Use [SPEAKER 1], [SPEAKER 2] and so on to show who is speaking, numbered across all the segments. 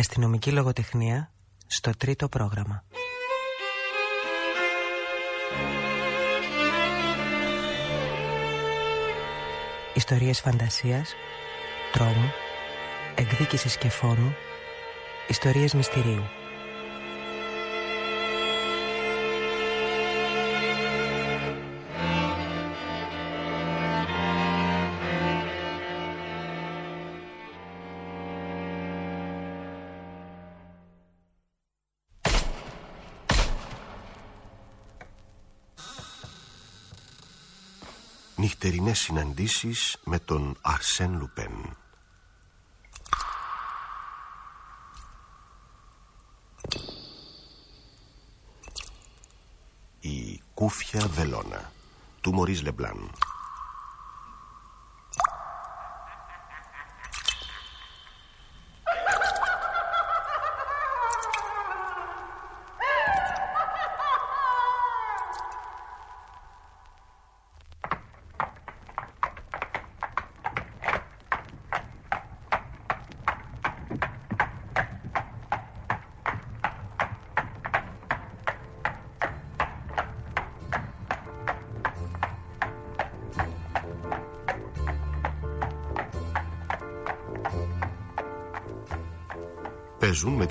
[SPEAKER 1] αστυνομική λογοτεχνία στο τρίτο πρόγραμμα. Ιστορίες φαντασίας, τρόμου, εκδίκησης και φόνου, ιστορίες μυστηρίου.
[SPEAKER 2] Νυχτερινές συναντήσεις με τον Αρσέν Λουπέν. Η κούφια βελόνα του Μωρίς Λεμπλάν.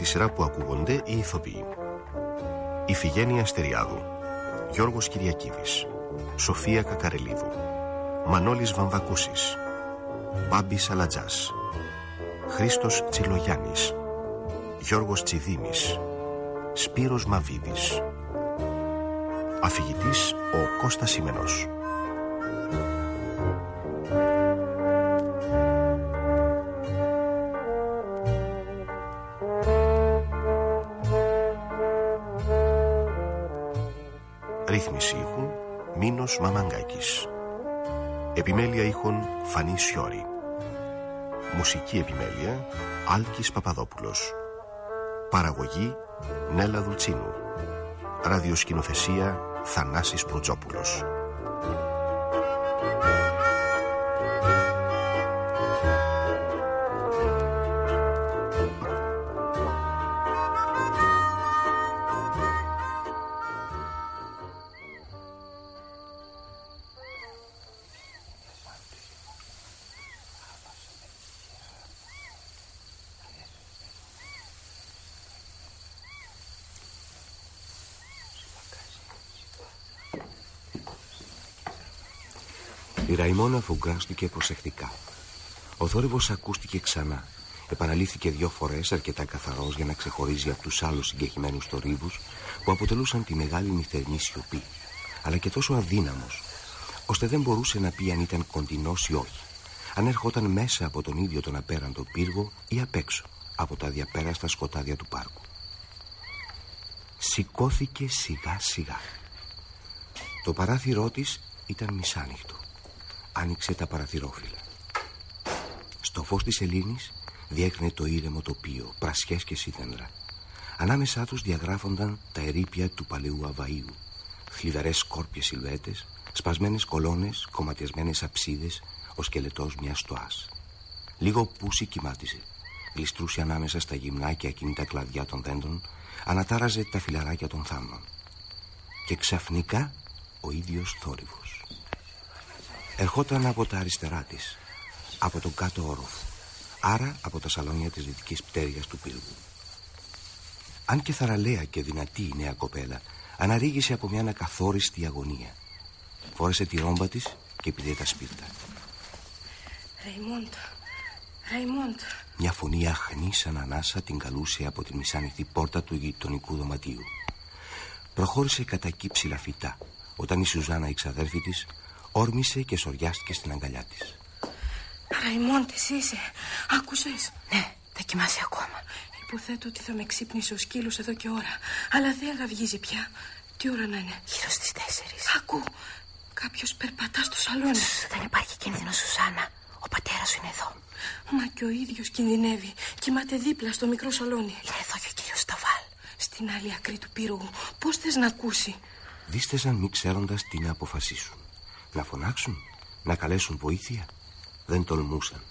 [SPEAKER 2] Σειρά που ακούγονται οι ηθοποιοί. Ιφηγένεια Στεριάδου, Γιώργος Κυριακίδης, Σοφία Κακαρελίδου, Μανώλης Βαμβακούσης, Μπάμπης Αλατζάς, Χρήστος Τσιλογιάννης, Γιώργος Τσιδίμης, Σπύρος Μαβίδης. Αφηγητής ο Κώστας Σιμενός. Επιμέλεια ήχων Φανή Σιώρη Μουσική επιμέλεια Άλκης Παπαδόπουλος. Παραγωγή Νέλα Δουλτσίνου. Ραδιοσκηνοθεσία Θανάσης Προτζόπουλος
[SPEAKER 3] Η Ραϊμόνα φουγκράστηκε προσεκτικά. Ο θόρυβος ακούστηκε ξανά. Επαναλήφθηκε δύο φορές αρκετά καθαρός για να ξεχωρίζει από τους άλλους συγκεχημένους θορύβους που αποτελούσαν τη μεγάλη νυχτερινή σιωπή. Αλλά και τόσο αδύναμος, ώστε δεν μπορούσε να πει αν ήταν κοντινός ή όχι. Αν ερχόταν μέσα από τον ίδιο τον απέραντο πύργο ή απ' έξω από τα διαπέραστα σκοτάδια του πάρκου. Σηκώθηκε σιγά σιγά. Το παράθυρό της ήταν μισάνοιχτο άνοιξε τα παραθυρόφυλλα. Στο φως της σελήνης διέκρινε το ήρεμο τοπίο, πρασιές και σίδενρα. Ανάμεσά τους διαγράφονταν τα ερήπια του παλαιού Αβαΐου, θλιβερές σκόρπιες σιλουέτες, σπασμένες κολόνες, κομματιασμένες αψίδες, ο σκελετός μιας στοάς. Λίγο πούσι κοιμάτιζε. Γλιστρούσε ανάμεσα στα γυμνά και ακίνητα κλαδιά των δέντρων, ανατάραζε τα φιλαράκια των θάμνων. Και ξαφνικά ο ίδιος θόρυβος ερχόταν από τα αριστερά της, από τον κάτω όροφο, άρα από τα σαλόνια της δυτικής πτέρυγας του πύργου. Αν και θαραλέα και δυνατή η νέα κοπέλα, αναρρίγησε από μια ανακαθόριστη αγωνία. Φόρεσε τη ρόμπα της και πήρε τα σπίρτα.
[SPEAKER 4] Ραϊμόντ, Ραϊμόντ.
[SPEAKER 3] Μια φωνή αχνή σαν ανάσα την καλούσε από τη μισάνοιχτη πόρτα του γειτονικού δωματίου. Προχώρησε κατά εκεί ψηλαφιτά, όταν η Σουζάνα, η ξαδέρφη της, όρμησε και σοριάστηκε στην αγκαλιά της.
[SPEAKER 4] Ραϊμόντ, εσύ είσαι; Άκουσες;
[SPEAKER 5] Ναι, θα κοιμάσαι ακόμα.
[SPEAKER 4] Υποθέτω ότι θα με ξύπνησε ο σκύλος εδώ και ώρα. Αλλά δεν γαυγίζει πια. Τι ώρα να είναι;
[SPEAKER 5] Γύρω στις τέσσερις.
[SPEAKER 4] Ακού. Κάποιος περπατά στο σαλόνι.
[SPEAKER 5] Δεν υπάρχει κίνδυνος, Σουζάνα. Ο πατέρας σου είναι εδώ.
[SPEAKER 4] Μα και ο ίδιος κινδυνεύει. Κοιμάται δίπλα στο μικρό σαλόνι.
[SPEAKER 5] Είναι εδώ και ο κύριος Σταβάλ.
[SPEAKER 4] Στην άλλη άκρη του πύργου. Πώς θες να ακούσει;
[SPEAKER 3] Δίσταζαν μη ξέροντας τι να αποφασίσουν. Να φωνάξουν, να καλέσουν βοήθεια. Δεν τολμούσαν.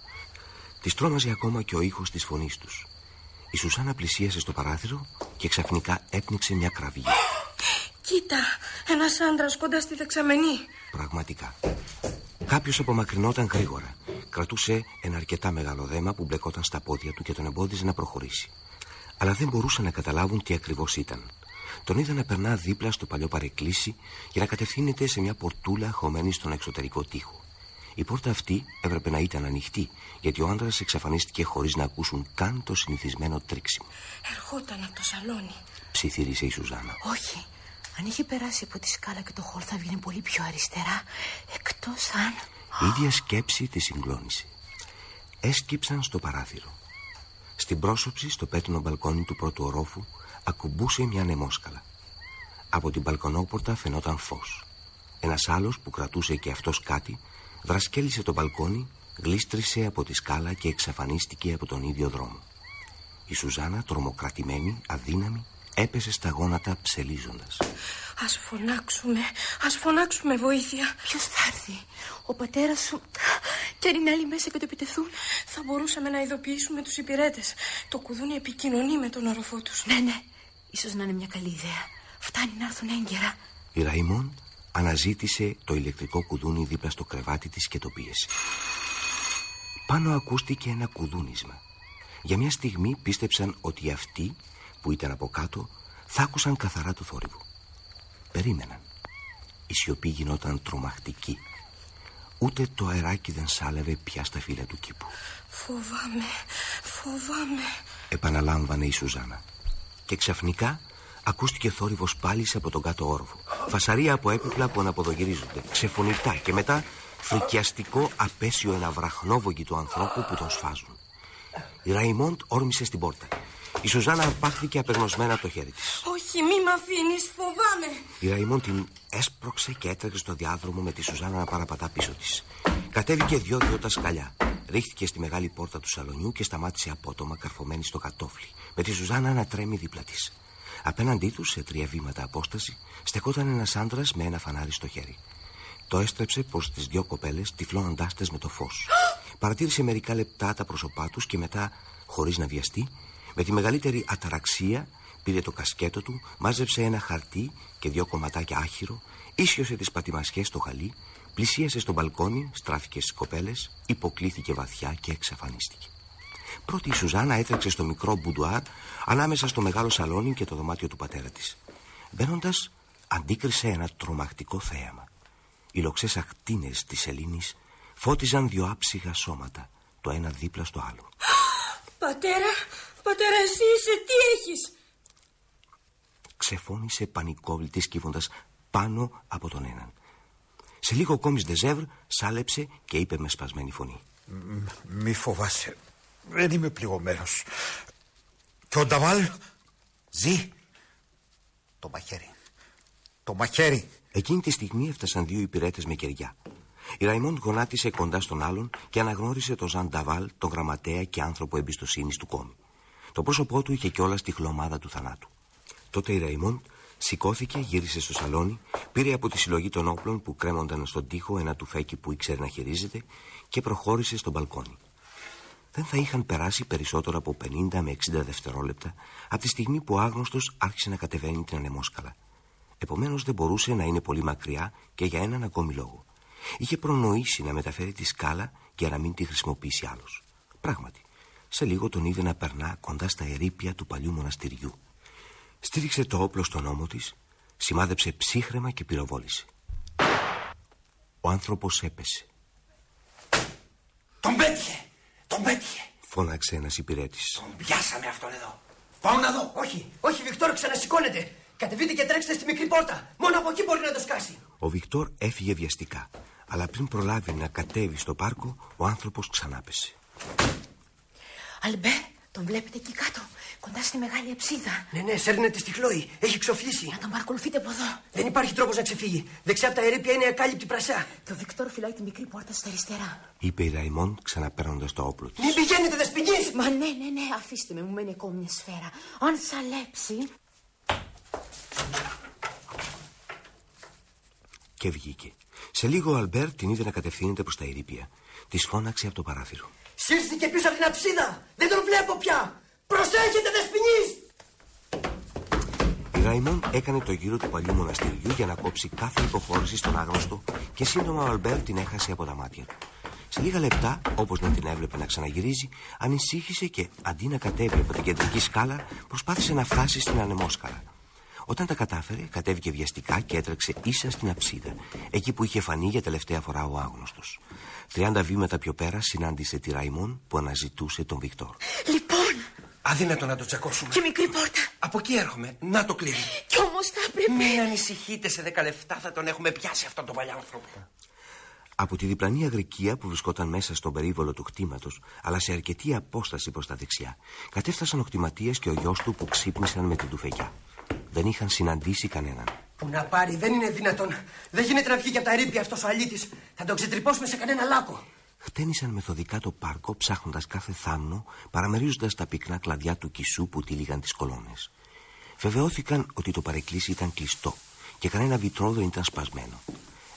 [SPEAKER 3] Τις τρόμαζε ακόμα και ο ήχος της φωνής τους. Η Σουζάνα πλησίασε στο παράθυρο και ξαφνικά έπνιξε μια κραυγή.
[SPEAKER 4] Κοίτα, ένας άντρας κοντά στη δεξαμενή.
[SPEAKER 3] Πραγματικά. Κάποιος απομακρυνόταν γρήγορα. Κρατούσε ένα αρκετά μεγάλο δέμα που μπλεκόταν στα πόδια του και τον εμπόδιζε να προχωρήσει. Αλλά δεν μπορούσαν να καταλάβουν τι ακριβώς ήταν. Τον είδα να περνά δίπλα στο παλιό παρεκκλήσι για να κατευθύνεται σε μια πορτούλα χωμένη στον εξωτερικό τοίχο. Η πόρτα αυτή έπρεπε να ήταν ανοιχτή, γιατί ο άντρας εξαφανίστηκε χωρίς να ακούσουν καν το συνηθισμένο τρίξιμο.
[SPEAKER 4] Ερχόταν από το σαλόνι.
[SPEAKER 3] Ψιθύρισε η Σουζάνα.
[SPEAKER 5] Όχι. Αν είχε περάσει από τη σκάλα και το χολ θα βγαίνει πολύ πιο αριστερά. Εκτός αν.
[SPEAKER 3] Η ίδια σκέψη τη συγκλώνησε. Έσκυψαν στο παράθυρο. Στην πρόσωψη, στο πέτρινο μπαλκόνι του πρώτου ορόφου, ακουμπούσε μια νεμόσκαλα. Από την μπαλκονόπορτα φαινόταν φως. Ένας άλλος που κρατούσε και αυτός κάτι βρασκέλισε το μπαλκόνι, γλίστρησε από τη σκάλα και εξαφανίστηκε από τον ίδιο δρόμο. Η Σουζάνα, τρομοκρατημένη, αδύναμη, έπεσε στα γόνατα ψελίζοντας.
[SPEAKER 4] Ας φωνάξουμε, ας φωνάξουμε βοήθεια.
[SPEAKER 5] Ποιος θα έρθει, ο πατέρας σου. Και αν είναι άλλοι μέσα και το επιτεθούν;
[SPEAKER 4] Θα μπορούσαμε να ειδοποιήσουμε τους υπηρέτες. Το κουδούνι επικοινωνεί με τον οροφό τους.
[SPEAKER 5] Ναι, ναι. Ίσως να είναι μια καλή ιδέα. Φτάνει να έρθουν έγκαιρα.
[SPEAKER 3] Η Ραϊμόν αναζήτησε το ηλεκτρικό κουδούνι δίπλα στο κρεβάτι της και το πίεσε. Πάνω ακούστηκε ένα κουδούνισμα. Για μια στιγμή πίστεψαν ότι αυτοί που ήταν από κάτω θα άκουσαν καθαρά το θόρυβο. Περίμεναν. Η σιωπή γινόταν τρομακτική. Ούτε το αεράκι δεν σάλευε πια στα φύλλα του κήπου.
[SPEAKER 4] Φοβάμαι, φοβάμαι.
[SPEAKER 3] Επαναλάμβανε η Σουζάνα. Και ξαφνικά ακούστηκε θόρυβος πάλι από τον κάτω όροφο. Φασαρία από έπιπλα που αναποδογυρίζονται. Ξεφωνητά και μετά φρικιαστικό απέσιο ένα βραχνόβογγι του ανθρώπου που τον σφάζουν. Η Ραϊμόντ όρμησε στην πόρτα. Η Σουζάνα αρπάχθηκε απεγνωσμένα από το χέρι της.
[SPEAKER 4] Όχι, μη με αφήνεις, φοβάμαι.
[SPEAKER 3] Η Ραϊμόν την έσπρωξε και έτρεξε στο διάδρομο με τη Σουζάνα να παραπατά πίσω της. Κατέβηκε δυο-δυο τα σκαλιά. Ρίχτηκε στη μεγάλη πόρτα του σαλονιού και σταμάτησε απότομα καρφωμένη στο κατόφλι, με τη Σουζάνα να τρέμει δίπλα της. Απέναντί τους, σε τρία βήματα απόσταση, στεκόταν ένας άντρας με ένα φανάρι στο χέρι. Το έστρεψε προς τις δυο κοπέλες, τυφλώνοντάς τες με το φως. Παρατήρησε μερικά λεπτά τα πρόσωπά τους και μετά, χωρίς να βιαστεί, με τη μεγαλύτερη αταραξία πήρε το κασκέτο του, μάζεψε ένα χαρτί και δύο κομματάκια άχυρο, ίσιοσε τις πατημασιές στο χαλί, πλησίασε στο μπαλκόνι, στράφηκε στις κοπέλες, υποκλήθηκε βαθιά και εξαφανίστηκε. Πρώτη η Σουζάνα έτρεξε στο μικρό μπουντουάρ ανάμεσα στο μεγάλο σαλόνι και το δωμάτιο του πατέρα της. Μπαίνοντας, αντίκρισε ένα τρομακτικό θέαμα. Οι λοξές ακτίνες της σελήνης φώτιζαν δυο άψυχα σώματα, το ένα δίπλα στο άλλο.
[SPEAKER 4] Πατέρα, πατέρα, εσύ είσαι, τι έχεις;
[SPEAKER 3] Ξεφώνησε πανικόβλητη σκύβοντας πάνω από τον έναν. Σε λίγο ο κόμις Δεζεύρ σάλεψε και είπε με σπασμένη φωνή.
[SPEAKER 6] Μη φοβάσαι. Δεν είμαι πληγωμένος. Και ο Νταβάλ ζει. Το μαχαίρι. Το μαχαίρι.
[SPEAKER 3] Εκείνη τη στιγμή έφτασαν δύο υπηρέτες με κεριά. Η Ραϊμόντ γονάτισε κοντά στον άλλον και αναγνώρισε τον Ζαν Νταβάλ, τον γραμματέα και άνθρωπο εμπιστοσύνης του κόμι. Το πρόσωπό του είχε κιόλας τη χλωμάδα του θανάτου. Τότε η Ραϊμόντ σηκώθηκε, γύρισε στο σαλόνι, πήρε από τη συλλογή των όπλων που κρέμονταν στον τοίχο ένα τουφέκι που ήξερε να χειρίζεται και προχώρησε στο μπαλκόνι. Δεν θα είχαν περάσει περισσότερο από 50 με 60 δευτερόλεπτα από τη στιγμή που ο άγνωστος άρχισε να κατεβαίνει την ανεμόσκαλα. Επομένως δεν μπορούσε να είναι πολύ μακριά και για έναν ακόμη λόγο. Είχε προνοήσει να μεταφέρει τη σκάλα και να μην τη χρησιμοποιήσει άλλος. Πράγματι, σε λίγο τον είδε να περνά κοντά στα ερήπια του παλιού μοναστηριού. Στήριξε το όπλο στον ώμο της, σημάδεψε ψύχρεμα και πυροβόλησε. Ο άνθρωπος έπεσε.
[SPEAKER 7] Τον πέτυχε! Τον πέτυχε!
[SPEAKER 3] Φώναξε ένας υπηρέτης.
[SPEAKER 7] Τον πιάσαμε αυτόν εδώ. Πάω να δω.
[SPEAKER 8] Όχι, όχι, Βικτόρ, ξανασηκώνεται. Κατεβείτε και τρέξτε στη μικρή πόρτα. Μόνο από εκεί μπορεί να το σκάσει.
[SPEAKER 3] Ο Βικτόρ έφυγε βιαστικά. Αλλά πριν προλάβει να κατέβει στο πάρκο, ο άνθρωπος ξανάπεσε.
[SPEAKER 5] Αλμπέρ, τον βλέπετε εκεί κάτω, κοντά στη μεγάλη εψίδα.
[SPEAKER 8] Ναι, ναι, σέρνεται στη χλόη. Έχει ξοφλήσει.
[SPEAKER 5] Να τον παρακολουθείτε από εδώ.
[SPEAKER 8] Δεν υπάρχει τρόπος να ξεφύγει. Δεξιά από τα ερήπια είναι ακάλυπτη πρασά.
[SPEAKER 5] Και ο Βικτόρ φυλάει τη μικρή πόρτα στα αριστερά.
[SPEAKER 3] Είπε η Ραϊμόν ξαναπέρνοντας το όπλο της.
[SPEAKER 8] Μην πηγαίνετε, δεσπινή!
[SPEAKER 5] Μα ναι, ναι, ναι, αφήστε με, μου μένει ακόμη μια σφαίρα. Αν σαλέψει.
[SPEAKER 3] Και βγήκε. Σε λίγο ο Αλμπέρ την είδε να κατευθύνεται προς τα ερήπια. Της φώναξε από το παράθυρο.
[SPEAKER 8] Σύρθηκε πίσω από την αψίδα. Δεν τον βλέπω πια. Προσέχετε δεσποινείς!
[SPEAKER 3] Η Ραϊμόν έκανε το γύρο του παλιού μοναστηριού για να κόψει κάθε υποχώρηση στον άγνωστο και σύντομα ο Αλμπέρ την έχασε από τα μάτια του. Σε λίγα λεπτά, όπως δεν την έβλεπε να ξαναγυρίζει, ανησύχησε και αντί να κατέβει από την κεντρική σκάλα, προσπάθησε να φτάσει στην ανεμόσκαλα. Όταν τα κατάφερε, κατέβηκε βιαστικά και έτρεξε ίσα στην αψίδα, εκεί που είχε φανεί για τελευταία φορά ο άγνωστος. Τριάντα βήματα πιο πέρα συνάντησε τη Ραϊμόν που αναζητούσε τον Βικτόρ.
[SPEAKER 5] Λοιπόν,
[SPEAKER 7] Αδύνατο να το τσακώσουμε.
[SPEAKER 5] και μικρή πόρτα.
[SPEAKER 7] Από εκεί έρχομαι. Να το κλείνει.
[SPEAKER 5] Κι όμως θα έπρεπε.
[SPEAKER 7] Μην ανησυχείτε, σε δέκα λεφτά θα τον έχουμε πιάσει αυτόν τον παλιάνθρωπο.
[SPEAKER 3] Από τη διπλανή αγρικία που βρισκόταν μέσα στον περίβολο του κτήματος, αλλά σε αρκετή απόσταση προς τα δεξιά, κατέφτασαν ο κτηματία και ο γιος του που ξύπνησαν με την τουφεκιά. Δεν είχαν συναντήσει κανέναν.
[SPEAKER 8] Που να πάρει, δεν είναι δυνατόν. Δεν γίνεται να βγει και από τα ρήπια αυτός ο αλήτης. Θα τον ξετρυπώσουμε σε κανένα λάκκο.
[SPEAKER 3] Χτένισαν μεθοδικά το πάρκο ψάχνοντας κάθε θάμνο, παραμερίζοντας τα πυκνά κλαδιά του κισού που τύλιγαν τις κολόνες. Βεβαιώθηκαν ότι το παρεκκλήσι ήταν κλειστό και κανένα βιτρό δεν ήταν σπασμένο.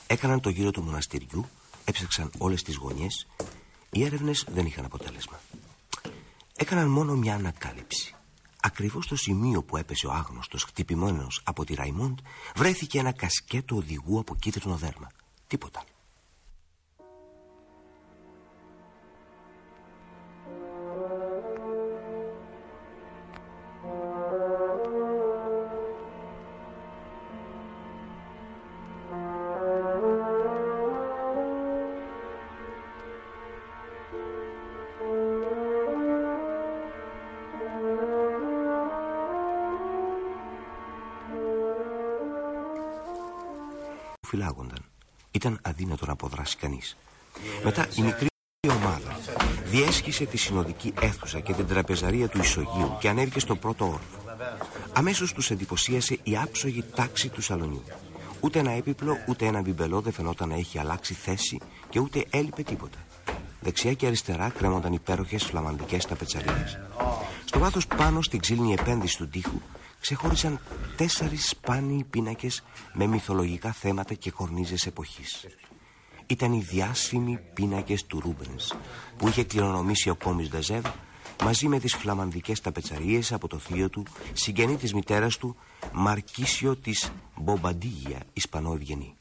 [SPEAKER 3] Έκαναν το γύρο του μοναστηριού, έψαξαν όλες τις γωνιές. Οι έρευνες δεν είχαν αποτέλεσμα. Έκαναν μόνο μια ανακάλυψη. Ακριβώς στο σημείο που έπεσε ο άγνωστος, χτυπημένος από τη Ραϊμόντ, βρέθηκε ένα κασκέτο οδηγού από κίτρινο δέρμα. Τίποτα. Άλλο. φυλάγονταν. Ήταν αδύνατο να αποδράσει κανείς. Μετά η μικρή ομάδα διέσχισε τη συνοδική αίθουσα και την τραπεζαρία του Ισογείου και ανέβηκε στο πρώτο όροφο. Αμέσως τους εντυπωσίασε η άψογη τάξη του σαλονιού. Ούτε ένα έπιπλο, ούτε ένα μπιμπελό δεν φαινόταν να έχει αλλάξει θέση και ούτε έλειπε τίποτα. Δεξιά και αριστερά κρέμονταν υπέροχες φλαμαντικέ ταπετσαρίες. Στο βάθος πάνω στην ξύλινη επένδυση του τοίχου ξεχώρισαν τέσσερις σπάνιοι πίνακες με μυθολογικά θέματα και κορνίζες εποχής. Ήταν οι διάσημοι πίνακες του Ρούμπενς που είχε κληρονομήσει ο κόμις Δεζεύ μαζί με τις φλαμανδικές ταπετσαρίες από το θείο του, συγγενή της μητέρας του, Μαρκίσιο της Μπομπαντίγια, Ισπανό ευγενή.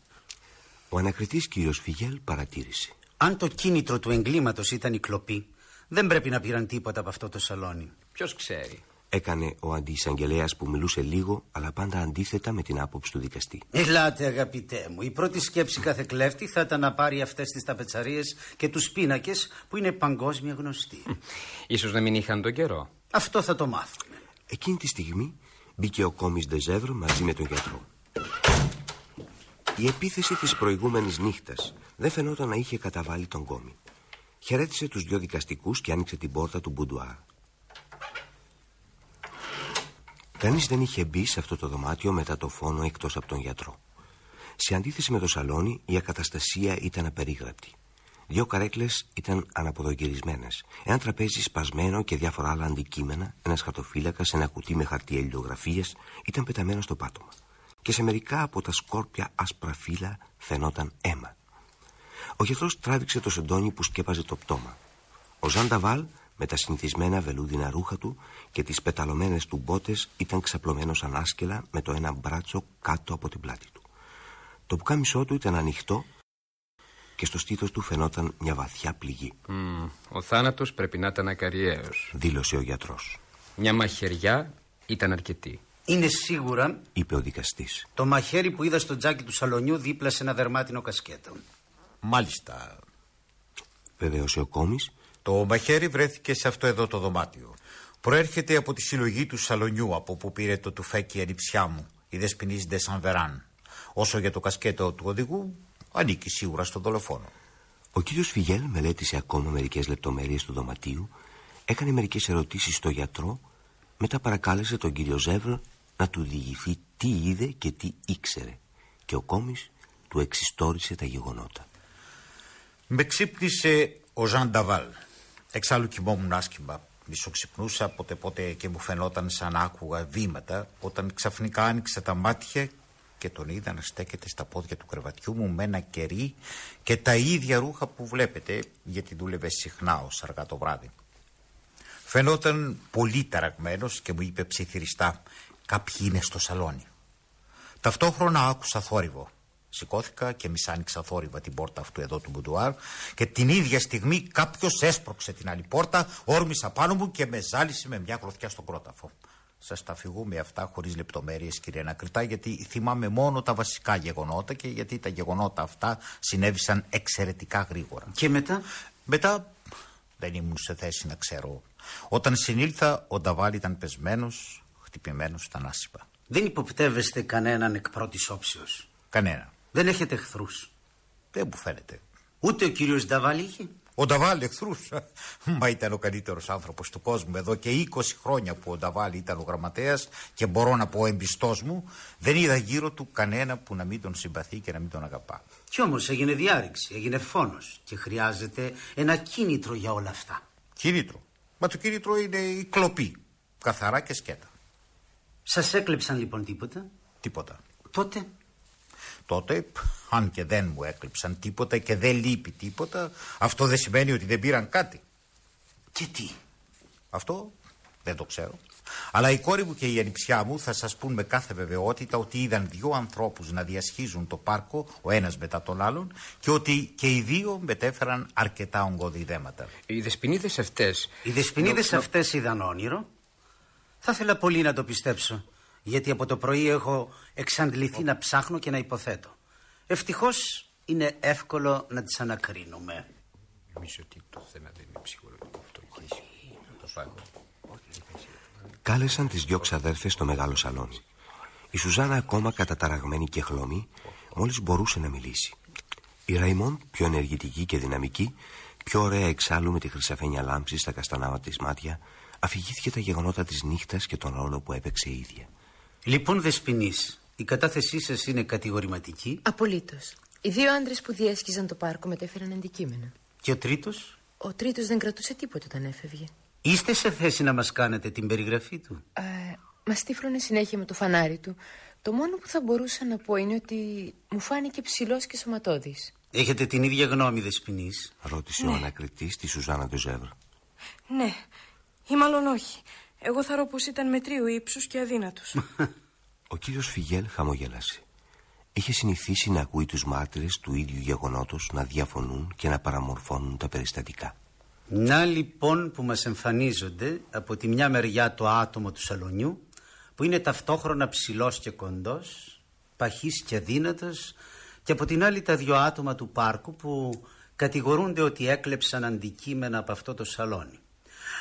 [SPEAKER 3] Ο ανακριτής κύριος Φιγέλ παρατήρησε.
[SPEAKER 9] Αν το κίνητρο του εγκλήματος ήταν η κλοπή, δεν πρέπει να πήραν τίποτα από αυτό το σαλόνι.
[SPEAKER 10] Ποιος ξέρει;
[SPEAKER 3] Έκανε ο αντιεισαγγελέας που μιλούσε λίγο, αλλά πάντα αντίθετα με την άποψη του δικαστή.
[SPEAKER 9] Ελάτε, αγαπητέ μου. Η πρώτη σκέψη κάθε κλέφτη θα ήταν να πάρει αυτές τις ταπετσαρίες και τους πίνακες που είναι παγκόσμια γνωστοί.
[SPEAKER 10] Ίσως να μην είχαν τον καιρό.
[SPEAKER 9] Αυτό θα το μάθουμε.
[SPEAKER 3] Εκείνη τη στιγμή μπήκε ο κόμις Ντεζεύρ μαζί με τον γιατρό. Η επίθεση της προηγούμενης νύχτας δεν φαινόταν να είχε καταβάλει τον κόμι. Χαιρέτησε τους δυο δικαστικούς και άνοιξε την πόρτα του μπουντουάρ. Κανείς δεν είχε μπει σε αυτό το δωμάτιο μετά το φόνο εκτός από τον γιατρό. Σε αντίθεση με το σαλόνι, η ακαταστασία ήταν απερίγραπτη. Δύο καρέκλες ήταν αναποδογυρισμένες. Ένα τραπέζι σπασμένο και διάφορα άλλα αντικείμενα, ένας χαρτοφύλακας, ένα κουτί με χαρτί ελληνογραφίες ήταν πεταμένο στο πάτωμα. Και σε μερικά από τα σκόρπια άσπρα φύλλα φαινόταν αίμα. Ο γιατρός τράβηξε το σεντόνι που σκέπαζε το πτώμα. Ο Ζανταβάλ με τα συνηθισμένα βελούδινα ρούχα του και τις πεταλωμένες του μπότες ήταν ξαπλωμένος ανάσκελα με το ένα μπράτσο κάτω από την πλάτη του. Το πουκάμισό του ήταν ανοιχτό και στο στήθος του φαινόταν μια βαθιά πληγή,
[SPEAKER 10] Μμ, ο θάνατος πρέπει να ήταν ακαριαίος.
[SPEAKER 3] δήλωσε ο γιατρός,
[SPEAKER 10] Μια μαχαιριά ήταν αρκετή.
[SPEAKER 9] Είναι σίγουρα
[SPEAKER 3] είπε ο δικαστής.
[SPEAKER 9] το μαχαίρι που είδα στο τζάκι του σαλονιού δίπλα σε ένα δερμάτινο κασκέτο.
[SPEAKER 6] Μάλιστα.
[SPEAKER 3] Βεβαίωσε ο κόμις
[SPEAKER 6] Το μαχαίρι βρέθηκε σε αυτό εδώ το δωμάτιο. Προέρχεται από τη συλλογή του σαλονιού από που πήρε το τουφέκι η ανιψιά μου, η δεσποινής Ντε Σανβεράν. Όσο για το κασκέτο του οδηγού, ανήκει σίγουρα στον δολοφόνο.
[SPEAKER 3] Ο κύριος Φιγέλ μελέτησε ακόμα μερικές λεπτομέρειες του δωματίου, έκανε μερικές ερωτήσεις στο γιατρό, μετά παρακάλεσε τον κύριο Ζεύρ να του διηγηθεί τι είδε και τι ήξερε και ο κόμις του εξιστόρισε τα γεγονότα.
[SPEAKER 6] Με ξύπνησε ο Ζαν Νταβάλ. Εξάλλου κοιμόμουν άσχημα. Μισοξυπνούσα πότε πότε και μου φαινόταν σαν να άκουγα βήματα όταν ξαφνικά άνοιξε τα μάτια και τον είδα να στέκεται στα πόδια του κρεβατιού μου με ένα κερί και τα ίδια ρούχα που βλέπετε γιατί δούλευε συχνά ως αργά το βράδυ. Φαινόταν πολύ ταραγμένος και μου είπε ψιθυριστά «Κάποιοι είναι στο σαλόνι». Ταυτόχρονα άκουσα θόρυβο. Σηκώθηκα και μισ' άνοιξα θόρυβα την πόρτα αυτού εδώ του μπουντουάρ και την ίδια στιγμή κάποιος έσπρωξε την άλλη πόρτα, όρμησα πάνω μου και με ζάλισε με μια γροθιά στον κρόταφο. Σας τα φυγούμε αυτά χωρίς λεπτομέρειες, κύριε Νακριτά, γιατί θυμάμαι μόνο τα βασικά γεγονότα και γιατί τα γεγονότα αυτά συνέβησαν εξαιρετικά γρήγορα.
[SPEAKER 9] Και μετά;
[SPEAKER 6] Μετά δεν ήμουν σε θέση να ξέρω. Όταν συνήλθα, ο Νταβάλ ήταν πεσμένος, χτυπημένος στα νάσιπα.
[SPEAKER 9] Δεν υποπτεύεστε κανέναν εκ πρώτης όψεως;
[SPEAKER 6] Κανένα.
[SPEAKER 9] Δεν έχετε εχθρούς.
[SPEAKER 6] Δεν μου φαίνεται.
[SPEAKER 9] Ούτε ο κύριος Νταβάλ είχε.
[SPEAKER 6] Ο Νταβάλ εχθρούς. Μα ήταν ο καλύτερος άνθρωπος του κόσμου. Εδώ και 20 χρόνια που ο Νταβάλ ήταν ο γραμματέας και μπορώ να πω εμπιστός μου, δεν είδα γύρω του κανένα που να μην τον συμπαθεί και να μην τον αγαπά.
[SPEAKER 9] Κι όμως έγινε διάρρηξη, έγινε φόνος και χρειάζεται ένα κίνητρο για όλα αυτά.
[SPEAKER 6] Κίνητρο. Μα το κίνητρο είναι η κλοπή. Καθαρά και σκέτα.
[SPEAKER 9] Σας έκλεψαν λοιπόν τίποτα;
[SPEAKER 6] Τίποτα.
[SPEAKER 9] Τότε;
[SPEAKER 6] Τότε, αν και δεν μου έκλειψαν τίποτα και δεν λείπει τίποτα, αυτό δεν σημαίνει ότι δεν πήραν κάτι.
[SPEAKER 9] Και τι;
[SPEAKER 6] Αυτό δεν το ξέρω. Αλλά η κόρη μου και η ανιψιά μου θα σας πούν με κάθε βεβαιότητα ότι είδαν δύο ανθρώπους να διασχίζουν το πάρκο, ο ένας μετά τον άλλον, και ότι και οι δύο μετέφεραν αρκετά ογκώδη
[SPEAKER 10] Οι δεσποινίδες αυτές...
[SPEAKER 9] Οι δεσποινίδες αυτές είδαν όνειρο. Θα ήθελα πολύ να το πιστέψω, γιατί από το πρωί έχω εξαντληθεί να ψάχνω και να υποθέτω. Ευτυχώς είναι εύκολο να τις ανακρίνουμε.
[SPEAKER 10] Νομίζω ότι το θέμα δεν είναι ψυχολογικό αυτό. Το πάω.
[SPEAKER 3] Κάλεσαν τις δυο ξαδέρφες στο μεγάλο σαλόνι. Η Σουζάνα ακόμα καταταραγμένη και χλωμή μόλις μπορούσε να μιλήσει. Η Ραϊμόν πιο ενεργητική και δυναμική, πιο ωραία εξάλλου με τη χρυσαφένια λάμψη στα καστανάμα της μάτια, αφηγήθηκε τα γεγονότα της νύχτας και τον ρόλο που έπαιξε η ίδια.
[SPEAKER 9] Λοιπόν, Δεσποινής, η κατάθεσή σας είναι κατηγορηματική;
[SPEAKER 5] Απολύτως. Οι δύο άντρες που διέσχιζαν το πάρκο μετέφεραν αντικείμενα.
[SPEAKER 9] Και ο τρίτος;
[SPEAKER 5] Ο τρίτος δεν κρατούσε τίποτα όταν έφευγε.
[SPEAKER 9] Είστε σε θέση να μας κάνετε την περιγραφή του;
[SPEAKER 5] Ε, Μας τύφλωνε συνέχεια με το φανάρι του. Το μόνο που θα μπορούσα να πω είναι ότι μου φάνηκε ψηλός και σωματώδης.
[SPEAKER 9] Έχετε την ίδια γνώμη, Δεσποινής;
[SPEAKER 3] Ρώτησε ο ανακριτής τη Σουζάνα Ντεζεύρ.
[SPEAKER 4] Ναι, ή μάλλον όχι. Εγώ θα πω πως ήταν μετρίου ύψους και αδύνατος.
[SPEAKER 3] Ο κύριος Φιγέλ χαμογέλασε. Είχε συνηθίσει να ακούει τους μάρτυρες του ίδιου γεγονότος να διαφωνούν και να παραμορφώνουν τα περιστατικά.
[SPEAKER 9] Να λοιπόν που μας εμφανίζονται από τη μια μεριά το άτομο του σαλονιού που είναι ταυτόχρονα ψηλός και κοντός, παχής και αδύνατος και από την άλλη τα δυο άτομα του πάρκου που κατηγορούνται ότι έκλεψαν αντικείμενα από αυτό το σαλόνι.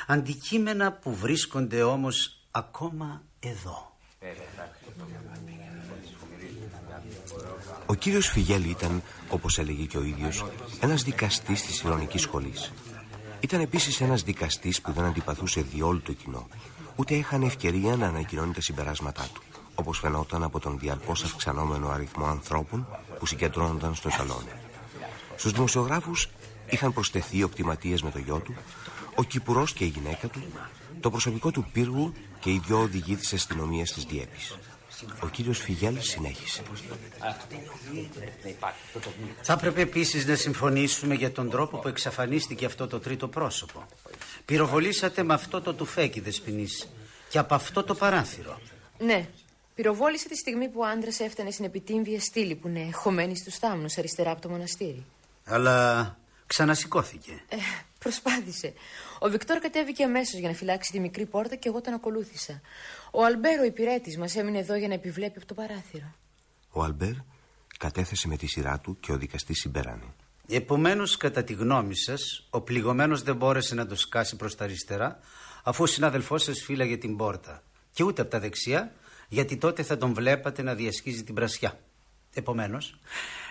[SPEAKER 9] Αντικείμενα που βρίσκονται όμως ακόμα εδώ.
[SPEAKER 3] Ο κύριος Φιγέλ ήταν, όπως έλεγε και ο ίδιος, ένας δικαστής της ηρωνικής σχολής. Ήταν επίσης ένας δικαστής που δεν αντιπαθούσε διόλου το κοινό, ούτε είχαν ευκαιρία να ανακοινώνει τα συμπεράσματά του, όπως φαινόταν από τον διαρκώς αυξανόμενο αριθμό ανθρώπων που συγκεντρώνονταν στο σαλόνι. Στους δημοσιογράφους είχαν προσθεθεί οπτηματίες με το γιο του, ο Κυπουρός και η γυναίκα του, το προσωπικό του πύργου και οι δυο οδηγοί της αστυνομίας της Διέπης. Ο κύριος Φιγέλ συνέχισε.
[SPEAKER 9] Θα έπρεπε επίσης να συμφωνήσουμε για τον τρόπο που εξαφανίστηκε αυτό το τρίτο πρόσωπο. Πυροβολήσατε με αυτό το τουφέκι, Δεσποινής, και από αυτό το παράθυρο.
[SPEAKER 5] Ναι. Πυροβόλησε τη στιγμή που ο άντρας έφτανε στην επιτύμβια στήλη που είναι χωμένη στους θάμνους αριστερά από το μοναστήρι.
[SPEAKER 9] Αλλά ξανασηκώθηκε.
[SPEAKER 5] Ε, προσπάθησε. Ο Βικτόρ κατέβηκε αμέσως για να φυλάξει τη μικρή πόρτα και εγώ τον ακολούθησα. Ο Αλμπέρο, υπηρέτης μας, έμεινε εδώ για να επιβλέπει από το παράθυρο.
[SPEAKER 3] Ο Αλμπέρ κατέθεσε με τη σειρά του και ο δικαστής συμπέρανε.
[SPEAKER 9] Επομένως, κατά τη γνώμη σας, ο πληγωμένος δεν μπόρεσε να το σκάσει προς τα αριστερά, αφού ο συνάδελφός σας φύλαγε την πόρτα. Και ούτε από τα δεξιά, γιατί τότε θα τον βλέπατε να διασχίζει την πρασιά. Επομένως,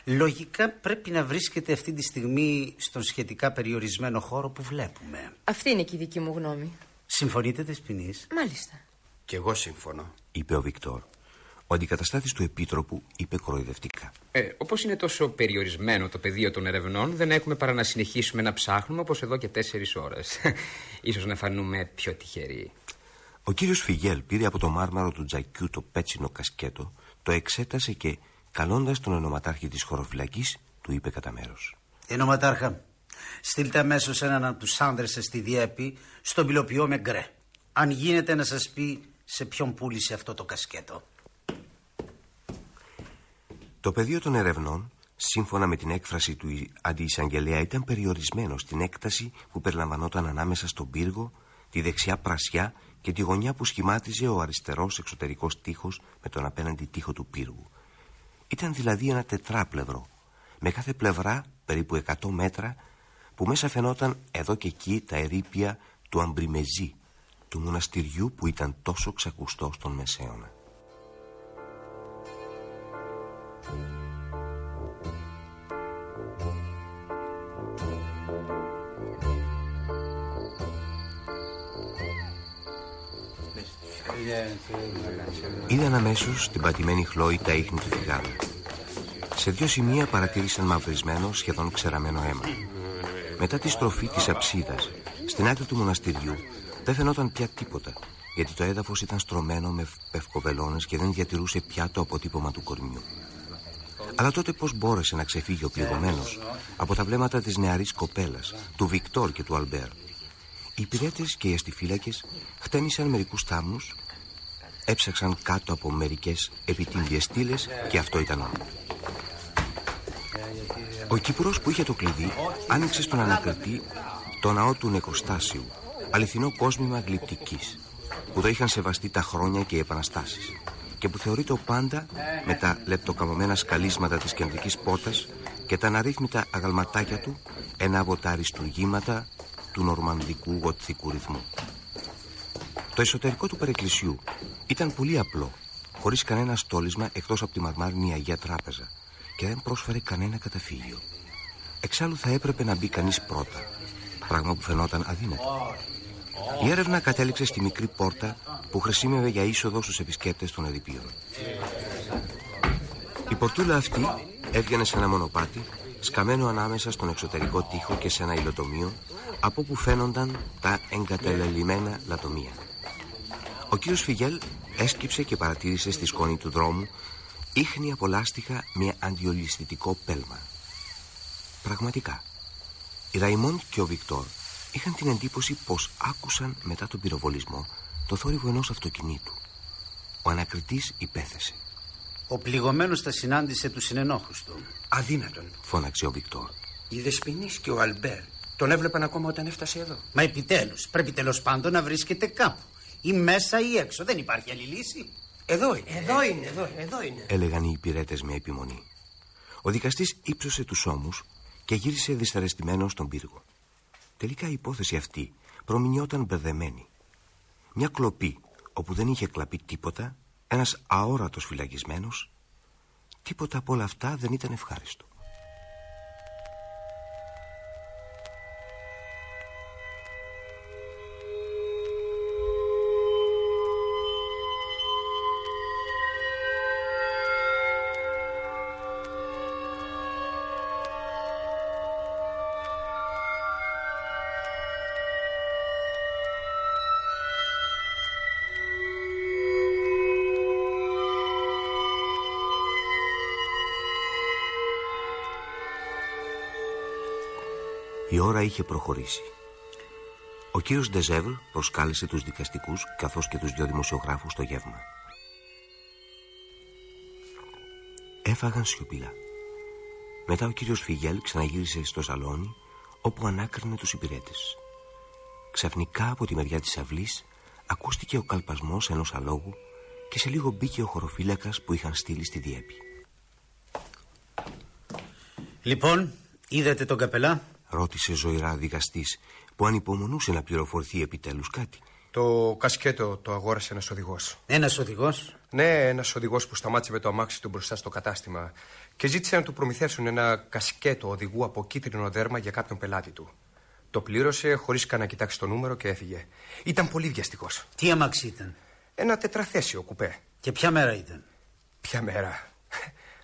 [SPEAKER 9] λογικά πρέπει να βρίσκεται αυτή τη στιγμή στον σχετικά περιορισμένο χώρο που βλέπουμε.
[SPEAKER 5] Αυτή είναι και η δική μου γνώμη.
[SPEAKER 9] Συμφωνείτε, Δεσποινής;
[SPEAKER 5] Μάλιστα.
[SPEAKER 7] Κι εγώ συμφωνώ.
[SPEAKER 3] Είπε ο Βικτόρ. Ο αντικαταστάτης του Επίτροπου είπε κοροϊδευτικά.
[SPEAKER 10] Ε, Όπως είναι τόσο περιορισμένο το πεδίο των ερευνών, δεν έχουμε παρά να συνεχίσουμε να ψάχνουμε όπως εδώ και τέσσερις ώρες. σω να φανούμε πιο τυχεροί.
[SPEAKER 3] Ο κύριος Φιγέλ πήρε από το μάρμαρο του τζακιού το πέτσινο κασκέτο, το εξέτασε και, καλώντας τον ενοματάρχη της χωροφυλακής, του είπε κατά μέρος.
[SPEAKER 9] Ενοματάρχα, Στείλτε αμέσως έναν από τους άνδρες σας στη Διέπη, στον πυλοποιό με γκρε. Αν γίνεται να σας πει σε ποιον πούλησε αυτό το κασκέτο.
[SPEAKER 3] Το πεδίο των ερευνών, σύμφωνα με την έκφραση του αντιεισαγγελέα, ήταν περιορισμένο στην έκταση που περιλαμβανόταν ανάμεσα στον πύργο, τη δεξιά πρασιά και τη γωνιά που σχημάτιζε ο αριστερός εξωτερικός τείχος με τον απέναντι τείχο του πύργου. Ήταν δηλαδή ένα τετράπλευρο, με κάθε πλευρά περίπου 100 μέτρα, που μέσα φαινόταν εδώ και εκεί τα ερήπια του Αμπριμεζή, του μοναστηριού που ήταν τόσο ξακουστό στον Μεσαίωνα. Είδαν αμέσως την πατημένη χλώη τα ίχνη του φυγάδου. Σε δύο σημεία παρατήρησαν μαυρισμένο, σχεδόν ξεραμένο αίμα. Μετά τη στροφή της αψίδας, στην άκρη του μοναστηριού, δεν φαινόταν πια τίποτα, γιατί το έδαφος ήταν στρωμένο με πευκοβελώνε και δεν διατηρούσε πια το αποτύπωμα του κορμιού. Αλλά τότε πώς μπόρεσε να ξεφύγει ο πληγωμένος από τα βλέμματα της νεαρής κοπέλας, του Βικτόρ και του Αλμπέρ. Οι υπηρέτες και οι αστιφύλακες χτένισαν μερικούς θάμνους, έψαξαν κάτω από μερικές επιτύμβιε στήλες και αυτό ήταν όλο. Ο Κύπρος που είχε το κλειδί άνοιξε στον ανακριτή το ναό του Νεκοστάσιου, αληθινό κόσμημα γλυπτικής, που το είχαν σεβαστεί τα χρόνια και οι επαναστάσεις και που θεωρείται πάντα με τα λεπτοκαμωμένα σκαλίσματα της κεντρικής πόρτας και τα αναρρύθμιτα αγαλματάκια του ένα από τα αριστουργήματα του νορμανδικού γοτθικού ρυθμού. Το εσωτερικό του παρεκκλησιού ήταν πολύ απλό, χωρίς κανένα στόλισμα εκτός από τη μαρμάρινη Αγία Τράπεζα και δεν πρόσφερε κανένα καταφύγιο. Εξάλλου θα έπρεπε να μπει κανείς πρώτα, πράγμα που φαινόταν αδύνατο. Η έρευνα κατέληξε στη μικρή πόρτα που χρησιμεύε για είσοδο στους επισκέπτες των ερηπείων. Η πορτούλα αυτή έβγαινε σε ένα μονοπάτι σκαμμένο ανάμεσα στον εξωτερικό τοίχο και σε ένα υλοτομείο από που φαίνονταν τα εγκατελελειμμένα λατομεία. Ο κύριος Φιγέλ έσκυψε και παρατήρησε στη σκόνη του δρόμου ίχνη από λάστιχα με αντιολισθητικό πέλμα. Πραγματικά, η Ραϊμόντ και ο Βικτόρ είχαν την εντύπωση πως άκουσαν μετά τον πυροβολισμό το θόρυβο ενός αυτοκινήτου. Ο ανακριτής υπέθεσε.
[SPEAKER 9] Ο πληγωμένος τα συνάντησε του συνενόχους του.
[SPEAKER 7] Αδύνατον.
[SPEAKER 3] Φώναξε ο Βικτόρ.
[SPEAKER 7] Η Δεσποινής και ο Αλμπέρ τον έβλεπαν ακόμα όταν έφτασε εδώ.
[SPEAKER 9] Μα επιτέλους, πρέπει τέλος πάντων να βρίσκεται κάπου. Ή μέσα ή έξω. Δεν υπάρχει άλλη λύση.
[SPEAKER 7] Εδώ είναι.
[SPEAKER 8] Εδώ είναι, εδώ, εδώ είναι.
[SPEAKER 3] Έλεγαν οι υπηρέτες με επιμονή. Ο δικαστής ύψωσε τους ώμους και γύρισε δυσαρεστημένο στον πύργο. Τελικά η υπόθεση αυτή προμηνιόταν μπερδεμένη. Μια κλοπή όπου δεν είχε κλαπεί τίποτα, ένας αόρατος φυλακισμένος, τίποτα από όλα αυτά δεν ήταν ευχάριστο. Η ώρα είχε προχωρήσει. Ο κύριος Ντεζέβλ προσκάλεσε τους δικαστικούς καθώς και τους δυο δημοσιογράφους στο γεύμα. Έφαγαν σιωπηλά. Μετά ο κύριος Φιγέλ ξαναγύρισε στο σαλόνι όπου ανάκρινε τους υπηρέτες. Ξαφνικά από τη μεριά της αυλής ακούστηκε ο καλπασμός ενός αλόγου και σε λίγο μπήκε ο χωροφύλακας που είχαν στείλει στη Διέπη.
[SPEAKER 9] Λοιπόν, είδατε τον καπελά;
[SPEAKER 3] Ρώτησε ζωηρά δικαστής που ανυπομονούσε να πληροφορθεί επιτέλους κάτι.
[SPEAKER 11] Το κασκέτο το αγόρασε ένας οδηγός.
[SPEAKER 9] Ένας οδηγός;
[SPEAKER 11] Ναι, ένας οδηγός που σταμάτησε με το αμάξι του μπροστά στο κατάστημα και ζήτησε να του προμηθεύσουν ένα κασκέτο οδηγού από κίτρινο δέρμα για κάποιον πελάτη του. Το πλήρωσε χωρίς καν να κοιτάξει το νούμερο και έφυγε. Ήταν πολύ βιαστικός.
[SPEAKER 9] Τι αμάξι ήταν;
[SPEAKER 11] Ένα τετραθέσιο κουπέ.
[SPEAKER 9] Και ποια μέρα ήταν;
[SPEAKER 11] Ποια μέρα;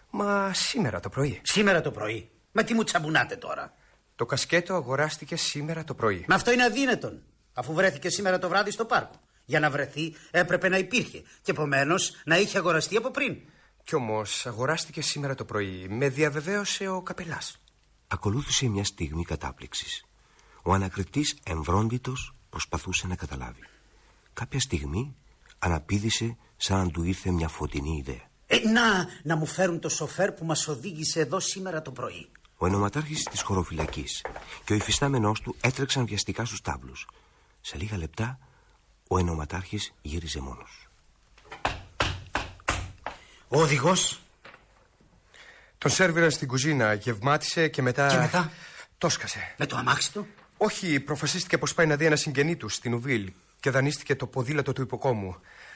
[SPEAKER 11] Μα σήμερα το πρωί.
[SPEAKER 9] Σήμερα το πρωί. Μα τι μου τσαμπουνάτε τώρα;
[SPEAKER 11] Το κασκέτο αγοράστηκε σήμερα το πρωί.
[SPEAKER 9] Μα αυτό είναι αδύνατον. Αφού βρέθηκε σήμερα το βράδυ στο πάρκο. Για να βρεθεί έπρεπε να υπήρχε. Και επομένως να είχε αγοραστεί από πριν.
[SPEAKER 11] Κι όμως αγοράστηκε σήμερα το πρωί. Με διαβεβαίωσε ο καπελάς.
[SPEAKER 3] Ακολούθησε μια στιγμή κατάπληξης. Ο ανακριτής εμβρόντιτος προσπαθούσε να καταλάβει. Κάποια στιγμή αναπήδησε σαν να του ήρθε μια φωτεινή ιδέα.
[SPEAKER 9] Ε, να, να μου φέρουν το σοφέρ που μας οδήγησε εδώ σήμερα το πρωί.
[SPEAKER 3] Ο ενωματάρχης της χωροφυλακής και ο υφιστάμενός του έτρεξαν βιαστικά στους τάβλους. Σε λίγα λεπτά ο ενωματάρχης γύριζε μόνος.
[SPEAKER 9] Ο οδηγός.
[SPEAKER 11] Τον σέρβιραν στην κουζίνα, γευμάτισε και μετά...
[SPEAKER 9] Και μετά;
[SPEAKER 11] Το σκασε.
[SPEAKER 9] Με το αμάξι του;
[SPEAKER 11] Όχι, προφασίστηκε πως πάει να δει ένα συγγενή του στην Ουβίλ και δανείστηκε το ποδήλατο του υποκόμου.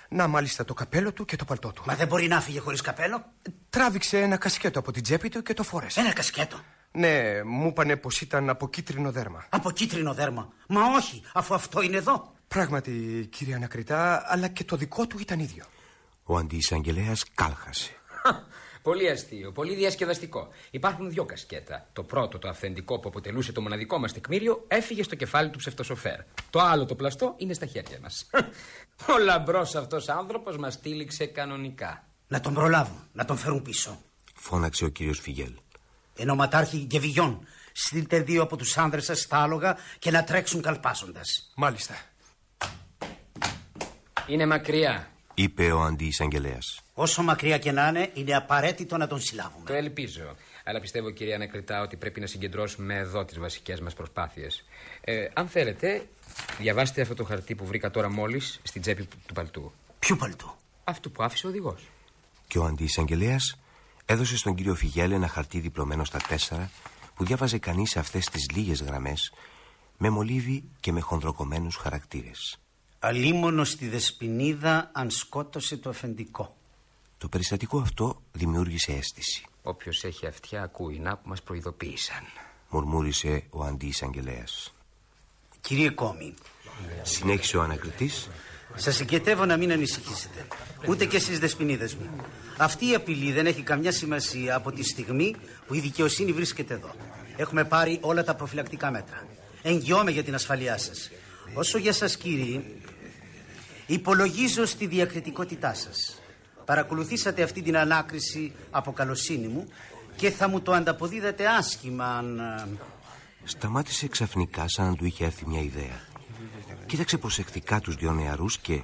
[SPEAKER 11] Να μάλιστα το καπέλο του και το παλτό του.
[SPEAKER 9] Μα δεν μπορεί να φύγει χωρίς καπέλο;
[SPEAKER 11] Τράβηξε ένα κασκέτο από την τσέπη του και το φόρεσε.
[SPEAKER 9] Ένα κασκέτο.
[SPEAKER 11] Ναι, μου είπανε πως ήταν από κίτρινο δέρμα.
[SPEAKER 9] Από κίτρινο δέρμα. Μα όχι, αφού αυτό είναι εδώ.
[SPEAKER 11] Πράγματι, κύριε Ανακριτά, αλλά και το δικό του ήταν ίδιο.
[SPEAKER 3] Ο αντιεισαγγελέας κάλχασε.
[SPEAKER 10] Πολύ αστείο, πολύ διασκεδαστικό. Υπάρχουν δύο κασκέτα. Το πρώτο, το αυθεντικό που αποτελούσε το μοναδικό μας τεκμήριο, έφυγε στο κεφάλι του ψευτοσοφέρ. Το άλλο, το πλαστό, είναι στα χέρια μας. Ο λαμπρός αυτός άνθρωπος μας τύλιξε κανονικά.
[SPEAKER 9] Να τον προλάβουν, να τον φέρουν πίσω.
[SPEAKER 3] Φώναξε ο κύριος Φιγέλ.
[SPEAKER 9] Ενωματάρχη Γκεβιγιόν, στείλτε δύο από τους άνδρες σας στα άλογα και να τρέξουν καλπάζοντας.
[SPEAKER 11] Μάλιστα.
[SPEAKER 10] Είναι μακριά.
[SPEAKER 3] Είπε ο αντιεισαγγελέας.
[SPEAKER 9] Όσο μακριά και να είναι, είναι απαραίτητο να τον συλλάβουμε.
[SPEAKER 10] Το ελπίζω. Αλλά πιστεύω, κυρία Ανακριτά, ότι πρέπει να συγκεντρώσουμε εδώ τις βασικές μας προσπάθειες. Ε, αν θέλετε, διαβάστε αυτό το χαρτί που βρήκα τώρα μόλις στην τσέπη του παλτού.
[SPEAKER 9] Ποιο παλτού;
[SPEAKER 10] Αυτό που άφησε ο οδηγός.
[SPEAKER 3] Και ο αντιεισαγγελέας έδωσε στον κύριο Φιγέλ ένα χαρτί διπλωμένο στα τέσσερα που διάβαζε κανείς αυτές τις λίγες γραμμές με μολύβι και με χονδροκομμένους χαρακτήρες.
[SPEAKER 9] Αλίμονος στη Δεσποινίδα αν σκότωσε το αφεντικό.
[SPEAKER 3] Το περιστατικό αυτό δημιούργησε αίσθηση.
[SPEAKER 10] Όποιος έχει αυτιά ακούει να που μας προειδοποίησαν.
[SPEAKER 3] Μουρμούρισε ο αντιεισαγγελέας.
[SPEAKER 9] Κύριε Κόμη,
[SPEAKER 3] Συνέχισε ο ανακριτής.
[SPEAKER 9] σας συγκετεύω να μην ανησυχήσετε. Ούτε και στις δεσποινίδες μου. Αυτή η απειλή δεν έχει καμιά σημασία από τη στιγμή που η δικαιοσύνη βρίσκεται εδώ. Έχουμε πάρει όλα τα προφυλακτικά μέτρα. Εγγυώμαι για την ασφαλειά σας. Όσο για σας κύριοι, υπολογίζω στη διακριτικότητά σας. Παρακολουθήσατε αυτή την ανάκριση από καλοσύνη μου και θα μου το ανταποδίδατε άσχημα αν... ε,
[SPEAKER 3] Σταμάτησε ξαφνικά σαν να του είχε έρθει μια ιδέα. Κοίταξε προσεκτικά τους δυο νεαρούς και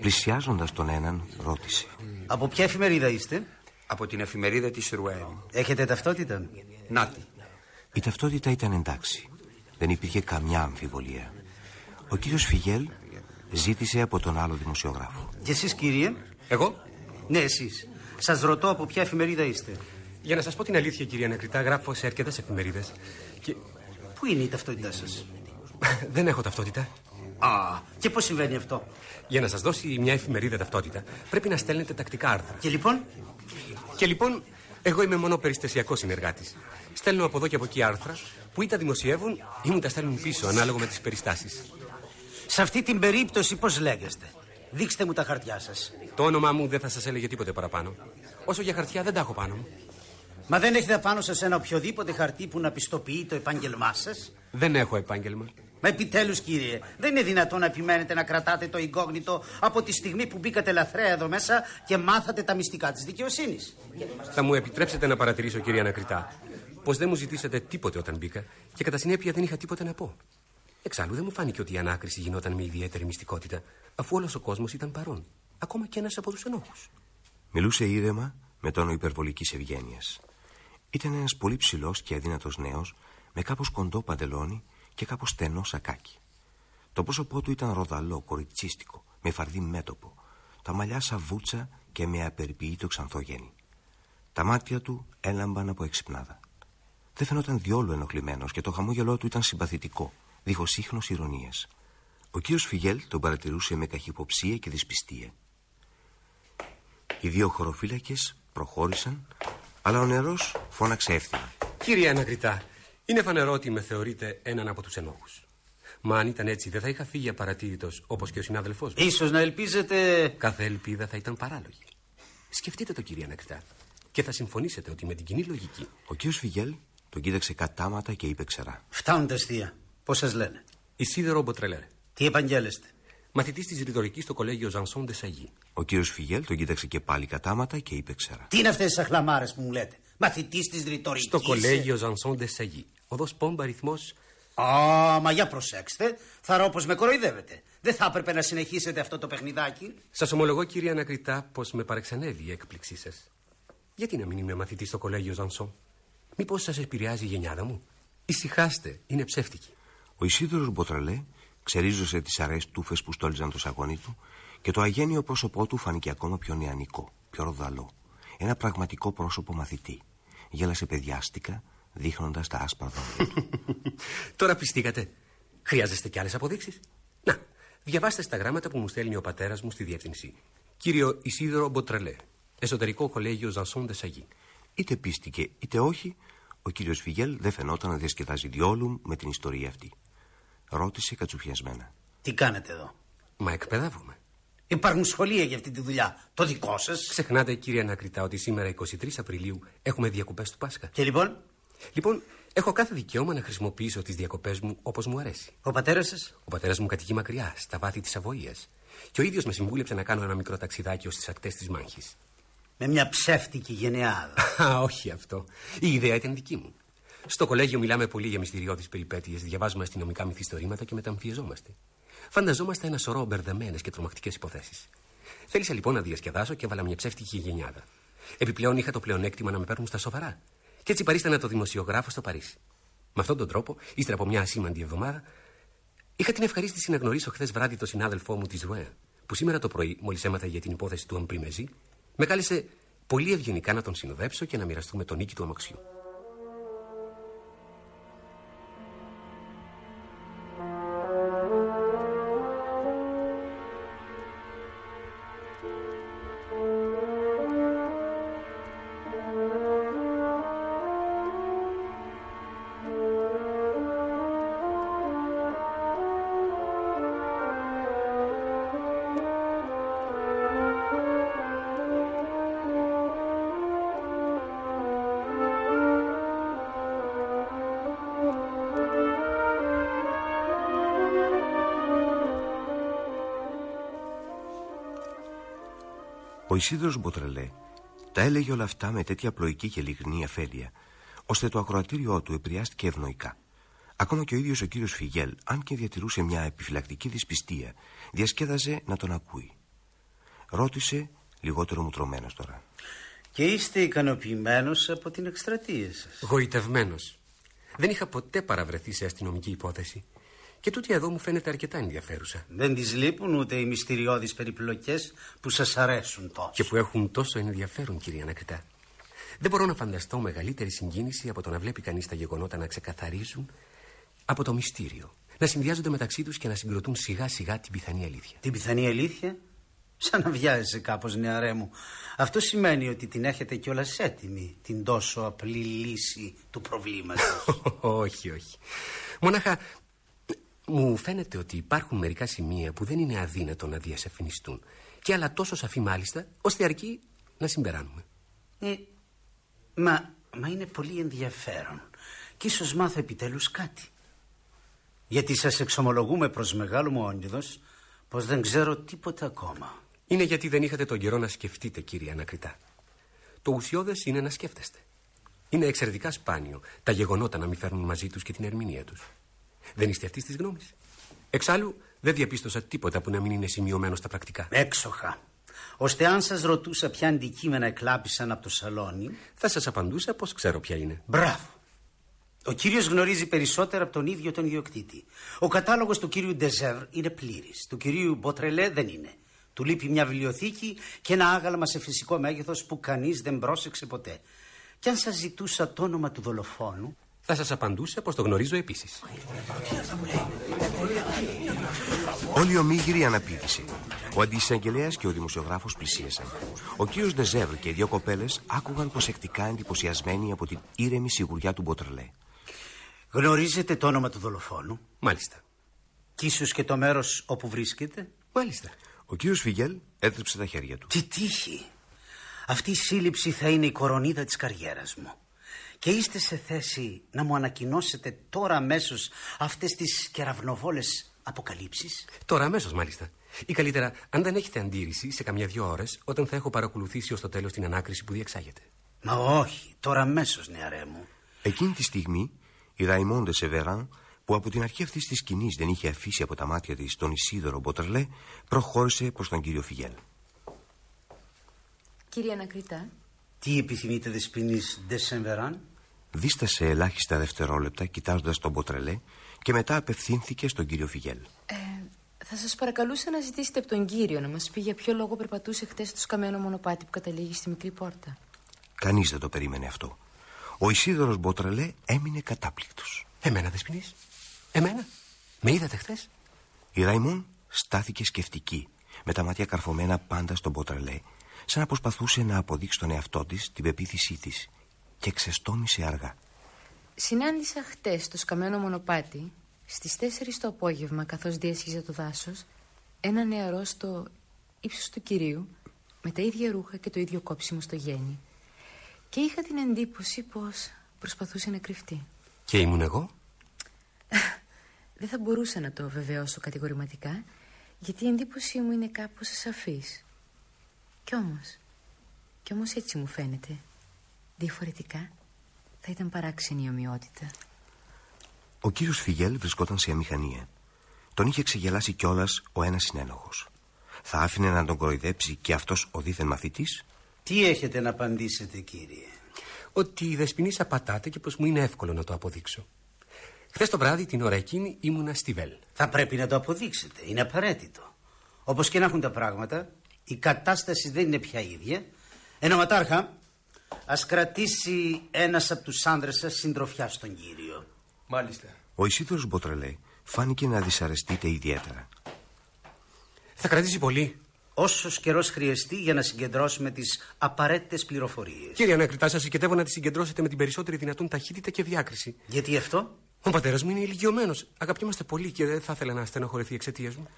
[SPEAKER 3] πλησιάζοντας τον έναν ρώτησε.
[SPEAKER 9] Από ποια εφημερίδα είστε;
[SPEAKER 7] Από την εφημερίδα της Ρουέ.
[SPEAKER 9] Έχετε ταυτότητα;
[SPEAKER 7] Νάτι.
[SPEAKER 3] Η ταυτότητα ήταν εντάξει. Δεν υπήρχε καμιά αμφιβολία. Ο κύριος Φιγέλ ζήτησε από τον άλλο δημοσιογράφο.
[SPEAKER 9] Και εσείς κύριε;
[SPEAKER 11] Εγώ;
[SPEAKER 9] Ναι εσείς. Σας ρωτώ από ποια εφημερίδα είστε.
[SPEAKER 11] Για να σας πω την αλήθεια, κύριε Ανακριτά, γράφω σε αρκετές εφημερίδες. Και
[SPEAKER 9] Πού είναι η ταυτότητά σας;
[SPEAKER 11] δεν έχω ταυτότητα.
[SPEAKER 9] Α, και πώς συμβαίνει αυτό;
[SPEAKER 11] Για να σας δώσει μια εφημερίδα ταυτότητα, πρέπει να στέλνετε τακτικά άρθρα.
[SPEAKER 9] Και λοιπόν,
[SPEAKER 11] Και λοιπόν, εγώ είμαι μόνο περιστασιακός συνεργάτης. Στέλνω από εδώ και από εκεί άρθρα που ή τα δημοσιεύουν ή μου τα στέλνουν πίσω ανάλογα με τις περιστάσεις.
[SPEAKER 9] σε αυτή την περίπτωση πώς λέγεστε; Δείξτε μου τα χαρτιά σας.
[SPEAKER 11] Το όνομά μου δεν θα σας έλεγε τίποτε παραπάνω. Όσο για χαρτιά δεν τα έχω πάνω μου.
[SPEAKER 9] Μα δεν έχετε πάνω σας ένα οποιοδήποτε χαρτί που να πιστοποιεί το επάγγελμά σας;
[SPEAKER 11] Δεν έχω επάγγελμα.
[SPEAKER 9] Μα επιτέλους κύριε, δεν είναι δυνατόν να επιμένετε να κρατάτε το εγκόγνητο από τη στιγμή που μπήκατε λαθρέα εδώ μέσα και μάθατε τα μυστικά της δικαιοσύνης.
[SPEAKER 11] Θα μου επιτρέψετε να παρατηρήσω, κύριε Ανακριτά, πως δεν μου ζητήσατε τίποτε όταν μπήκα και κατά συνέπεια δεν είχα τίποτε να πω. Εξάλλου δεν μου φάνηκε ότι η ανάκριση γινόταν με ιδιαίτερη μυστικότητα, αφού όλος ο κόσμος ήταν παρόν. Ακόμα και ένας από τους ενόχους.
[SPEAKER 3] Μιλούσε ήρεμα με τόνο υπερβολικής ευγένειας. Ήταν ένας πολύ ψηλός και αδύνατος νέος με κάπως κοντό παντελόνι και κάπως στενό σακάκι. Το πρόσωπό του ήταν ροδαλό, κοριτσίστικο, με φαρδί μέτωπο, τα μαλλιά σαβούτσα και με απερποιήτο ξανθό γέννη. Τα μάτια του έλαμπαν από εξυπνάδα. Δεν φαινόταν διόλου ενοχλημένος και το χαμόγελό του ήταν συμπαθητικό, δίχως ίχνος ηρωνίας. Ο κύριος Φιγέλ τον παρατηρούσε με καχυποψία και δυσπιστία. Οι δύο χωροφύλακες προχώρησαν, αλλά ο νερός φώναξε εύθυμα.
[SPEAKER 11] Κύριε Ανακριτά, είναι φανερό ότι με θεωρείτε έναν από τους ενόχους. Μα αν ήταν έτσι, δεν θα είχα φύγει απαρατήρητος όπως και ο συνάδελφός μου.
[SPEAKER 9] Ίσως να ελπίζετε...
[SPEAKER 11] Κάθε ελπίδα θα ήταν παράλογη. Σκεφτείτε το, κύριε Ανακριτά, και θα συμφωνήσετε ότι με την κοινή λογική.
[SPEAKER 3] Ο κύριος Φιγέλ τον κοίταξε κατάματα και είπε ξερά.
[SPEAKER 9] Φτάνουν τα αστεία. Πώς σας λένε;
[SPEAKER 11] Ισίδερο Μποτρελέρ,
[SPEAKER 9] Τι επαγγέλλεστε;
[SPEAKER 11] μαθητής της ρητορικής στο κολέγιο Ζανσόν de Σαγί.
[SPEAKER 3] Ο κύριος Φιγέλ τον κοίταξε και πάλι κατάματα και είπε ξερά.
[SPEAKER 9] Τι είναι αυτές τις αχλαμάρες που μου λέτε; Μαθητής της ρητορικής.
[SPEAKER 12] Στο κολέγιο Ζανσόν Ντεσαγί. Οδό Πόμπα, αριθμό.
[SPEAKER 9] Α, μα για προσέξτε. Θα ρω πως με κοροϊδεύετε. Δεν θα έπρεπε να συνεχίσετε αυτό το παιχνιδάκι.
[SPEAKER 12] Σας ομολογώ, κύριε Ανακριτά, πως με παρεξενεύει η έκπληξή σας. Γιατί να μην είμαι μαθητής στο κολέγιο Ζανσόν; Μήπως σας επηρεάζει η γενιάδα μου; Ησυχάστε, είναι ψεύτικη.
[SPEAKER 3] Ο Ισίδωρος Μποτραλέ ξερίζωσε τις αραιές τούφες που στόλιζαν το σαγόνι του και το αγένειο πρόσωπό του φάνηκε ακόμα πιο νεανικό, πιο ροδαλό. Ένα πραγματικό πρόσωπο μαθητή. Γέλασε παιδιάστικα, δείχνοντας τα άσπρα δόντια του.
[SPEAKER 12] Τώρα πιστήκατε. Χρειάζεστε κι άλλες αποδείξεις; Να, διαβάστε στα γράμματα που μου στέλνει ο πατέρας μου στη διεύθυνση. Κύριο Ισίδωρο Μποτρελέ, εσωτερικό κολέγιο Ζανσόν Δεσαγί.
[SPEAKER 3] Είτε πίστηκε είτε όχι, ο κύριος Φιγέλ δεν φαινόταν να διασκεδάζει διόλου με την ιστορία αυτή. Ρώτησε κατσουφιασμένα.
[SPEAKER 9] Τι κάνετε εδώ;
[SPEAKER 12] Μα εκπαιδεύομαι.
[SPEAKER 9] Υπάρχουν σχολεία για αυτή τη δουλειά. Το δικό σας.
[SPEAKER 12] Ξεχνάτε, κύριε Ανακριτά, ότι σήμερα 23 Απριλίου έχουμε διακοπές του Πάσχα.
[SPEAKER 9] Και λοιπόν;
[SPEAKER 12] Λοιπόν, έχω κάθε δικαίωμα να χρησιμοποιήσω τις διακοπές μου όπως μου αρέσει.
[SPEAKER 9] Ο πατέρας σας;
[SPEAKER 12] Ο πατέρας μου κατοικεί μακριά, στα βάθη της Αβοίας. Και ο ίδιος με συμβούλεψε να κάνω ένα μικρό ταξιδάκι ως τις ακτές της Μάχης.
[SPEAKER 9] Με μια ψεύτικη γενεάδα.
[SPEAKER 12] Α, όχι αυτό. Η ιδέα ήταν δική μου. Στο κολέγιο μιλάμε πολύ για μυστηριώδεις περιπέτειες, διαβάζουμε αστυνομικά μυθιστορήματα και μεταμφιεζόμαστε. Φανταζόμαστε ένα σωρό μπερδεμένες και τρομακτικές υποθέσεις. Θέλησα λοιπόν να διασκεδάσω και έβαλα μια ψεύτικη γενιάδα. Επιπλέον είχα το πλεονέκτημα να με παίρνουν στα σοβαρά. Και έτσι παρίστανα το δημοσιογράφο στο Παρίσι. Με αυτόν τον τρόπο, ύστερα από μια ασήμαντη εβδομάδα, είχα την ευχαρίστηση να γνωρίσω χθες βράδυ τον συνάδελφό μου της Ρουέ, που σήμερα το πρωί, μόλις έμαθα για την υπόθεση του Αμπριμεζή, με κάλεσε πολύ ευγενικά να τον συνοδέψω και να μοιραστούμε τον νίκη του αμαξιού.
[SPEAKER 3] Ο Ισίδωρος Μποτρελέ τα έλεγε όλα αυτά με τέτοια πλοϊκή και ειλικρινή αφέλεια, ώστε το ακροατήριό του επηρεάστηκε ευνοϊκά. Ακόμα και ο ίδιος ο κύριος Φιγέλ, αν και διατηρούσε μια επιφυλακτική δυσπιστία, διασκέδαζε να τον ακούει. Ρώτησε, λιγότερο μουτρωμένος τώρα.
[SPEAKER 9] Και είστε ικανοποιημένος από την εκστρατεία σας;
[SPEAKER 12] Γοητευμένος. Δεν είχα ποτέ παραβρεθεί σε αστυνομική υπόθεση. Και τούτη εδώ μου φαίνεται αρκετά ενδιαφέρουσα.
[SPEAKER 9] Δεν τι λείπουν ούτε οι μυστηριώδεις περιπλοκές που σας αρέσουν τόσο.
[SPEAKER 12] Και που έχουν τόσο ενδιαφέρον, κύριε Ανακριτά. Δεν μπορώ να φανταστώ μεγαλύτερη συγκίνηση από το να βλέπει κανείς τα γεγονότα να ξεκαθαρίζουν από το μυστήριο. Να συνδυάζονται μεταξύ τους και να συγκροτούν σιγά σιγά την πιθανή αλήθεια.
[SPEAKER 9] Την πιθανή αλήθεια; Σαν να βιάζεσαι κάπως, νεαρέ μου. Αυτό σημαίνει ότι την έχετε κιόλας έτοιμη, την τόσο απλή λύση του προβλήματος.
[SPEAKER 12] όχι, όχι. Μονάχα μου φαίνεται ότι υπάρχουν μερικά σημεία που δεν είναι αδύνατο να διασαφινιστούν και άλλα τόσο σαφή μάλιστα, ώστε αρκεί να συμπεράνουμε.
[SPEAKER 9] Ε, μα, μα είναι πολύ ενδιαφέρον και ίσως μάθω επιτέλους κάτι. Γιατί σας εξομολογούμε προς μεγάλο μου όνειδος πως δεν ξέρω τίποτα ακόμα.
[SPEAKER 12] Είναι γιατί δεν είχατε τον καιρό να σκεφτείτε, κύριε Ανακριτά. Το ουσιώδες είναι να σκέφτεστε. Είναι εξαιρετικά σπάνιο τα γεγονότα να μην φέρνουν μαζί τους και την ερμηνεία τους. Δεν είστε αυτής της γνώμης. Εξάλλου, δεν διαπίστωσα τίποτα που να μην είναι σημειωμένο στα πρακτικά.
[SPEAKER 9] Έξοχα. Ώστε αν σας ρωτούσα ποια αντικείμενα εκλάπησαν από το σαλόνι.
[SPEAKER 12] Θα σας απαντούσα πως ξέρω ποια είναι.
[SPEAKER 9] Μπράβο. Ο κύριος γνωρίζει περισσότερα από τον ίδιο τον ιδιοκτήτη. Ο κατάλογος του κύριου Ντεζεύρ είναι πλήρης. Του κυρίου Μποτρελέ δεν είναι. Του λείπει μια βιβλιοθήκη και ένα άγαλμα σε φυσικό μέγεθος που κανείς δεν πρόσεξε ποτέ. Και αν σας ζητούσα το όνομα του δολοφόνου.
[SPEAKER 12] Θα σας απαντούσα πω το γνωρίζω επίσης.
[SPEAKER 3] Όλοι οι ομίγυροι αναπήδησε. Ο αντισαγγελέα και ο δημοσιογράφος πλησίασαν. Ο κύριος Ντεζεύρ και οι δύο κοπέλες άκουγαν προσεκτικά εντυπωσιασμένοι από την ήρεμη σιγουριά του Μποτρελέ.
[SPEAKER 9] Γνωρίζετε το όνομα του δολοφόνου;
[SPEAKER 12] Μάλιστα.
[SPEAKER 9] Κι ίσως και το μέρος όπου βρίσκεται;
[SPEAKER 12] Μάλιστα.
[SPEAKER 3] Ο κύριος Φιγέλ έτρεψε τα χέρια του.
[SPEAKER 9] Τι τύχη. Αυτή η σύλληψη θα είναι η κορονίδα της καριέρας μου. Και είστε σε θέση να μου ανακοινώσετε τώρα αμέσως αυτές τις κεραυνοβόλες αποκαλύψεις;
[SPEAKER 12] Τώρα αμέσως, μάλιστα. Ή καλύτερα, αν δεν έχετε αντίρρηση, σε καμιά δύο ώρες, όταν θα έχω παρακολουθήσει ως το τέλος την ανάκριση που διεξάγεται.
[SPEAKER 9] Μα όχι, τώρα αμέσως, νεαρέ μου.
[SPEAKER 3] Εκείνη τη στιγμή η Ραϊμόντε Σεβεράν, που από την αρχή αυτής της σκηνής δεν είχε αφήσει από τα μάτια της τον Ισίδωρο Μποτρελέ, προχώρησε προς τον κύριο Φιγέλ.
[SPEAKER 5] Κύριε Ανακριτά.
[SPEAKER 9] Τι επιθυμείτε, Δεσποινής Ντεσεμβεράν;
[SPEAKER 3] Δίστασε ελάχιστα δευτερόλεπτα κοιτάζοντας τον Μποτρελέ και μετά απευθύνθηκε στον κύριο Φιγέλ.
[SPEAKER 5] Ε, θα σας παρακαλούσα να ζητήσετε από τον κύριο να μας πει για ποιο λόγο περπατούσε χτες το σκαμμένο μονοπάτι που καταλήγει στη μικρή πόρτα.
[SPEAKER 3] Κανείς δεν το περίμενε αυτό. Ο Ισίδωρος Μποτρελέ έμεινε κατάπληκτος.
[SPEAKER 12] Εμένα, Δεσποινής. Εμένα. Με είδατε χθες;
[SPEAKER 3] Η Ραϊμόν στάθηκε σκεφτική, με τα μάτια καρφωμένα πάντα στον Μποτρελέ, σαν να προσπαθούσε να αποδείξει τον εαυτό της την πεποίθησή της και ξεστόμησε αργά.
[SPEAKER 5] Συνάντησα χτες το σκαμμένο μονοπάτι στις 4 το απόγευμα, καθώς διέσχιζε το δάσος, ένα νεαρό στο ύψος του κυρίου, με τα ίδια ρούχα και το ίδιο κόψιμο στο γέννη. Και είχα την εντύπωση πως προσπαθούσε να κρυφτεί.
[SPEAKER 12] Και ήμουν εγώ.
[SPEAKER 5] Δεν θα μπορούσα να το βεβαιώσω κατηγορηματικά, γιατί η εντύπωσή μου είναι κάπως ασαφής. Κι όμως, κι όμως έτσι μου φαίνεται. Διαφορετικά θα ήταν παράξενη η ομοιότητα.
[SPEAKER 3] Ο κύριος Φιγέλ βρισκόταν σε αμηχανία. Τον είχε ξεγελάσει κιόλας ο ένας συνένοχος. Θα άφηνε να τον κοροϊδέψει και αυτός ο δίθεν μαθητής;
[SPEAKER 9] Τι έχετε να απαντήσετε, κύριε;
[SPEAKER 12] Ότι η Δεσποινής απατάτε και πως μου είναι εύκολο να το αποδείξω. Χθες το βράδυ την ώρα εκείνη ήμουνα στη Βέλ.
[SPEAKER 9] Θα πρέπει να το αποδείξετε. Είναι απαραίτητο. Όπως και να έχουν τα πράγματα, η κατάσταση δεν είναι πια ίδια. Ένα ματάρχα, ας κρατήσει ένας από τους άνδρες σας συντροφιά στον κύριο.
[SPEAKER 11] Μάλιστα.
[SPEAKER 3] Ο Ισίδωρος Μποτρελέ φάνηκε να δυσαρεστείται ιδιαίτερα.
[SPEAKER 12] Θα κρατήσει πολύ.
[SPEAKER 9] Όσος καιρός χρειαστεί για να συγκεντρώσουμε τις απαραίτητες πληροφορίες.
[SPEAKER 12] Κύριε Ανακριτά, σας συγκεντεύω να τις συγκεντρώσετε με την περισσότερη δυνατόν ταχύτητα και διάκριση.
[SPEAKER 9] Γιατί αυτό;
[SPEAKER 12] Ο πατέρας μου είναι ηλικιωμένος. Αγαπιόμαστε πολύ και δεν θα ήθελα να στενοχωρηθεί εξαιτίας μου.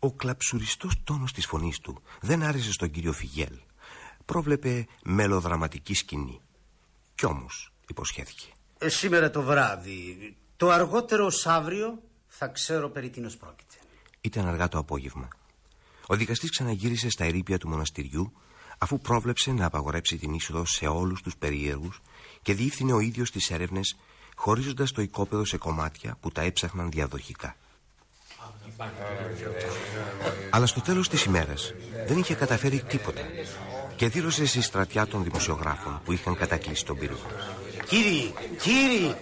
[SPEAKER 3] Ο κλαψουριστός τόνος της φωνής του δεν άρεσε στον κύριο Φιγέλ. Πρόβλεπε μελοδραματική σκηνή. Κι όμως υποσχέθηκε.
[SPEAKER 9] Ε, σήμερα το βράδυ, το αργότερο ως αύριο, θα ξέρω περί τίνος πρόκειται.
[SPEAKER 3] Ήταν αργά το απόγευμα. Ο δικαστής ξαναγύρισε στα ερήπια του μοναστηριού αφού πρόβλεψε να απαγορέψει την είσοδο σε όλους τους περίεργους και διεύθυνε ο ίδιος τις έρευνες χωρίζοντας το οικόπεδο σε κομμάτια που τα έψαχναν διαδοχικά. Αλλά στο τέλος της ημέρας δεν είχε καταφέρει τίποτα και δήλωσε στη στρατιά των δημοσιογράφων που είχαν κατακλείσει τον πύργο.
[SPEAKER 9] Κύριοι, κύριοι,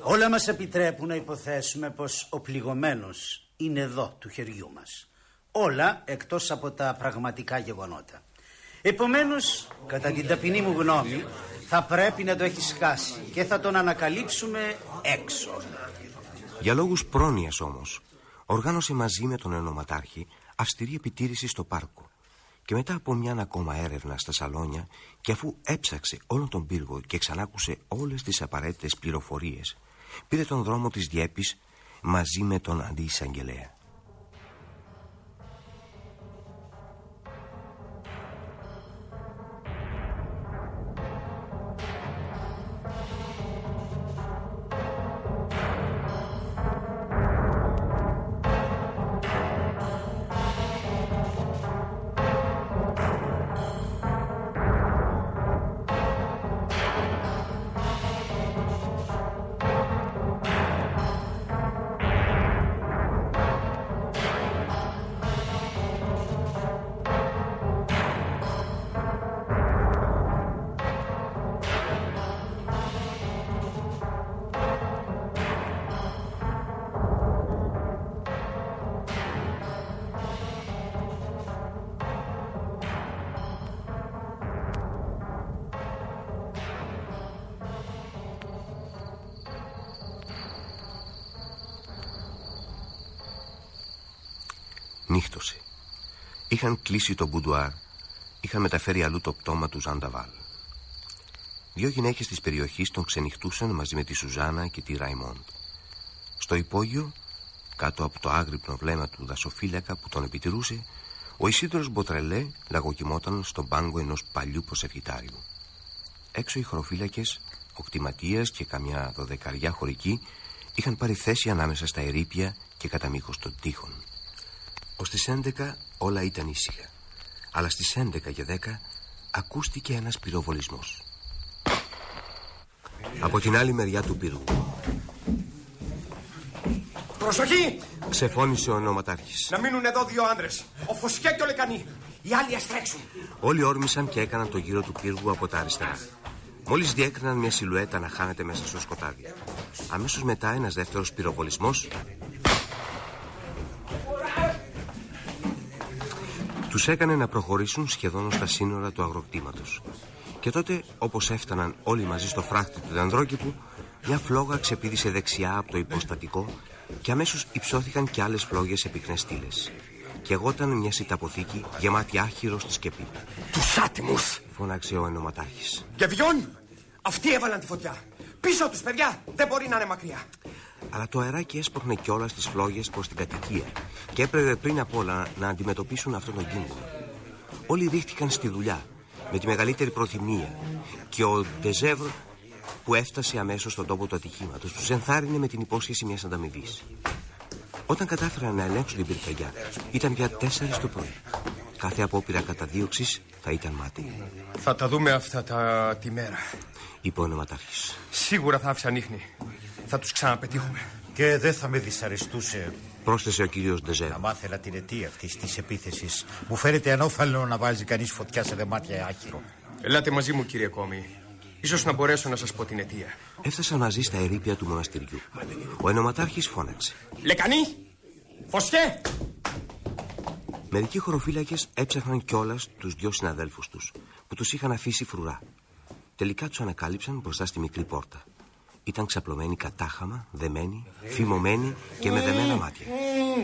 [SPEAKER 9] όλα μας επιτρέπουν να υποθέσουμε πως ο πληγωμένος είναι εδώ του χεριού μας. Όλα εκτός από τα πραγματικά γεγονότα. Επομένως, κατά την ταπεινή μου γνώμη, θα πρέπει να το έχει σκάσει και θα τον ανακαλύψουμε έξω.
[SPEAKER 3] Για λόγους πρόνοιας όμως, οργάνωσε μαζί με τον ενωματάρχη αυστηρή επιτήρηση στο πάρκο και μετά από μια ακόμα έρευνα στα σαλόνια και αφού έψαξε όλον τον πύργο και ξανάκουσε όλες τις απαραίτητες πληροφορίες πήρε τον δρόμο της Διέπης μαζί με τον αντιεισαγγελέα. Είχαν κλείσει το μπουντουάρ, είχαν μεταφέρει αλλού το πτώμα του Ζανταβάλ. Δύο γυναίκες της περιοχής τον ξενυχτούσαν μαζί με τη Σουζάνα και τη Ραϊμόντ. Στο υπόγειο, κάτω από το άγρυπνο βλέμμα του δασοφύλακα που τον επιτηρούσε, ο Ισίδωρος Μποτρελέ λαγοκοιμόταν στον πάγκο ενός παλιού προσευχητάριου. Έξω οι χωροφύλακες, ο κτηματίας και καμιά δωδεκαριά χωρικοί είχαν πάρει θέση ανάμεσα στα ερήπια και κατά μήκος των τείχων. Ω τις 11 όλα ήταν ήσυχα. Αλλά στις 11 και 10 ακούστηκε ένας πυροβολισμός. Από την άλλη μεριά του πύργου.
[SPEAKER 7] Προσοχή!
[SPEAKER 3] Ξεφώνησε ο ονόματάρχης.
[SPEAKER 7] Να μείνουν εδώ δύο άντρες. Ο Φωσιέ και ο Λεκανή. Οι άλλοι ας τρέξουν.
[SPEAKER 3] Όλοι όρμησαν και έκαναν το γύρο του πύργου από τα αριστερά. Μόλις διέκριναν μια σιλουέτα να χάνεται μέσα στο σκοτάδι. Αμέσως μετά ένας δεύτερος πυροβολισμός. Τους έκανε να προχωρήσουν σχεδόν στα σύνορα του αγροκτήματος. Και τότε, όπως έφταναν όλοι μαζί στο φράχτη του δανδρόκηπου, μια φλόγα ξεπήδησε δεξιά από το υποστατικό και αμέσως υψώθηκαν κι άλλες φλόγες σε πυκνές στήλες. Και εγώταν μια σιταποθήκη γεμάτη άχυρος στη σκεπή.
[SPEAKER 7] Τους άτιμους!
[SPEAKER 3] Φώναξε ο ενωματάρχης.
[SPEAKER 7] Γεβιόν! Αυτοί έβαλαν τη φωτιά. Πίσω τους, παιδιά! Δεν μπορεί να είναι μακριά.
[SPEAKER 3] Αλλά το αεράκι έσπροχνε κιόλας τις φλόγες προς την κατοικία και έπρεπε πριν απ' όλα να αντιμετωπίσουν αυτόν τον κίνδυνο. Όλοι ρίχτηκαν στη δουλειά με τη μεγαλύτερη προθυμία και ο Ντεζεύρ που έφτασε αμέσως στον τόπο του ατυχήματος τους ενθάρρυνε με την υπόσχεση μιας ανταμοιβής. Όταν κατάφεραν να ελέγξουν την πυρκαγιά, ήταν πια 4 το πρωί. Κάθε απόπειρα καταδίωξης θα ήταν μάτι.
[SPEAKER 11] Θα τα δούμε αυτά τα... τη μέρα.
[SPEAKER 3] Είπε ο ονοματάρχης.
[SPEAKER 11] Σίγουρα θα άφησαν ίχνη. Θα τους ξαναπετύχουμε.
[SPEAKER 6] Και δεν θα με δυσαρεστούσε
[SPEAKER 3] Πρόσθεσε ο κύριος Ντεζέρ.
[SPEAKER 6] να μάθαιρα την αιτία αυτής της επίθεσης. Μου φαίνεται ανώφαλο να βάζει κανείς φωτιά σε δεμάτια άχυρο.
[SPEAKER 11] Ελάτε μαζί μου, κύριε Κόμη. Ίσως να μπορέσω να σας πω την αιτία.
[SPEAKER 3] Έφτασαν μαζί στα ερήπια του μοναστηριού. Ο ενωματάρχης φώναξε.
[SPEAKER 7] Λεκανή! Φωσιέ!
[SPEAKER 3] Μερικοί χωροφύλακες έψαχναν κιόλας τους δυο συναδέλφους τους, που τους είχαν αφήσει φρουρά. Τελικά τους ανακάλυψαν μπροστά στη μικρή πόρτα. Ήταν ξαπλωμένοι κατάχαμα, δεμένοι, φημωμένοι και με δεμένα μάτια.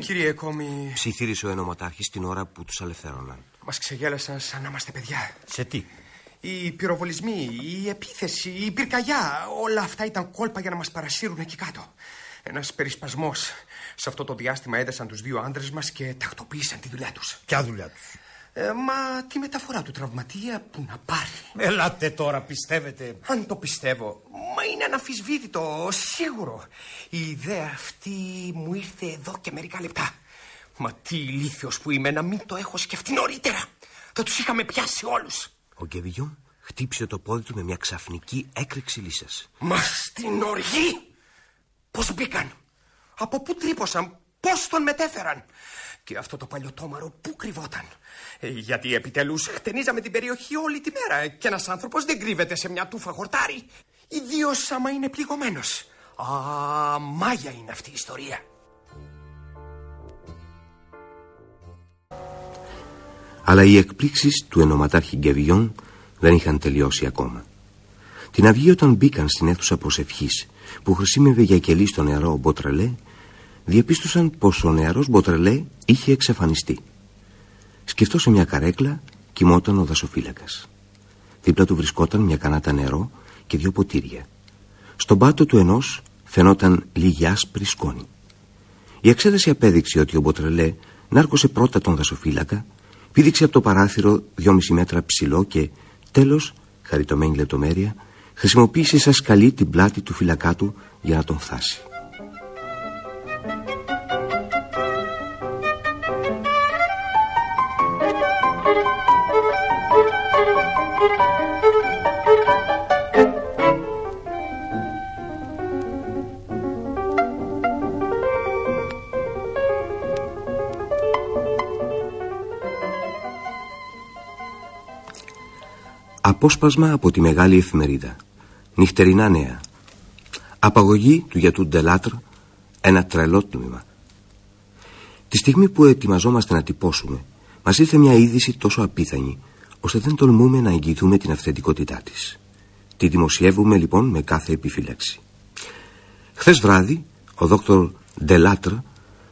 [SPEAKER 11] Κύριε Κόμη,
[SPEAKER 3] Ψιθύρισε ο ενωματάρχης την ώρα που τους αλευθέρωναν.
[SPEAKER 11] μας ξεγέλασαν σαν να είμαστε παιδιά.
[SPEAKER 6] Σε τι;
[SPEAKER 11] Οι πυροβολισμοί, η επίθεση, η πυρκαγιά, όλα αυτά ήταν κόλπα για να μας παρασύρουν εκεί κάτω. Ένας περισπασμός. Σε αυτό το διάστημα έδεσαν τους δύο άντρες μας και τακτοποίησαν τη δουλειά τους.
[SPEAKER 6] Ποια δουλειά τους;
[SPEAKER 11] Ε, μα τη μεταφορά του τραυματία που να πάρει.
[SPEAKER 6] Ελάτε τώρα, πιστεύετε.
[SPEAKER 11] Αν το πιστεύω, μα είναι αναφυσβήτητο, σίγουρο. Η ιδέα αυτή μου ήρθε εδώ και μερικά λεπτά. Μα τι ηλίθιος που είμαι να μην το έχω σκεφτεί νωρίτερα. Θα τους είχαμε πιάσει όλους.
[SPEAKER 3] Ο Γκεβιγιόν χτύπησε το πόδι του με μια ξαφνική έκρηξη λύσας.
[SPEAKER 11] Μα στην οργή! Πώς μπήκαν, από πού τρύπωσαν, πώς τον μετέφεραν; Και αυτό το παλιωτόμαρο πού κρυβόταν; Ε, γιατί επιτέλους χτενίζαμε την περιοχή όλη τη μέρα και ένας άνθρωπος δεν κρύβεται σε μια τούφα χορτάρι. Ιδίως άμα είναι πληγωμένος. Α, μάγια είναι αυτή η ιστορία.
[SPEAKER 3] Αλλά οι εκπλήξεις του ενωματάρχη Γκεβιόν δεν είχαν τελειώσει ακόμα. Την αυγή όταν μπήκαν στην αίθουσα προσευχής που χρησιμεύε για κελί στο νεαρό Μποτρελέ, διαπίστωσαν πως ο νεαρός Μποτρελέ είχε εξαφανιστεί. Σκεφτό σε μια καρέκλα κοιμόταν ο δασοφύλακας. Δίπλα του βρισκόταν μια κανάτα νερό και δύο ποτήρια. Στον πάτο του ενός φαινόταν λίγη άσπρη σκόνη. Η εξέταση απέδειξε ότι ο Μποτρελέ νάρκωσε πρώτα τον δασοφύλακα, πήδηξε από το παράθυρο δυόμιση μέτρα ψηλό και τέλος, χαριτωμένη λεπτομέρεια, χρησιμοποίησε σαν σκαλί την πλάτη του φυλακά του για να τον φτάσει. Απόσπασμα από τη μεγάλη εφημερίδα. Νυχτερινά νέα. Απαγωγή του γιατού Ντελάτρ. Ένα τρελό τμήμα. Τη στιγμή που ετοιμαζόμαστε να τυπώσουμε, μας ήρθε μια είδηση τόσο απίθανη, ώστε δεν τολμούμε να εγγυηθούμε την αυθεντικότητά της. Τη δημοσιεύουμε λοιπόν με κάθε επιφύλαξη. Χθες βράδυ, ο δόκτωρ Ντελάτρ,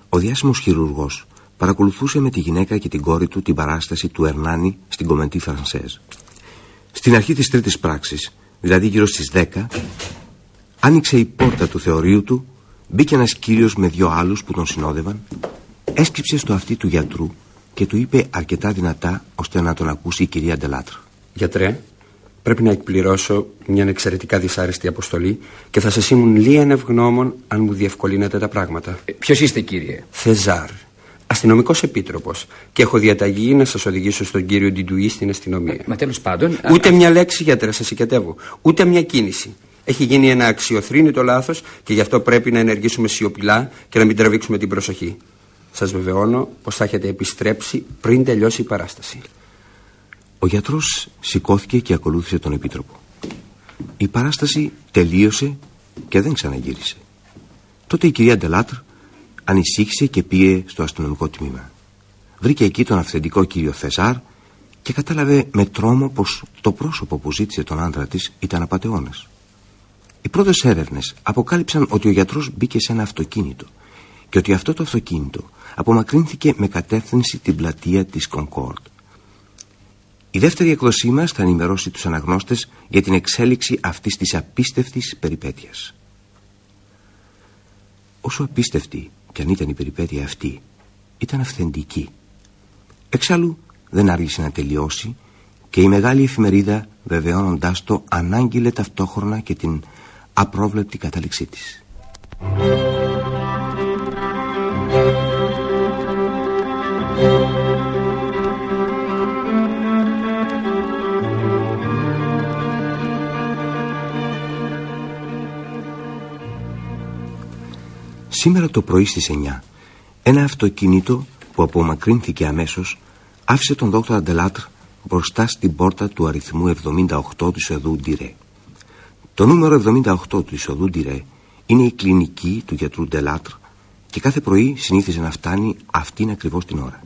[SPEAKER 3] ο διάσημος χειρουργός, παρακολουθούσε με τη γυναίκα και την κόρη του την παράσταση του Ερνάνη στην Κομμεντή Φρανσέζ. Στην αρχή της τρίτης πράξης, δηλαδή γύρω στις 10, άνοιξε η πόρτα του θεωρείου του, μπήκε ένας κύριος με δυο άλλους που τον συνόδευαν, έσκυψε στο αυτί του γιατρού και του είπε αρκετά δυνατά ώστε να τον ακούσει η κυρία Ντελάτρ.
[SPEAKER 12] Γιατρέ, πρέπει να εκπληρώσω μια εξαιρετικά δυσάρεστη αποστολή και θα σας ήμουν λίγαν ευγνώμων αν μου διευκολύνετε τα πράγματα.
[SPEAKER 10] Ποιος είστε, κύριε;
[SPEAKER 12] Θεζάρ,
[SPEAKER 11] αστυνομικός επίτροπος και έχω διαταγή να σας οδηγήσω στον κύριο Ντιντουή στην αστυνομία.
[SPEAKER 10] Μα τέλος πάντων.
[SPEAKER 11] Ούτε μια λέξη γιατρέ, σας συγκατεύω. Ούτε μια κίνηση. Έχει γίνει ένα αξιοθρύνητο λάθος και γι' αυτό πρέπει να ενεργήσουμε σιωπηλά και να μην τραβήξουμε την προσοχή. Σας βεβαιώνω πως θα έχετε επιστρέψει πριν τελειώσει η παράσταση.
[SPEAKER 3] Ο γιατρός σηκώθηκε και ακολούθησε τον επίτροπο. Η παράσταση τελείωσε και δεν ξαναγύρισε. Τότε η κυρία Ντελάτρ ανησύχησε και πήγε στο αστυνομικό τμήμα. Βρήκε εκεί τον αυθεντικό κύριο Θεσάρ και κατάλαβε με τρόμο πως το πρόσωπο που ζήτησε τον άντρα της ήταν απατεώνας. Οι πρώτες έρευνες αποκάλυψαν ότι ο γιατρός μπήκε σε ένα αυτοκίνητο και ότι αυτό το αυτοκίνητο απομακρύνθηκε με κατεύθυνση την πλατεία της Κονκόρντ. Η δεύτερη εκδοσή μας θα ενημερώσει τους αναγνώστες για την εξέλιξη αυτής της απίστευτης περιπέτειας. Όσο απίστευτη κι αν ήταν η περιπέτεια αυτή, ήταν αυθεντική. Εξάλλου δεν άργησε να τελειώσει και η μεγάλη εφημερίδα βεβαιώνοντάς το ανάγγειλε ταυτόχρονα και την απρόβλεπτη κατάληξή της. Σήμερα το πρωί στις 9 ένα αυτοκίνητο που απομακρύνθηκε αμέσως άφησε τον δόκτωρα Αντελάτρ μπροστά στην πόρτα του αριθμού 78 του Ισοδού Ντιρέ. Το νούμερο 78 του Ισοδού Ντιρέ είναι η κλινική του γιατρού Ντελάτρ και κάθε πρωί συνήθιζε να φτάνει αυτήν ακριβώς την ώρα.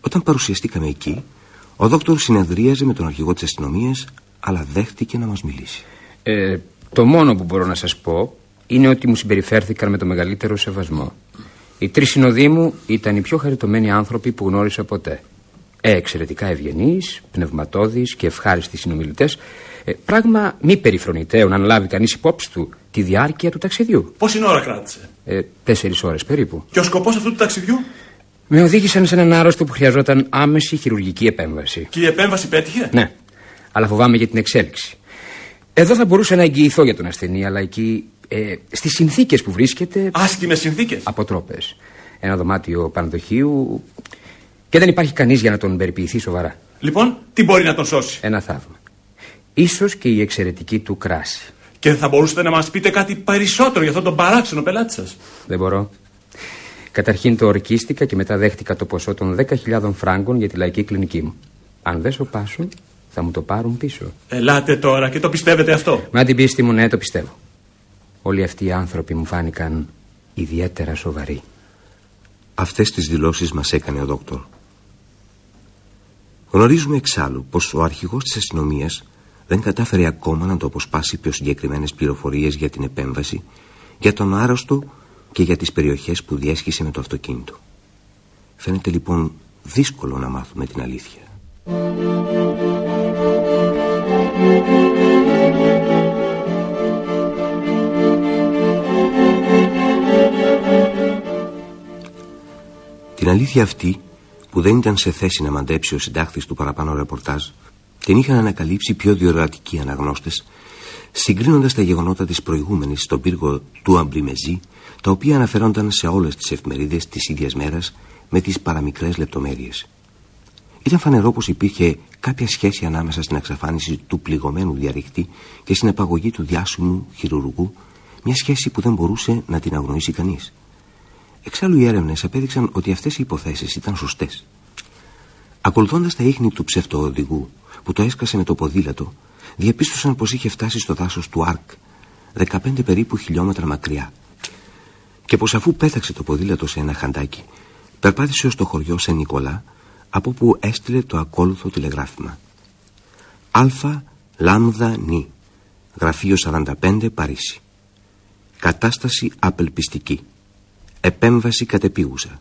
[SPEAKER 3] Όταν παρουσιαστήκαμε εκεί, ο δόκτωρ συνεδρίαζε με τον αρχηγό της αστυνομίας, αλλά δέχτηκε να μας μιλήσει.
[SPEAKER 10] Ε, το μόνο που μπορώ να σας πω είναι ότι μου συμπεριφέρθηκαν με το μεγαλύτερο σεβασμό. Οι τρεις συνοδοί μου ήταν οι πιο χαριτωμένοι άνθρωποι που γνώρισα ποτέ. Ε, εξαιρετικά ευγενείς, πνευματώδεις και ευχάριστοι συνομιλητές. Ε, πράγμα μη περιφρονητέο να λάβει κανείς υπόψη του τη διάρκεια του ταξιδιού.
[SPEAKER 13] Πόση ώρα κράτησε,
[SPEAKER 10] ε, Τέσσερις ώρες περίπου.
[SPEAKER 13] Και ο σκοπός αυτού του ταξιδιού,
[SPEAKER 10] Με οδήγησαν σε έναν άρρωστο που χρειαζόταν άμεση χειρουργική επέμβαση.
[SPEAKER 13] Και η επέμβαση πέτυχε;
[SPEAKER 10] Ναι, αλλά φοβάμαι για την εξέλιξη. Εδώ θα μπορούσα να εγγυηθώ για τον ασθενή, αλλά εκεί ε, στις συνθήκες που βρίσκεται...
[SPEAKER 13] Άσκημες συνθήκες.
[SPEAKER 10] Αποτρόπες. Ένα δωμάτιο πανδοχείου και δεν υπάρχει κανείς για να τον περιποιηθεί σοβαρά.
[SPEAKER 13] Λοιπόν, τι μπορεί να τον σώσει;
[SPEAKER 10] Ένα θαύμα. Ίσως και η εξαιρετική του κράση.
[SPEAKER 13] Και θα μπορούσατε να μας πείτε κάτι περισσότερο για αυτόν τον παράξενο πελάτη σας.
[SPEAKER 10] Δεν μπορώ. Καταρχήν το ορκίστηκα και μετά δέχτηκα το ποσό των 10.000 φράγκων για τη λαϊκή κλινική μου. Αν δεν σοπάσουν, θα μου το πάρουν πίσω.
[SPEAKER 13] Ελάτε τώρα και το πιστεύετε αυτό.
[SPEAKER 10] Με την πίστη μου, ναι, το πιστεύω. Όλοι αυτοί οι άνθρωποι μου φάνηκαν ιδιαίτερα σοβαροί.
[SPEAKER 3] Αυτές τις δηλώσεις μας έκανε ο δόκτωρ. Γνωρίζουμε εξάλλου πως ο αρχηγός της αστυνομίας δεν κατάφερε ακόμα να το αποσπάσει πιο συγκεκριμένες πληροφορίες για την επέμβαση, για τον άρρωστο και για τις περιοχές που διέσχισε με το αυτοκίνητο. Φαίνεται λοιπόν δύσκολο να μάθουμε την αλήθεια. Την αλήθεια αυτή που δεν ήταν σε θέση να μαντέψει ο συντάχτης του παραπάνω ρεπορτάζ την είχαν ανακαλύψει πιο διορατικοί αναγνώστες συγκρίνοντας τα γεγονότα της προηγούμενης στον πύργο του Αμπριμεζή τα οποία αναφερόνταν σε όλες τις εφημερίδες της ίδιας μέρας με τις παραμικρές λεπτομέρειες. Ήταν φανερό πως υπήρχε κάποια σχέση ανάμεσα στην εξαφάνιση του πληγωμένου διαρρηκτή και στην επαγωγή του διάσημου χειρουργού, μια σχέση που δεν μπορούσε να την αγνοήσει κανείς. Εξάλλου οι έρευνες απέδειξαν ότι αυτές οι υποθέσεις ήταν σωστές. Ακολουθώντας τα ίχνη του ψευτοοδηγού που το έσκασε με το ποδήλατο, διαπίστωσαν πως είχε φτάσει στο δάσος του Άρκ, 15 περίπου χιλιόμετρα μακριά, και πως αφού πέταξε το ποδήλατο σε ένα χαντάκι, περπάτησε ως το χωριό σε Νικολά, από που έστειλε το ακόλουθο τηλεγράφημα. Α Λάμδα Νι, γραφείο 45 Παρίσι. Κατάσταση απελπιστική. Επέμβαση κατεπίγουσα.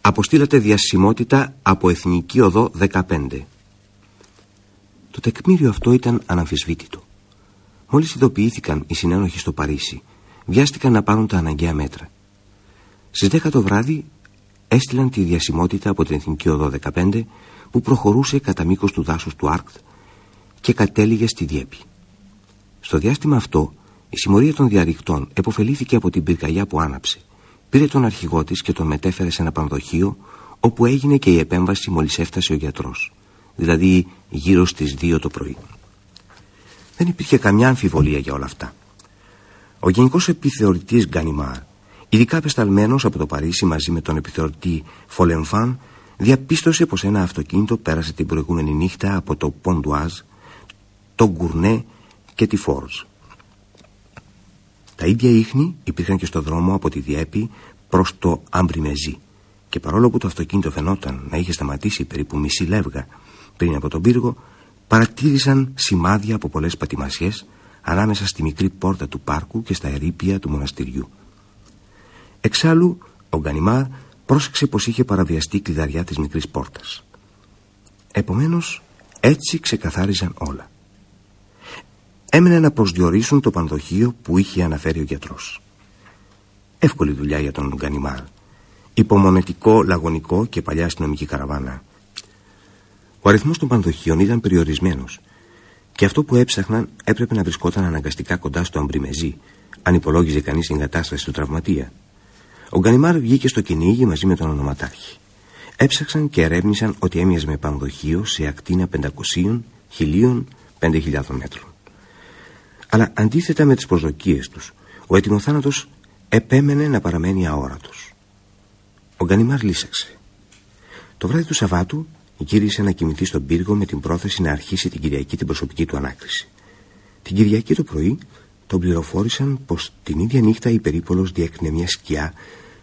[SPEAKER 3] Αποστήλατε διασημότητα από Εθνική Οδό 15. Το τεκμήριο αυτό ήταν αναμφισβήτητο. Μόλις ειδοποιήθηκαν οι συνένοχοι στο Παρίσι, βιάστηκαν να πάρουν τα αναγκαία μέτρα. Στις 10 το βράδυ έστειλαν τη διασημότητα από την Εθνική Οδό 15 που προχωρούσε κατά μήκος του δάσους του Άρκτ και κατέληγε στη Διέπη. Στο διάστημα αυτό η συμμορία των διαρρηκτών εποφελήθηκε από την πυρκαγιά που άναψε πήρε τον αρχηγό της και τον μετέφερε σε ένα πανδοχείο όπου έγινε και η επέμβαση μόλις έφτασε ο γιατρός, δηλαδή γύρω στις 2 το πρωί. Δεν υπήρχε καμιά αμφιβολία για όλα αυτά. Ο γενικός επιθεωρητής Γκανιμάρ, ειδικά απεσταλμένος από το Παρίσι μαζί με τον επιθεωρητή Φολεμφάν, διαπίστωσε πως ένα αυτοκίνητο πέρασε την προηγούμενη νύχτα από το Ποντουάζ, το Γκουρνέ και τη Φόρζ. Τα ίδια ίχνη υπήρχαν και στο δρόμο από τη Διέπη προς το Άμπριμεζί και παρόλο που το αυτοκίνητο φαινόταν να είχε σταματήσει περίπου μισή λεύγα πριν από τον πύργο, παρατήρησαν σημάδια από πολλές πατημασιές ανάμεσα στη μικρή πόρτα του πάρκου και στα ερήπια του μοναστηριού. Εξάλλου, ο Γκανιμάρ πρόσεξε πως είχε παραβιαστεί η κλειδαριά της μικρής πόρτας. Επομένως, έτσι ξεκαθάριζαν όλα. Έμενε να προσδιορίσουν το πανδοχείο που είχε αναφέρει ο γιατρός. Εύκολη δουλειά για τον Γκανιμάρ. Υπομονετικό, λαγωνικό και παλιά αστυνομική καραβάνα. Ο αριθμός των πανδοχείων ήταν περιορισμένος και αυτό που έψαχναν έπρεπε να βρισκόταν αναγκαστικά κοντά στο αμπριμεζί, αν υπολόγιζε κανείς την κατάσταση του τραυματία. Ο Γκανιμάρ βγήκε στο κυνήγι μαζί με τον ονοματάρχη. Έψαξαν και ερεύνησαν ότι έμοιαζε με πανδοχείο σε ακτίνα 500, 1000, 5.000 μέτρων. Αλλά αντίθετα με τις προσδοκίες τους, ο έτοιμοθάνατος επέμενε να παραμένει αόρατος. Ο Γκανιμάρ λύσαξε. Το βράδυ του Σαββάτου γύρισε να κοιμηθεί στον πύργο με την πρόθεση να αρχίσει την Κυριακή την προσωπική του ανάκριση. Την Κυριακή το πρωί τον πληροφόρησαν πως την ίδια νύχτα η περίπολος διέκρινε μια σκιά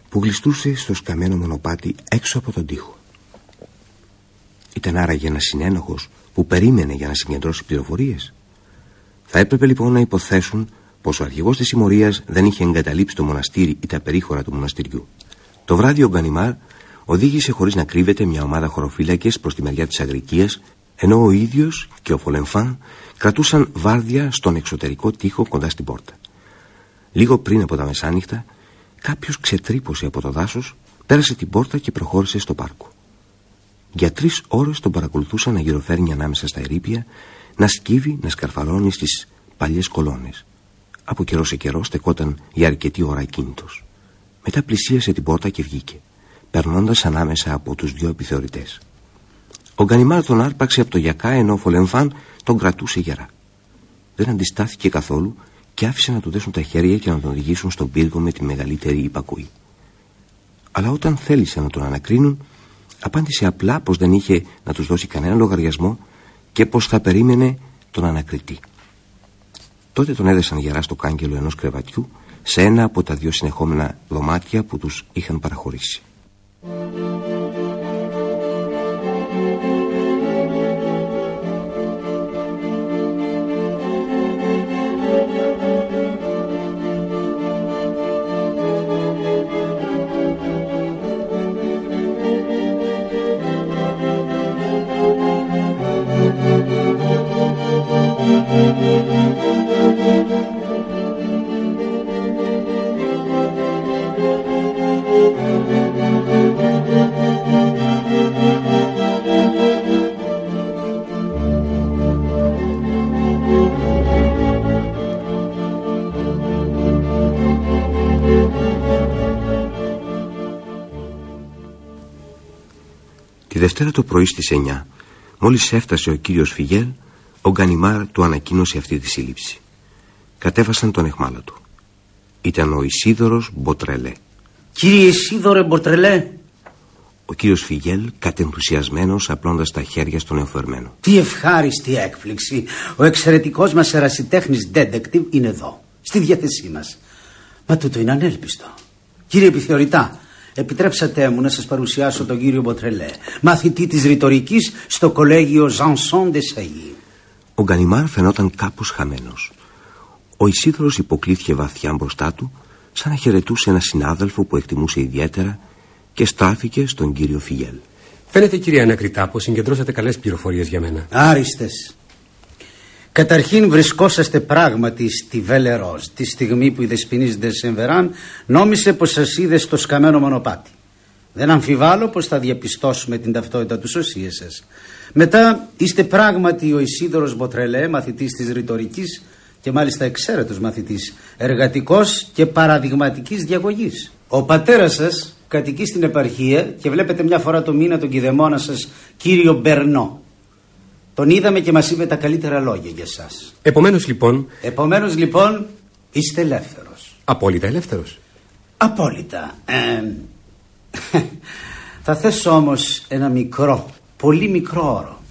[SPEAKER 3] που γλιστούσε στο σκαμμένο μονοπάτι έξω από τον τοίχο. Ήταν άραγε ένας συνένοχος που περίμενε για να συγκεντρώσει πληροφορίες. Θα έπρεπε λοιπόν να υποθέσουν πως ο αρχηγός της συμμορίας δεν είχε εγκαταλείψει το μοναστήρι ή τα περίχωρα του μοναστηριού. Το βράδυ ο Γκανιμάρ οδήγησε χωρίς να κρύβεται μια ομάδα χωροφύλακες προς τη μεριά της Αγρικίας ενώ ο ίδιος και ο Φολεμφάν κρατούσαν βάρδια στον εξωτερικό τοίχο κοντά στην πόρτα. Λίγο πριν από τα μεσάνυχτα κάποιος ξετρύπωσε από το δάσος, πέρασε την πόρτα και προχώρησε στο πάρκο. Για τρεις ώρες τον παρακολουθούσαν να γυροφέρνει ανάμεσα στα ερήπια, να σκύβει, να σκαρφαλώνει στις παλιές κολόνες. Από καιρό σε καιρό στεκόταν για αρκετή ώρα κίνητος. Μετά πλησίασε την πόρτα και βγήκε, περνώντας ανάμεσα από τους δυο επιθεωρητές. Ο Γκανιμάρ τον άρπαξε από το γιακά ενώ ο Φολεμφάν τον κρατούσε γερά. Δεν αντιστάθηκε καθόλου και άφησε να του δέσουν τα χέρια και να τον οδηγήσουν στον πύργο με τη μεγαλύτερη υπακούη. Αλλά όταν θέλησαν να τον ανακρίνουν, απάντησε απλά πως δεν είχε να τους δώσει κανένα λογαριασμό και πως θα περίμενε τον ανακριτή. Τότε τον έδεσαν γερά στο κάγκελο ενός κρεβατιού σε ένα από τα δύο συνεχόμενα δωμάτια που τους είχαν παραχωρήσει. Δευτέρα το πρωί στις 9, μόλις έφτασε ο κύριος Φιγέλ, ο Γκανιμάρ του ανακοίνωσε αυτή τη σύλληψη. Κατέβασαν τον εχμάλα του. Ήταν ο Ισίδωρος Μποτρελέ.
[SPEAKER 9] Κύριε Ισίδωρε Μποτρελέ.
[SPEAKER 3] Ο κύριος Φιγέλ κατενθουσιασμένος απλώντας τα χέρια στον εωφερμένο.
[SPEAKER 9] Τι ευχάριστη έκπληξη. Ο εξαιρετικός μας ερασιτέχνης detective είναι εδώ, στη διάθεσή μας. Μα τούτο είναι ανέλπιστο. Κύριε επιθεωρητά, επιτρέψατε μου να σας παρουσιάσω τον κύριο Μποτρελέ, μαθητή της ρητορικής στο κολέγιο Janson de Sailly.
[SPEAKER 3] Ο Γκανιμάρ φαινόταν κάπως χαμένος. Ο Ισίδωρος υποκλήθηκε βαθιά μπροστά του, σαν να χαιρετούσε ένα συνάδελφο που εκτιμούσε ιδιαίτερα και στάθηκε στον κύριο Φιγέλ.
[SPEAKER 12] Φαίνεται, κύριε Ανακριτά, πως συγκεντρώσατε καλές πληροφορίες για μένα.
[SPEAKER 9] Άριστες. Καταρχήν βρισκόσαστε πράγματι στη Βελερόζ τη στιγμή που η δεσποινής Σεμβεράν νόμισε πως σας είδε στο σκαμμένο μονοπάτι. Δεν αμφιβάλλω πως θα διαπιστώσουμε την ταυτότητα του σωσίες σας. Μετά είστε πράγματι ο Ισίδωρος Μποτρελέ, μαθητής της ρητορικής και μάλιστα εξαίρετος μαθητής, εργατικός και παραδειγματικής διαγωγής. Ο πατέρας σας κατοικεί στην επαρχία και βλέπετε μια φορά το μήνα τον κηδεμόνα σας, κύριο Μπερνό. Τον είδαμε και μας είπε τα καλύτερα λόγια για εσά.
[SPEAKER 12] Επομένως λοιπόν.
[SPEAKER 9] Επομένως λοιπόν, είστε ελεύθερος.
[SPEAKER 12] Απόλυτα ελεύθερος.
[SPEAKER 9] Απόλυτα. Ε, θα θέσω όμως ένα μικρό, πολύ μικρό όρο.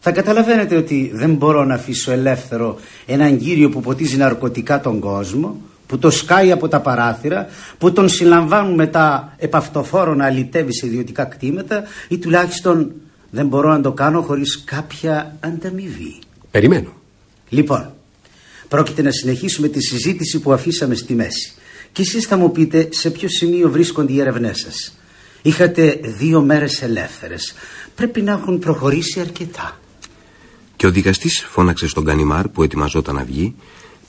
[SPEAKER 9] Θα καταλαβαίνετε ότι δεν μπορώ να αφήσω ελεύθερο έναν κύριο που ποτίζει ναρκωτικά τον κόσμο, που το σκάει από τα παράθυρα, που τον συλλαμβάνουν μετά επαυτοφόρο να αλητεύει σε ιδιωτικά κτήματα ή τουλάχιστον δεν μπορώ να το κάνω χωρίς κάποια ανταμοιβή.
[SPEAKER 12] Περιμένω.
[SPEAKER 9] Λοιπόν, πρόκειται να συνεχίσουμε τη συζήτηση που αφήσαμε στη μέση. Και εσείς θα μου πείτε σε ποιο σημείο βρίσκονται οι έρευνές σας. Είχατε δύο μέρες ελεύθερες. Πρέπει να έχουν προχωρήσει αρκετά.
[SPEAKER 3] Και ο δικαστής φώναξε στον Κανιμάρ που ετοιμαζόταν να βγει,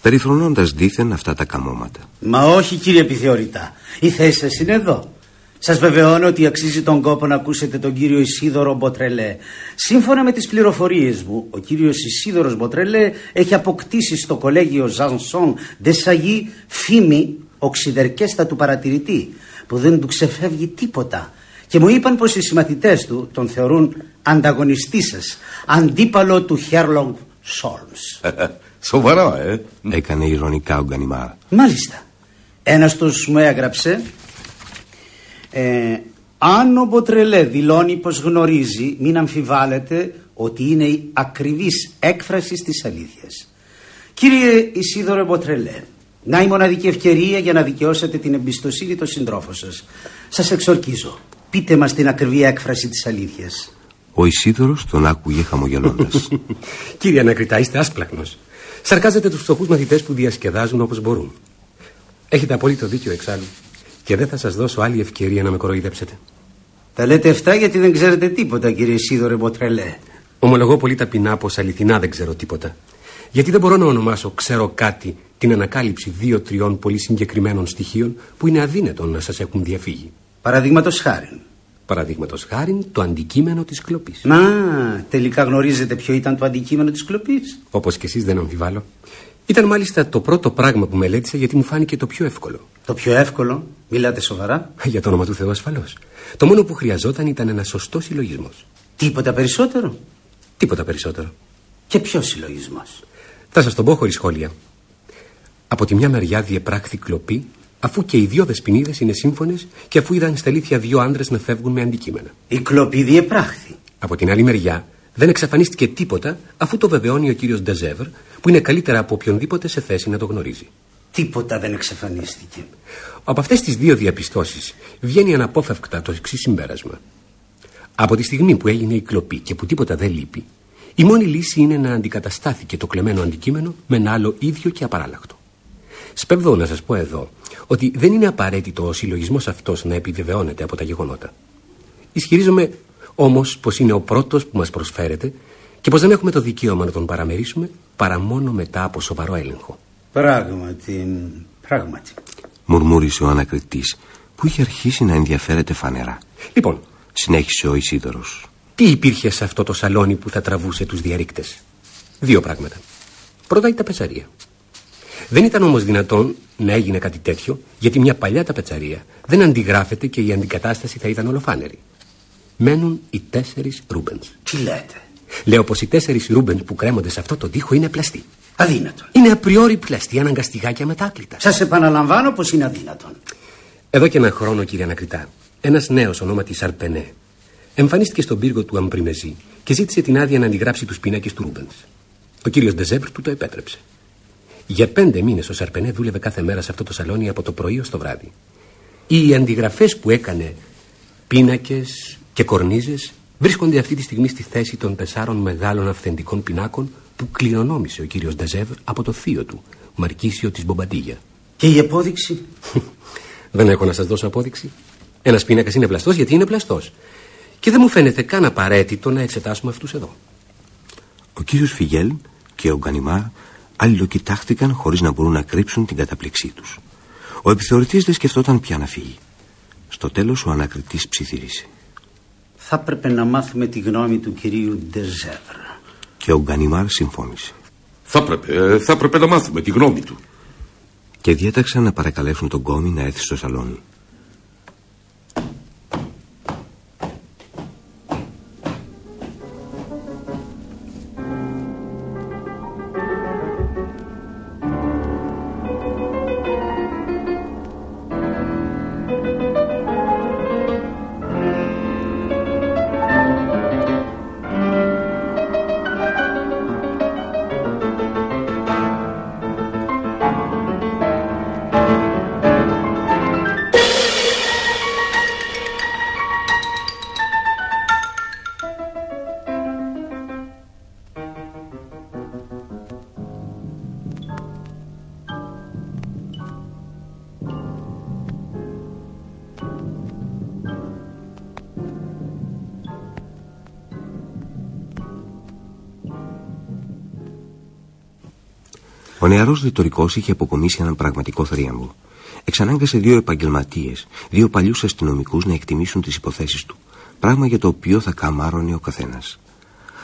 [SPEAKER 3] περιφρονώντας δίθεν αυτά τα καμώματα.
[SPEAKER 9] Μα όχι κύριε επιθεωρητά. Η θέση σας είναι εδώ. Σας βεβαιώνω ότι αξίζει τον κόπο να ακούσετε τον κύριο Ισίδωρο Μποτρελέ. Σύμφωνα με τις πληροφορίες μου, ο κύριος Ισίδωρος Μποτρελέ έχει αποκτήσει στο κολέγιο Ζανσόν Ντεσαγί φήμη οξυδερκέστα του παρατηρητή, που δεν του ξεφεύγει τίποτα. Και μου είπαν πως οι συμμαθητές του τον θεωρούν ανταγωνιστή σας, αντίπαλο του Χέρλογκ Σόλμς.
[SPEAKER 3] Σοβαρά, ε. Έκανε ηρωνικά ο Γκανιμάρ.
[SPEAKER 9] Μάλιστα. Ένας τους μου έγραψε ε, αν ο Μποτρελέ δηλώνει πως γνωρίζει μην αμφιβάλλετε ότι είναι η ακριβής έκφραση της αλήθειας. Κύριε Ισίδωρο Μποτρελέ, να η μοναδική ευκαιρία για να δικαιώσετε την εμπιστοσύνη των συντρόφων σας. Σας εξορκίζω. Πείτε μας την ακριβή έκφραση της αλήθειας.
[SPEAKER 3] Ο Ισίδωρος τον άκουγε χαμογελώντας.
[SPEAKER 12] Κύριε Ανακριτά, είστε άσπλαχνος. Σαρκάζετε τους φτωχούς μαθητές που διασκεδάζουν όπως μπορούν. Έχετε απόλυτο δίκιο εξάλλου. Και δεν θα σας δώσω άλλη ευκαιρία να με κοροϊδέψετε.
[SPEAKER 9] Τα λέτε αυτά γιατί δεν ξέρετε τίποτα, κύριε Ισίδωρε Μποτρελέ.
[SPEAKER 12] Ομολογώ πολύ ταπεινά πως αληθινά δεν ξέρω τίποτα. Γιατί δεν μπορώ να ονομάσω ξέρω κάτι την ανακάλυψη δύο-τριών πολύ συγκεκριμένων στοιχείων που είναι αδύνατο να σας έχουν διαφύγει.
[SPEAKER 9] Παραδείγματος χάρη.
[SPEAKER 12] Παραδείγματος χάρη το αντικείμενο της κλοπής.
[SPEAKER 9] Να, τελικά γνωρίζετε ποιο ήταν το αντικείμενο της κλοπής;
[SPEAKER 12] Όπως και εσείς δεν αμφιβάλλω. Ήταν μάλιστα το πρώτο πράγμα που μελέτησα γιατί μου φάνηκε το πιο εύκολο.
[SPEAKER 9] Το πιο εύκολο, μιλάτε σοβαρά;
[SPEAKER 12] Για το όνομα του Θεού ασφαλώς. Το μόνο που χρειαζόταν ήταν ένα σωστό συλλογισμός.
[SPEAKER 9] Τίποτα περισσότερο;
[SPEAKER 12] Τίποτα περισσότερο.
[SPEAKER 9] Και ποιος συλλογισμός;
[SPEAKER 12] Θα σας τον πω χωρίς σχόλια. Από τη μια μεριά διεπράχθη κλοπή αφού και οι δύο δεσποινίδες είναι σύμφωνες και αφού είδαν στα αλήθεια δύο άντρες να φεύγουν με αντικείμενα.
[SPEAKER 9] Η κλοπή διεπράχθη.
[SPEAKER 12] Από την άλλη μεριά δεν εξαφανίστηκε τίποτα αφού το βεβαιώνει ο κύριος Ντεζεύρ που είναι καλύτερα από οποιονδήποτε σε θέση να το γνωρίζει.
[SPEAKER 9] Τίποτα δεν εξαφανίστηκε.
[SPEAKER 12] Από αυτές τις δύο διαπιστώσεις βγαίνει αναπόφευκτα το εξής συμπέρασμα. Από τη στιγμή που έγινε η κλοπή και που τίποτα δεν λείπει, η μόνη λύση είναι να αντικαταστάθηκε το κλεμμένο αντικείμενο με ένα άλλο ίδιο και απαράλλακτο. Σπέβδω να σας πω εδώ ότι δεν είναι απαραίτητο ο συλλογισμός αυτός να επιβεβαιώνεται από τα γεγονότα. Ισχυρίζομαι όμως πως είναι ο πρώτος που μας προσφέρεται και πως δεν έχουμε το δικαίωμα να τον παραμερίσουμε παρά μόνο μετά από σοβαρό έλεγχο.
[SPEAKER 9] Πράγματι, πράγματι.
[SPEAKER 3] Μουρμούρισε ο ανακριτής που είχε αρχίσει να ενδιαφέρεται φανερά.
[SPEAKER 12] Λοιπόν,
[SPEAKER 3] συνέχισε ο Ισίδωρος.
[SPEAKER 12] Τι υπήρχε σε αυτό το σαλόνι που θα τραβούσε τους διαρρήκτες; Δύο πράγματα. Πρώτα η ταπετσαρία. Δεν ήταν όμως δυνατόν να έγινε κάτι τέτοιο, γιατί μια παλιά ταπετσαρία δεν αντιγράφεται και η αντικατάσταση θα ήταν ολοφάνερη. Μένουν οι τέσσερις Ρούμπενς.
[SPEAKER 9] Τι λέτε;
[SPEAKER 12] Λέω πως οι τέσσερις Ρούμπενς που κρέμονται σε αυτό το τοίχο είναι πλαστοί.
[SPEAKER 9] Αδύνατον.
[SPEAKER 12] Είναι a priori πλαστοί, αναγκαστικά και αμετάκλητα.
[SPEAKER 9] Σας επαναλαμβάνω πως είναι αδύνατον.
[SPEAKER 12] Εδώ και ένα χρόνο, κύριε Ανακριτά, ένας νέος ονόματι Σαρπενέ εμφανίστηκε στον πύργο του Αμπριμεζί και ζήτησε την άδεια να αντιγράψει τους πίνακες του Ρούμπενς. Ο κύριος Ντεζέβρ του το επέτρεψε. Για πέντε μήνες ο Σαρπενέ δούλευε κάθε μέρα σε αυτό το σαλόνι από το πρωί ως το βράδυ. Οι αντιγραφές που έκανε, πίνακες και κορνίζες, βρίσκονται αυτή τη στιγμή στη θέση των τεσσάρων μεγάλων αυθεντικών πινάκων που κληρονόμησε ο κύριος Ντεζέβρ από το θείο του, Μαρκίσιο της Μπομπαντίγια.
[SPEAKER 9] Και η απόδειξη;
[SPEAKER 12] δεν έχω να σας δώσω απόδειξη. Ένας πίνακας είναι πλαστός γιατί είναι πλαστός. Και δεν μου φαίνεται καν απαραίτητο να εξετάσουμε αυτούς εδώ.
[SPEAKER 3] Ο κύριος Φιγέλ και ο Γκανιμάρ αλληλοκοιτάχτηκαν χωρίς να μπορούν να κρύψουν την καταπληξή τους. Ο επιθεωρητής δεν σκεφτόταν πια να φύγει. Στο τέλος ο ανακριτής ψιθύρισε.
[SPEAKER 9] Θα έπρεπε να μάθουμε τη γνώμη του κυρίου Ντεζέβρ.
[SPEAKER 3] Και ο Γκανιμάρ συμφώνησε.
[SPEAKER 14] Θα έπρεπε, θα έπρεπε να μάθουμε τη γνώμη του.
[SPEAKER 3] Και διέταξαν να παρακαλέσουν τον κόμι να έρθει στο σαλόνι. Ο νεαρός ρητορικός είχε αποκομίσει έναν πραγματικό θρίαμβο. Εξανάγκασε δύο επαγγελματίες, δύο παλιούς αστυνομικούς να εκτιμήσουν τις υποθέσεις του. Πράγμα για το οποίο θα καμάρωνε ο καθένας.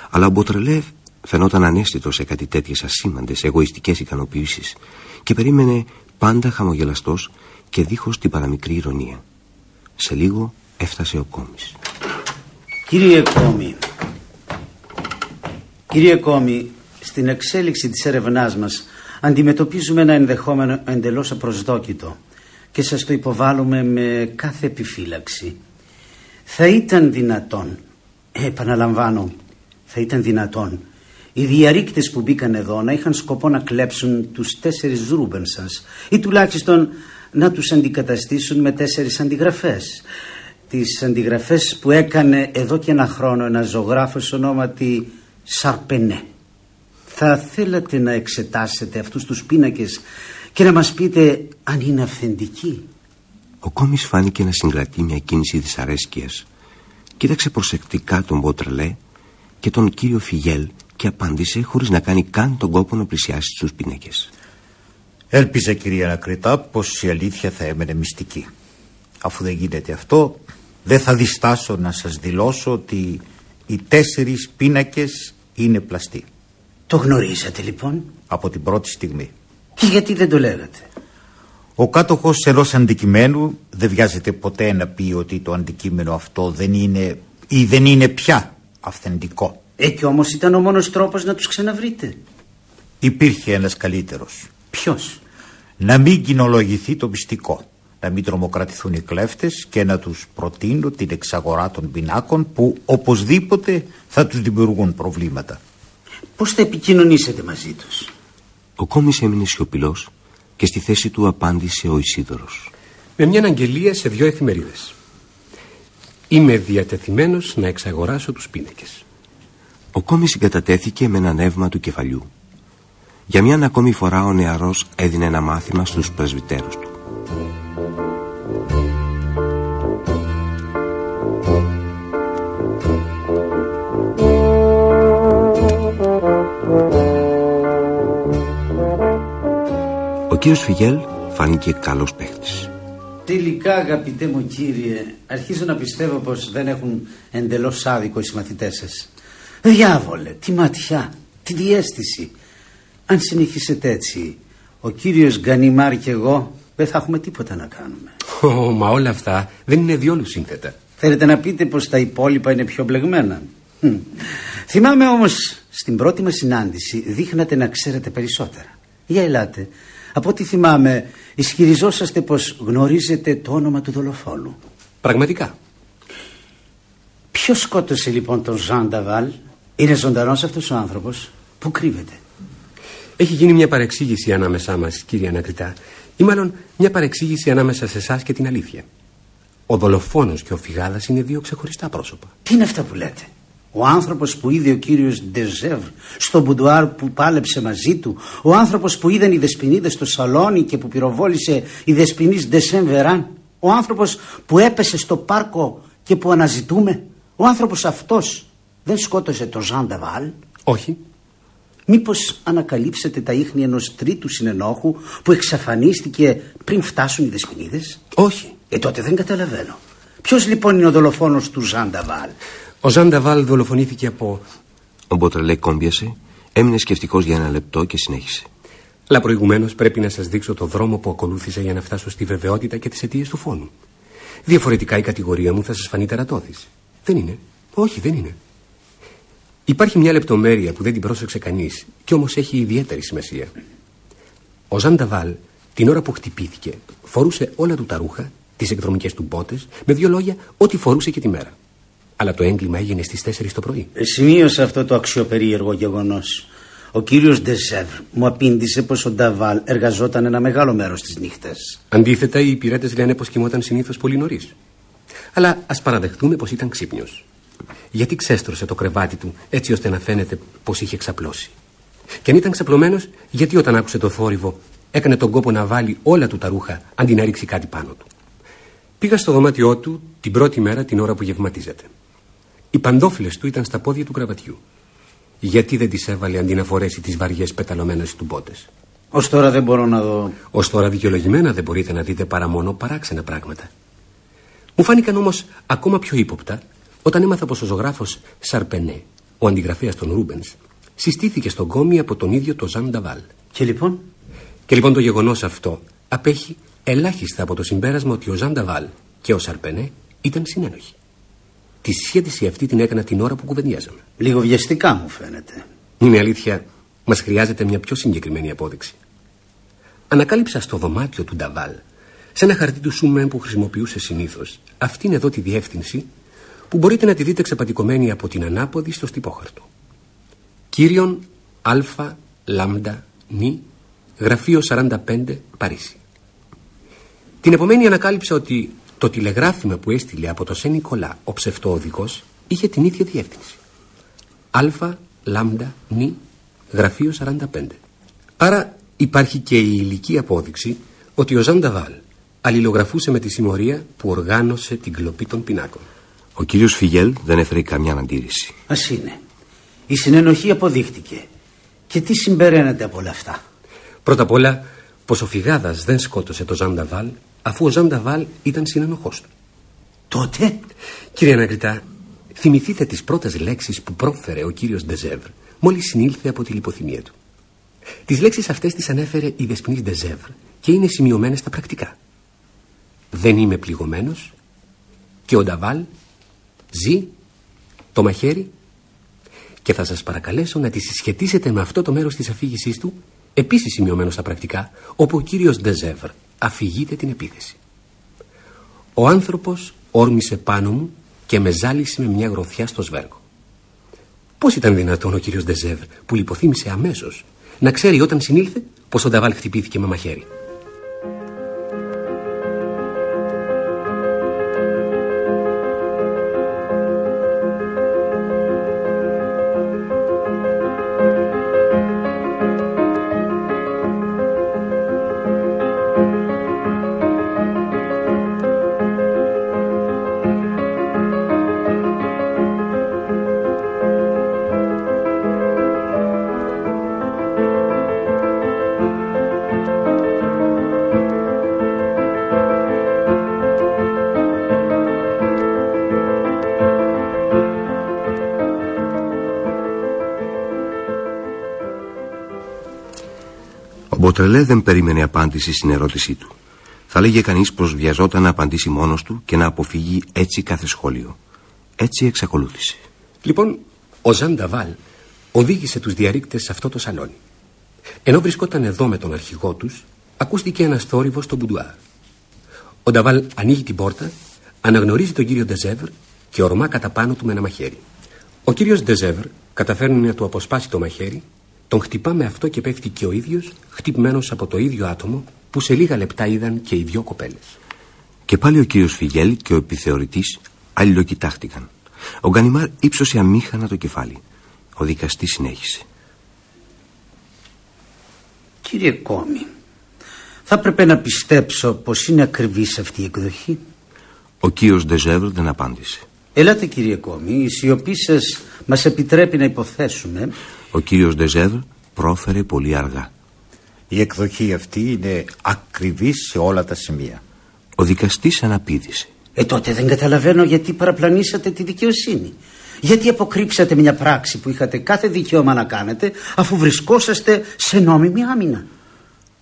[SPEAKER 3] Αλλά ο Μποτρελεύ φαινόταν ανέστητος σε κάτι τέτοιες ασήμαντες, εγωιστικές ικανοποιήσεις και περίμενε πάντα χαμογελαστός και δίχως την παραμικρή ηρωνία. Σε λίγο έφτασε ο Κόμης.
[SPEAKER 9] Κύριε Κόμη, κύριε Κόμη, στην εξέλιξη της έρευνάς μας αντιμετωπίζουμε ένα ενδεχόμενο εντελώς απροσδόκητο και σας το υποβάλλουμε με κάθε επιφύλαξη. Θα ήταν δυνατόν, επαναλαμβάνω, θα ήταν δυνατόν οι διαρρήκτες που μπήκαν εδώ να είχαν σκοπό να κλέψουν τους τέσσερις Ρούμπεν σας ή τουλάχιστον να τους αντικαταστήσουν με τέσσερις αντιγραφές. Τις αντιγραφές που έκανε εδώ και ένα χρόνο ένα ζωγράφος ονόματι Σαρπενέ. Θα θέλατε να εξετάσετε αυτούς τους πίνακες και να μας πείτε αν είναι αυθεντικοί;
[SPEAKER 3] Ο Κόμις φάνηκε να συγκρατεί μια κίνηση δυσαρέσκειας. Κοίταξε προσεκτικά τον Μπότρελέ και τον κύριο Φιγέλ και απάντησε χωρίς να κάνει καν τον κόπο να πλησιάσει τους πίνακες.
[SPEAKER 6] Έλπιζα κυρία Ανακριτά πως η αλήθεια θα έμενε μυστική. Αφού δεν γίνεται αυτό δεν θα διστάσω να σας δηλώσω ότι οι τέσσερις πίνακες είναι πλαστοί.
[SPEAKER 9] Το γνωρίζατε λοιπόν;
[SPEAKER 6] Από την πρώτη στιγμή.
[SPEAKER 9] Και γιατί δεν το λέγατε;
[SPEAKER 6] Ο κάτοχος ενός αντικειμένου δεν βιάζεται ποτέ να πει ότι το αντικείμενο αυτό δεν είναι ή δεν είναι πια αυθεντικό.
[SPEAKER 9] Ε, και όμως ήταν ο μόνος τρόπος να τους ξαναβρείτε.
[SPEAKER 6] Υπήρχε ένας καλύτερος.
[SPEAKER 9] Ποιος;
[SPEAKER 6] Να μην κοινολογηθεί το μυστικό. Να μην τρομοκρατηθούν οι κλέφτες και να τους προτείνω την εξαγορά των πινάκων που οπωσδήποτε θα τους δημιουργούν προβλήματα.
[SPEAKER 9] Πώς θα επικοινωνήσετε μαζί τους;
[SPEAKER 3] Ο Κόμις έμεινε σιωπηλός και στη θέση του απάντησε ο Ισίδωρος.
[SPEAKER 12] Με μια αγγελία σε δυο εφημερίδες. Είμαι διατεθειμένος να εξαγοράσω τους πίνακες.
[SPEAKER 3] Ο Κόμις συγκατατέθηκε με ένα νεύμα του κεφαλιού. Για μια ακόμη φορά ο νεαρός έδινε ένα μάθημα στους πρεσβυτέρους του. Κύριος Φιγέλ φάνηκε καλός παίχτης.
[SPEAKER 9] Τελικά αγαπητέ μου κύριε Αρχίζω να πιστεύω πως δεν έχουν εντελώς άδικο οι συμμαθητές σας. Διάβολε, τι ματιά, τι διέστηση. Αν συνεχίσετε έτσι Ο κύριος Γκανιμάρ και εγώ Δεν θα έχουμε τίποτα να κάνουμε.
[SPEAKER 12] Oh, Μα όλα αυτά δεν είναι διόλου σύνθετα.
[SPEAKER 9] Θέλετε να πείτε πως τα υπόλοιπα είναι πιο μπλεγμένα; Θυμάμαι όμως Στην πρώτη μας συνάντηση Δείχνατε να ξέρετε περισσότερα. Για ελάτε από ό,τι θυμάμαι, ισχυριζόσαστε πως γνωρίζετε το όνομα του δολοφόνου.
[SPEAKER 12] Πραγματικά.
[SPEAKER 9] Ποιος σκότωσε λοιπόν τον Ζαν Νταβάλ. Είναι ζωντανός αυτός ο άνθρωπος; Πού κρύβεται;
[SPEAKER 12] Έχει γίνει μια παρεξήγηση ανάμεσά μας, κύριε Ανακριτά. Ή μάλλον μια παρεξήγηση ανάμεσα σε εσάς και την αλήθεια. Ο δολοφόνος και ο φυγάδας είναι δύο ξεχωριστά πρόσωπα.
[SPEAKER 9] Τι είναι αυτά που λέτε; Ο άνθρωπος που είδε ο κύριος Ντεζεύρ στο μπουντουάρ που πάλεψε μαζί του. Ο άνθρωπος που είδαν οι δεσποινίδες στο σαλόνι και που πυροβόλησε η δεσποινής Ντεσέμβεραν. Ο άνθρωπος που έπεσε στο πάρκο και που αναζητούμε. Ο άνθρωπος αυτός δεν σκότωσε τον Ζαν Ντεβάλ;
[SPEAKER 12] Όχι.
[SPEAKER 9] Μήπως ανακαλύψετε τα ίχνη ενός τρίτου συνενόχου που εξαφανίστηκε πριν φτάσουν οι δεσποινίδες;
[SPEAKER 12] Όχι.
[SPEAKER 9] Ε τότε δεν καταλαβαίνω. Ποιος λοιπόν είναι ο δολοφόνος του Ζαν Ντεβάλ;
[SPEAKER 12] Ο Ζαν Νταβάλ δολοφονήθηκε από.
[SPEAKER 3] Ο Μποτρελέ κόμπιασε, έμεινε σκεφτικός για ένα λεπτό και συνέχισε.
[SPEAKER 12] Αλλά προηγουμένως πρέπει να σας δείξω το δρόμο που ακολούθησα για να φτάσω στη βεβαιότητα και τις αιτίες του φόνου. Διαφορετικά η κατηγορία μου θα σας φανεί τερατώδης. Δεν είναι. Όχι, δεν είναι. Υπάρχει μια λεπτομέρεια που δεν την πρόσεξε κανείς και όμως έχει ιδιαίτερη σημασία. Ο Ζαν Νταβάλ, την ώρα που χτυπήθηκε, φορούσε όλα του τα ρούχα, τις εκδρομικές του μπότες, με δύο λόγια, ό,τι φορούσε και τη μέρα. Αλλά το έγκλημα έγινε στις 4 το πρωί.
[SPEAKER 9] Ε, σημείωσα αυτό το αξιοπερίεργο γεγονός. Ο κύριος Ντεζεύρ μου απήντησε πως ο Νταβάλ εργαζόταν ένα μεγάλο μέρος τη νύχτα.
[SPEAKER 12] Αντίθετα, οι υπηρέτε λένε πως κοιμόταν συνήθως πολύ νωρίς. Αλλά ας παραδεχτούμε πως ήταν ξύπνιος. Γιατί ξέστρωσε το κρεβάτι του έτσι ώστε να φαίνεται πως είχε ξαπλώσει. Και αν ήταν ξαπλωμένος, γιατί όταν άκουσε το θόρυβο έκανε τον κόπο να βάλει όλα του τα ρούχα αντί να ρίξει κάτι πάνω του. Πήγα στο δωμάτιό του την πρώτη μέρα την ώρα που γευματίζεται. Οι παντόφλες του ήταν στα πόδια του κρεβατιού. Γιατί δεν τις έβαλε αντί να φορέσει τις βαριές πεταλωμένες του μπότες;
[SPEAKER 9] Ως τώρα δεν μπορώ να δω.
[SPEAKER 12] Ως τώρα δικαιολογημένα δεν μπορείτε να δείτε παρά μόνο παράξενα πράγματα. Μου φάνηκαν όμως ακόμα πιο ύποπτα όταν έμαθα πως ο ζωγράφος Σαρπενέ, ο αντιγραφέας των Ρούμπενς, συστήθηκε στον κόμη από τον ίδιο το Ζαν Νταβάλ.
[SPEAKER 9] Και λοιπόν;
[SPEAKER 12] Και λοιπόν το γεγονός αυτό απέχει ελάχιστα από το συμπέρασμα ότι ο Ζαν Νταβάλ και ο Σαρπενέ ήταν συνένοχοι. Τη σχέτιση αυτή την έκανα την ώρα που κουβεντιάζαμε.
[SPEAKER 9] Λίγο βιαστικά μου φαίνεται.
[SPEAKER 12] Είναι αλήθεια, μας χρειάζεται μια πιο συγκεκριμένη απόδειξη. Ανακάλυψα στο δωμάτιο του Νταβάλ, σε ένα χαρτί του Σούμεν που χρησιμοποιούσε συνήθως, αυτήν εδώ τη διεύθυνση που μπορείτε να τη δείτε ξεπατικωμένη από την ανάποδη στο στυπόχαρτο. Κύριον Α Λάμντα Νι, γραφείο 45 Παρίσι. Την επομένη ανακάλυψα ότι το τηλεγράφημα που έστειλε από το Σεν Νικολά ο ψευτοοδικός είχε την ίδια διεύθυνση. Α Λάμντα Νι, γραφείο 45. Άρα υπάρχει και η υλική απόδειξη ότι ο Ζαν Νταβάλ αλληλογραφούσε με τη συμμορία που οργάνωσε την κλοπή των πινάκων.
[SPEAKER 3] Ο κύριος Φιγέλ δεν έφερε καμιά αντίρρηση.
[SPEAKER 9] Α είναι. Η συνενοχή αποδείχτηκε. Και τι συμπεραίνεται από όλα αυτά;
[SPEAKER 12] Πρώτα απ' όλα, πως ο Φιγάδας δεν σκότωσε τον Ζαν Νταβάλ, αφού ο Ζαν Νταβάλ ήταν συνενοχός του.
[SPEAKER 9] Τότε;
[SPEAKER 12] Κύριε Ανακριτά, θυμηθείτε τις πρώτες λέξεις που πρόφερε ο κύριος Ντεζεύρ μόλις συνήλθε από τη λιποθυμία του. Τις λέξεις αυτές τις ανέφερε η Δεσπινή Ντεζεύρ και είναι σημειωμένες στα πρακτικά. Δεν είμαι πληγωμένος και ο Νταβάλ ζει το μαχαίρι και θα σας παρακαλέσω να τη συσχετίσετε με αυτό το μέρος της αφήγησής του επίσης σημειωμένο στα πρακτικά όπου ο κύριος Ντεζεύρ αφηγείται την επίθεση. Ο άνθρωπος όρμησε πάνω μου και με ζάλισε με μια γροθιά στο σβέργο. Πώς ήταν δυνατόν ο κύριος Ντεζεύρ που λιποθύμησε αμέσως να ξέρει όταν συνήλθε πως ο Νταβάλ χτυπήθηκε με μαχαίρι;
[SPEAKER 3] Μποτρελέ δεν περίμενε απάντηση στην ερώτησή του. Θα λέγε κανείς πως βιαζόταν να απαντήσει μόνος του και να αποφύγει έτσι κάθε σχόλιο. Έτσι εξακολούθησε.
[SPEAKER 12] Λοιπόν, ο Ζαν Νταβάλ οδήγησε τους διαρρήκτες σε αυτό το σαλόνι. Ενώ βρισκόταν εδώ με τον αρχηγό τους, ακούστηκε ένας θόρυβος στο μπουντουάρ. Ο Νταβάλ ανοίγει την πόρτα, αναγνωρίζει τον κύριο Ντεζεύρ και ορμά κατά πάνω του με ένα μαχαίρι. Ο κύριος Ντεζεύρ καταφέρνει να του αποσπάσει το μαχαίρι, τον χτυπά με αυτό και πέφτει και ο ίδιος, χτυπημένος από το ίδιο άτομο που σε λίγα λεπτά είδαν και οι δυο κοπέλες.
[SPEAKER 3] Και πάλι ο κύριος Φιγέλ και ο επιθεωρητής αλληλοκοιτάχτηκαν. Ο Γκανιμάρ ύψωσε αμήχανα το κεφάλι. Ο δικαστής συνέχισε.
[SPEAKER 9] Κύριε Κόμη, θα έπρεπε να πιστέψω πως είναι ακριβής αυτή η εκδοχή.
[SPEAKER 3] Ο κύριος Ντεζεύρ δεν απάντησε.
[SPEAKER 9] Ελάτε κύριε Κόμη, η σιωπή σας μας επιτρέπει να υποθέσουμε...
[SPEAKER 3] Ο κύριος Ντεζεύρ πρόφερε πολύ αργά.
[SPEAKER 6] Η εκδοχή αυτή είναι ακριβής σε όλα τα σημεία.
[SPEAKER 3] Ο δικαστής αναπήδησε.
[SPEAKER 9] Ε τότε δεν καταλαβαίνω γιατί παραπλανήσατε τη δικαιοσύνη. Γιατί αποκρύψατε μια πράξη που είχατε κάθε δικαίωμα να κάνετε αφού βρισκόσαστε σε νόμιμη άμυνα.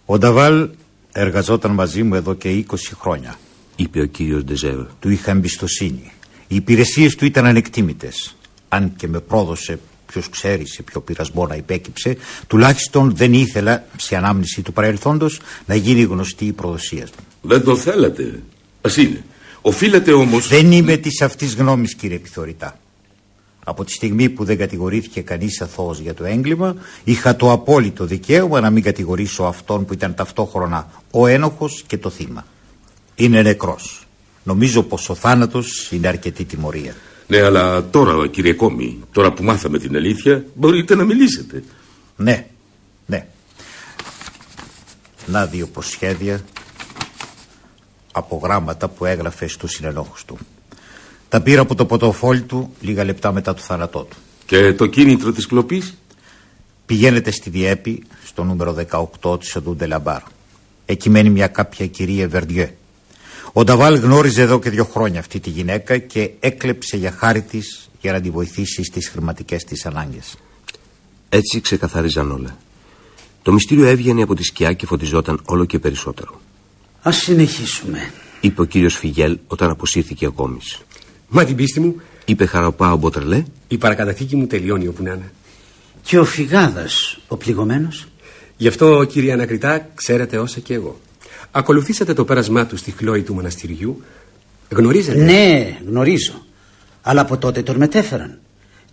[SPEAKER 6] Ο Νταβάλ εργαζόταν μαζί μου εδώ και 20 χρόνια.
[SPEAKER 3] Είπε ο κύριος Ντεζεύρ.
[SPEAKER 6] Του είχα εμπιστοσύνη. Οι υπηρεσίες του ήταν ανεκτήμητες. Αν και με πρόδωσε ποιο ξέρει σε ποιο πειρασμό να υπέκυψε, τουλάχιστον δεν ήθελα σε ανάμνηση του παρελθόντος να γίνει γνωστή η προδοσία του.
[SPEAKER 14] Δεν το θέλατε. Α είναι. Οφείλετε όμω.
[SPEAKER 6] Δεν είμαι της αυτής γνώμης, κύριε επιθεωρητά. Από τη στιγμή που δεν κατηγορήθηκε κανείς αθώος για το έγκλημα, είχα το απόλυτο δικαίωμα να μην κατηγορήσω αυτόν που ήταν ταυτόχρονα ο ένοχος και το θύμα. Είναι νεκρός. Νομίζω πως ο θάνατος είναι αρκετή τιμωρία.
[SPEAKER 14] Ναι, αλλά τώρα, κύριε Κόμη, τώρα που μάθαμε την αλήθεια, μπορείτε να μιλήσετε.
[SPEAKER 6] Ναι, ναι. Να δύο προσχέδια από γράμματα που έγραφε στους συνενόχους του. Τα πήρα από το ποτοφόλι του λίγα λεπτά μετά το θάνατό του.
[SPEAKER 14] Και το κίνητρο της κλοπής;
[SPEAKER 6] Πηγαίνετε στη Διέπη, στο νούμερο 18 της Οδού Ντελαμπάρ. Εκεί μένει μια κάποια κυρία Βερντιέ. Ο Νταβάλ γνώριζε εδώ και δύο χρόνια αυτή τη γυναίκα και έκλεψε για χάρη της για να τη βοηθήσει στις χρηματικές της ανάγκες.
[SPEAKER 3] Έτσι ξεκαθάριζαν όλα. Το μυστήριο έβγαινε από τη σκιά και φωτιζόταν όλο και περισσότερο.
[SPEAKER 9] Ας συνεχίσουμε.
[SPEAKER 3] Είπε ο κύριος Φιγέλ όταν αποσύρθηκε ο κόμις.
[SPEAKER 12] Μα την πίστη μου.
[SPEAKER 3] Είπε χαροπά ο Μποτρελέ.
[SPEAKER 12] Η παρακαταθήκη μου τελειώνει όπου να είναι.
[SPEAKER 9] Και ο Φιγάδας, ο πληγωμένος.
[SPEAKER 12] Γι' αυτό, κύριε Ανακριτά, ξέρετε όσα και εγώ. Ακολουθήσατε το πέρασμά τους στη χλώη του μοναστηριού. Γνωρίζετε.
[SPEAKER 9] Ναι, γνωρίζω. Αλλά από τότε τον μετέφεραν.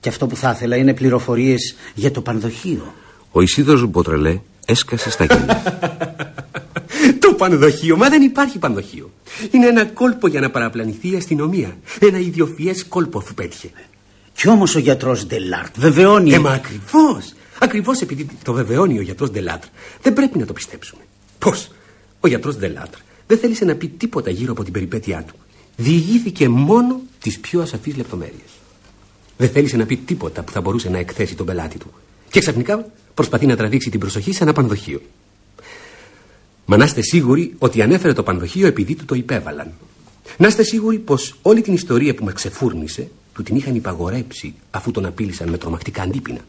[SPEAKER 9] Και αυτό που θα ήθελα είναι πληροφορίες για το πανδοχείο.
[SPEAKER 3] Ο Ισίδωρος Μποτρελέ έσκασε στα γένια.
[SPEAKER 12] το πανδοχείο, μα δεν υπάρχει πανδοχείο. Είναι ένα κόλπο για να παραπλανηθεί η αστυνομία. Ένα ιδιοφιές κόλπο που πέτυχε.
[SPEAKER 9] Κι όμως ο γιατρός Ντελάρτ βεβαιώνει...
[SPEAKER 12] Ε, μα ακριβώς. Ακριβώς επειδή το βεβαιώνει ο γιατρός Ντελάρτ, δεν πρέπει να το πιστέψουμε. Πώς; Ο γιατρός Ντελάτρ δεν θέλησε να πει τίποτα γύρω από την περιπέτειά του. Διηγήθηκε μόνο τις πιο ασαφείς λεπτομέρειες. Δεν θέλησε να πει τίποτα που θα μπορούσε να εκθέσει τον πελάτη του. Και ξαφνικά προσπαθεί να τραβήξει την προσοχή σε ένα πανδοχείο. Μα να είστε σίγουροι ότι ανέφερε το πανδοχείο επειδή του το υπέβαλαν. Να είστε σίγουροι πως όλη την ιστορία που με ξεφούρνησε του την είχαν υπαγορέψει αφού τον απείλησαν με τρομακτικά αντίπεινα.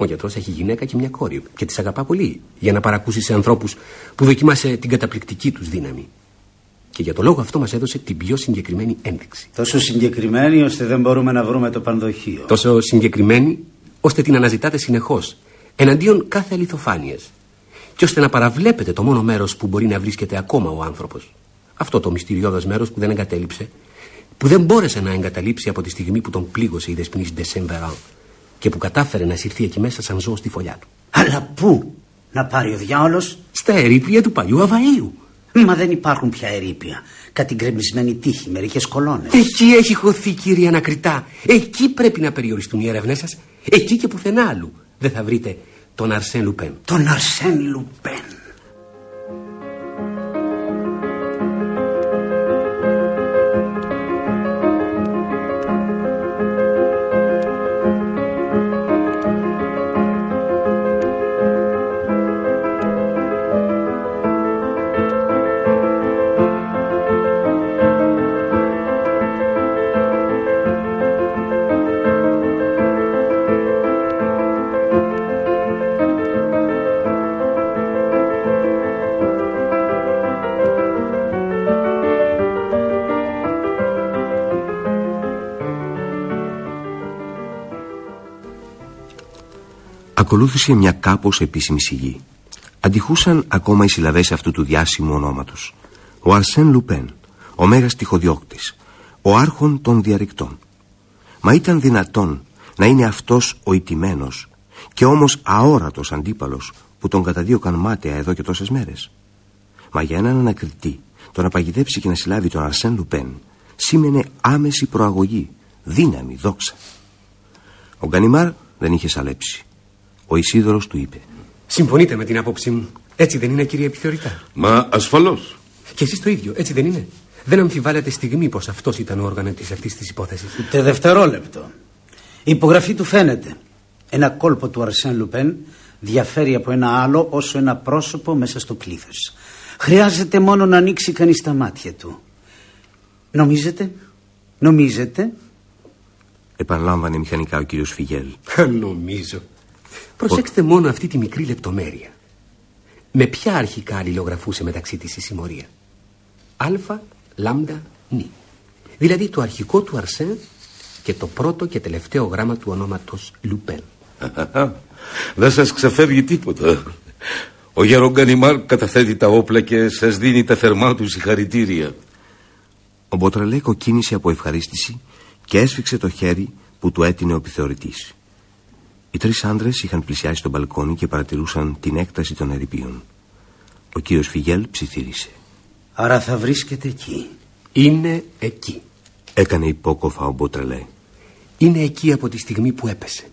[SPEAKER 12] Ο γιατρός έχει γυναίκα και μια κόρη και τις αγαπά πολύ για να παρακούσει σε ανθρώπους που δοκιμάσε την καταπληκτική τους δύναμη. Και για το λόγο αυτό μας έδωσε την πιο συγκεκριμένη ένδειξη.
[SPEAKER 9] Τόσο συγκεκριμένη ώστε δεν μπορούμε να βρούμε το πανδοχείο.
[SPEAKER 12] Τόσο συγκεκριμένη ώστε την αναζητάτε συνεχώς εναντίον κάθε αληθοφάνειας. Και ώστε να παραβλέπετε το μόνο μέρος που μπορεί να βρίσκεται ακόμα ο άνθρωπος. Αυτό το μυστηριώδες μέρος που δεν εγκατέλειψε, που δεν μπόρεσε να εγκαταλείψει από τη στιγμή που τον πλήγωσε η δεσπινή Ντεσέμβερα και που κατάφερε να συρθεί εκεί μέσα σαν ζώο στη φωλιά του.
[SPEAKER 9] Αλλά πού να πάρει ο διάολος;
[SPEAKER 12] Στα ερήπια του παλιού Αβαΐου.
[SPEAKER 9] Μα δεν υπάρχουν πια ερήπια. Κάτι γκρεμισμένη τύχη, μερικές κολόνες.
[SPEAKER 12] Εκεί έχει χωθεί κύριε Ανακριτά. Εκεί πρέπει να περιοριστούν οι έρευνές σας. Εκεί και πουθενά άλλου. Δεν θα βρείτε τον Αρσέν Λουπέν.
[SPEAKER 9] Τον Αρσέν Λουπέν.
[SPEAKER 3] Ακολούθησε μια κάπως επίσημη σιγή. Αντιχούσαν ακόμα οι συλλαβές αυτού του διάσημου ονόματος. Ο Αρσέν Λουπέν, ο μέγας τυχοδιώκτης, ο άρχον των διαρρηκτών. Μα ήταν δυνατόν να είναι αυτός ο ιτημένος και όμως αόρατος αντίπαλος που τον καταδίωκαν μάταια εδώ και τόσες μέρες. Μα για έναν ανακριτή το να παγιδέψει και να συλλάβει τον Αρσέν Λουπέν σήμαινε άμεση προαγωγή, δύναμη, δόξα. Ο Γκανιμάρ δεν είχε σαλέψει. Ο Ισίδωρος του είπε
[SPEAKER 12] Συμφωνείτε με την άποψή μου. Έτσι δεν είναι κύριε επιθεωρητά;
[SPEAKER 14] Μα ασφαλώς.
[SPEAKER 12] Και εσείς το ίδιο, έτσι δεν είναι; Δεν αμφιβάλλετε στιγμή πως αυτός ήταν ο οργανωτής αυτής της υπόθεσης.
[SPEAKER 9] Ούτε δευτερόλεπτο. Η υπογραφή του φαίνεται. Ένα κόλπο του Αρσέν Λουπέν διαφέρει από ένα άλλο όσο ένα πρόσωπο μέσα στο πλήθος. Χρειάζεται μόνο να ανοίξει κανείς τα μάτια του. Νομίζετε, νομίζετε;
[SPEAKER 3] Επαναλάμβανε μηχανικά ο κύριος Φιγέλ.
[SPEAKER 12] Νομίζω. Προσέξτε μόνο αυτή τη μικρή λεπτομέρεια. Με ποια αρχικά αλληλογραφούσε μεταξύ της η συμμορία; Αλφα, λάμδα, νι. Δηλαδή το αρχικό του Αρσέν και το πρώτο και τελευταίο γράμμα του ονόματος Λουπέν.
[SPEAKER 14] Δεν σας ξεφεύγει τίποτα. Ο Γερογκανιμάρ καταθέτει τα όπλα και σας δίνει τα θερμά του συγχαρητήρια.
[SPEAKER 3] Ο Μποτρελέκο κίνησε από ευχαρίστηση και έσφιξε το χέρι που του έτεινε ο επιθεωρητής. Οι τρεις άντρες είχαν πλησιάσει στο μπαλκόνι και παρατηρούσαν την έκταση των ερηπείων. Ο κύριος Φιγέλ ψιθύρισε.
[SPEAKER 9] Άρα θα βρίσκεται εκεί.
[SPEAKER 12] Είναι εκεί.
[SPEAKER 3] Έκανε υπόκοφα ο Μποτρελέ.
[SPEAKER 12] Είναι εκεί από τη στιγμή που έπεσε.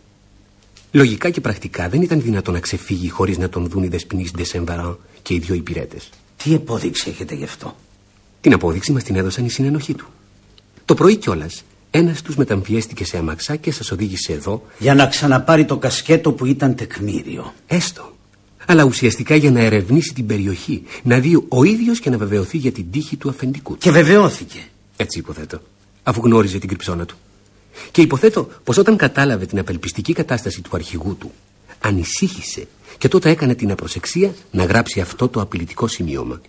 [SPEAKER 12] Λογικά και πρακτικά δεν ήταν δυνατό να ξεφύγει χωρίς να τον δουν οι δεσποινείς Ντεσέμβερα και οι δύο υπηρέτε.
[SPEAKER 9] Τι απόδειξη έχετε γι' αυτό;
[SPEAKER 12] Την απόδειξη μας την έδωσαν οι συνενοχοί του. Το πρωί κιόλας ένας τους μεταμφιέστηκε σε αμαξά και σας οδήγησε εδώ.
[SPEAKER 9] Για να ξαναπάρει το κασκέτο που ήταν τεκμήριο.
[SPEAKER 12] Έστω. Αλλά ουσιαστικά για να ερευνήσει την περιοχή. Να δει ο ίδιος και να βεβαιωθεί για την τύχη του αφεντικού.
[SPEAKER 9] Και βεβαιώθηκε.
[SPEAKER 12] Έτσι υποθέτω. Αφού γνώριζε την κρυψώνα του. Και υποθέτω πως όταν κατάλαβε την απελπιστική κατάσταση του αρχηγού του, ανησύχησε και τότε έκανε την απροσεξία να γράψει αυτό το απειλητικό σημείωμα.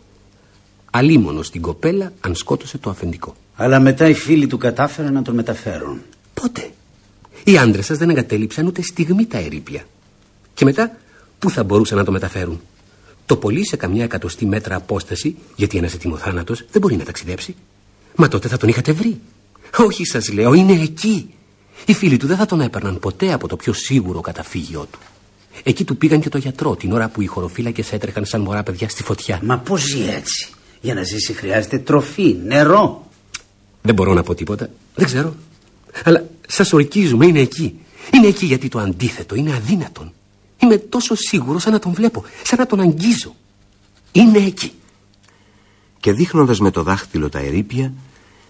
[SPEAKER 12] Αλίμονος στην κοπέλα αν σκότωσε το αφεντικό.
[SPEAKER 9] Αλλά μετά οι φίλοι του κατάφεραν να τον μεταφέρουν.
[SPEAKER 12] Πότε; Οι άντρες σας δεν εγκατέλειψαν ούτε στιγμή τα ερήπια. Και μετά, πού θα μπορούσαν να το μεταφέρουν; Το πολύ σε καμιά εκατοστή μέτρα απόσταση, γιατί ένας ετοιμοθάνατος δεν μπορεί να ταξιδέψει. Μα τότε θα τον είχατε βρει. Όχι, σας λέω, είναι εκεί. Οι φίλοι του δεν θα τον έπαιρναν ποτέ από το πιο σίγουρο καταφύγιό του. Εκεί του πήγαν και το γιατρό την ώρα που οι χωροφύλακες έτρεχαν σαν μωρά παιδιά στη φωτιά.
[SPEAKER 9] Μα πώς ζει έτσι; Για να ζήσει χρειάζεται τροφή, νερό.
[SPEAKER 12] Δεν μπορώ να πω τίποτα. Δεν ξέρω. Αλλά σας ορκίζουμε, είναι εκεί. Είναι εκεί γιατί το αντίθετο είναι αδύνατον. Είμαι τόσο σίγουρος σαν να τον βλέπω, σαν να τον αγγίζω. Είναι εκεί.
[SPEAKER 3] Και δείχνοντας με το δάχτυλο τα ερήπια,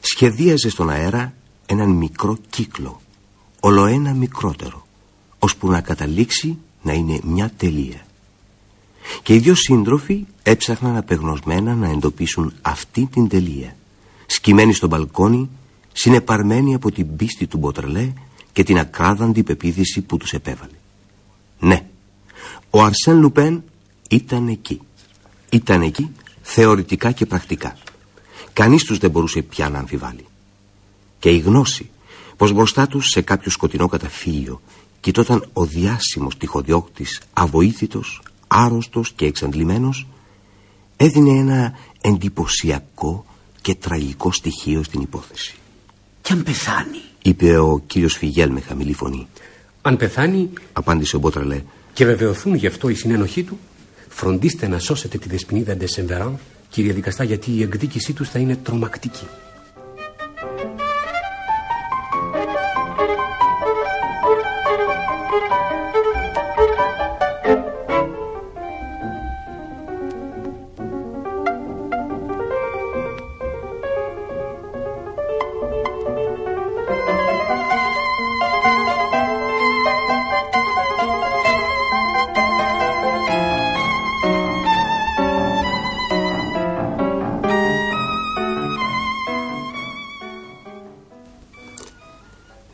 [SPEAKER 3] σχεδίαζε στον αέρα έναν μικρό κύκλο, ολοένα μικρότερο, ώσπου να καταλήξει να είναι μια τελεία. Και οι δυο σύντροφοι έψαχναν απεγνωσμένα να εντοπίσουν αυτή την τελεία. Σκυμμένοι στο μπαλκόνι, συνεπαρμένοι από την πίστη του Μποτρελέ και την ακράδαντη πεποίθηση που τους επέβαλε. Ναι, ο Αρσέν Λουπέν ήταν εκεί. Ήταν εκεί θεωρητικά και πρακτικά. Κανείς τους δεν μπορούσε πια να αμφιβάλλει. Και η γνώση πως μπροστά τους σε κάποιο σκοτεινό καταφύγιο κοιτόταν ο διάσημος τυχοδιώκτης αβοήθητος, άρρωστος και εξαντλημένος έδινε ένα εντυπωσιακό και τραγικό στοιχείο στην υπόθεση.
[SPEAKER 9] Κι αν πεθάνει.
[SPEAKER 3] Είπε ο κύριος Φιγέλ με χαμηλή φωνή.
[SPEAKER 12] Αν πεθάνει.
[SPEAKER 3] Απάντησε ο Μπότραλε.
[SPEAKER 12] Και βεβαιωθούν γι' αυτό οι συνένοχοί του. Φροντίστε να σώσετε τη δεσποινίδα Ντεσεμβεράν, κύριε δικαστά, γιατί η εκδίκησή τους θα είναι τρομακτική.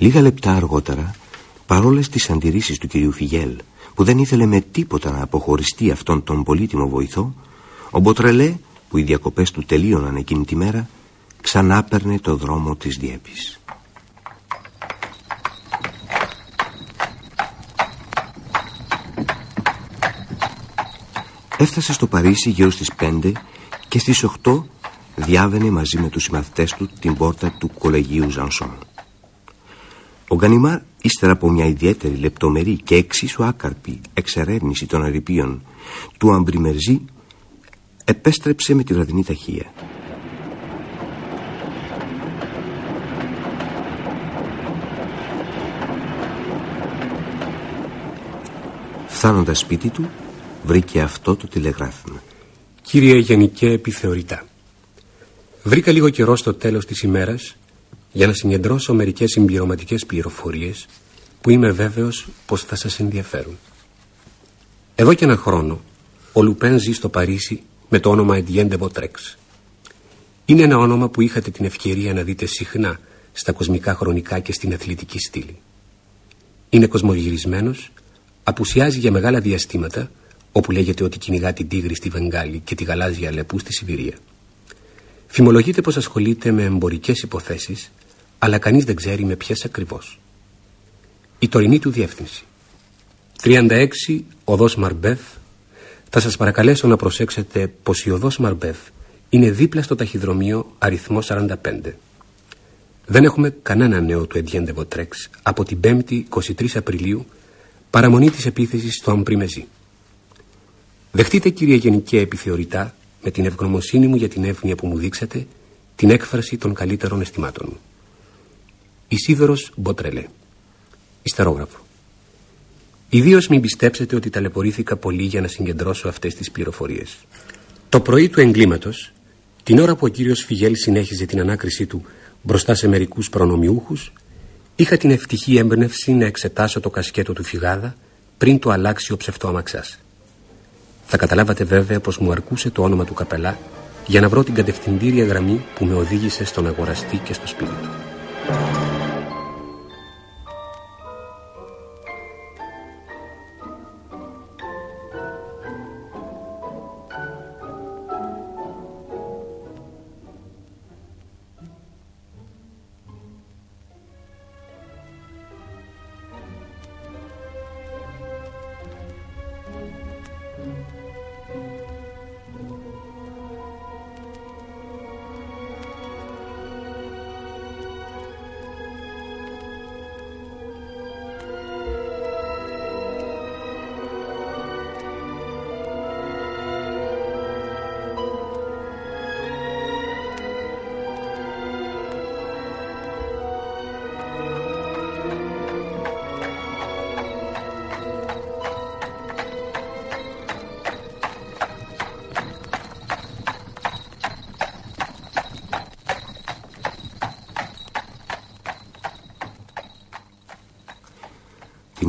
[SPEAKER 3] Λίγα λεπτά αργότερα, παρόλες τις αντιρρήσεις του κυρίου Φιγέλ, που δεν ήθελε με τίποτα να αποχωριστεί αυτόν τον πολύτιμο βοηθό, ο Μποτρελέ, που οι διακοπές του τελείωναν εκείνη τη μέρα, ξανά παίρνε το δρόμο της Διέπης. Έφτασε στο Παρίσι γύρω στις 5 και στις 8 διάβαινε μαζί με τους συμμαθητές του την πόρτα του κολεγίου Ζανσόν. Ο Γκανιμάρ, ύστερα από μια ιδιαίτερη λεπτομερή και εξίσου άκαρπη εξερεύνηση των ερηπείων του Αμπριμερζή, επέστρεψε με τη βραδινή ταχεία. Φτάνοντας σπίτι του, βρήκε αυτό το τηλεγράφημα.
[SPEAKER 12] Κύριε Γενικέ Επιθεωρητά, βρήκα λίγο καιρό στο τέλος της ημέρας για να συγκεντρώσω μερικές συμπληρωματικές πληροφορίες που είμαι βέβαιος πως θα σας ενδιαφέρουν. Εδώ και ένα χρόνο ο Λουπέν ζει στο Παρίσι με το όνομα Ediende Botrex. Είναι ένα όνομα που είχατε την ευκαιρία να δείτε συχνά στα κοσμικά χρονικά και στην αθλητική στήλη. Είναι κοσμογυρισμένος, απουσιάζει για μεγάλα διαστήματα όπου λέγεται ότι κυνηγά την τίγρη στη Βενγάλη και τη γαλάζια λεπού στη Σιβηρία. Φημολογείται πως ασχολείται με εμπορικές υποθέσεις αλλά κανείς δεν ξέρει με ποιες ακριβώς. Η τωρινή του διεύθυνση. 36 οδός Μαρμπέφ. Θα σας παρακαλέσω να προσέξετε πως η οδός Μαρμπέφ είναι δίπλα στο ταχυδρομείο αριθμό 45. Δεν έχουμε κανένα νέο του Εντιέντε Βοτρέξ από την 5η 23 Απριλίου παραμονή της επίθεσης στο Αμπριμεζή. Δεχτείτε κύριε Γενικέ Επιθεωρητά με την ευγνωμοσύνη μου για την εύνοια που μου δείξατε την έκφραση των καλύτερων αισθημάτων μου. Ισίδωρος Μποτρελέ. Ιστερόγραφο. Ιδίως μην πιστέψετε ότι ταλαιπωρήθηκα πολύ για να συγκεντρώσω αυτές τις πληροφορίες. Το πρωί του εγκλήματος, την ώρα που ο κύριος Φιγέλ συνέχιζε την ανάκρισή του μπροστά σε μερικούς προνομιούχους, είχα την ευτυχή έμπνευση να εξετάσω το κασκέτο του φυγάδα πριν το αλλάξει ο ψευτό αμαξάς. Θα καταλάβατε βέβαια πως μου αρκούσε το όνομα του καπελά για να βρω την κατευθυντήρια γραμμή που με οδήγησε στον αγοραστή και στο σπίτι του.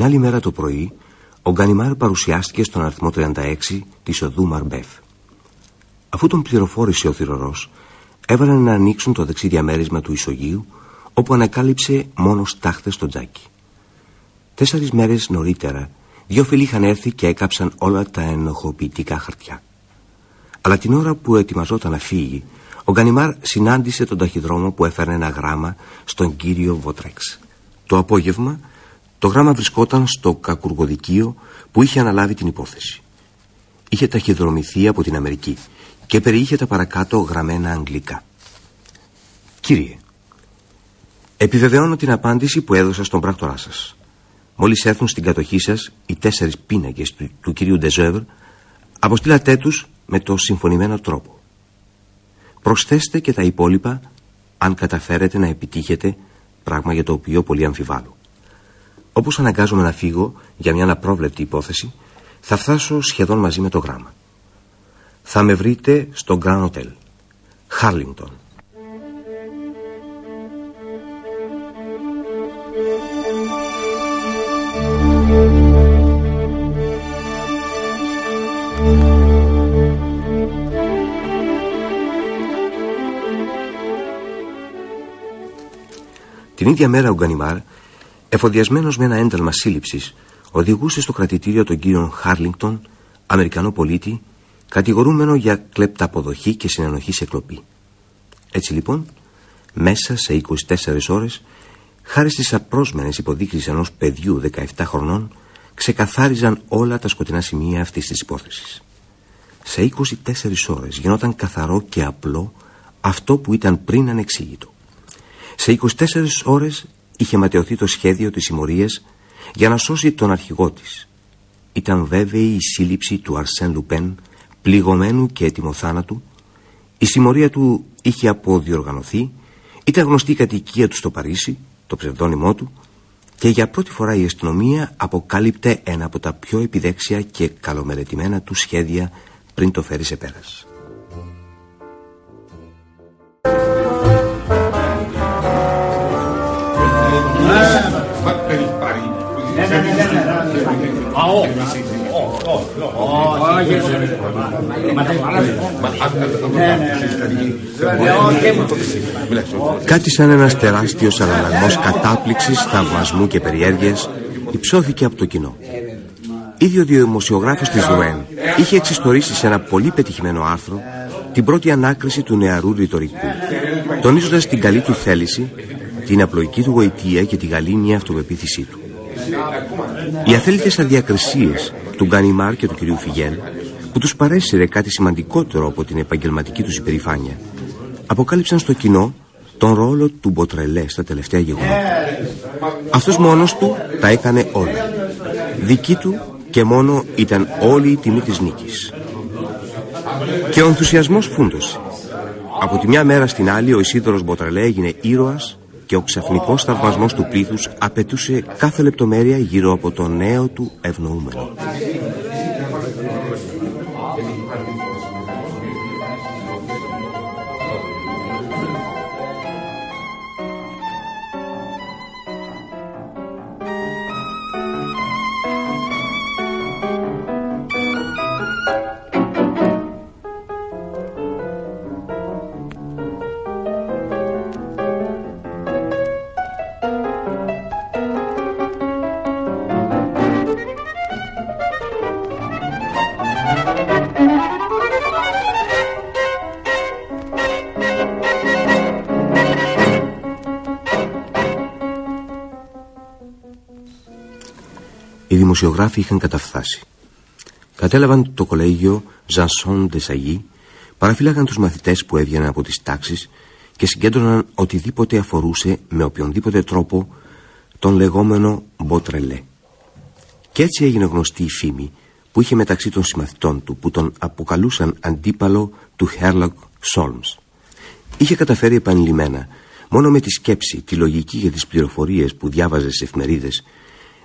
[SPEAKER 3] Άλλη μέρα το πρωί, ο Γκανιμάρ παρουσιάστηκε στον αριθμό 36 της οδού Μαρμπέφ. Αφού τον πληροφόρησε ο θηρορός, έβαλαν να ανοίξουν το δεξί διαμέρισμα του ισογείου, όπου ανακάλυψε μόνος στάχτες στο τζάκι. Τέσσερις μέρες νωρίτερα, δύο φίλοι είχαν έρθει και έκαψαν όλα τα ενοχοποιητικά χαρτιά. Αλλά την ώρα που ετοιμαζόταν να φύγει, ο Γκανιμάρ συνάντησε τον ταχυδρόμο που έφερε ένα γράμμα στον κύριο Βοτρέξ. Το απόγευμα το γράμμα βρισκόταν στο κακουργοδικείο που είχε αναλάβει την υπόθεση. Είχε ταχυδρομηθεί από την Αμερική και περιείχε τα παρακάτω γραμμένα αγγλικά. Κύριε, επιβεβαιώνω την απάντηση που έδωσα στον πράκτορά σας. Μόλις έρθουν στην κατοχή σας οι τέσσερις πίνακες του, του κυρίου Ντεζέβρ, αποστήλατέ τους με το συμφωνημένο τρόπο. Προσθέστε και τα υπόλοιπα αν καταφέρετε να επιτύχετε, πράγμα για το οποίο πολύ αμφιβάλλω. Όπως αναγκάζομαι να φύγω για μια αναπρόβλεπτη υπόθεση, θα φτάσω σχεδόν μαζί με το γράμμα. Θα με βρείτε στο Grand Hotel, Harlington. Την ίδια μέρα ο Γκανιμάρ Εφοδιασμένος με ένα ένταλμα σύλληψης, οδηγούσε στο κρατητήριο τον κύριο Χάρλινγκτον, Αμερικανό πολίτη, κατηγορούμενο για κλεπταποδοχή και συνενοχή σε κλοπή. Έτσι λοιπόν, μέσα σε 24 ώρες, χάρη στις απρόσμενες υποδείξεις ενός παιδιού 17 χρονών, ξεκαθάριζαν όλα τα σκοτεινά σημεία αυτής της υπόθεσης. Σε 24 ώρες γινόταν καθαρό και απλό αυτό που ήταν πριν ανεξήγητο. Σε 24 ώρες είχε ματαιωθεί το σχέδιο της συμμορίας για να σώσει τον αρχηγό της. Ήταν βέβαιη η σύλληψη του Αρσέν Λουπέν, πληγωμένου και έτοιμο θάνατου. Η συμμορία του είχε αποδιοργανωθεί, ήταν γνωστή η κατοικία του στο Παρίσι, το ψευδόνυμό του, και για πρώτη φορά η αστυνομία αποκάλυπτε ένα από τα πιο επιδέξια και καλομερετημένα του σχέδια πριν το φέρει σε πέρας. Κάτι σαν ένας τεράστιος αναλλαγμός κατάπληξης, θαυμασμού και περιέργειας υψώθηκε από το κοινό. Ήδη ο δημοσιογράφος της ΔΟΕΝ είχε εξιστορήσει σε ένα πολύ πετυχημένο άρθρο την πρώτη ανάκριση του νεαρού ρητορικού, τονίζοντας την καλή του θέληση, την απλοϊκή του γοητεία και τη γαλήνια αυτοπεποίθησή του. Οι αθέλητες αδιακρισίες του Γκανιμάρ και του κυρίου Φιγέλ που τους παρέσυρε κάτι σημαντικότερο από την επαγγελματική τους υπερηφάνεια αποκάλυψαν στο κοινό τον ρόλο του Μποτρελέ στα τελευταία γεγονότα. Αυτός μόνος του τα έκανε όλα. Δική του και μόνο ήταν όλη η τιμή της νίκης. Και ο ενθουσιασμός φούντωσε. Από τη μια μέρα στην άλλη ο Ισίδωρος Μποτρελέ έγινε ήρωας και ο ξαφνικός θαυμασμός του πλήθους απαιτούσε κάθε λεπτομέρεια γύρω από το νέο του ευνοούμενο. Δημοσιογράφοι είχαν καταφθάσει. Κατέλαβαν το κολέγιο Ζανσόν Ντεσαγί, παραφύλαγαν τους μαθητές που έβγαιναν από τις τάξεις και συγκέντρωναν οτιδήποτε αφορούσε με οποιονδήποτε τρόπο τον λεγόμενο Μποτρελέ. Και έτσι έγινε γνωστή η φήμη που είχε μεταξύ των συμμαθητών του που τον αποκαλούσαν αντίπαλο του Χέρλοκ Σόλμς. Είχε καταφέρει επανειλημμένα, μόνο με τη σκέψη, τη λογική για τις πληροφορίες που διάβαζε στις εφημερίδες,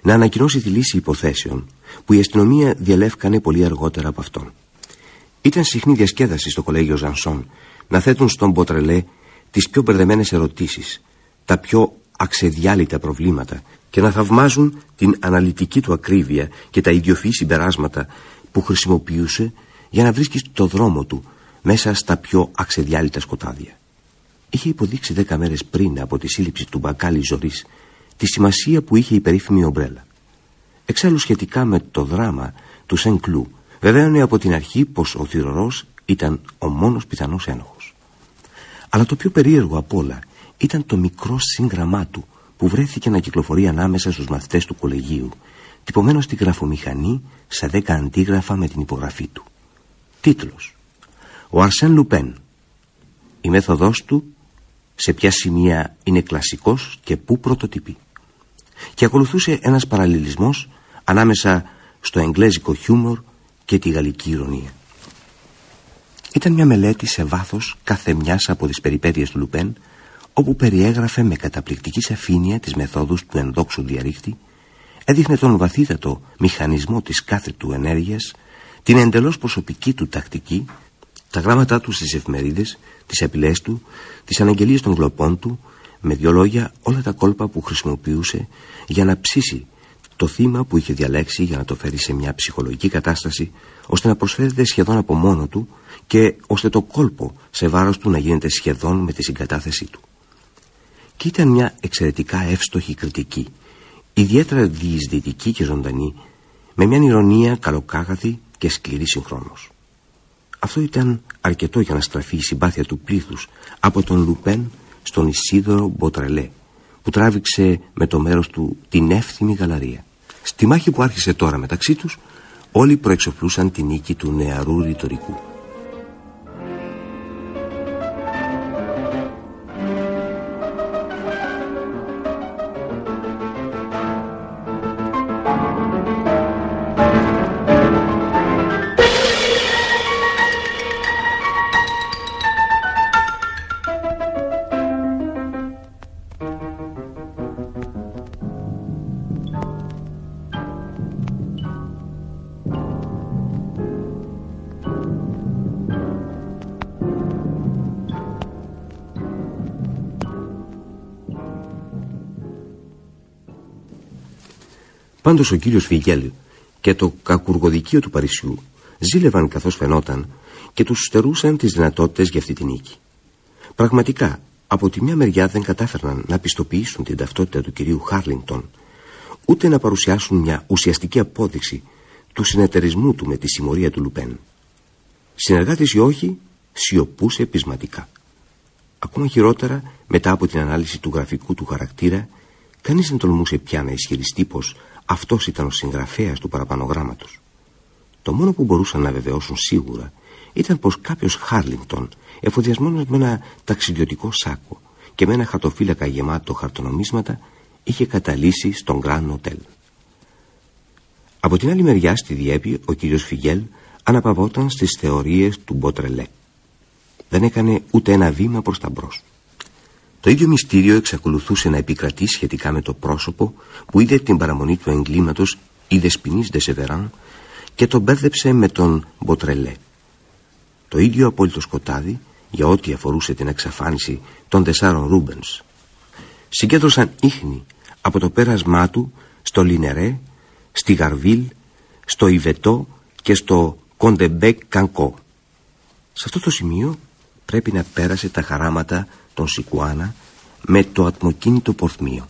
[SPEAKER 3] να ανακοινώσει τη λύση υποθέσεων που η αστυνομία διαλεύκανε πολύ αργότερα από αυτόν. Ήταν συχνή διασκέδαση στο κολέγιο Ζανσόν να θέτουν στον Μποτρελέ τις πιο μπερδεμένες ερωτήσεις, τα πιο αξεδιάλυτα προβλήματα και να θαυμάζουν την αναλυτική του ακρίβεια και τα ιδιοφυή συμπεράσματα που χρησιμοποιούσε για να βρίσκει το δρόμο του μέσα στα πιο αξεδιάλυτα σκοτάδια. Είχε υποδείξει δέκα μέρες πριν από τη σύλληψη του μπακάλι Ζωρής τη σημασία που είχε η περίφημη ομπρέλα. Εξάλλου σχετικά με το δράμα του Σεν Κλού, βεβαίωνε από την αρχή πως ο θηρορός ήταν ο μόνος πιθανός ένοχος. Αλλά το πιο περίεργο απ' όλα ήταν το μικρό σύγγραμμά του που βρέθηκε να κυκλοφορεί ανάμεσα στους μαθητές του κολεγίου, τυπωμένος στη γραφομηχανή σε δέκα αντίγραφα με την υπογραφή του. Τίτλος Ο Αρσέν Λουπέν Η μέθοδός του σε ποια σημεία είναι κλασικός και πού πρωτοτυπεί. Και ακολουθούσε ένας παραλληλισμός ανάμεσα στο εγγλέζικο χιούμορ και τη γαλλική ηρωνία. Ήταν μια μελέτη σε βάθος κάθε μιας από τις περιπέτειες του Λουπέν όπου περιέγραφε με καταπληκτική σαφήνεια τις μεθόδους του ενδόξου διαρρήχτη, έδειχνε τον βαθύτατο μηχανισμό της κάθε του ενέργειας, την εντελώς προσωπική του τακτική, τα γράμματά του στις εφημερίδες, τις απειλές του, τις αναγγελίες των γλοπών του, με δυο λόγια όλα τα κόλπα που χρησιμοποιούσε για να ψήσει το θύμα που είχε διαλέξει για να το φέρει σε μια ψυχολογική κατάσταση ώστε να προσφέρεται σχεδόν από μόνο του και ώστε το κόλπο σε βάρος του να γίνεται σχεδόν με τη συγκατάθεσή του. Και ήταν μια εξαιρετικά εύστοχη κριτική, ιδιαίτερα διεισδυτική και ζωντανή, με μια ηρωνία καλοκάγαθη και σκληρή συγχρόνως. Αυτό ήταν αρκετό για να στραφεί η συμπάθεια του πλήθους από τον Λουπέν στον Ισίδωρο Μποτρελέ, που τράβηξε με το μέρος του την εύθυμη γαλαρία. Στη μάχη που άρχισε τώρα μεταξύ τους, όλοι προεξοφλούσαν την νίκη του νεαρού ρητορικού. Πάντως ο κύριος Φιγέλ και το κακουργοδικείο του Παρισιού ζήλευαν καθώς φαινόταν και τους στερούσαν τις δυνατότητες για αυτή την νίκη. Πραγματικά, από τη μια μεριά δεν κατάφερναν να πιστοποιήσουν την ταυτότητα του κυρίου Χάρλινγκτον, ούτε να παρουσιάσουν μια ουσιαστική απόδειξη του συνεταιρισμού του με τη συμμορία του Λουπέν. Συνεργάτης ή όχι, σιωπούσε πεισματικά. Ακόμα χειρότερα, μετά από την ανάλυση του γραφικού του χαρακτήρα, κανείς δεν τολμούσε πια να ισχυριστεί πως αυτός ήταν ο συγγραφέας του παραπανογράμματος. Το μόνο που μπορούσαν να βεβαιώσουν σίγουρα ήταν πως κάποιος Χάρλινγκτον, εφοδιασμένος με ένα ταξιδιωτικό σάκο και με ένα χαρτοφύλακα γεμάτο χαρτονομίσματα, είχε καταλύσει στον Grand Hotel. Από την άλλη μεριά στη Διέπη ο κύριος Φιγέλ αναπαυόταν στις θεωρίες του Μποτρελέ. Δεν έκανε ούτε ένα βήμα προς τα μπρος. Το ίδιο μυστήριο εξακολουθούσε να επικρατεί σχετικά με το πρόσωπο που είδε την παραμονή του εγκλήματος η Δεσποινίς ντε Σεν Βεράν και τον μπέρδεψε με τον Μποτρελέ. Το ίδιο απόλυτο σκοτάδι για ό,τι αφορούσε την εξαφάνιση των τεσσάρων Ρούμπενς. Συγκέντρωσαν ίχνη από το πέρασμά του στο Λινερέ, στη Γαρβίλ, στο Ιβετό και στο Κοντεμπέκ αν Κο. Σε αυτό το σημείο πρέπει να πέρασε τα χαράματα τον Σικουάνα με το ατμοκίνητο πορθμίο.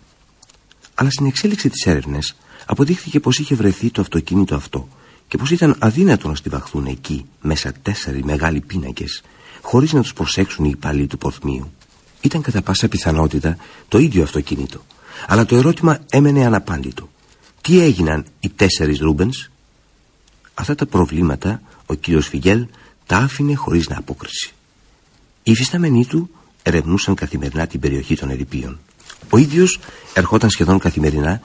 [SPEAKER 3] Αλλά στην εξέλιξη της έρευνες αποδείχθηκε πως είχε βρεθεί το αυτοκίνητο αυτό και πως ήταν αδύνατο να στιβαχθούν εκεί μέσα τέσσερι μεγάλοι πίνακες χωρίς να τους προσέξουν οι υπάλληλοι του πορθμίου. Ήταν κατά πάσα πιθανότητα το ίδιο αυτοκίνητο, αλλά το ερώτημα έμενε αναπάντητο. Τι Τι έγιναν οι τέσσερις Ρούμπενς; Αυτά τα προβλήματα ο κύριος Φιγέλ τα άφηνε χωρίς να απόκριση. Οι υφιστάμενοι του ερευνούσαν καθημερινά την περιοχή των ερηπείων. Ο ίδιος ερχόταν σχεδόν καθημερινά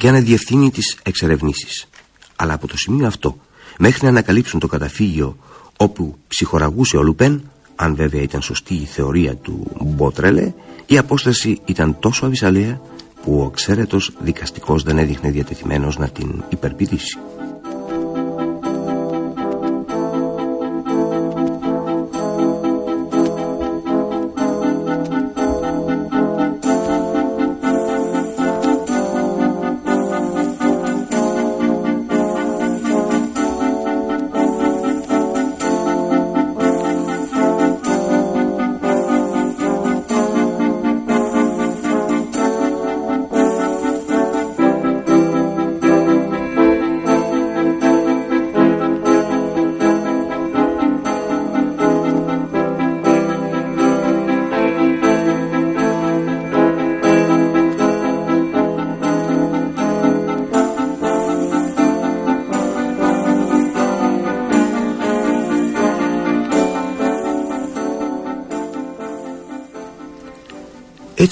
[SPEAKER 3] για να διευθύνει τις εξερευνήσεις. Αλλά από το σημείο αυτό μέχρι να ανακαλύψουν το καταφύγιο όπου ψυχοραγούσε ο Λουπέν, αν βέβαια ήταν σωστή η θεωρία του Μπότρελε, η απόσταση ήταν τόσο αβυσαλαία που ο ξέρετος δικαστικός δεν έδειχνε διατεθειμένος να την υπερπηδήσει.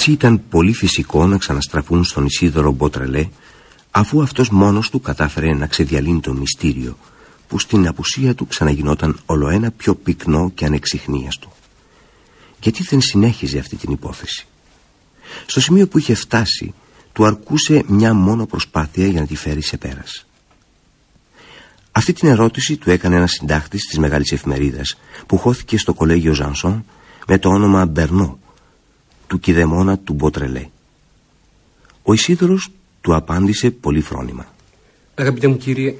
[SPEAKER 3] Έτσι ήταν πολύ φυσικό να ξαναστραφούν στον Ισίδωρο Μπότρελέ αφού αυτός μόνος του κατάφερε να ξεδιαλύνει το μυστήριο που στην απουσία του ξαναγινόταν ολοένα πιο πυκνό και ανεξιχνίαστο. Γιατί δεν συνέχιζε αυτή την υπόθεση; Στο σημείο που είχε φτάσει του αρκούσε μια μόνο προσπάθεια για να τη φέρει σε πέρας. Αυτή την ερώτηση του έκανε ένας συντάκτης της μεγάλης εφημερίδας που χώθηκε στο κολέγιο Ζανσόν με το όνομα Μπερνό του κηδεμόνα του Μποτρελέ. Ο Ισίδωρος του απάντησε πολύ φρόνημα.
[SPEAKER 12] Αγαπητέ μου κύριε,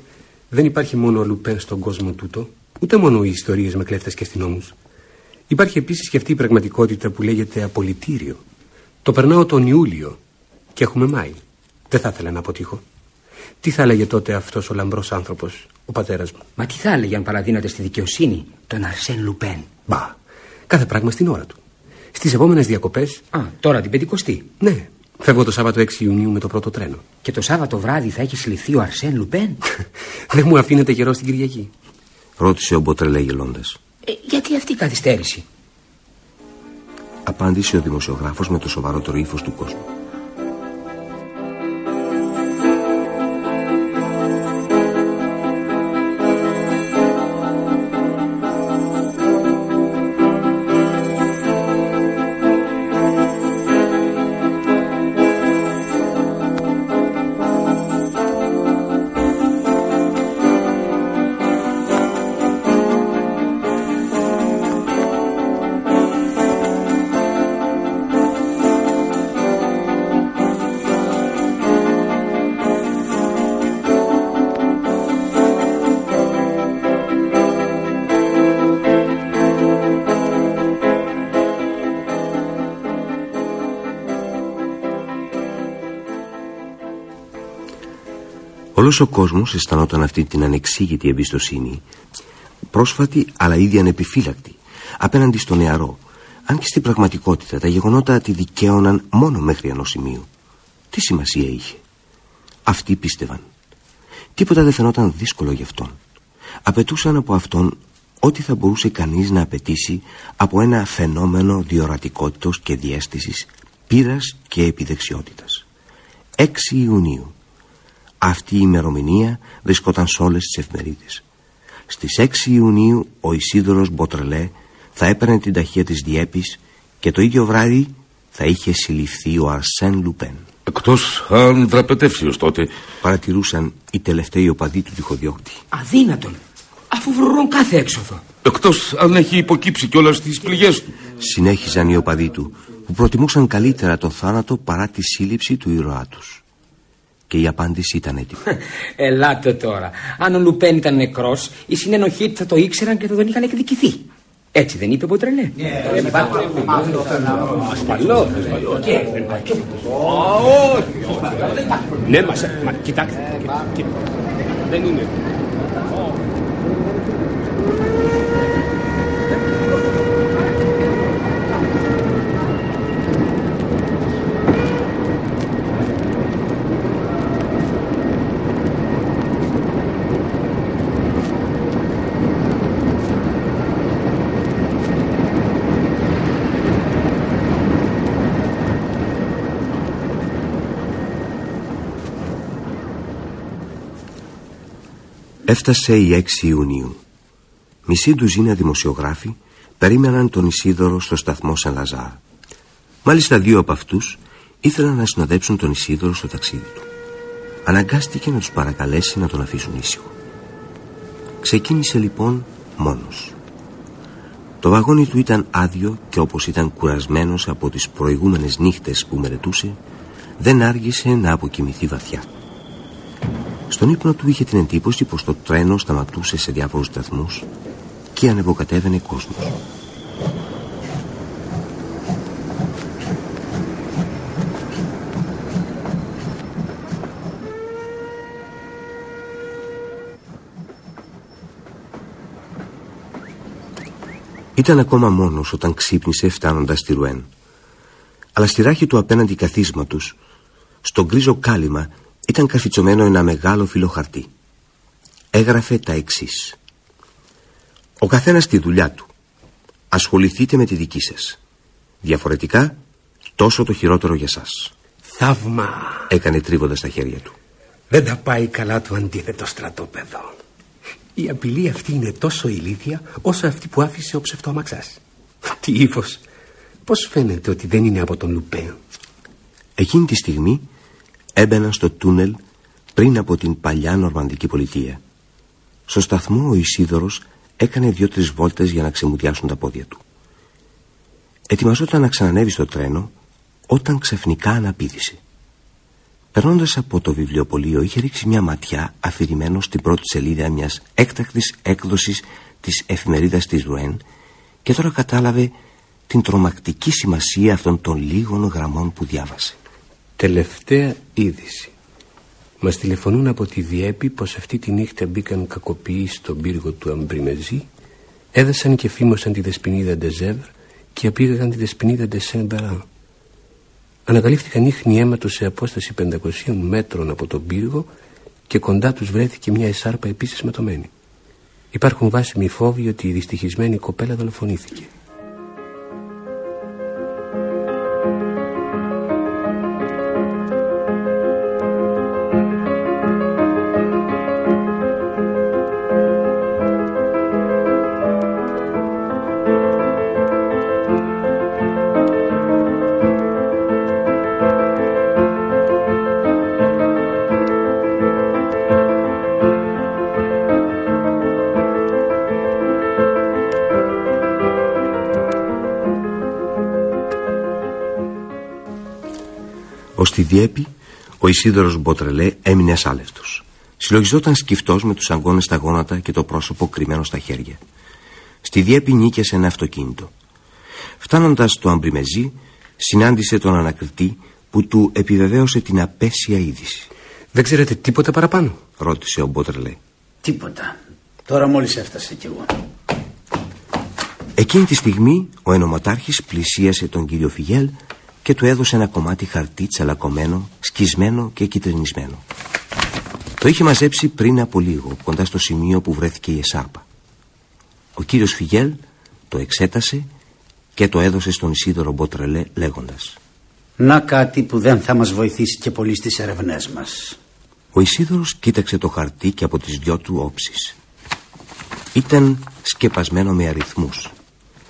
[SPEAKER 12] δεν υπάρχει μόνο ο Λουπέν στον κόσμο τούτο, ούτε μόνο οι ιστορίες με κλέφτες και αστυνόμους. Υπάρχει επίσης και αυτή η πραγματικότητα που λέγεται απολυτήριο. Το περνάω τον Ιούλιο και έχουμε Μάη. Δεν θα ήθελα να αποτύχω. Τι θα έλεγε τότε αυτός ο λαμπρός άνθρωπος, ο πατέρας μου;
[SPEAKER 10] Μα τι θα έλεγε αν παραδίνατε στη δικαιοσύνη τον Αρσέν Λουπέν;
[SPEAKER 12] Μπα, κάθε πράγμα στην ώρα του. Στις επόμενες διακοπές.
[SPEAKER 10] Α, τώρα την Πεντηκοστή.
[SPEAKER 12] Ναι. Φεύγω το Σάββατο 6 Ιουνίου με το πρώτο τρένο.
[SPEAKER 10] Και το Σάββατο βράδυ θα έχεις συλληφθεί ο Αρσέν Λουπέν;
[SPEAKER 12] Δεν μου αφήνετε καιρό στην Κυριακή.
[SPEAKER 3] Ρώτησε ο Μποτρελέ γελώντα.
[SPEAKER 10] Ε, γιατί αυτή η καθυστέρηση;
[SPEAKER 3] Απάντησε ο δημοσιογράφος με το σοβαρότερο ύφος του κόσμου. Όλος ο κόσμος αισθανόταν αυτή την ανεξήγητη εμπιστοσύνη πρόσφατη αλλά ήδη ανεπιφύλακτη απέναντι στο νεαρό αν και στην πραγματικότητα τα γεγονότα τη δικαίωναν μόνο μέχρι ενός σημείου. Τι σημασία είχε. Αυτοί πίστευαν. Τίποτα δεν φαινόταν δύσκολο γι' αυτόν. Απαιτούσαν από αυτόν ό,τι θα μπορούσε κανείς να απαιτήσει από ένα φαινόμενο διορατικότητος και διέστησης πείρας και επιδεξιότητας. 6 Ιουνίου αυτή η ημερομηνία βρισκόταν σε όλες τις εφημερίδες. Στις 6 Ιουνίου ο Ισίδωρος Μποτρελέ θα έπαιρνε την ταχεία της Διέπης και το ίδιο βράδυ θα είχε συλληφθεί ο Αρσέν Λουπέν.
[SPEAKER 14] Εκτός αν δραπετεύσει ως τότε.
[SPEAKER 3] Παρατηρούσαν οι τελευταίοι οπαδοί του τυχοδιώκτη.
[SPEAKER 10] Αδύνατον, αφού βρουν κάθε έξοδο.
[SPEAKER 14] Εκτός αν έχει υποκύψει κιόλας στις πληγές του.
[SPEAKER 3] Συνέχιζαν οι οπαδοί του που προτιμούσαν καλύτερα το θάνατο παρά τη σύλληψη του ήρωά τους και η απάντηση ήταν έτοιμη.
[SPEAKER 10] Ελάτε τώρα. Αν ο Λουπέν ήταν νεκρό, οι συνενοχοί του θα το ήξεραν και θα τον είχαν εκδικηθεί. Έτσι δεν είπε Μποτρελέ.
[SPEAKER 12] Ασφαλώ. Ναι, μα κοιτάξτε. Δεν είναι.
[SPEAKER 3] Έφτασε η 6 Ιουνίου. Μισή ντουζίνα δημοσιογράφοι περίμεναν τον Ισίδωρο στο σταθμό Σαν Λαζάρ. Μάλιστα δύο από αυτούς ήθελαν να συνοδέψουν τον Ισίδωρο στο ταξίδι του. Αναγκάστηκε να τους παρακαλέσει να τον αφήσουν ήσυχο. Ξεκίνησε λοιπόν μόνος. Το βαγόνι του ήταν άδειο και όπως ήταν κουρασμένος από τις προηγούμενες νύχτες που μελετούσε, δεν άργησε να αποκοιμηθεί βαθιά. Στον ύπνο του είχε την εντύπωση πως το τρένο σταματούσε σε διάφορους σταθμούς και ανεβοκατέβαινε κόσμος. Ήταν ακόμα μόνος όταν ξύπνησε φτάνοντας στη Ρουέν. Αλλά στη ράχη του απέναντι καθίσματος, στο γκρίζο κάλυμα, ήταν καρφιτσωμένο ένα μεγάλο φύλλο χαρτί. Έγραφε τα εξής. Ο καθένας στη δουλειά του. Ασχοληθείτε με τη δική σας. Διαφορετικά, τόσο το χειρότερο για σας.
[SPEAKER 12] Θαύμα.
[SPEAKER 3] Έκανε τρίβοντας τα χέρια του.
[SPEAKER 12] Δεν τα πάει καλά το αντίθετο στρατόπεδο. Η απειλή αυτή είναι τόσο ηλίθια όσο αυτή που άφησε ο ψευτοαμαξάς. Τι ύφος. Πώς φαίνεται ότι δεν είναι από τον Λουπέ.
[SPEAKER 3] Εκείνη τη στιγμή έμπαιναν στο τούνελ πριν από την παλιά νορμανδική πολιτεία. Στο σταθμό ο Ισίδωρος έκανε δύο-τρεις βόλτες για να ξεμουδιάσουν τα πόδια του. Ετοιμαζόταν να ξανανεύει στο τρένο όταν ξαφνικά αναπήδησε. Περνώντας από το βιβλιοπωλείο είχε ρίξει μια ματιά αφηρημένο στην πρώτη σελίδα μιας έκτακτης έκδοσης της εφημερίδας της Ρουέν και τώρα κατάλαβε την τρομακτική σημασία αυτών των λίγων γραμμών που διάβασε.
[SPEAKER 12] Τελευταία είδηση. Μας τηλεφωνούν από τη Διέπη πως αυτή τη νύχτα μπήκαν κακοποιοί στον πύργο του Αμπριμεζή, έδεσαν και φήμωσαν τη δεσποινίδα Ντεζεύρ και απήγαγαν τη δεσποινίδα Ντεσέμπερα. Ανακαλύφθηκαν ίχνη αίματος σε απόσταση 500 μέτρων από τον πύργο και κοντά τους βρέθηκε μια εσάρπα επίσης ματωμένη. Υπάρχουν βάσιμοι φόβοι ότι η δυστυχισμένη κοπέλα δολοφονήθηκε.
[SPEAKER 3] Στη Διέπη, ο Ισίδωρος Μποτρελέ έμεινε ασάλευτος. Συλλογιζόταν σκυφτός με τους αγκώνες στα γόνατα και το πρόσωπο κρυμμένο στα χέρια. Στη Διέπη νίκησε ένα αυτοκίνητο. Φτάνοντας στο Αμπριμεζί, συνάντησε τον ανακριτή που του επιβεβαίωσε την απέσια είδηση.
[SPEAKER 12] Δεν ξέρετε τίποτα παραπάνω,
[SPEAKER 3] ρώτησε ο Μποτρελέ.
[SPEAKER 9] Τίποτα. Τώρα μόλις έφτασε κι εγώ.
[SPEAKER 3] Εκείνη τη στιγμή ο ενωματάρχης πλησίασε τον κύριο Φιγέλ και του έδωσε ένα κομμάτι χαρτί τσαλακωμένο, σκισμένο και κυτρινισμένο. Το είχε μαζέψει πριν από λίγο, κοντά στο σημείο που βρέθηκε η εσάρπα. Ο κύριος Φιγέλ το εξέτασε και το έδωσε στον Ισίδωρο Μποτρελέ λέγοντας
[SPEAKER 9] «Να κάτι που δεν θα μας βοηθήσει και πολύ στις ερευνές μας».
[SPEAKER 3] Ο Ισίδωρος κοίταξε το χαρτί και από τις δυο του όψεις. Ήταν σκεπασμένο με αριθμούς,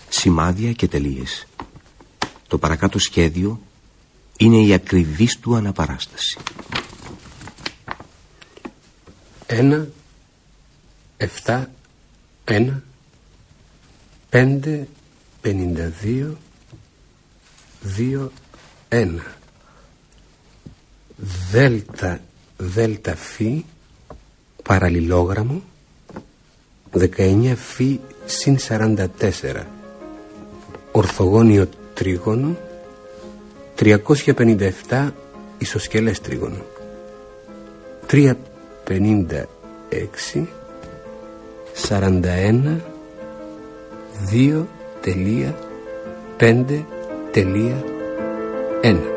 [SPEAKER 3] σημάδια και τελείες. Το παρακάτω σχέδιο είναι η ακριβής του αναπαράσταση.
[SPEAKER 12] Ένα, εφτά, ένα, πέντε, πενήντα δύο, δύο, ένα. Δέλτα, δέλτα φι, παραλληλόγραμμο, δεκαεννιά φι συν σαράντα τέσσερα. Ορθογώνιο τρίγωνο 357 ισοσκελές τρίγωνο 356 41 2.5.1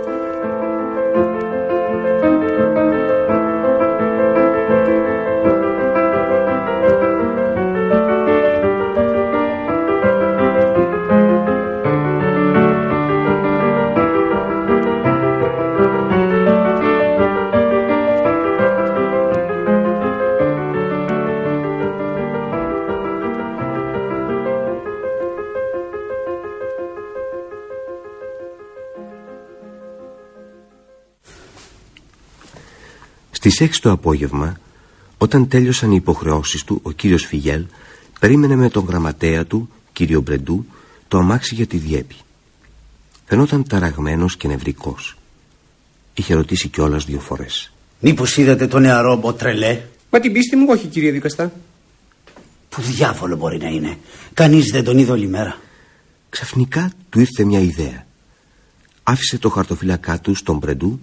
[SPEAKER 3] Στις 6 το απόγευμα, όταν τέλειωσαν οι υποχρεώσεις του, ο κύριος Φιγέλ περίμενε με τον γραμματέα του, κύριο Μπρεντού, το αμάξι για τη διέπη. Φαινόταν ταραγμένος και νευρικός. Είχε ρωτήσει κιόλας δύο φορές.
[SPEAKER 9] Μήπως είδατε τον νεαρό Μποτρελέ;
[SPEAKER 11] Μα την πίστη μου όχι κύριε δικαστά.
[SPEAKER 9] Που διάβολο μπορεί να είναι. Κανείς δεν τον είδε όλη μέρα.
[SPEAKER 3] Ξαφνικά του ήρθε μια ιδέα. Άφησε το χαρτοφυλακά του στον Μπρεντού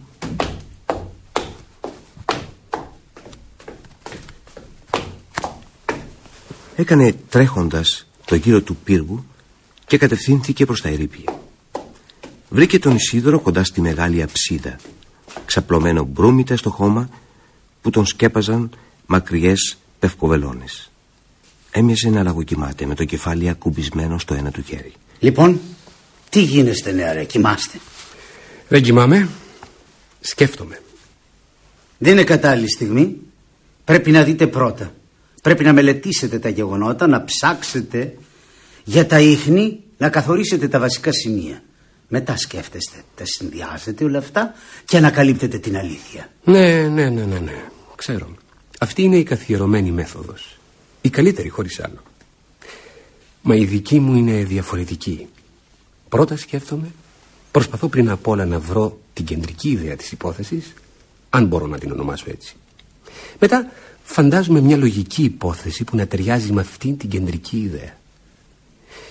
[SPEAKER 3] Έκανε τρέχοντας το γύρο του πύργου και κατευθύνθηκε προς τα ερήπια. Βρήκε τον Ισίδωρο κοντά στη μεγάλη αψίδα, ξαπλωμένο μπρούμητα στο χώμα που τον σκέπαζαν μακριές πευκοβελώνες. Έμοιαζε να λαγοκοιμάται με το κεφάλι ακουμπισμένο στο ένα του χέρι.
[SPEAKER 9] Λοιπόν, τι γίνεστε νεαρέ, κοιμάστε.
[SPEAKER 12] Δεν κοιμάμαι, σκέφτομαι.
[SPEAKER 9] Δεν είναι κατάλληλη στιγμή. Πρέπει να δείτε πρώτα. Πρέπει να μελετήσετε τα γεγονότα, να ψάξετε για τα ίχνη, να καθορίσετε τα βασικά σημεία. Μετά σκέφτεστε, τα συνδυάζετε όλα αυτά και ανακαλύπτετε την αλήθεια.
[SPEAKER 12] Ναι, ναι, ναι, ναι, ναι. Ξέρω. Αυτή είναι η καθιερωμένη μέθοδος. Η καλύτερη χωρίς άλλο. Μα η δική μου είναι διαφορετική. Πρώτα σκέφτομαι, προσπαθώ πριν απ' όλα να βρω την κεντρική ιδέα της υπόθεσης, αν μπορώ να την ονομάσω έτσι. Μετά φαντάζομαι μια λογική υπόθεση που να ταιριάζει με αυτήν την κεντρική ιδέα.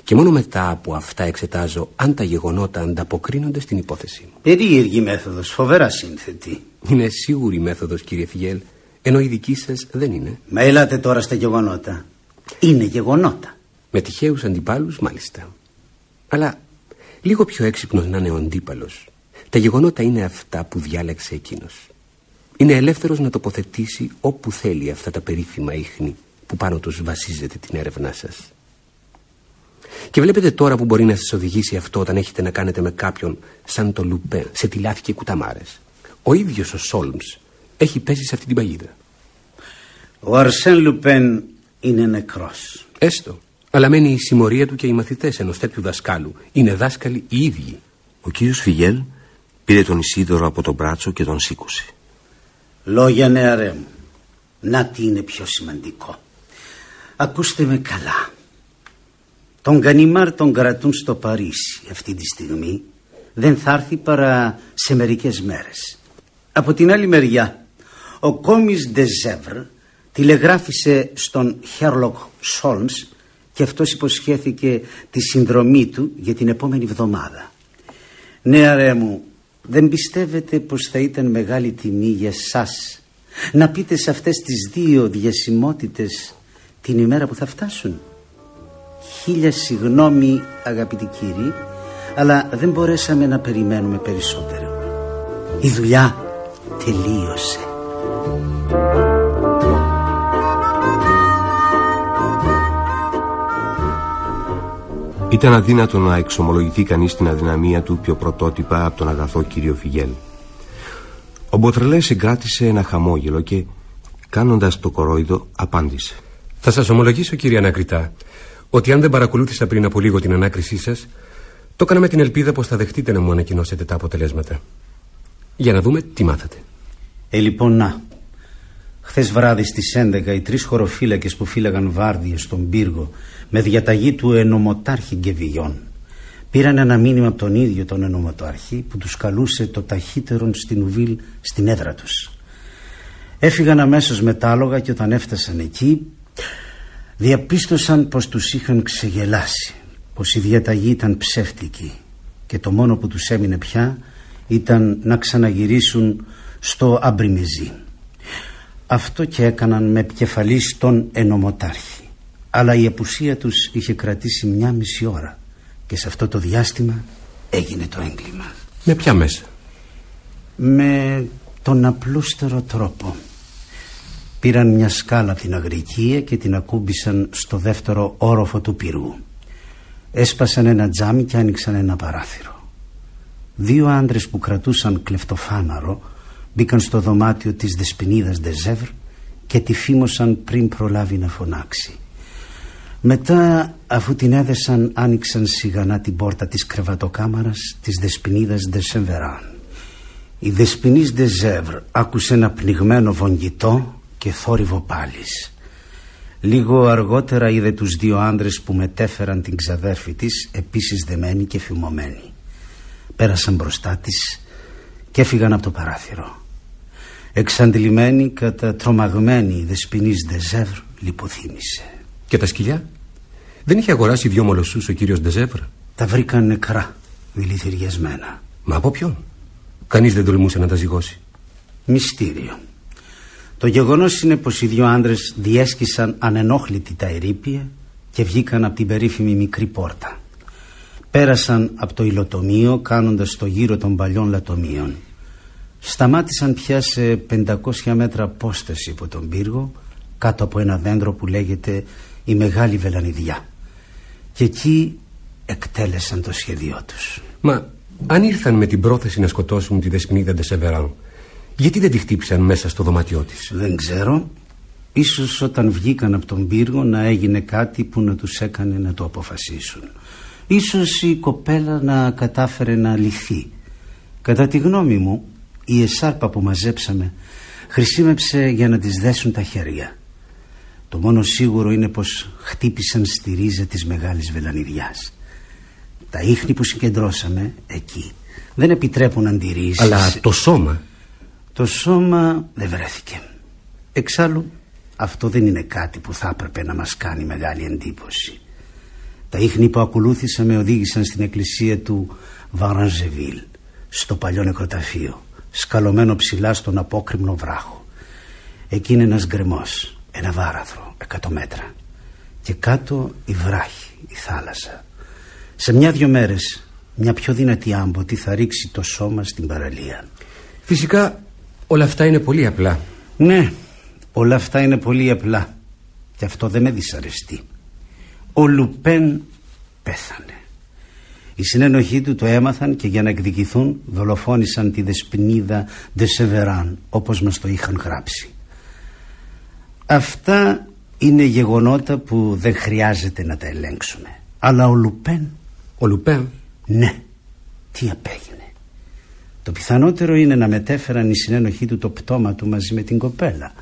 [SPEAKER 12] Και μόνο μετά από αυτά εξετάζω αν τα γεγονότα ανταποκρίνονται στην υπόθεση μου.
[SPEAKER 9] Περίεργη μέθοδος, φοβερά σύνθετη.
[SPEAKER 12] Είναι σίγουρη μέθοδος κύριε Φιγέλ, ενώ η δική σας δεν είναι.
[SPEAKER 9] Μα ελάτε τώρα στα γεγονότα. Είναι γεγονότα.
[SPEAKER 12] Με τυχαίους αντιπάλους μάλιστα. Αλλά λίγο πιο έξυπνος να είναι ο αντίπαλος. Τα γεγονότα είναι αυτά που διάλεξε εκείνος. Είναι ελεύθερος να τοποθετήσει όπου θέλει αυτά τα περίφημα ίχνη που πάνω τους βασίζεται την έρευνά σας. Και βλέπετε τώρα που μπορεί να σας οδηγήσει αυτό όταν έχετε να κάνετε με κάποιον σαν το Λουπέ σε τηλάφι και κουταμάρες. Ο ίδιος ο Σόλμς έχει πέσει σε αυτή την παγίδα.
[SPEAKER 9] Ο Αρσέν Λουπέν είναι νεκρός.
[SPEAKER 12] Έστω. Αλλά μένει η συμμορία του και οι μαθητές ενός τέτοιου δασκάλου. Είναι δάσκαλοι οι ίδιοι.
[SPEAKER 3] Ο κύριος Φιγέλ πήρε τον Ισίδωρο από τον μπράτσο και τον σήκωσε.
[SPEAKER 9] Λόγια νεαρέ μου. Να τι είναι πιο σημαντικό. Ακούστε με καλά. Τον Γκανιμάρ τον κρατούν στο Παρίσι αυτή τη στιγμή. Δεν θα έρθει παρά σε μερικές μέρες. Από την άλλη μεριά, ο Κόμις Ντεζεύρ τηλεγράφησε στον Χέρλοκ Σόλμς και αυτός υποσχέθηκε τη συνδρομή του για την επόμενη εβδομάδα. Ναι, μου, δεν πιστεύετε πως θα ήταν μεγάλη τιμή για σας να πείτε σε αυτές τις δύο διασημότητες την ημέρα που θα φτάσουν; Χίλια συγγνώμη αγαπητοί κύριοι, αλλά δεν μπορέσαμε να περιμένουμε περισσότερο. Η δουλειά τελείωσε.
[SPEAKER 3] Ήταν αδύνατο να εξομολογηθεί κανείς την αδυναμία του πιο πρωτότυπα από τον αγαθό κύριο Φιγέλ. Ο Μποτρελέ συγκράτησε ένα χαμόγελο και κάνοντας το κορόιδο απάντησε.
[SPEAKER 12] Θα σας ομολογήσω κύριε Ανακριτά ότι αν δεν παρακολούθησα πριν από λίγο την ανάκρισή σας το έκανα με την ελπίδα πως θα δεχτείτε να μου ανακοινώσετε τα αποτελέσματα. Για να δούμε τι μάθατε.
[SPEAKER 9] Ε, λοιπόν, να. Χθες βράδυ στις 11 οι τρεις χωροφύλακες που φύλαγαν βάρδιες στον πύργο με διαταγή του ενωμοτάρχη Γκεβιγιών πήραν ένα μήνυμα από τον ίδιο τον ενωμοτάρχη που τους καλούσε το ταχύτερον στην Ουβίλ στην έδρα τους. Έφυγαν αμέσως με τα άλογα και όταν έφτασαν εκεί διαπίστωσαν πως τους είχαν ξεγελάσει, πως η διαταγή ήταν ψεύτικη και το μόνο που τους έμεινε πια ήταν να ξαναγυρίσουν στο Αμπριμεζί. Αυτό και έκαναν με επικεφαλής στον ενωμοτάρχη. Αλλά η απουσία τους είχε κρατήσει μια μισή ώρα και σε αυτό το διάστημα έγινε το έγκλημα.
[SPEAKER 12] Με ποια μέσα;
[SPEAKER 9] Με τον απλούστερο τρόπο. Πήραν μια σκάλα από την αγρικία και την ακούμπησαν στο δεύτερο όροφο του πύργου. Έσπασαν ένα τζάμι και άνοιξαν ένα παράθυρο. Δύο άντρες που κρατούσαν κλεφτοφάναρο μπήκαν στο δωμάτιο της δεσποινίδας Ντεζεύρ και τη φήμωσαν πριν προλάβει να φωνάξει. Μετά αφού την έδεσαν άνοιξαν σιγανά την πόρτα της κρεβατοκάμαρας της δεσποινίδας Ντεσεμβεράν. Η δεσποινής Ντεζεύρ άκουσε ένα πνιγμένο βογγητό και θόρυβο πάλις. Λίγο αργότερα είδε τους δύο άντρες που μετέφεραν την ξαδέρφη της επίσης δεμένη και φημωμένη. Πέρασαν μπροστά της και έφυγαν από το παράθυρο. Εξαντλημένη, κατά τρομαγμένη η δεσποινής Ντεζεύρ λιποθύμησε.
[SPEAKER 12] Και τα σκυλιά; Δεν είχε αγοράσει δυο μολοσσούς ο κύριος Ντεζεύρ;
[SPEAKER 9] Τα βρήκαν νεκρά, δηλητηριασμένα.
[SPEAKER 12] Μα από ποιον; Κανείς δεν τολμούσε να τα ζυγώσει.
[SPEAKER 9] Μυστήριο. Το γεγονός είναι πως οι δύο άντρες διέσκησαν ανενόχλητοι τα ερήπια και βγήκαν από την περίφημη μικρή πόρτα. Πέρασαν από το υλοτομείο κάνοντας το γύρο των παλιών λατομείων. Σταμάτησαν πια σε 500 μέτρα απόσταση από τον πύργο κάτω από ένα δέντρο που λέγεται η Μεγάλη Βελανιδιά. Και εκεί εκτέλεσαν το σχέδιό τους.
[SPEAKER 12] Μα αν ήρθαν με την πρόθεση να σκοτώσουν τη δεσποινίδα Ντεσεβεράν, γιατί δεν τη χτύπησαν μέσα στο δωμάτιό της;
[SPEAKER 9] Δεν ξέρω. Ίσως όταν βγήκαν από τον πύργο να έγινε κάτι που να τους έκανε να το αποφασίσουν. Ίσως η κοπέλα να κατάφερε να λυθεί. Κατά τη γνώμη μου, η εσάρπα που μαζέψαμε χρησιμεύσε για να τις δέσουν τα χέρια. Το μόνο σίγουρο είναι πως χτύπησαν στη ρίζα της μεγάλης βελανιδιάς. Τα ίχνη που συγκεντρώσαμε εκεί δεν επιτρέπουν αντιρρήσεις.
[SPEAKER 12] Αλλά το σώμα...
[SPEAKER 9] Το σώμα δεν βρέθηκε. Εξάλλου αυτό δεν είναι κάτι που θα έπρεπε να μας κάνει μεγάλη εντύπωση. Τα ίχνη που ακολούθησα με οδήγησαν στην εκκλησία του Βαρανζεβίλ, στο παλιό νεκροταφείο, σκαλωμένο ψηλά στον απόκριμνο βράχο. Εκεί είναι ένας γκρεμός, ένα βάραθρο, εκατό μέτρα. Και κάτω η βράχη, η θάλασσα. Σε μια-δυο μέρες, μια πιο δυνατή άμποτη θα ρίξει το σώμα στην παραλία.
[SPEAKER 12] Φυσικά όλα αυτά είναι πολύ απλά.
[SPEAKER 9] Ναι, όλα αυτά είναι πολύ απλά. Και αυτό δεν με δυσαρεστεί. Ο Λουπέν πέθανε. Οι συνένοχοί του το έμαθαν και για να εκδικηθούν δολοφόνησαν τη δεσποινίδα Ντεσεβεράν όπως μας το είχαν γράψει. Αυτά είναι γεγονότα που δεν χρειάζεται να τα ελέγξουμε. Αλλά ο Λουπέν...
[SPEAKER 12] Ο Λουπέν;
[SPEAKER 9] Ναι. Τι απέγινε. Το πιθανότερο είναι να μετέφεραν οι συνένοχοί του το πτώμα του μαζί με την κοπέλα.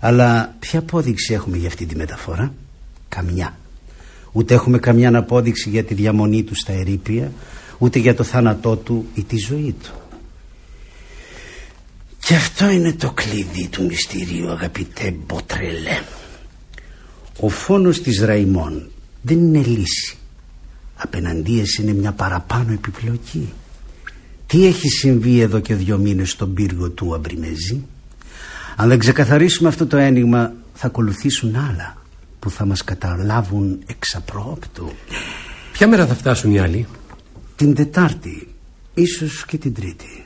[SPEAKER 9] Αλλά ποια απόδειξη έχουμε για αυτή τη μεταφορά; Καμιά. Ούτε έχουμε καμιά απόδειξη για τη διαμονή του στα ερήπια, ούτε για το θάνατό του ή τη ζωή του. Και αυτό είναι το κλειδί του μυστηρίου αγαπητέ Μποτρελέ. Ο φόνος της Ραϊμόν δεν είναι λύση. Απέναντίας είναι μια παραπάνω επιπλοκή. Τι έχει συμβεί εδώ και δύο μήνες στον πύργο του Αμπριμεζή; Αν δεν ξεκαθαρίσουμε αυτό το ένιγμα θα ακολουθήσουν άλλα που θα μας καταλάβουν εξαπρόπτου.
[SPEAKER 12] Ποια μέρα θα φτάσουν οι άλλοι;
[SPEAKER 9] Την Τετάρτη, ίσως και την Τρίτη.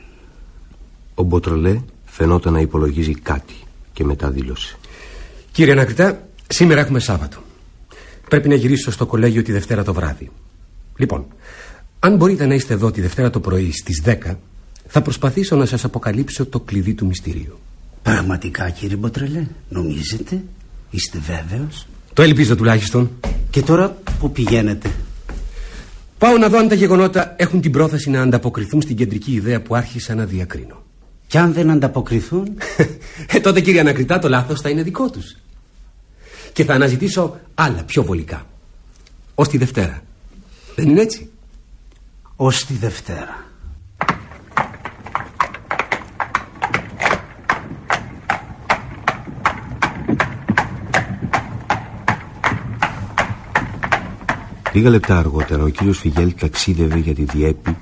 [SPEAKER 3] Ο Μποτρολέ φαινόταν να υπολογίζει κάτι και μετά δήλωσε.
[SPEAKER 12] Κύριε Ανακριτά, σήμερα έχουμε Σάββατο. Πρέπει να γυρίσω στο κολέγιο τη Δευτέρα το βράδυ. Λοιπόν, αν μπορείτε να είστε εδώ τη Δευτέρα το πρωί στις 10, θα προσπαθήσω να σας αποκαλύψω το κλειδί του μυστηρίου.
[SPEAKER 9] Πραγματικά κύριε Μποτρελέ, νομίζετε, είστε βέβαιος;
[SPEAKER 12] Το ελπίζω τουλάχιστον.
[SPEAKER 9] Και τώρα που πηγαίνετε;
[SPEAKER 12] Πάω να δω αν τα γεγονότα έχουν την πρόθεση να ανταποκριθούν στην κεντρική ιδέα που άρχισα να διακρίνω.
[SPEAKER 9] Και αν δεν ανταποκριθούν.
[SPEAKER 12] ε, τότε κύριε Ανακριτά το λάθος θα είναι δικό τους. Και θα αναζητήσω άλλα πιο βολικά. Ως τη Δευτέρα. Δεν είναι έτσι;
[SPEAKER 9] Ως τη Δευτέρα.
[SPEAKER 3] Λίγα λεπτά αργότερα ο κύριος Φιγέλ ταξίδευε για τη Διέπη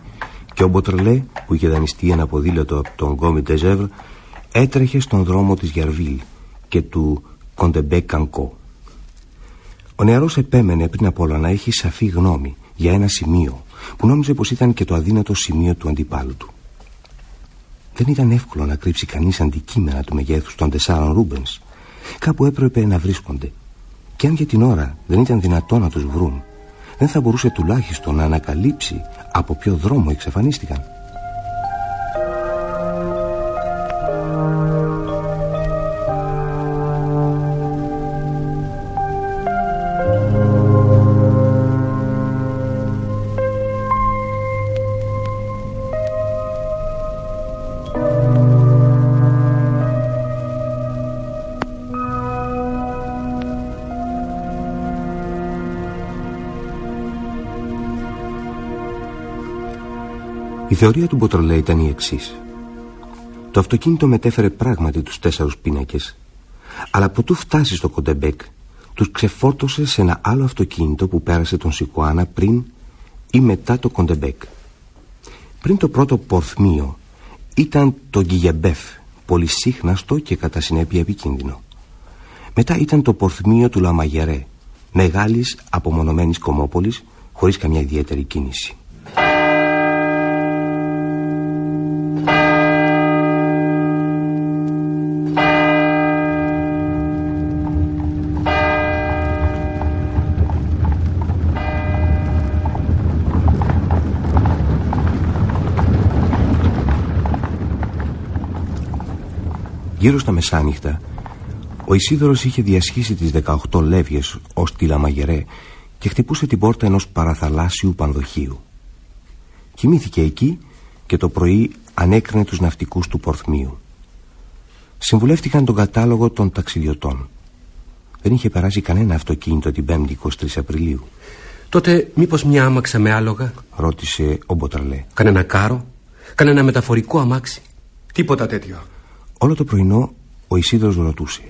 [SPEAKER 3] και ο Μποτρελέ που είχε δανειστεί ένα ποδήλατο από τον Γκόμι Τεζεύρ έτρεχε στον δρόμο της Γιαρβίλ και του Κοντεμπέ Κανκό. Ο νεαρός επέμενε πριν απ' όλα να έχει σαφή γνώμη για ένα σημείο που νόμιζε πως ήταν και το αδύνατο σημείο του αντιπάλου του. Δεν ήταν εύκολο να κρύψει κανείς αντικείμενα του μεγέθους των τεσσάρων Ρούμπενς. Κάπου έπρεπε να βρίσκονται. Και αν για την ώρα δεν ήταν δυνατό να τους βρουν, δεν θα μπορούσε τουλάχιστον να ανακαλύψει από ποιο δρόμο εξαφανίστηκαν. Θεωρία του Μποτρελέ ήταν η εξής. Το αυτοκίνητο μετέφερε πράγματι τους τέσσερους πίνακες, αλλά προτού φτάσει στο Κοντεμπέκ, τους ξεφόρτωσε σε ένα άλλο αυτοκίνητο που πέρασε τον Σικουάνα πριν ή μετά το Κοντεμπέκ. Πριν το πρώτο πορθμείο ήταν το Γκυγεμπέφ, πολυσύχναστο και κατά συνέπεια επικίνδυνο. Μετά ήταν το πορθμείο του Λαμαγερέ, μεγάλης απομονωμένης κωμόπολης, χωρίς καμιά ιδιαίτερη κίνηση. Γύρω στα μεσάνυχτα, ο Ισίδωρος είχε διασχίσει τις 18 λεύγες ως τη Λαμαγερέ και χτυπούσε την πόρτα ενός παραθαλάσσιου πανδοχείου. Κοιμήθηκε εκεί και το πρωί ανέκρινε τους ναυτικούς του Πορθμίου. Συμβουλεύτηκαν τον κατάλογο των ταξιδιωτών. Δεν είχε περάσει κανένα αυτοκίνητο την 5η 23 Απριλίου.
[SPEAKER 12] Τότε μήπως μια άμαξα με άλογα;
[SPEAKER 3] Ρώτησε ο Μποτραλέ.
[SPEAKER 12] Κανένα κάρο; Κανένα μεταφορικό αμάξι;
[SPEAKER 11] Τίποτα τέτοιο
[SPEAKER 3] Όλο το πρωινό ο Ισίδωρος ρωτούσε.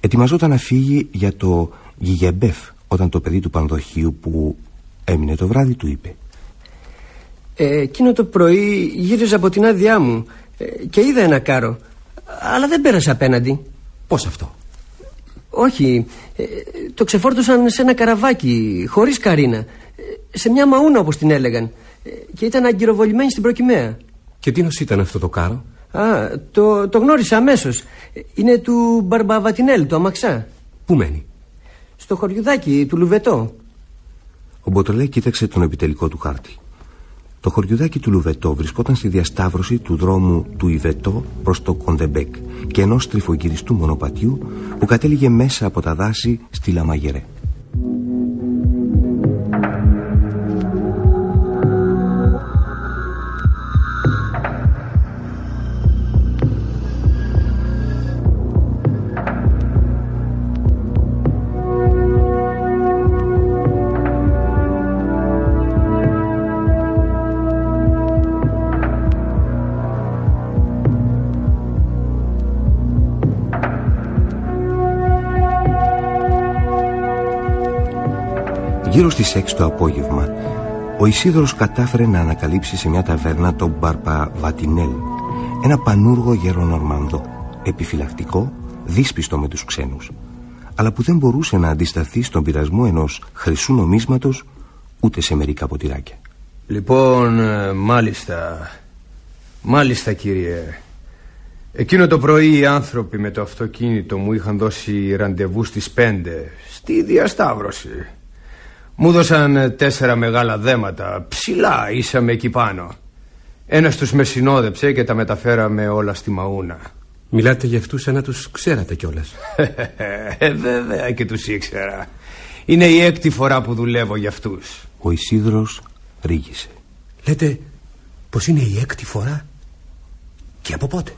[SPEAKER 3] Ετοιμαζόταν να φύγει για το Γιγεμπέφ όταν το παιδί του πανδοχείου που έμεινε το βράδυ του είπε.
[SPEAKER 8] Ε, εκείνο το πρωί γύριζα από την άδειά μου ε, και είδα ένα κάρο. Αλλά δεν πέρασε απέναντι.
[SPEAKER 12] Πώς αυτό;
[SPEAKER 8] Όχι. Ε, το ξεφόρτωσαν σε ένα καραβάκι, χωρίς καρίνα. Ε, σε μια μαούνα όπως την έλεγαν. Ε, και ήταν αγκυροβολημένη στην προκυμαία.
[SPEAKER 12] Και τι ήταν αυτό το κάρο;
[SPEAKER 8] Α, το, το γνώρισα αμέσως. Είναι του Μπαρμπαβατινέλ, του Αμαξά.
[SPEAKER 12] Πού μένει;
[SPEAKER 8] Στο χωριουδάκι του Λουβετό.
[SPEAKER 3] Ο Μποτρελέ κοίταξε τον επιτελικό του χάρτη. Το χωριουδάκι του Λουβετό βρισκόταν στη διασταύρωση του δρόμου του Ιβετό προς το Κοντεμπέκ και ενός στριφογυριστού μονοπατιού που κατέληγε μέσα από τα δάση στη Λαμαγερέ. Γύρω στις 6 το απόγευμα ο Ισίδωρος κατάφερε να ανακαλύψει σε μια ταβέρνα τον Μπαρπα Βατινέλ ένα πανούργο γερονορμανδό επιφυλακτικό, δύσπιστο με τους ξένους αλλά που δεν μπορούσε να αντισταθεί στον πειρασμό ενός χρυσού νομίσματος ούτε σε μερικά ποτηράκια.
[SPEAKER 15] Λοιπόν, ε, μάλιστα. Μάλιστα κύριε. Εκείνο το πρωί οι άνθρωποι με το αυτοκίνητο μου είχαν δώσει ραντεβού στις 5 Στη διασταύρωση μου δώσαν τέσσερα μεγάλα δέματα. Ψηλά ήσαμε εκεί πάνω. Ένας τους με συνόδεψε και τα μεταφέραμε όλα στη Μαούνα.
[SPEAKER 12] Μιλάτε για αυτούς σαν να τους ξέρατε κιόλας.
[SPEAKER 15] Ε βέβαια και τους ήξερα. Είναι η έκτη φορά που δουλεύω για αυτούς.
[SPEAKER 3] Ο Ισίδρος ρίγησε.
[SPEAKER 12] Λέτε πως είναι η έκτη φορά; Και από πότε;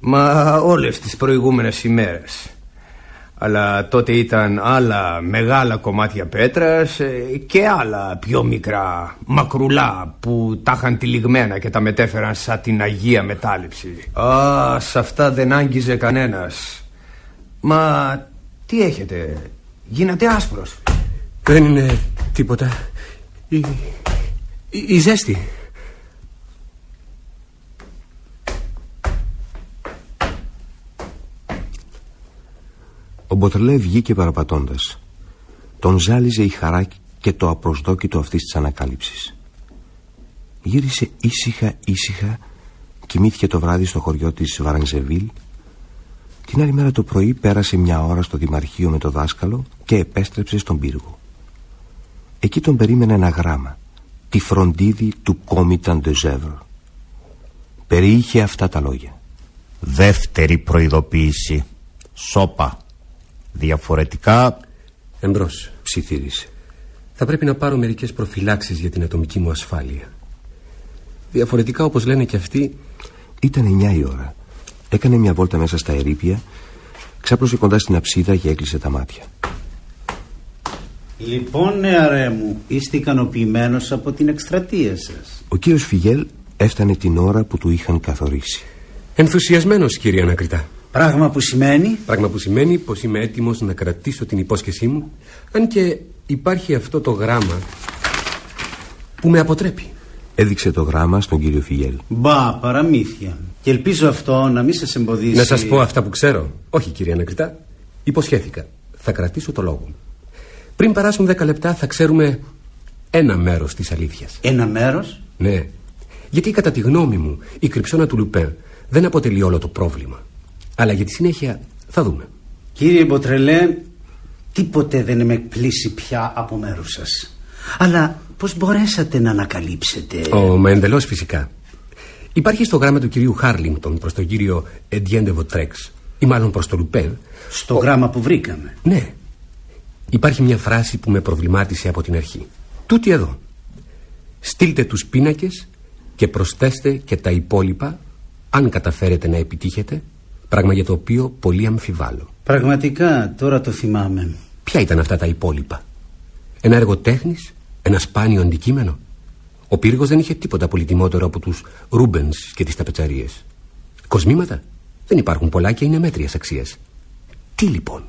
[SPEAKER 15] Μα όλες τις προηγούμενες ημέρες αλλά τότε ήταν άλλα μεγάλα κομμάτια πέτρας ε, και άλλα πιο μικρά μακρουλά που τα είχαν τυλιγμένα και τα μετέφεραν σαν την Αγία Μετάληψη. Α, σε αυτά δεν άγγιζε κανένας. Μα τι έχετε, γίνατε άσπρος;
[SPEAKER 12] Δεν είναι τίποτα. Η, η, η ζέστη.
[SPEAKER 3] Ο Μποτρελέ βγήκε παραπατώντας. Τον ζάλιζε η χαρά και το απροσδόκητο αυτής της ανακάλυψης. Γύρισε ήσυχα ήσυχα, κοιμήθηκε το βράδυ στο χωριό της Βαρανζεβίλ. Την άλλη μέρα το πρωί πέρασε μια ώρα στο Δημαρχείο με το δάσκαλο και επέστρεψε στον πύργο. Εκεί τον περίμενε ένα γράμμα, τη φροντίδη του Κόμιταν Ντεζεύρ. Περιείχε αυτά τα λόγια.
[SPEAKER 6] Δεύτερη προειδοποίηση. Σόπα. Διαφορετικά...
[SPEAKER 12] Εμπρός.
[SPEAKER 3] Ψιθύρισε.
[SPEAKER 12] Θα πρέπει να πάρω μερικές προφυλάξεις για την ατομική μου ασφάλεια. Διαφορετικά, όπως λένε και αυτοί...
[SPEAKER 3] Ήταν 9 η ώρα. Έκανε μια βόλτα μέσα στα ερήπια, ξάπλωσε κοντά στην αψίδα και έκλεισε τα μάτια.
[SPEAKER 9] Λοιπόν, νεαρέ μου, είστε ικανοποιημένος από την εκστρατεία σας.
[SPEAKER 3] Ο κύριος Φιγέλ έφτανε την ώρα που του είχαν καθορίσει.
[SPEAKER 12] Ενθουσιασμένος, κύριε Ανακριτά.
[SPEAKER 9] Πράγμα που σημαίνει;
[SPEAKER 12] Πράγμα που σημαίνει πως είμαι έτοιμος να κρατήσω την υπόσχεσή μου, αν και υπάρχει αυτό το γράμμα που με αποτρέπει.
[SPEAKER 3] Έδειξε το γράμμα στον κύριο Φιγέλ.
[SPEAKER 9] Μπα, παραμύθια. Και ελπίζω αυτό να μην σας εμποδίσει.
[SPEAKER 12] Να σας πω αυτά που ξέρω. Όχι, κύριε Ανακριτά. Υποσχέθηκα. Θα κρατήσω το λόγο μου. Πριν περάσουν δέκα λεπτά θα ξέρουμε ένα μέρος της αλήθειας.
[SPEAKER 9] Ένα μέρος;
[SPEAKER 12] Ναι. Γιατί κατά τη γνώμη μου η κρυψώνα του Λουπέν δεν αποτελεί όλο το πρόβλημα. Αλλά για τη συνέχεια θα δούμε.
[SPEAKER 9] Κύριε Μποτρελέ, τίποτε δεν με εκπλήσει πια από μέρους σας. Αλλά πώς μπορέσατε να ανακαλύψετε;
[SPEAKER 12] Ω, μα εντελώς φυσικά. Υπάρχει στο γράμμα του κυρίου Χάρλινγκτον προς τον κύριο Εντιέντε Βοτρέξ, ή μάλλον προς τον Λουπέν.
[SPEAKER 9] Στο γράμμα που βρήκαμε.
[SPEAKER 12] Ναι. Υπάρχει μια φράση που με προβλημάτισε από την αρχή. Τούτη εδώ. Στείλτε τους πίνακες και προσθέστε και τα υπόλοιπα αν καταφέρετε να επιτύχετε, πράγμα για το οποίο πολύ αμφιβάλλω.
[SPEAKER 9] Πραγματικά, τώρα το θυμάμαι.
[SPEAKER 12] Ποια ήταν αυτά τα υπόλοιπα; Ένα έργο τέχνης, ένα σπάνιο αντικείμενο; Ο πύργος δεν είχε τίποτα πολυτιμότερο από τους Ρούμπενς και τις ταπετσαρίες. Κοσμήματα; Δεν υπάρχουν πολλά και είναι μέτριας αξίας. Τι λοιπόν;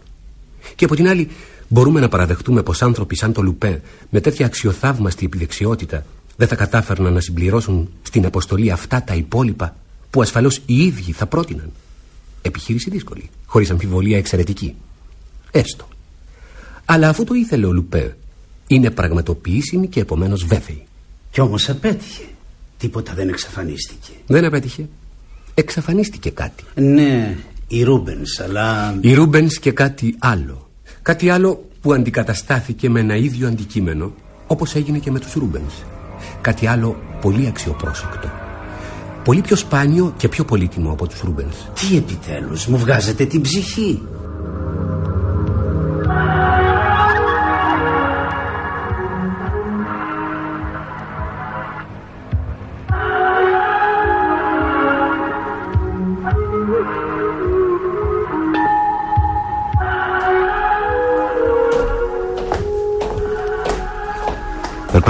[SPEAKER 12] Και από την άλλη, μπορούμε να παραδεχτούμε πως άνθρωποι σαν το Λουπέ, με τέτοια αξιοθαύμαστη επιδεξιότητα, δεν θα κατάφερναν να συμπληρώσουν στην αποστολή αυτά τα υπόλοιπα που ασφαλώς οι ίδιοι θα πρότειναν. Επιχείρηση δύσκολη, χωρίς αμφιβολία εξαιρετική. Έστω. Αλλά αφού το ήθελε ο Λουπέν, είναι πραγματοποιήσιμη και επομένως βέβαιη.
[SPEAKER 9] Κι όμως απέτυχε. Τίποτα δεν εξαφανίστηκε.
[SPEAKER 12] Δεν απέτυχε. Εξαφανίστηκε κάτι.
[SPEAKER 9] Ναι, οι Ρούμπενς, αλλά...
[SPEAKER 12] Οι Ρούμπενς και κάτι άλλο. Κάτι άλλο που αντικαταστάθηκε με ένα ίδιο αντικείμενο, όπως έγινε και με τους Ρούμπενς. Κάτι άλλο πολύ αξιοπρόσεκτο. Πολύ πιο σπάνιο και πιο πολύτιμο από τους Ρούμπενς.
[SPEAKER 9] Τι επιτέλους, μου βγάζετε την ψυχή.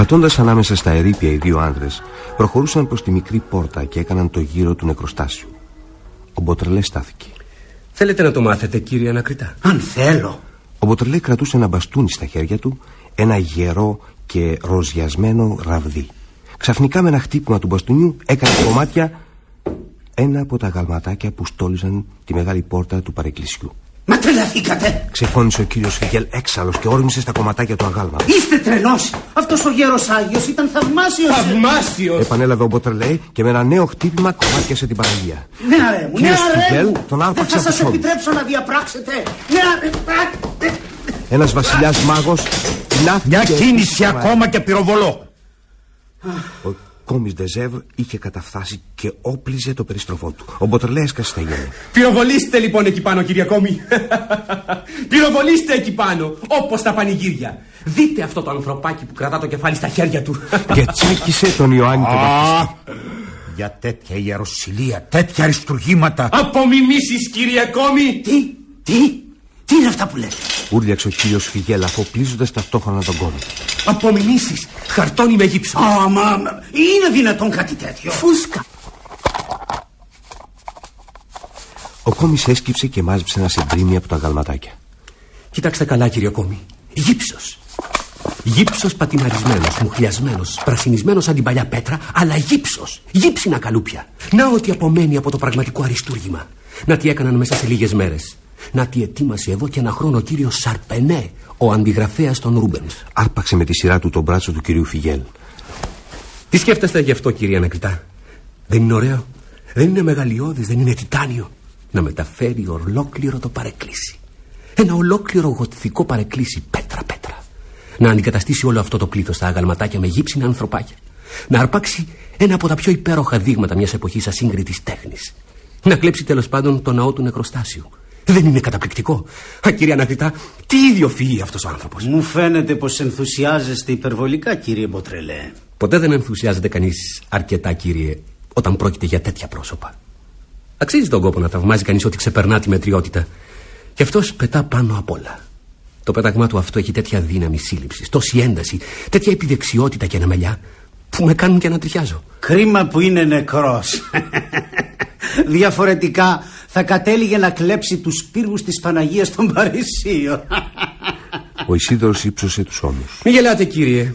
[SPEAKER 3] Περπατώντα ανάμεσα στα ερήπια οι δύο άντρε, προχωρούσαν προς τη μικρή πόρτα και έκαναν το γύρο του νεκροστάσιου. Ο Μποτρελέ στάθηκε.
[SPEAKER 12] Θέλετε να το μάθετε, κύριε Ανακριτά;
[SPEAKER 9] Αν θέλω.
[SPEAKER 3] Ο Μποτρελέ κρατούσε ένα μπαστούνι στα χέρια του, ένα γερό και ροζιασμένο ραβδί. Ξαφνικά με ένα χτύπημα του μπαστούνιου έκανε κομμάτια ένα από τα γαλματάκια που στόλιζαν τη μεγάλη πόρτα του παρεκκλησιού.
[SPEAKER 9] Μα τρελαθήκατε!
[SPEAKER 3] Ξεφώνησε ο κύριος Φιγέλ έξαλλος και όρμησε στα κομματάκια του αγάλματο.
[SPEAKER 9] Είστε τρελός! Αυτός ο γέρος Άγιος ήταν θαυμάσιος!
[SPEAKER 15] Θαυμάσιος!
[SPEAKER 3] Επανέλαβε ο Μποτρελέ και με ένα νέο χτύπημα κομμάτιασε την Παναγία.
[SPEAKER 9] Ναι, αρέ μου, ναι, αρέ μου!
[SPEAKER 3] τον άρπαξε
[SPEAKER 9] Δεν θα σας επιτρέψω να διαπράξετε! Ναι, αρέ,
[SPEAKER 3] Ένας βασιλιάς μάγος.
[SPEAKER 6] Μια κίνηση ακόμα και πυροβολό.
[SPEAKER 3] Ο κόμις Ντεζεύρ είχε καταφτάσει και όπλιζε το περιστροφό του. Ο Μποτρελέ έσκασε στα γένια.
[SPEAKER 15] Πυροβολήστε λοιπόν εκεί πάνω, κύριε Κόμη. Πυροβολήστε εκεί πάνω, όπως τα πανηγύρια. Δείτε αυτό το ανθρωπάκι που κρατά το κεφάλι στα χέρια του.
[SPEAKER 3] και τσάκισε τον Ιωάννη τον Βαπτιστή.
[SPEAKER 6] Για τέτοια ιεροσιλία, τέτοια αριστουργήματα.
[SPEAKER 15] Απομιμήσεις, κύριε Κόμη.
[SPEAKER 9] Τι, τι, τι είναι αυτά που λέτε.
[SPEAKER 3] Ούρλιαξε ο κύριος Φιγέλα, αφοπλίζοντας ταυτόχρονα τον κόμμα.
[SPEAKER 15] Απομιμήσεις, χαρτόνι με γύψο.
[SPEAKER 9] Α, μα είναι δυνατόν κάτι τέτοιο;
[SPEAKER 15] Φούσκα.
[SPEAKER 3] Ο κόμις έσκυψε και μάζεψε ένα σεντρίμι από τα γαλματάκια.
[SPEAKER 12] Κοιτάξτε καλά, κύριε Κόμι. Γύψος. Γύψος πατιναρισμένος, μουχλιασμένος, πρασινισμένος σαν την παλιά πέτρα, αλλά γύψος. Γύψινα καλούπια. Να ό,τι απομένει από το πραγματικό αριστούργημα. Να τι έκαναν μέσα σε λίγες μέρες. Να τι ετοίμασε εδώ και ένα χρόνο ο κύριος Σαρπενέ, ο αντιγραφέας των Ρούμπενς.
[SPEAKER 3] Άρπαξε με τη σειρά του τον μπράτσο του κυρίου Φιγέλ.
[SPEAKER 12] Τι σκέφτεστε γι' αυτό, κύριε Ανακριτά; Δεν είναι ωραίο; Δεν είναι μεγαλειώδης, δεν είναι τιτάνιο; Να μεταφέρει ολόκληρο το παρεκκλήσι. Ένα ολόκληρο γοτθικό παρεκκλήσι πέτρα-πέτρα. Να αντικαταστήσει όλο αυτό το πλήθος στα αγαλματάκια με γύψινα ανθρωπάκια. Να αρπάξει ένα από τα πιο υπέροχα δείγματα μιας εποχής ασύγκριτης τέχνης. Να κλέψει τέλος πάντων το ναό του νεκροστάσιου. Δεν είναι καταπληκτικό. Α, κύριε Ανακριτά, τι ίδιο φύγει αυτός ο άνθρωπος;
[SPEAKER 9] Μου φαίνεται πως ενθουσιάζεστε υπερβολικά, κύριε Μποτρελέ.
[SPEAKER 12] Ποτέ δεν ενθουσιάζεται κανείς αρκετά, κύριε, όταν πρόκειται για τέτοια πρόσωπα. Αξίζει τον κόπο να θαυμάζει κανείς ότι ξεπερνά τη μετριότητα. Και αυτός πετά πάνω απ' όλα. Το πέταγμά του αυτό έχει τέτοια δύναμη σύλληψης, τόση ένταση, τέτοια επιδεξιότητα και αναμελιά που με κάνουν και να τριάζω.
[SPEAKER 9] Κρίμα που είναι νεκρός. Διαφορετικά θα κατέληγε να κλέψει τους πύργους της Παναγίας των Παρισίων.
[SPEAKER 3] Ο Ισίδωρος ύψωσε τους ώμους.
[SPEAKER 12] Μη γελάτε κύριε.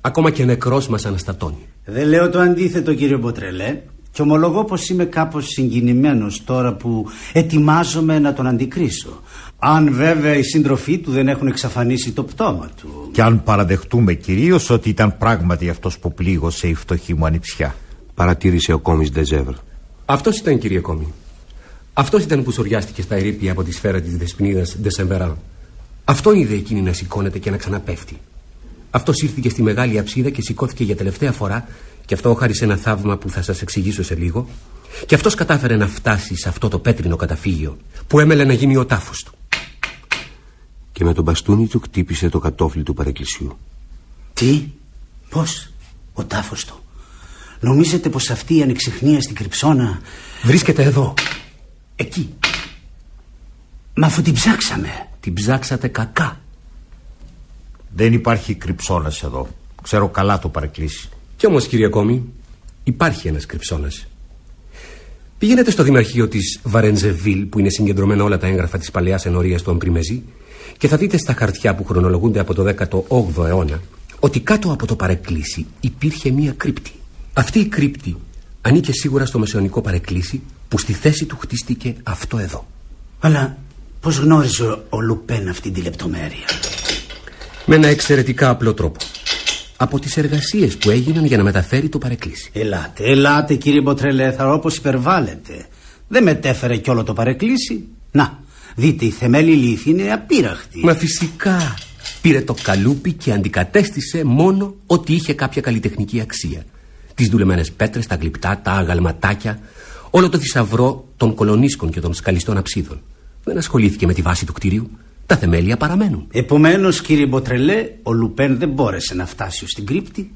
[SPEAKER 12] Ακόμα και νεκρός μας αναστατώνει.
[SPEAKER 9] Δεν λέω το αντίθετο κύριο Μποτρελέ. Και ομολογώ πως είμαι κάπως συγκινημένος τώρα που ετοιμάζομαι να τον αντικρίσω. Αν βέβαια οι σύντροφοί του δεν έχουν εξαφανίσει το πτώμα του.
[SPEAKER 6] Και αν παραδεχτούμε κυρίως ότι ήταν πράγματι αυτός που πλήγωσε η φτωχή μου ανιψιά.
[SPEAKER 3] Παρατήρησε ο κόμις Ντεζεύρ.
[SPEAKER 12] Αυτός ήταν κύριε Κόμι. Αυτός ήταν που σοριάστηκε στα ερήπια από τη σφαίρα της Δεσποινίδας Ντεσεμβερά. Αυτό είδε εκείνη να σηκώνεται και να ξαναπέφτει. Αυτός ήρθε στη μεγάλη αψίδα και σηκώθηκε για τελευταία φορά, και αυτό χάρη σε ένα θαύμα που θα σας εξηγήσω σε λίγο. Και αυτός κατάφερε να φτάσει σε αυτό το πέτρινο καταφύγιο, που έμελε να γίνει ο τάφος του.
[SPEAKER 3] Και με τον μπαστούνι του χτύπησε το κατόφλι του παρεκκλησιού.
[SPEAKER 9] Τι, πώς, ο τάφος του. Νομίζετε πως αυτή η ανεξιχνία στην κρυψώνα
[SPEAKER 12] Βρίσκεται εδώ.
[SPEAKER 9] Εκεί. Μα αφού την ψάξαμε.
[SPEAKER 12] Την ψάξατε κακά.
[SPEAKER 6] Δεν υπάρχει κρυψώνας εδώ. Ξέρω καλά το παρεκκλήσει.
[SPEAKER 12] Κι όμως κύριε Κόμη υπάρχει ένας κρυψώνας. Πηγαίνετε στο Δημαρχείο της Βαρενζεβίλ που είναι συγκεντρωμένα όλα τα έγγραφα της παλαιάς ενορίας του Αμπριμεζή και θα δείτε στα χαρτιά που χρονολογούνται από το 18ο αιώνα ότι κάτω από το παρεκκλήσι υπήρχε μία κρύπτη. Αυτή η κρύπτη ανήκε σίγουρα στο μεσαιωνικό παρεκκλήσι που στη θέση του χτίστηκε αυτό εδώ.
[SPEAKER 9] Αλλά πώς γνώριζε ο Λουπέν αυτή τη λεπτομέρεια;
[SPEAKER 12] Με ένα εξαιρετικά απλό τρόπο. Από τις εργασίες που έγιναν για να μεταφέρει το παρεκκλήσι.
[SPEAKER 9] Ελάτε, ελάτε κύριε Μποτρελέθαρο όπως υπερβάλλετε. Δεν μετέφερε κι όλο το παρεκκλήσι. Να, δείτε η θεμέλη λύθη είναι απείραχτη.
[SPEAKER 12] Μα φυσικά πήρε το καλούπι και αντικατέστησε μόνο ό,τι είχε κάποια καλλιτεχνική αξία. Τις δουλεμένες πέτρες, τα γλυπτά, τα αγαλματάκια, όλο το θησαυρό των κολονίσκων και των σκαλιστών αψίδων. Δεν ασχολήθηκε με τη βάση του κτίριου. Τα θεμέλια παραμένουν.
[SPEAKER 9] Επομένως κύριε Μποτρελέ, ο Λουπέν δεν μπόρεσε να φτάσει στην κρύπτη.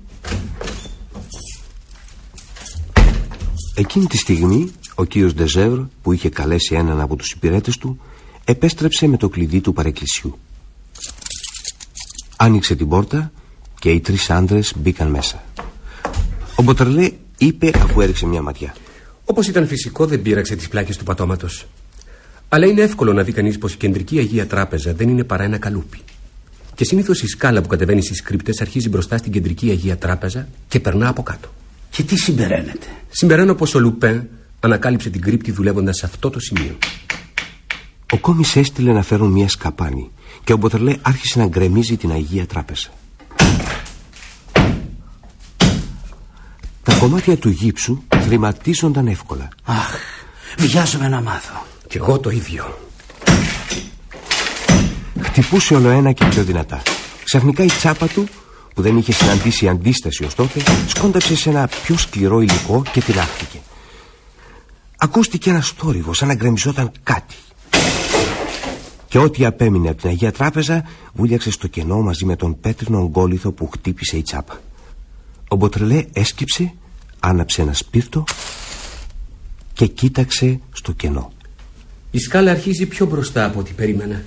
[SPEAKER 3] Εκείνη τη στιγμή ο κύριος Ντεζεύρ που είχε καλέσει έναν από τους υπηρέτες του επέστρεψε με το κλειδί του παρεκκλησιού. Άνοιξε την πόρτα και οι τρεις άντρες μπήκαν μέσα. Ο Μποτρελέ είπε αφού έριξε μια ματιά.
[SPEAKER 12] Όπως ήταν φυσικό δεν πείραξε τις πλάκες του πατώματος. Αλλά είναι εύκολο να δει κανείς πως η κεντρική Αγία Τράπεζα δεν είναι παρά ένα καλούπι. Και συνήθως η σκάλα που κατεβαίνει στις κρύπτες αρχίζει μπροστά στην κεντρική Αγία Τράπεζα και περνά από κάτω.
[SPEAKER 9] Και τι συμπεραίνεται;
[SPEAKER 12] Συμπεραίνω πως ο Λουπέν ανακάλυψε την κρύπτη δουλεύοντας σε αυτό το σημείο.
[SPEAKER 3] Ο κόμις έστειλε να φέρουν μια σκαπάνη και ο Μποτρελέ άρχισε να γκρεμίζει την Αγία Τράπεζα. Κομμάτια του γύψου θρηματίζονταν εύκολα.
[SPEAKER 9] Αχ, βιάζομαι να μάθω.
[SPEAKER 12] Κι εγώ το ίδιο.
[SPEAKER 3] Χτυπούσε όλο ένα και πιο δυνατά. Ξαφνικά η τσάπα του, που δεν είχε συναντήσει αντίσταση ως τότε, σκόνταψε σε ένα πιο σκληρό υλικό και τυλάχτηκε. Ακούστηκε ένας θόρυβος σαν να γκρεμιζόταν κάτι. Και ό,τι απέμεινε από την Αγία Τράπεζα βούλιαξε στο κενό μαζί με τον πέτρινο γκόλιθο που χτύπησε η τσάπα. Ο Μποτρελέ έσκυψε, άναψε ένα σπίρτο και κοίταξε στο κενό.
[SPEAKER 12] Η σκάλα αρχίζει πιο μπροστά από ό,τι περίμενα.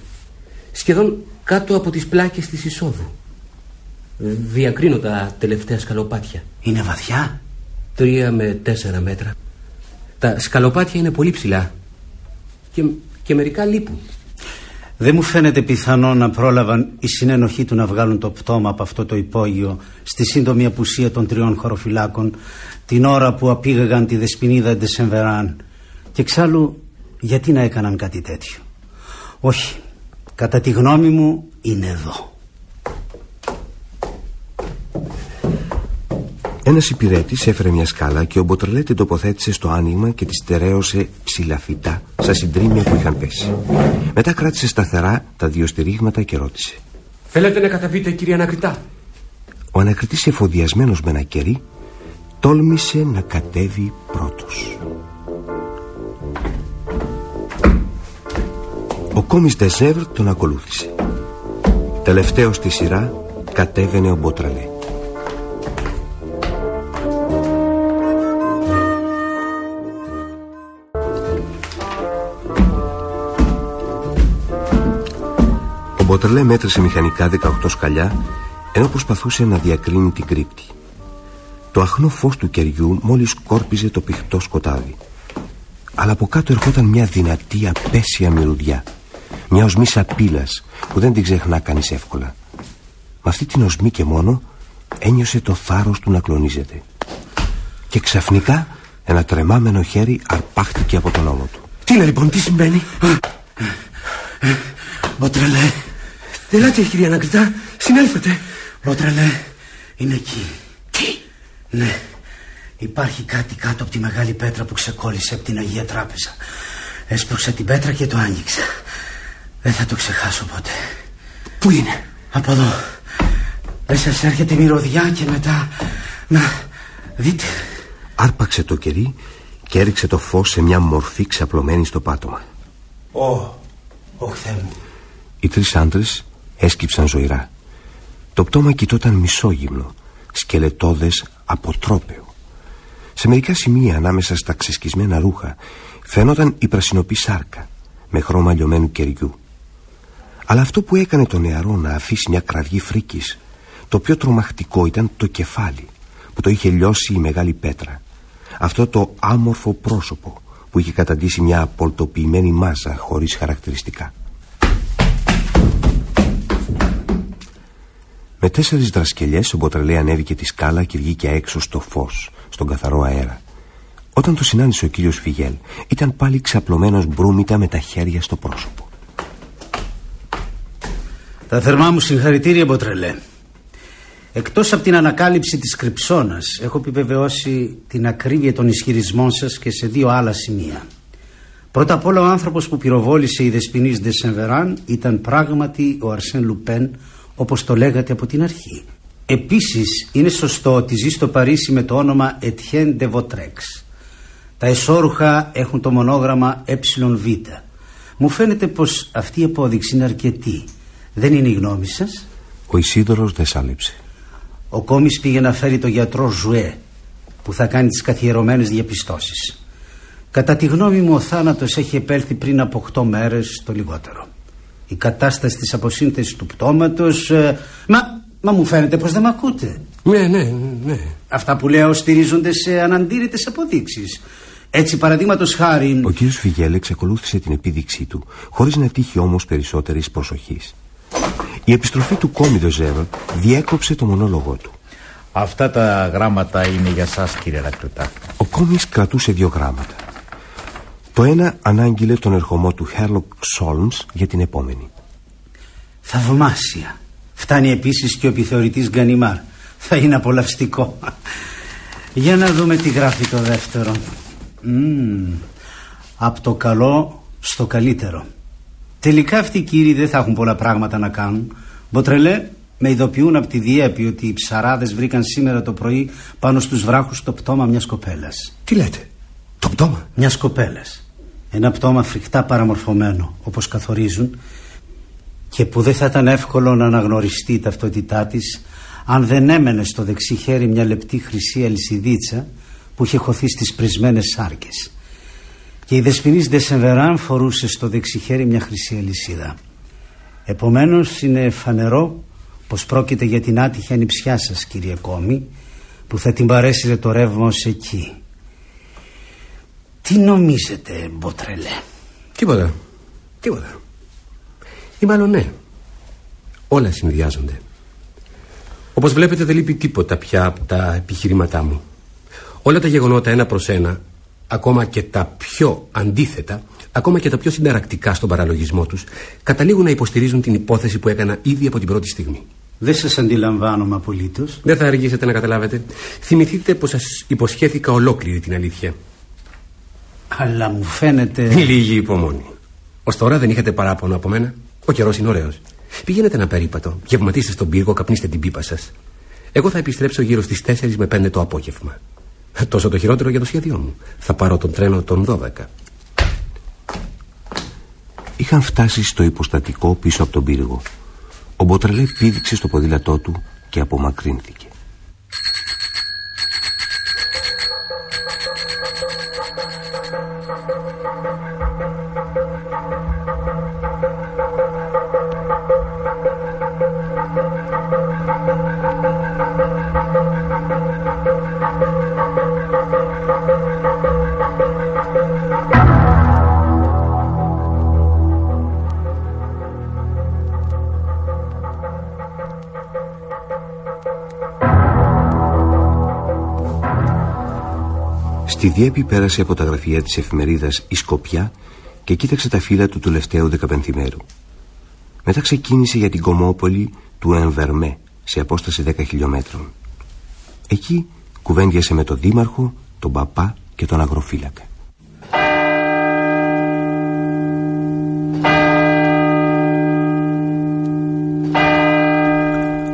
[SPEAKER 12] Σχεδόν κάτω από τις πλάκες της εισόδου. Διακρίνω τα τελευταία σκαλοπάτια.
[SPEAKER 9] Είναι βαθιά;
[SPEAKER 12] Τρία με τέσσερα μέτρα. Τα σκαλοπάτια είναι πολύ ψηλά. Και, και μερικά λείπουν.
[SPEAKER 9] Δεν μου φαίνεται πιθανό να πρόλαβαν οι συνένοχοί του να βγάλουν το πτώμα από αυτό το υπόγειο στη σύντομη απουσία των τριών χωροφυλάκων την ώρα που απήγαγαν τη δεσποινίδα Ντεσεμβεράν. Και εξάλλου γιατί να έκαναν κάτι τέτοιο; Όχι, κατά τη γνώμη μου είναι εδώ.
[SPEAKER 3] Ένας υπηρέτης έφερε μια σκάλα και ο Μποτρελέ την τοποθέτησε στο άνοιγμα και τη στερέωσε ψηλαφιτά στα συντρίμια που είχαν πέσει. Μετά κράτησε σταθερά τα δύο στηρίγματα και ρώτησε.
[SPEAKER 12] Θέλετε να καταβείτε κύριε Ανακριτά;
[SPEAKER 3] Ο ανακριτής εφοδιασμένος με ένα κερί τόλμησε να κατέβει πρώτος. Ο κόμις Ντεζεύρ τον ακολούθησε. Τελευταίος στη σειρά κατέβαινε ο Μποτραλέ. Μποτρελέ μέτρησε μηχανικά 18 σκαλιά ενώ προσπαθούσε να διακρίνει την κρύπτη. Το αχνό φως του κεριού μόλις κόρπιζε το πηχτό σκοτάδι. Αλλά από κάτω ερχόταν μια δυνατή απέσια μυρουδιά. Μια οσμή σαπίλας που δεν την ξεχνά κανείς εύκολα. Με αυτή την οσμή και μόνο ένιωσε το θάρρος του να κλονίζεται. Και ξαφνικά ένα τρεμάμενο χέρι αρπάχτηκε από τον ώμο του.
[SPEAKER 16] Τι είναι λοιπόν, τι συμβαίνει; Μποτρελέ. Ελάτε, κυρία Ανακριτά, συνέλθετε.
[SPEAKER 9] Μποτρελέ, είναι εκεί. Τι; Ναι. Υπάρχει κάτι κάτω από τη μεγάλη πέτρα που ξεκόλλησε από την Αγία Τράπεζα. Έσπρωξα την πέτρα και το άγγιξα. Δεν θα το ξεχάσω ποτέ.
[SPEAKER 16] Πού είναι;
[SPEAKER 9] Από εδώ. Δεν σας έρχεται η μυρωδιά και μετά... Να, δείτε.
[SPEAKER 3] Άρπαξε το κερί και έριξε το φως σε μια μορφή ξαπλωμένη στο πάτωμα.
[SPEAKER 9] Ω, ω Θεέ μου.
[SPEAKER 3] Οι τρεις άντρες έσκυψαν ζωηρά. Το πτώμα κοιτόταν μισόγυμνο, σκελετόδες αποτρόπαιο. Σε μερικά σημεία ανάμεσα στα ξεσκισμένα ρούχα φαινόταν η πρασινοπή σάρκα με χρώμα λιωμένου κεριού. Αλλά αυτό που έκανε το νεαρό να αφήσει μια κραυγή φρίκης το πιο τρομακτικό ήταν το κεφάλι που το είχε λιώσει η μεγάλη πέτρα. Αυτό το άμορφο πρόσωπο που είχε καταντήσει μια απολτοποιημένη μάζα χωρίς χαρακτηριστικά. Με τέσσερις δρασκελιές ο Μποτρελέ ανέβηκε τη σκάλα και βγήκε έξω στο φως, στον καθαρό αέρα. Όταν το συνάντησε ο κύριος Φιγέλ, ήταν πάλι ξαπλωμένος μπρούμητα με τα χέρια στο πρόσωπο.
[SPEAKER 9] Τα θερμά μου συγχαρητήρια, Μποτρελέ. Εκτός από την ανακάλυψη της κρυψώνας, έχω επιβεβαιώσει την ακρίβεια των ισχυρισμών σας και σε δύο άλλα σημεία. Πρώτα απ' όλα ο άνθρωπος που πυροβόλησε η Δεσποινής Σεμβεράν ήταν πράγματι ο Αρσέν Λουπέν, όπως το λέγατε από την αρχή. Επίσης είναι σωστό ότι ζει στο Παρίσι με το όνομα Ετιέν ντε Βοτρέξ. Τα εσώρουχα έχουν το μονόγραμμα ΕΒ. Μου φαίνεται πως αυτή η απόδειξη είναι αρκετή. Δεν είναι η γνώμη σας;
[SPEAKER 3] Ο Ισίδωρος δεν σάλεψε.
[SPEAKER 9] Ο Κόμις πήγε να φέρει το γιατρό Ζουέ που θα κάνει τις καθιερωμένες διαπιστώσεις. Κατά τη γνώμη μου ο θάνατος έχει επέλθει πριν από 8 μέρες το λιγότερο. Η κατάσταση της αποσύνθεσης του πτώματος... Ε, μα, μα μου φαίνεται πως δεν με ακούτε.
[SPEAKER 16] Ναι, ναι, ναι.
[SPEAKER 9] Αυτά που λέω στηρίζονται σε αναντήρητες αποδείξεις. Έτσι, παραδείγματος χάρη.
[SPEAKER 3] Ο κύριος Φιγέλ εξακολούθησε την επίδειξή του, χωρίς να τύχει όμως περισσότερης προσοχής. Η επιστροφή του κόμιδος Ζεύο διέκοψε το μονόλογο του.
[SPEAKER 6] Αυτά τα γράμματα είναι για σας κύριε Ρακτουτά.
[SPEAKER 3] Ο κόμις κρατούσε δύο γράμματα. Το ένα ανάγγειλε τον ερχομό του Χέρλοκ Σόλμς για την επόμενη.
[SPEAKER 9] Θαυμάσια. Φτάνει επίσης και ο επιθεωρητής Γκανιμάρ. Θα είναι απολαυστικό. Για να δούμε τι γράφει το δεύτερο. Mm, από το καλό στο καλύτερο. Τελικά αυτοί οι κύριοι δεν θα έχουν πολλά πράγματα να κάνουν. Μποτρελέ, με ειδοποιούν από τη Διέπη ότι οι ψαράδες βρήκαν σήμερα το πρωί πάνω στους βράχους το πτώμα μιας κοπέλας.
[SPEAKER 16] Τι λέτε, το πτώμα;
[SPEAKER 9] Μιας κοπέλας. Ένα πτώμα φρικτά παραμορφωμένο, όπως καθορίζουν, και που δεν θα ήταν εύκολο να αναγνωριστεί η ταυτότητά της αν δεν έμενε στο δεξί χέρι μια λεπτή χρυσή αλυσιδίτσα που είχε χωθεί στις πρισμένε σάρκες και η δεσποινής Ντεσεμβεράν φορούσε στο δεξιχέρι μια χρυσή αλυσίδα. Επομένως είναι φανερό πως πρόκειται για την άτυχη ανιψιά σας κύριε Κόμη που θα την παρέσυρε το ρεύμα ως εκεί. Τι νομίζετε Μποτρελέ;
[SPEAKER 12] Τίποτα, τίποτα Ή μάλλον ναι Όλα συνδυάζονται Όπως βλέπετε δεν λείπει τίποτα πια από τα επιχειρήματά μου Όλα τα γεγονότα ένα προς ένα ακόμα και τα πιο αντίθετα, ακόμα και τα πιο συνταρακτικά στον παραλογισμό τους, καταλήγουν να υποστηρίζουν την υπόθεση που έκανα ήδη από την πρώτη στιγμή.
[SPEAKER 9] Δεν σας αντιλαμβάνομαι απολύτως.
[SPEAKER 12] Δεν θα αργήσετε να καταλάβετε. Θυμηθείτε πως σας υποσχέθηκα ολόκληρη την αλήθεια.
[SPEAKER 9] Αλλά μου φαίνεται...
[SPEAKER 12] Λίγη υπομονή. Ω τώρα δεν είχατε παράπονο από μένα. Ο καιρός είναι ωραίος. Πηγαίνετε ένα περίπατο, γευματίστε στον πύργο, καπνίστε την πίπα σας. Εγώ θα επιστρέψω γύρω στις 4 με 5 το απόγευμα. Τόσο το χειρότερο για το σχέδιό μου. Θα πάρω τον τρένο των 12.
[SPEAKER 3] Είχαν φτάσει στο υποστατικό πίσω από τον πύργο. Ο Μποτρελέ πήδηξε στο ποδήλατό του και απομακρύνθηκε. Διέπη πέρασε από τα γραφεία της εφημερίδας «Η Σκοπιά» και κοίταξε τα φύλλα του τελευταίου δεκαπενθημέρου. Μετά ξεκίνησε για την Κομόπολη του Εμβερμέ, σε απόσταση 10 χιλιόμετρων. Εκεί κουβέντιασε με τον Δήμαρχο, τον Παπά και τον Αγροφύλακα.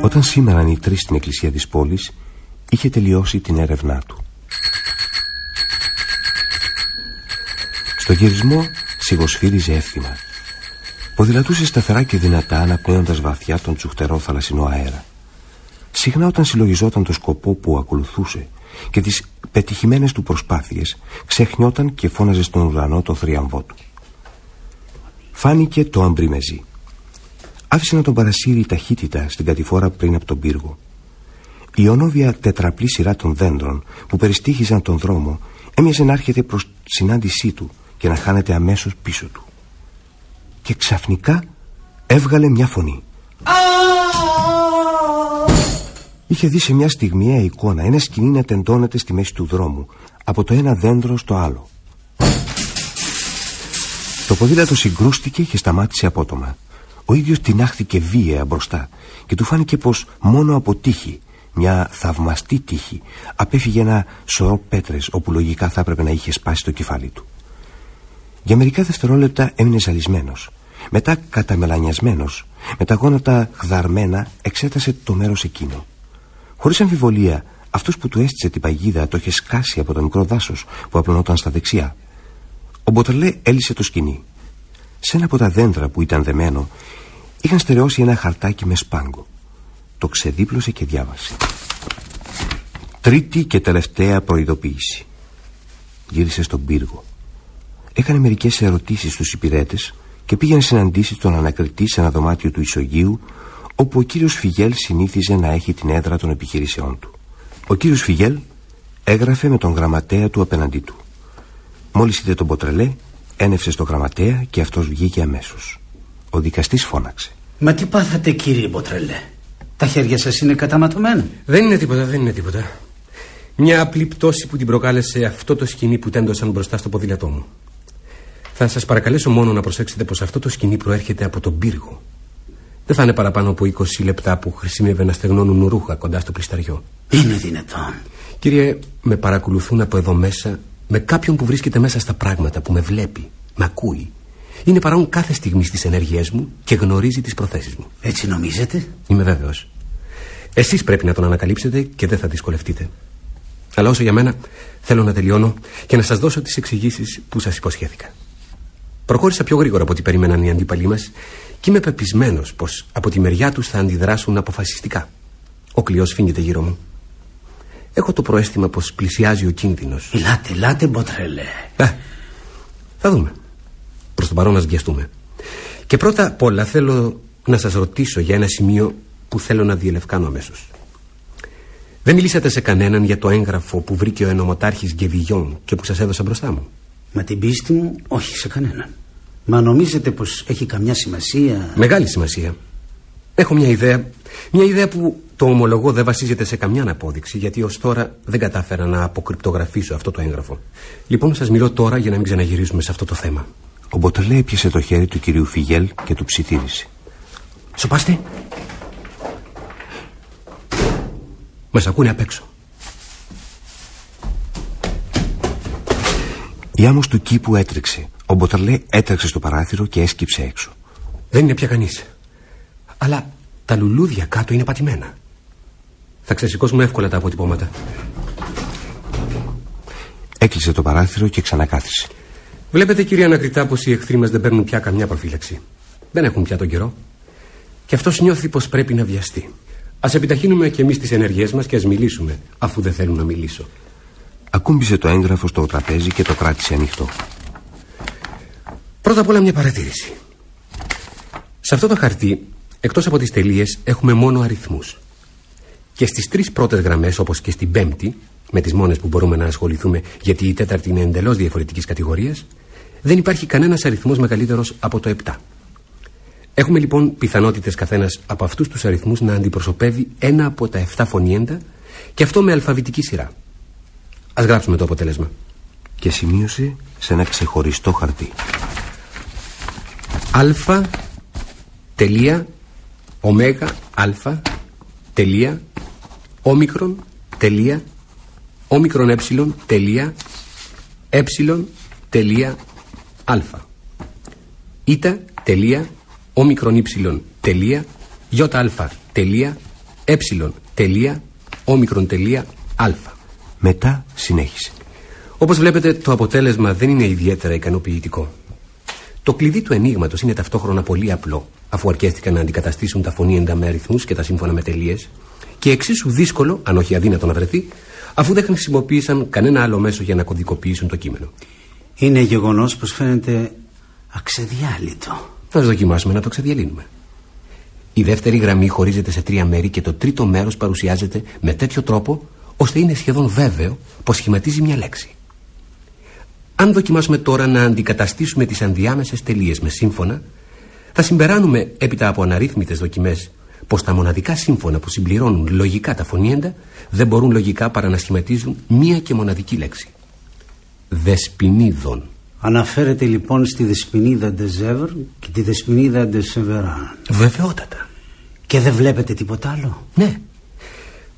[SPEAKER 3] Όταν σήμεραν οι τρεις στην εκκλησία της πόλης, είχε τελειώσει την έρευνά του. Στο γυρισμό σιγοσφύριζε εύθυμα. Ποδηλατούσε σταθερά και δυνατά αναπνέοντας βαθιά τον τσουχτερό θαλασσινό αέρα. Συχνά όταν συλλογιζόταν το σκοπό που ακολουθούσε και τις πετυχημένες του προσπάθειες ξεχνιόταν και φώναζε στον ουρανό το θριαμβό του. Φάνηκε το αμπριμεζί. Άφησε να τον παρασύρει η ταχύτητα στην κατηφόρα πριν από τον πύργο. Η ονόβια τετραπλή σειρά των δέντρων που περιστήχιζαν τον δρόμο έμοιαζε να έρχεται προς συνάντησή του και να χάνεται αμέσως πίσω του. Και ξαφνικά έβγαλε μια φωνή. Είχε δει σε μια στιγμιαία εικόνα ένα σκηνή να τεντώνεται στη μέση του δρόμου από το ένα δέντρο στο άλλο. Το ποδήλατο συγκρούστηκε και σταμάτησε απότομα. Ο ίδιος τεινάχθηκε βίαια μπροστά και του φάνηκε πως μόνο από τύχη, μια θαυμαστή τύχη, απέφυγε ένα σωρό πέτρες όπου λογικά θα έπρεπε να είχε σπάσει το κεφάλι του. Για μερικά δευτερόλεπτα έμεινε ζαλισμένος. Μετά καταμελανιασμένος, με τα γόνατα γδαρμένα, εξέτασε το μέρος εκείνο. Χωρίς αμφιβολία, αυτός που του έστησε την παγίδα το είχε σκάσει από το μικρό δάσος που απλωνόταν στα δεξιά. Ο Μποτρελέ έλυσε το σκηνή. Σε ένα από τα δέντρα που ήταν δεμένο, είχαν στερεώσει ένα χαρτάκι με σπάγκο. Το ξεδίπλωσε και διάβασε. Τρίτη και τελευταία προειδοποίηση. Γύρισε στον πύργο. Έκανε μερικές ερωτήσεις στους υπηρέτες και πήγε να συναντήσεις τον ανακριτή σε ένα δωμάτιο του Ισογείου, όπου ο κύριος Φιγέλ συνήθιζε να έχει την έδρα των επιχειρήσεών του. Ο κύριος Φιγέλ έγραφε με τον γραμματέα του απέναντί του. Μόλις είδε τον Ποτρελέ, ένευσε στο γραμματέα και αυτός βγήκε αμέσως. Ο δικαστής φώναξε.
[SPEAKER 9] Μα τι πάθατε κύριε Μποτρελέ Τα χέρια σας είναι καταματωμένα
[SPEAKER 12] Δεν είναι τίποτα, δεν είναι τίποτα Μια απλή πτώση που την προκάλεσε αυτό το σκηνή που τέντωσαν μπροστά στο ποδήλατό μου Θα σας παρακαλέσω μόνο να προσέξετε πως αυτό το σκηνή προέρχεται από τον πύργο Δεν θα είναι παραπάνω από 20 λεπτά που χρησιμεύε να στεγνώνουν ρούχα κοντά στο πλισταριό
[SPEAKER 9] Είναι δυνατόν
[SPEAKER 12] Κύριε, με παρακολουθούν από εδώ μέσα με κάποιον που βρίσκεται μέσα στα πράγματα, που με βλέπει, με ακούει είναι παρόν κάθε στιγμή στις ενέργειές μου και γνωρίζει τις προθέσεις μου.
[SPEAKER 9] Έτσι νομίζετε;
[SPEAKER 12] Είμαι βέβαιος. Εσείς πρέπει να τον ανακαλύψετε και δεν θα δυσκολευτείτε. Αλλά όσο για μένα, θέλω να τελειώνω και να σας δώσω τις εξηγήσεις που σας υποσχέθηκα. Προχώρησα πιο γρήγορα από ό,τι περίμεναν οι αντίπαλοι μας και είμαι πεπισμένος πως από τη μεριά τους θα αντιδράσουν αποφασιστικά. Ο κλειός φύγεται γύρω μου. Έχω το προέστημα πως πλησιάζει ο κίνδυνος.
[SPEAKER 9] Ελάτε, ελάτε, μποτρελέ.
[SPEAKER 12] Ε, θα δούμε. Προς το παρόν να βιαστούμε. Και πρώτα απ' όλα θέλω να σας ρωτήσω για ένα σημείο που θέλω να διελευκάνω αμέσως. Δεν μιλήσατε σε κανέναν για το έγγραφο που βρήκε ο ενωμοτάρχης Γκεβιγιόν και που σας έδωσα μπροστά μου.
[SPEAKER 9] Μα την πίστη μου, όχι σε κανέναν. Μα νομίζετε πως έχει καμιά σημασία;
[SPEAKER 12] Μεγάλη σημασία. Έχω μια ιδέα. Μια ιδέα που το ομολογώ δεν βασίζεται σε καμιά απόδειξη, γιατί ως τώρα δεν κατάφερα να αποκρυπτογραφήσω αυτό το έγγραφο. Λοιπόν, σας μιλώ τώρα για να μην ξαναγυρίσουμε σε αυτό το θέμα.
[SPEAKER 3] Ο Μποτελέ έπιασε το χέρι του κυρίου Φιγέλ και του ψιθύρισε.
[SPEAKER 12] Σοπάστε. Μας ακούνε απ' έξω.
[SPEAKER 3] Η άμμος του κήπου έτρεξε. Ο Μποτελέ έτρεξε στο παράθυρο και έσκυψε έξω.
[SPEAKER 12] Δεν είναι πια κανείς. Αλλά τα λουλούδια κάτω είναι πατημένα. Θα ξεσηκώσουμε εύκολα τα αποτυπώματα.
[SPEAKER 3] Έκλεισε το παράθυρο και ξανακάθισε.
[SPEAKER 12] Βλέπετε, κύριε Ανακριτά, πως οι εχθροί μας δεν παίρνουν πια καμιά προφύλαξη. Δεν έχουν πια τον καιρό. Και αυτός νιώθει πως πρέπει να βιαστεί. Α επιταχύνουμε και εμείς τις ενεργέ μας και ας μιλήσουμε, αφού δεν θέλουν να μιλήσω.
[SPEAKER 3] Ακούμπησε το έγγραφο στο τραπέζι και το κράτησε ανοιχτό.
[SPEAKER 12] Πρώτα απ' όλα μια παρατήρηση. Σε αυτό το χαρτί, εκτός από τις τελείες, έχουμε μόνο αριθμούς. Και στις τρεις πρώτες γραμμές, όπως και στην πέμπτη, με τις μόνες που μπορούμε να ασχοληθούμε, γιατί η τέταρτη είναι εντελώς διαφορετικής κατηγορίας, δεν υπάρχει κανένας αριθμός μεγαλύτερος από το 7. Έχουμε λοιπόν πιθανότητες καθένας από αυτούς τους αριθμούς να αντιπροσωπεύει ένα από τα 7 φωνήεντα και αυτό με αλφαβητική σειρά. Α γράψουμε το αποτέλεσμα.
[SPEAKER 3] και σημείωσε σε ένα ξεχωριστό χαρτί.
[SPEAKER 12] Α τελεία ωμέγα α τελεία όμικρον τελεία όμικρον ε τελεία ε τελεία α ήτα τελεία όμικρον ύψιλον τελεία α τελεία ε τελεία όμικρον τελεία α
[SPEAKER 3] Μετά συνέχισε.
[SPEAKER 12] Όπως βλέπετε το αποτέλεσμα δεν είναι ιδιαίτερα ικανοποιητικό. Το κλειδί του ενίγματος είναι ταυτόχρονα πολύ απλό, αφού αρκέστηκαν να αντικαταστήσουν τα φωνήεντα με αριθμούς και τα σύμφωνα με τελείες, και εξίσου δύσκολο, αν όχι αδύνατο να βρεθεί, αφού δεν χρησιμοποίησαν κανένα άλλο μέσο για να κωδικοποιήσουν το κείμενο.
[SPEAKER 9] Είναι γεγονός πως φαίνεται αξεδιάλειτο.
[SPEAKER 12] Θα δοκιμάσουμε να το ξεδιαλύνουμε. Η δεύτερη γραμμή χωρίζεται σε τρία μέρη και το τρίτο μέρος παρουσιάζεται με τέτοιο τρόπο ώστε είναι σχεδόν βέβαιο πως σχηματίζει μια λέξη. Αν δοκιμάσουμε τώρα να αντικαταστήσουμε τις ανδιάμεσες τελείες με σύμφωνα, θα συμπεράνουμε έπειτα από αναρρύθμιτες δοκιμές πως τα μοναδικά σύμφωνα που συμπληρώνουν λογικά τα φωνήεντα δεν μπορούν λογικά παρά να σχηματίζουν μία και μοναδική λέξη. Δεσποινίδων.
[SPEAKER 9] Αναφέρεται λοιπόν στη δεσποινίδα Ντεζεύρ και τη δεσποινίδα Ντεσεβεράν.
[SPEAKER 12] Βεβαιότατα.
[SPEAKER 9] Και δεν βλέπετε τίποτα άλλο;
[SPEAKER 12] Ναι.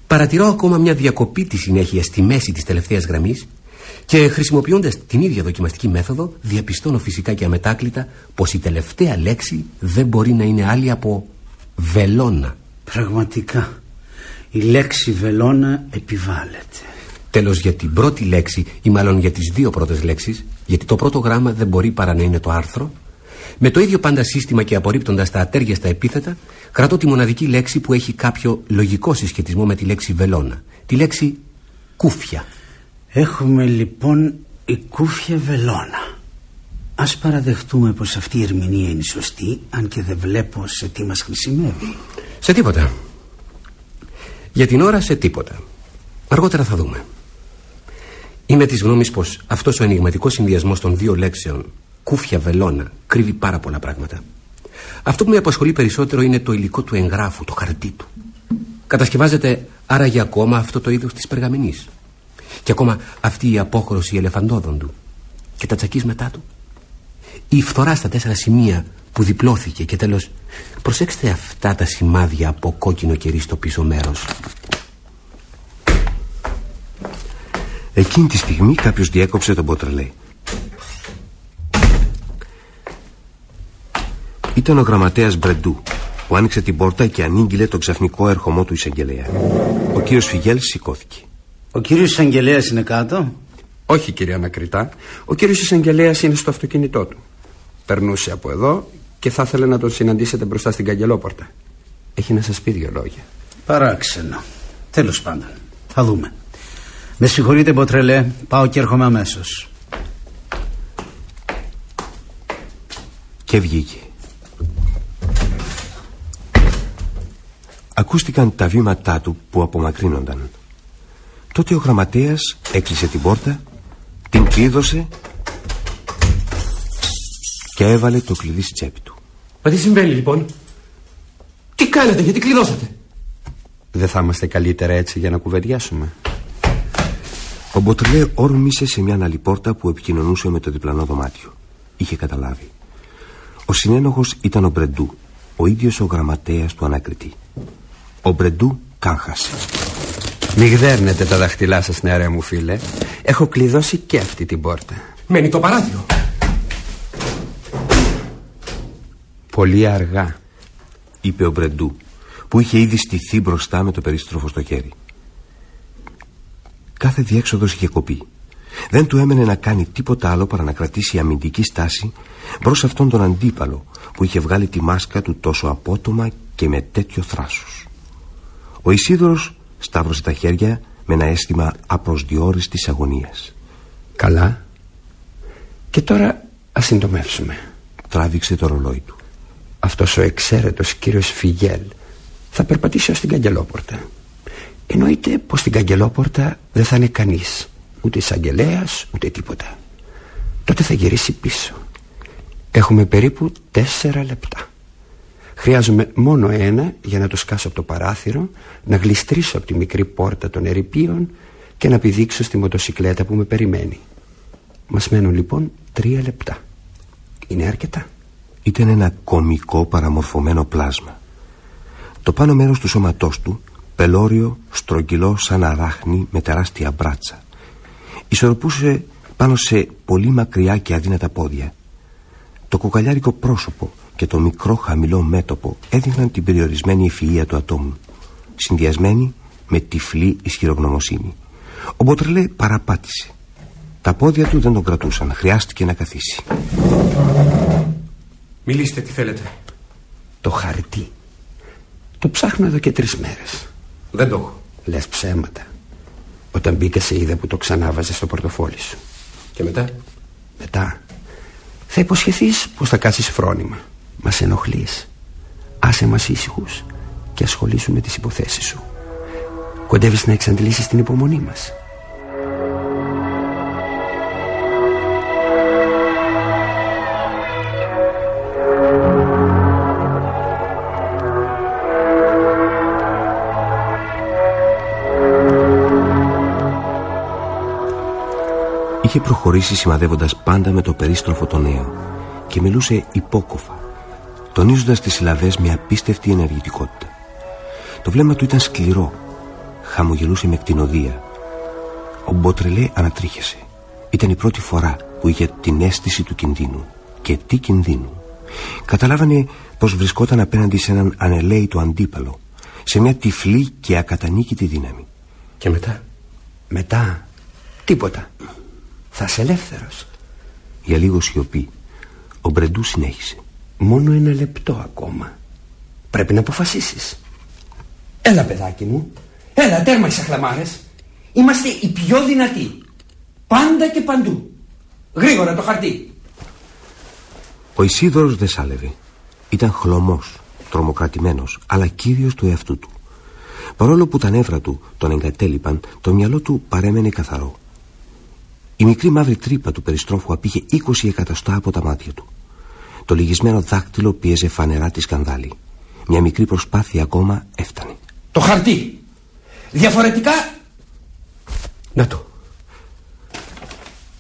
[SPEAKER 12] Παρατηρώ ακόμα μια διακοπή της συνέχεια στη μέση της τελευταίας γραμμής και χρησιμοποιώντας την ίδια δοκιμαστική μέθοδο διαπιστώνω φυσικά και αμετάκλητα πως η τελευταία λέξη δεν μπορεί να είναι άλλη από βελόνα.
[SPEAKER 9] Πραγματικά. Η λέξη βελόνα επιβάλλεται.
[SPEAKER 12] Τέλος για την πρώτη λέξη ή μάλλον για τις δύο πρώτες λέξεις γιατί το πρώτο γράμμα δεν μπορεί παρά να είναι το άρθρο με το ίδιο πάντα σύστημα και απορρίπτοντας τα ατέριαστα επίθετα κρατώ τη μοναδική λέξη που έχει κάποιο λογικό συσχετισμό με τη λέξη βελόνα. Τη λέξη κούφια.
[SPEAKER 9] Έχουμε λοιπόν η κούφια βελόνα. Ας παραδεχτούμε πως αυτή η ερμηνεία είναι σωστή αν και δεν βλέπω σε τι μας χρησιμεύει.
[SPEAKER 12] Σε τίποτα. Για την ώρα σε τίποτα. Αργότερα θα δούμε. Είμαι της γνώμης πως αυτός ο ενηγματικός συνδυασμός των δύο λέξεων κούφια βελόνα κρύβει πάρα πολλά πράγματα. Αυτό που με απασχολεί περισσότερο είναι το υλικό του εγγράφου, το χαρτί του. Κατασκευάζεται άραγε ακόμα αυτό το είδος της περγαμηνής. Και ακόμα αυτή η απόχρωση ελεφαντόδων του. Και τα τσακίσματά του. Η φθορά στα τέσσερα σημεία που διπλώθηκε και τέλος προσέξτε αυτά τα σημάδια από κόκκινο κερί στο πίσω μέρος.
[SPEAKER 3] Εκείνη τη στιγμή κάποιος διέκοψε τον Ποτρελέ. Ήταν ο γραμματέας Μπρεντού που άνοιξε την πόρτα και ανήγγειλε τον ξαφνικό ερχομό του εισαγγελέα. Ο κύριος Φιγέλ σηκώθηκε.
[SPEAKER 9] Ο κύριος εισαγγελέας είναι κάτω;
[SPEAKER 17] Όχι κύριε Ανακριτά. Ο κύριος εισαγγελέας είναι στο αυτοκίνητό του. Περνούσε από εδώ και θα ήθελε να τον συναντήσετε μπροστά στην καγκελόπορτα. Έχει να σας πει δύο λόγια.
[SPEAKER 9] Παράξενο. Τέλος πάντων. Θα δούμε. Με συγχωρείτε Μποτρελέ. Πάω και έρχομαι αμέσως.
[SPEAKER 3] Και βγήκε. Ακούστηκαν τα βήματά του που απομακρύνονταν. Τότε ο γραμματέας έκλεισε την πόρτα, την κλείδωσε και έβαλε το κλειδί στη τσέπη του.
[SPEAKER 16] Μα τι συμβαίνει λοιπόν; Τι κάνετε, γιατί κλειδώσατε;
[SPEAKER 17] Δεν θα είμαστε καλύτερα έτσι για να κουβεντιάσουμε.
[SPEAKER 3] Ο Μποτρλέ όρμησε σε μια άλλη πόρτα που επικοινωνούσε με το διπλανό δωμάτιο. Είχε καταλάβει. Ο συνένοχος ήταν ο Μπρεντού, ο ίδιος ο γραμματέας του ανακριτή. Ο Μπρεντού κάγχασε.
[SPEAKER 17] Μη γδέρνετε τα δαχτυλά σας νεαρέ μου φίλε. Έχω κλειδώσει και αυτή την πόρτα.
[SPEAKER 16] Μένει το παράθυρο.
[SPEAKER 17] Πολύ αργά
[SPEAKER 3] Είπε ο Μπρεντού Που είχε ήδη στηθεί μπροστά με το περίστροφο στο χέρι. Κάθε διέξοδος είχε κοπεί. Δεν του έμενε να κάνει τίποτα άλλο παρά να κρατήσει αμυντική στάση μπρος αυτόν τον αντίπαλο που είχε βγάλει τη μάσκα του τόσο απότομα και με τέτοιο θράσος. Ο Ισίδωρος σταύρωσε τα χέρια με ένα αίσθημα απροσδιόριστης αγωνίας.
[SPEAKER 17] Καλά. Και τώρα ας συντομεύσουμε.
[SPEAKER 3] Τράβηξε το ρολόι του.
[SPEAKER 17] Αυτός ο εξαίρετος κύριος Φιγέλ θα περπατήσει ως την καγκελόπορτα. Εννοείται πως στην καγκελόπορτα δεν θα είναι κανείς. Ούτε εισαγγελέα ούτε τίποτα. Τότε θα γυρίσει πίσω. Έχουμε περίπου τέσσερα λεπτά. Χρειάζομαι μόνο ένα για να το σκάσω από το παράθυρο, να γλιστρήσω από τη μικρή πόρτα των ερηπείων και να πηδήξω στη μοτοσικλέτα που με περιμένει. Μας μένουν λοιπόν τρία λεπτά. Είναι αρκετά.
[SPEAKER 3] Ήταν ένα κομικό παραμορφωμένο πλάσμα. Το πάνω μέρος του σώματός του, πελώριο, στρογγυλό σαν αράχνη με τεράστια μπράτσα. Ισορροπούσε πάνω σε πολύ μακριά και αδύνατα πόδια. Το κοκαλιάρικο πρόσωπο και το μικρό χαμηλό μέτωπο έδειχναν την περιορισμένη ευφυΐα του ατόμου, συνδυασμένη με τυφλή ισχυρογνωμοσύνη. Ο Μποτρελέ παραπάτησε. Τα πόδια του δεν τον κρατούσαν. Χρειάστηκε να καθίσει.
[SPEAKER 16] Μιλήστε τι θέλετε.
[SPEAKER 17] Το χαρτί. Το ψάχνω εδώ και τρεις μέρες.
[SPEAKER 16] Δεν το έχω.
[SPEAKER 17] Λες ψέματα. Όταν μπήκα σε είδα που το ξανάβαζε στο πορτοφόλι σου.
[SPEAKER 16] Και μετά;
[SPEAKER 17] Μετά. Θα υποσχεθείς πως θα κάτσεις φρόνημα. Μας ενοχλείς. Άσε μας ήσυχους και ασχολήσου με τις υποθέσεις σου. Κοντεύεις να εξαντλήσεις την υπομονή μας.
[SPEAKER 3] Είχε προχωρήσει σημαδεύοντας πάντα με το περίστροφο το νέο και μιλούσε υπόκοφα, τονίζοντας τις συλλαβές με απίστευτη ενεργητικότητα. Το βλέμμα του ήταν σκληρό, χαμογελούσε με κτηνοδία. Ο Μποτρελέ ανατρίχιασε. Ήταν η πρώτη φορά που είχε την αίσθηση του κινδύνου. Και τι κινδύνου; Καταλάβανε πως βρισκόταν απέναντι σε έναν ανελαίητο αντίπαλο, σε μια τυφλή και ακατανίκητη δύναμη.
[SPEAKER 16] Και μετά;
[SPEAKER 17] Μετά. Τίποτα. Θα είσαι ελεύθερος.
[SPEAKER 3] Για λίγο σιωπή. Ο Μπρεντού συνέχισε.
[SPEAKER 17] Μόνο ένα λεπτό ακόμα. Πρέπει να αποφασίσεις. Έλα παιδάκι μου. Έλα τέρμα οι χλαμάρες. Είμαστε οι πιο δυνατοί. Πάντα και παντού. Γρήγορα το χαρτί.
[SPEAKER 3] Ο Ισίδωρος δεν σάλευε. Ήταν χλωμός, τρομοκρατημένος, αλλά κύριος του εαυτού του. Παρόλο που τα νεύρα του τον εγκατέλειπαν, το μυαλό του παρέμενε καθαρό. Η μικρή μαύρη τρύπα του περιστρόφου απήχε 20 εκατοστά από τα μάτια του. Το λυγισμένο δάκτυλο πίεζε φανερά τη σκανδάλη. Μια μικρή προσπάθεια ακόμα έφτανε.
[SPEAKER 17] Το χαρτί. Διαφορετικά...
[SPEAKER 3] Να το.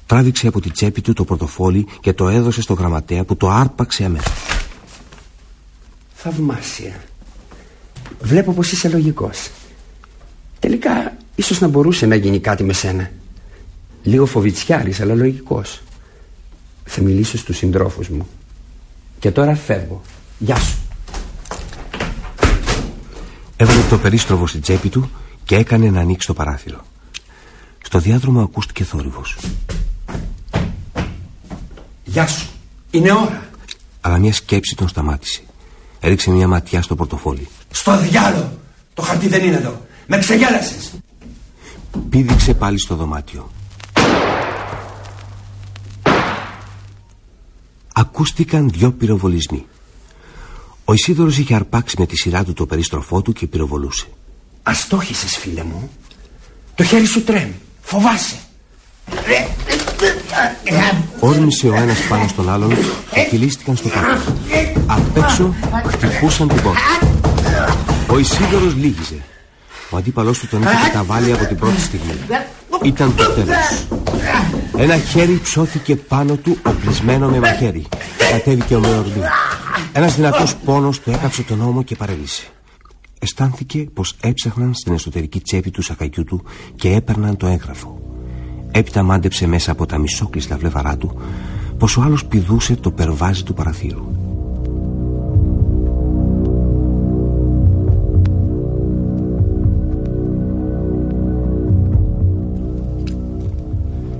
[SPEAKER 3] Τράβηξε από την τσέπη του το πορτοφόλι και το έδωσε στο γραμματέα που το άρπαξε αμέσως.
[SPEAKER 17] Θαυμάσια. Βλέπω πως είσαι λογικός. Τελικά ίσως να μπορούσε να γίνει κάτι με σένα. Λίγο φοβιτσιάρης αλλά λογικός. Θα μιλήσω στους συντρόφους μου. Και τώρα φεύγω. Γεια σου.
[SPEAKER 3] Έβαλε το περίστροφο στην τσέπη του και έκανε να ανοίξει το παράθυρο. Στο διάδρομο ακούστηκε θόρυβος.
[SPEAKER 17] Γεια σου. Είναι ώρα.
[SPEAKER 3] Αλλά μια σκέψη τον σταμάτησε. Έριξε μια ματιά στο πορτοφόλι.
[SPEAKER 17] Στο διάλο. Το χαρτί δεν είναι εδώ. Με ξεγέλασες.
[SPEAKER 3] Πήδηξε πάλι στο δωμάτιο. Ακούστηκαν δυο πυροβολισμοί. Ο Ισίδωρος είχε αρπάξει με τη σειρά του το περίστροφό του και πυροβολούσε.
[SPEAKER 17] Αστόχησες φίλε μου. Το χέρι σου τρέμει. Φοβάσαι.
[SPEAKER 3] Όρμησε ο ένας πάνω στον άλλον και κυλίστηκαν στο κάτω. Απ' έξω χτυπούσαν την πόρτα. Ο Ισίδωρος λύγιζε. Ο αντίπαλός του τον είχε καταβάλει από την πρώτη στιγμή. Ήταν το τέλος. Ένα χέρι ψώθηκε πάνω του οπλισμένο με μαχαίρι. Κατέβηκε ο ορμή. Ένας δυνατός πόνος του έκαψε τον ώμο και παρέλυσε. Αισθάνθηκε πως έψαχναν στην εσωτερική τσέπη του σακακιού του και έπαιρναν το έγγραφο. Έπειτα μάντεψε μέσα από τα μισόκλειστα βλεβαρά του πως ο άλλος πηδούσε το περβάζι του παραθύρου.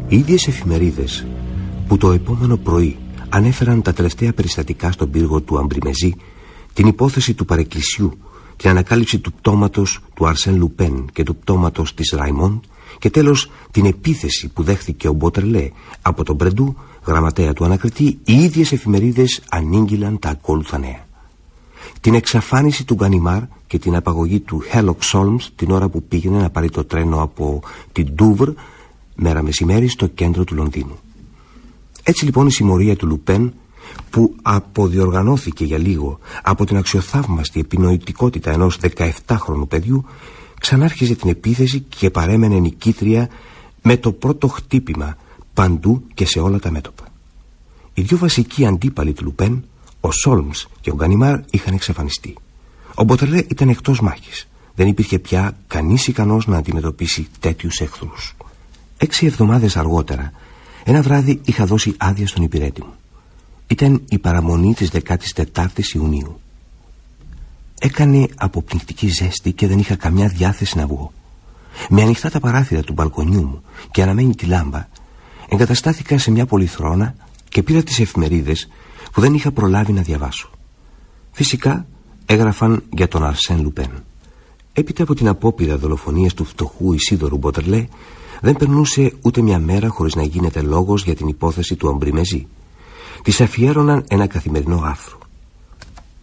[SPEAKER 3] Οι ίδιες εφημερίδες που το επόμενο πρωί ανέφεραν τα τελευταία περιστατικά στον πύργο του Αμπριμεζή, την υπόθεση του παρεκκλησιού, την ανακάλυψη του πτώματος του Αρσέν Λουπέν και του πτώματος της Ραϊμόν και τέλος την επίθεση που δέχθηκε ο Μπότρελέ από τον Μπρεντού, γραμματέα του ανακριτή, οι ίδιες εφημερίδες ανήγγυλαν τα ακόλουθα νέα. Την εξαφάνιση του Γκανιμάρ και την απαγωγή του Χέλοκ Σόλμς την ώρα που πήγαινε να πάρει το τρένο από την Ντούβρ μέρα μεσημέρι στο κέντρο του Λονδίνου. Έτσι λοιπόν η συμμορία του Λουπέν που αποδιοργανώθηκε για λίγο από την αξιοθαύμαστη επινοητικότητα ενός 17χρονου παιδιού ξανάρχιζε την επίθεση και παρέμενε νικήτρια με το πρώτο χτύπημα παντού και σε όλα τα μέτωπα. Οι δύο βασικοί αντίπαλοι του Λουπέν, ο Σόλμς και ο Γκανιμάρ, είχαν εξαφανιστεί. Ο Μποτρελέ ήταν εκτός μάχης. Δεν υπήρχε πια κανείς ικανός να αντιμετωπίσει τέτοιους εχθρούς. Έξι εβδομάδες αργότερα, ένα βράδυ είχα δώσει άδεια στον υπηρέτη μου. Ήταν η παραμονή της 14ης Ιουνίου. Έκανε αποπνικτική ζέστη και δεν είχα καμιά διάθεση να βγω. Με ανοιχτά τα παράθυρα του μπαλκονιού μου και αναμένη τη λάμπα, εγκαταστάθηκα σε μια πολυθρόνα και πήρα τις εφημερίδες που δεν είχα προλάβει να διαβάσω. Φυσικά έγραφαν για τον Αρσέν Λουπέν. Έπειτα από την απόπειρα δολοφονίας του φτωχού Ισίδωρου Μπότερλε, δεν περνούσε ούτε μια μέρα χωρίς να γίνεται λόγος για την υπόθεση του Αμπριμεζή. Της αφιέρωναν ένα καθημερινό άρθρο.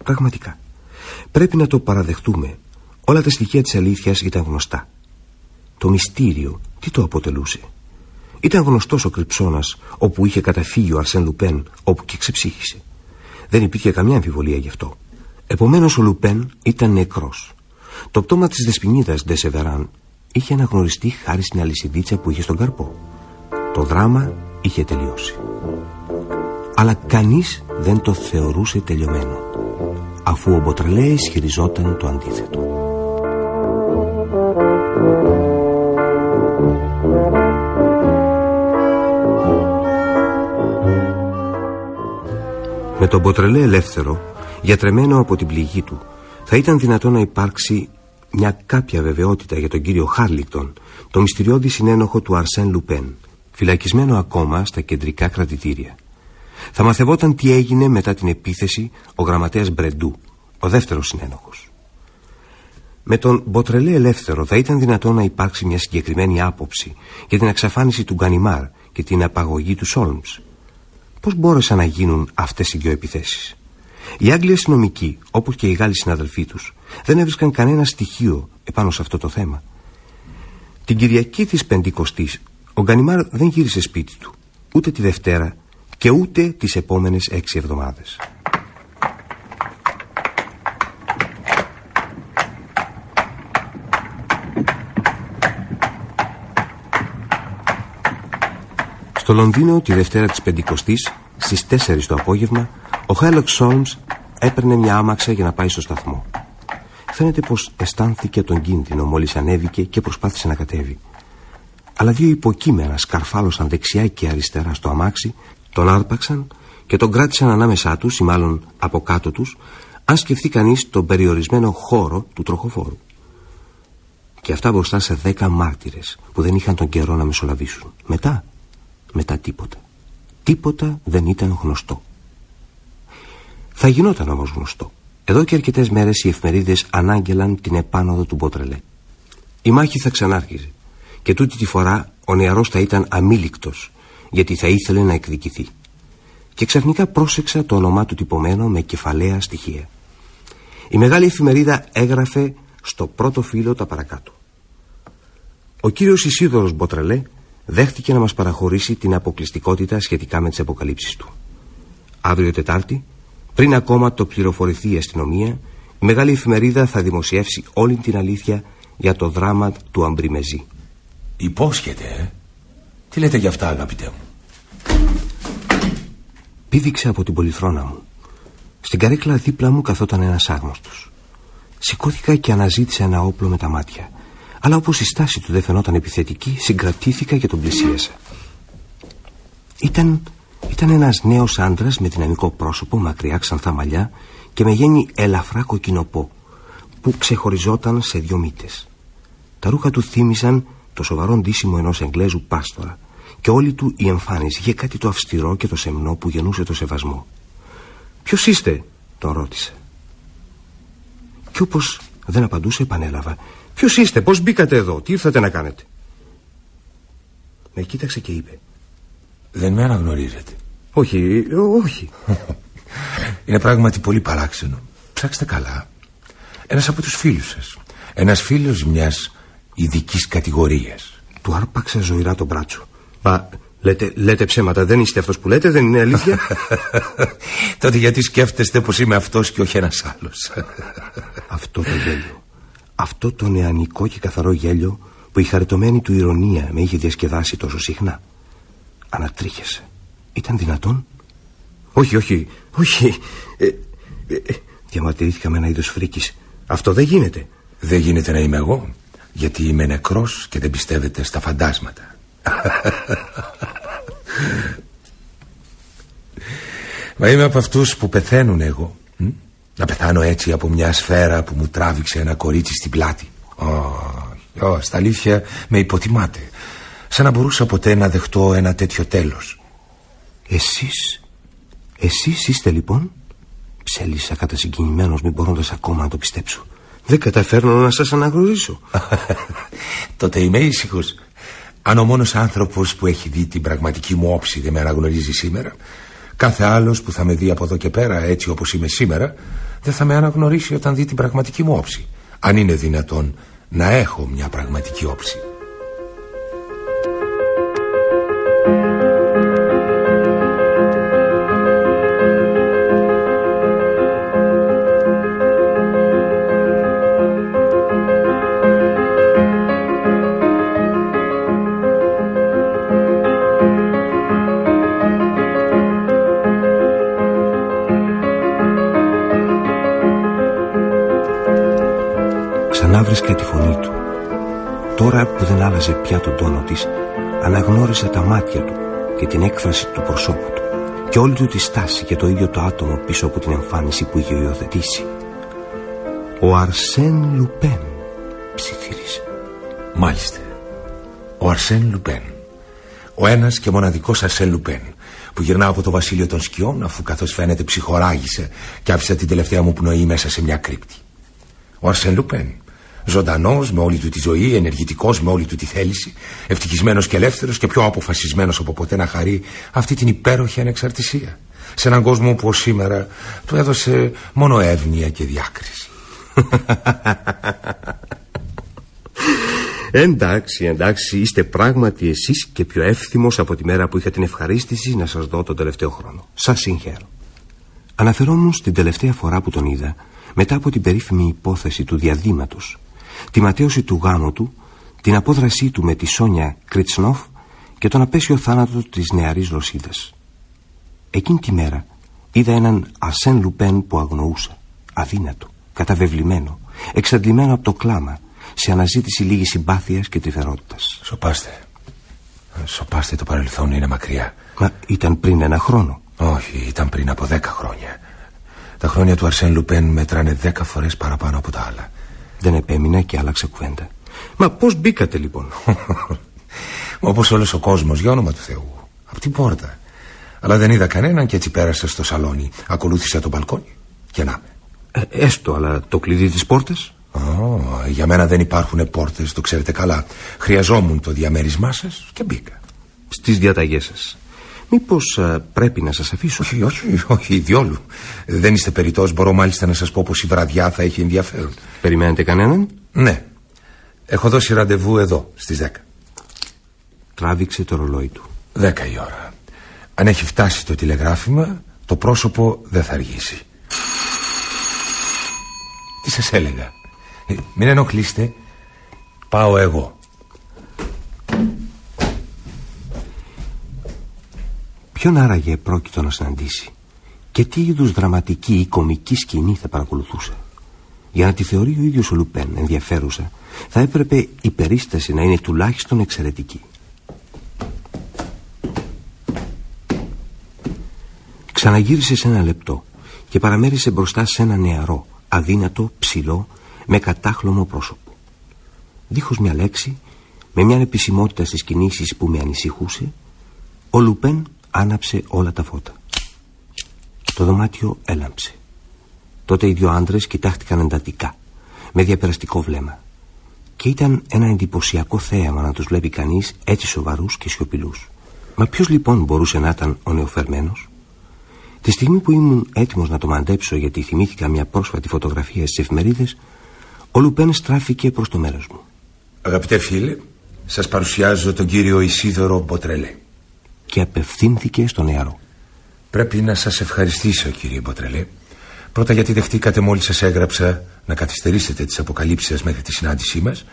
[SPEAKER 3] Πραγματικά, πρέπει να το παραδεχτούμε. Όλα τα στοιχεία της αλήθειας ήταν γνωστά. Το μυστήριο τι το αποτελούσε; Ήταν γνωστός ο κρυψώνας όπου είχε καταφύγει ο Αρσέν Λουπέν όπου και ξεψύχησε. Δεν υπήρχε καμιά αμφιβολία γι' αυτό. Επομένως ο Λουπέν ήταν νεκρός. Το πτώμα της δεσποινίδας Ντεσεβεράν είχε αναγνωριστεί χάρη στην αλυσιδίτσα που είχε στον καρπό. Το δράμα είχε τελειώσει. Αλλά κανείς δεν το θεωρούσε τελειωμένο αφού ο Μποτρελέ ισχυριζόταν το αντίθετο. Με τον Μποτρελέ ελεύθερο, γιατρεμένο από την πληγή του, θα ήταν δυνατό να υπάρξει μια κάποια βεβαιότητα για τον κύριο Χάρλικτον, το μυστηριώδη συνένοχο του Αρσέν Λουπέν, φυλακισμένο ακόμα στα κεντρικά κρατητήρια. Θα μαθευόταν τι έγινε μετά την επίθεση ο γραμματέας Μπρεντού, ο δεύτερος συνένοχος. Με τον Μποτρελέ ελεύθερο θα ήταν δυνατό να υπάρξει μια συγκεκριμένη άποψη για την εξαφάνιση του Γκανιμάρ και την απαγωγή του Σόλμς. Πώς μπόρεσαν να γίνουν αυτές οι δύο επιθέσεις; Οι Άγγλοι αστυνομικοί, όπως και οι Γάλλοι συναδελφοί τους, δεν έβρισκαν κανένα στοιχείο επάνω σε αυτό το θέμα. Την Κυριακή της Πεντηκοστής, ο Γκανιμάρ δεν γύρισε σπίτι του, ούτε τη Δευτέρα και ούτε τις επόμενες έξι εβδομάδες. Στο Λονδίνο τη Δευτέρα της Πεντηκοστής στις 4 το απόγευμα ο Χάιλοκ Σόλμς έπαιρνε μια άμαξα για να πάει στο σταθμό. Φαίνεται πως αισθάνθηκε τον κίνδυνο μόλις ανέβηκε και προσπάθησε να κατέβει. Αλλά δύο υποκείμενα σκαρφάλωσαν δεξιά και αριστερά στο αμάξι, τον άρπαξαν και τον κράτησαν ανάμεσά τους ή μάλλον από κάτω τους αν σκεφτεί κανείς τον περιορισμένο χώρο του τροχοφόρου. Και αυτά μπροστά σε δέκα μάρτυρες που δεν είχαν τον καιρό να μεσολαβήσουν. Μετά μετά τίποτα. Τίποτα δεν ήταν γνωστό. Θα γινόταν όμως γνωστό. Εδώ και αρκετές μέρες οι εφημερίδες ανάγγελαν την επάνωδο του Μπότρελε. Η μάχη θα ξανάρχιζε. Και τούτη τη φορά ο νεαρός θα ήταν αμήλικτος, γιατί θα ήθελε να εκδικηθεί. Και ξαφνικά πρόσεξα το όνομά του τυπωμένο με κεφαλαία στοιχεία. Η μεγάλη εφημερίδα έγραφε στο πρώτο φύλλο τα παρακάτω. Ο κύριος Ισίδωρος Μποτρελέ δέχτηκε να μας παραχωρήσει την αποκλειστικότητα σχετικά με τις αποκαλύψεις του. Αύριο Τετάρτη, πριν ακόμα το πληροφορηθεί η αστυνομία, η μεγάλη εφημερίδα θα δημοσιεύσει όλη την αλήθεια για το δράμα του Αμπριμεζή.
[SPEAKER 14] Υπόσχεται, ε; Τι λέτε για αυτά, αγαπητέ μου;
[SPEAKER 3] Πήδηξε από την πολυθρόνα μου. Στην καρέκλα δίπλα μου καθόταν ένας άγνωστος. Σηκώθηκα και αναζήτησα ένα όπλο με τα μάτια. Αλλά όπως η στάση του δεν φαινόταν επιθετική, συγκρατήθηκα και τον πλησίασα. Ήταν, ήταν ένας νέος άντρας με δυναμικό πρόσωπο, μακριά ξανθά μαλλιά και με γέννη ελαφρά κοκκινοπό, που ξεχωριζόταν σε δυο μύτες. Τα ρούχα του θύμιζαν το σοβαρό ντύσιμο ενός Εγγλέζου πάστορα και όλη του η εμφάνιση είχε κάτι το αυστηρό και το σεμνό που γεννούσε το σεβασμό. «Ποιος είστε» τον ρώτησε. Και όπως δεν απαντούσε επανέλαβα Ποιος είστε, πώς μπήκατε εδώ, τι ήρθατε να κάνετε; Με κοίταξε και είπε.
[SPEAKER 14] Δεν με αναγνωρίζετε.
[SPEAKER 3] Όχι, όχι.
[SPEAKER 14] Είναι πράγματι πολύ παράξενο. Ψάξτε καλά. Ένας από τους φίλους σας. Ένας φίλος μιας ειδικής κατηγορίας.
[SPEAKER 3] Του άρπαξε ζωηρά τον μπράτσο. Μα λέτε, λέτε ψέματα, δεν είστε αυτός που λέτε, δεν είναι αλήθεια;
[SPEAKER 14] Τότε γιατί σκέφτεστε πως είμαι αυτός και όχι ένας άλλος;
[SPEAKER 3] αυτό το γέλιο αυτό το νεανικό και καθαρό γέλιο που η χαριτωμένη του ηρωνία με είχε διασκεδάσει τόσο συχνά. Ανατρίχεσαι. Ήταν δυνατόν; Όχι, όχι, όχι. Ε, ε, ε, διαμαρτυρήθηκα με ένα είδος φρίκης. Αυτό δεν γίνεται.
[SPEAKER 14] Δεν γίνεται να είμαι εγώ, γιατί είμαι νεκρός και δεν πιστεύετε στα φαντάσματα. Μα είμαι από αυτούς που πεθαίνουν εγώ. Μ; Να πεθάνω έτσι από μια σφαίρα που μου τράβηξε ένα κορίτσι στην πλάτη. Ω, στα αλήθεια με υποτιμάτε. Σαν να μπορούσα ποτέ να δεχτώ ένα τέτοιο τέλος.
[SPEAKER 3] Εσείς, εσείς είστε λοιπόν; Ψέλισα κατασυγκινημένος μην μπορώντας ακόμα να το πιστέψω. Δεν καταφέρνω να σας αναγνωρίσω.
[SPEAKER 14] Τότε είμαι ήσυχος. Αν ο μόνος άνθρωπος που έχει δει την πραγματική μου όψη δεν με αναγνωρίζει σήμερα, κάθε άλλος που θα με δει από εδώ και πέρα έτσι όπως είμαι σήμερα, δεν θα με αναγνωρίσει όταν δει την πραγματική μου όψη. Αν είναι δυνατόν να έχω μια πραγματική όψη.
[SPEAKER 3] Τώρα που δεν άλλαζε πια τον τόνο της, αναγνώρισα τα μάτια του και την έκφραση του προσώπου του και όλη του τη στάση και το ίδιο το άτομο πίσω από την εμφάνιση που είχε υιοθετήσει. Ο Αρσέν Λουπέν ψιθύρισε.
[SPEAKER 14] Μάλιστα. Ο Αρσέν Λουπέν. Ο ένας και μοναδικός Αρσέν Λουπέν που γυρνά από το βασίλειο των σκιών αφού καθώς φαίνεται ψυχοράγησε και άφησε την τελευταία μου πνοή μέσα σε μια κρύπτη. Ο Αρσέν Λουπέν. Ζωντανός με όλη του τη ζωή, ενεργητικός με όλη του τη θέληση, ευτυχισμένος και ελεύθερος και πιο αποφασισμένος από ποτέ να χαρεί αυτή την υπέροχη ανεξαρτησία. Σε έναν κόσμο που ως σήμερα του έδωσε μόνο εύνοια και διάκριση.
[SPEAKER 3] Εντάξει, εντάξει, είστε πράγματι εσείς και πιο εύθυμος από τη μέρα που είχα την ευχαρίστηση να σας δω τον τελευταίο χρόνο. Σας συγχαίρω. Αναφερόμουν στην τελευταία φορά που τον είδα, μετά από την περίφημη υπόθεση του διαδήματος, τη ματέωση του γάμου του, την απόδρασή του με τη Σόνια Κριτσνόφ και τον απέσιο θάνατο της νεαρής Ρωσίδας. Εκείνη τη μέρα είδα έναν Αρσέν Λουπέν που αγνοούσα, αδύνατο, καταβεβλημένο, εξαντλημένο από το κλάμα, σε αναζήτηση λίγης συμπάθειας και τρυφερότητας.
[SPEAKER 14] Σοπάστε. Σοπάστε το παρελθόν είναι μακριά.
[SPEAKER 3] Μα ήταν πριν ένα χρόνο.
[SPEAKER 14] Όχι, ήταν πριν από δέκα χρόνια. Τα χρόνια του Αρσέν Λουπέν μετράνε δέκα φορές παραπάνω από τα άλλα.
[SPEAKER 3] Δεν επέμεινα και άλλαξε κουβέντα. Μα πώς μπήκατε λοιπόν;
[SPEAKER 14] Όπως όλος ο κόσμος, για όνομα του Θεού. Από την πόρτα. Αλλά δεν είδα κανέναν και έτσι πέρασα στο σαλόνι. Ακολούθησα το μπαλκόνι και να με.
[SPEAKER 3] Ε, έστω, αλλά το κλειδί της πόρτας;
[SPEAKER 14] Oh, για μένα δεν υπάρχουν πόρτες, το ξέρετε καλά. Χρειαζόμουν το διαμέρισμά σας και μπήκα.
[SPEAKER 3] Στις διαταγές σας. Μήπως α, πρέπει να σας αφήσω;
[SPEAKER 14] Όχι, όχι, όχι, διόλου. Δεν είστε περιττός, μπορώ μάλιστα να σας πω πως η βραδιά θα έχει ενδιαφέρον.
[SPEAKER 3] Περιμένετε κανέναν;
[SPEAKER 14] Ναι. Έχω δώσει ραντεβού εδώ, στις 10.
[SPEAKER 3] Τράβηξε το ρολόι του.
[SPEAKER 14] 10 η ώρα. Αν έχει φτάσει το τηλεγράφημα, το πρόσωπο δεν θα αργήσει. Τι σας έλεγα; Ε, μην ενοχλείστε. Πάω εγώ.
[SPEAKER 3] Ποιον άραγε πρόκειτο να συναντήσει και τι είδους δραματική ή κομική σκηνή θα παρακολουθούσε; Για να τη θεωρεί ο ίδιος ο Λουπέν ενδιαφέρουσα θα έπρεπε η περίσταση να είναι τουλάχιστον εξαιρετική. Ξαναγύρισε σε ένα λεπτό και παραμέρισε μπροστά σε ένα νεαρό, αδύνατο, ψηλό, με κατάχλωμο πρόσωπο. Δίχως μια λέξη, με μια επισημότητα στις κινήσεις που με ανησυχούσε, ο Λουπέν άναψε όλα τα φώτα. Το δωμάτιο έλαμψε. Τότε οι δυο άντρες κοιτάχτηκαν εντατικά, με διαπεραστικό βλέμμα. Και ήταν ένα εντυπωσιακό θέαμα να τους βλέπει κανείς έτσι σοβαρούς και σιωπηλούς. Μα ποιος λοιπόν μπορούσε να ήταν ο νεοφερμένος; Τη στιγμή που ήμουν έτοιμος να το μαντέψω γιατί θυμήθηκα μια πρόσφατη φωτογραφία στις εφημερίδες, ο Λουπέν στράφηκε προς το μέρος μου.
[SPEAKER 14] Αγαπητέ φίλε, σας παρουσιάζω τον κύριο Ισίδωρο Μποτρελέ.
[SPEAKER 3] Και απευθύνθηκε στο νεαρό.
[SPEAKER 14] Πρέπει να σας ευχαριστήσω κύριε Μποτρελέ. Πρώτα γιατί δεχτήκατε μόλις σας έγραψα να καθυστερήσετε τις αποκαλύψεις σας μέχρι τη συνάντησή μας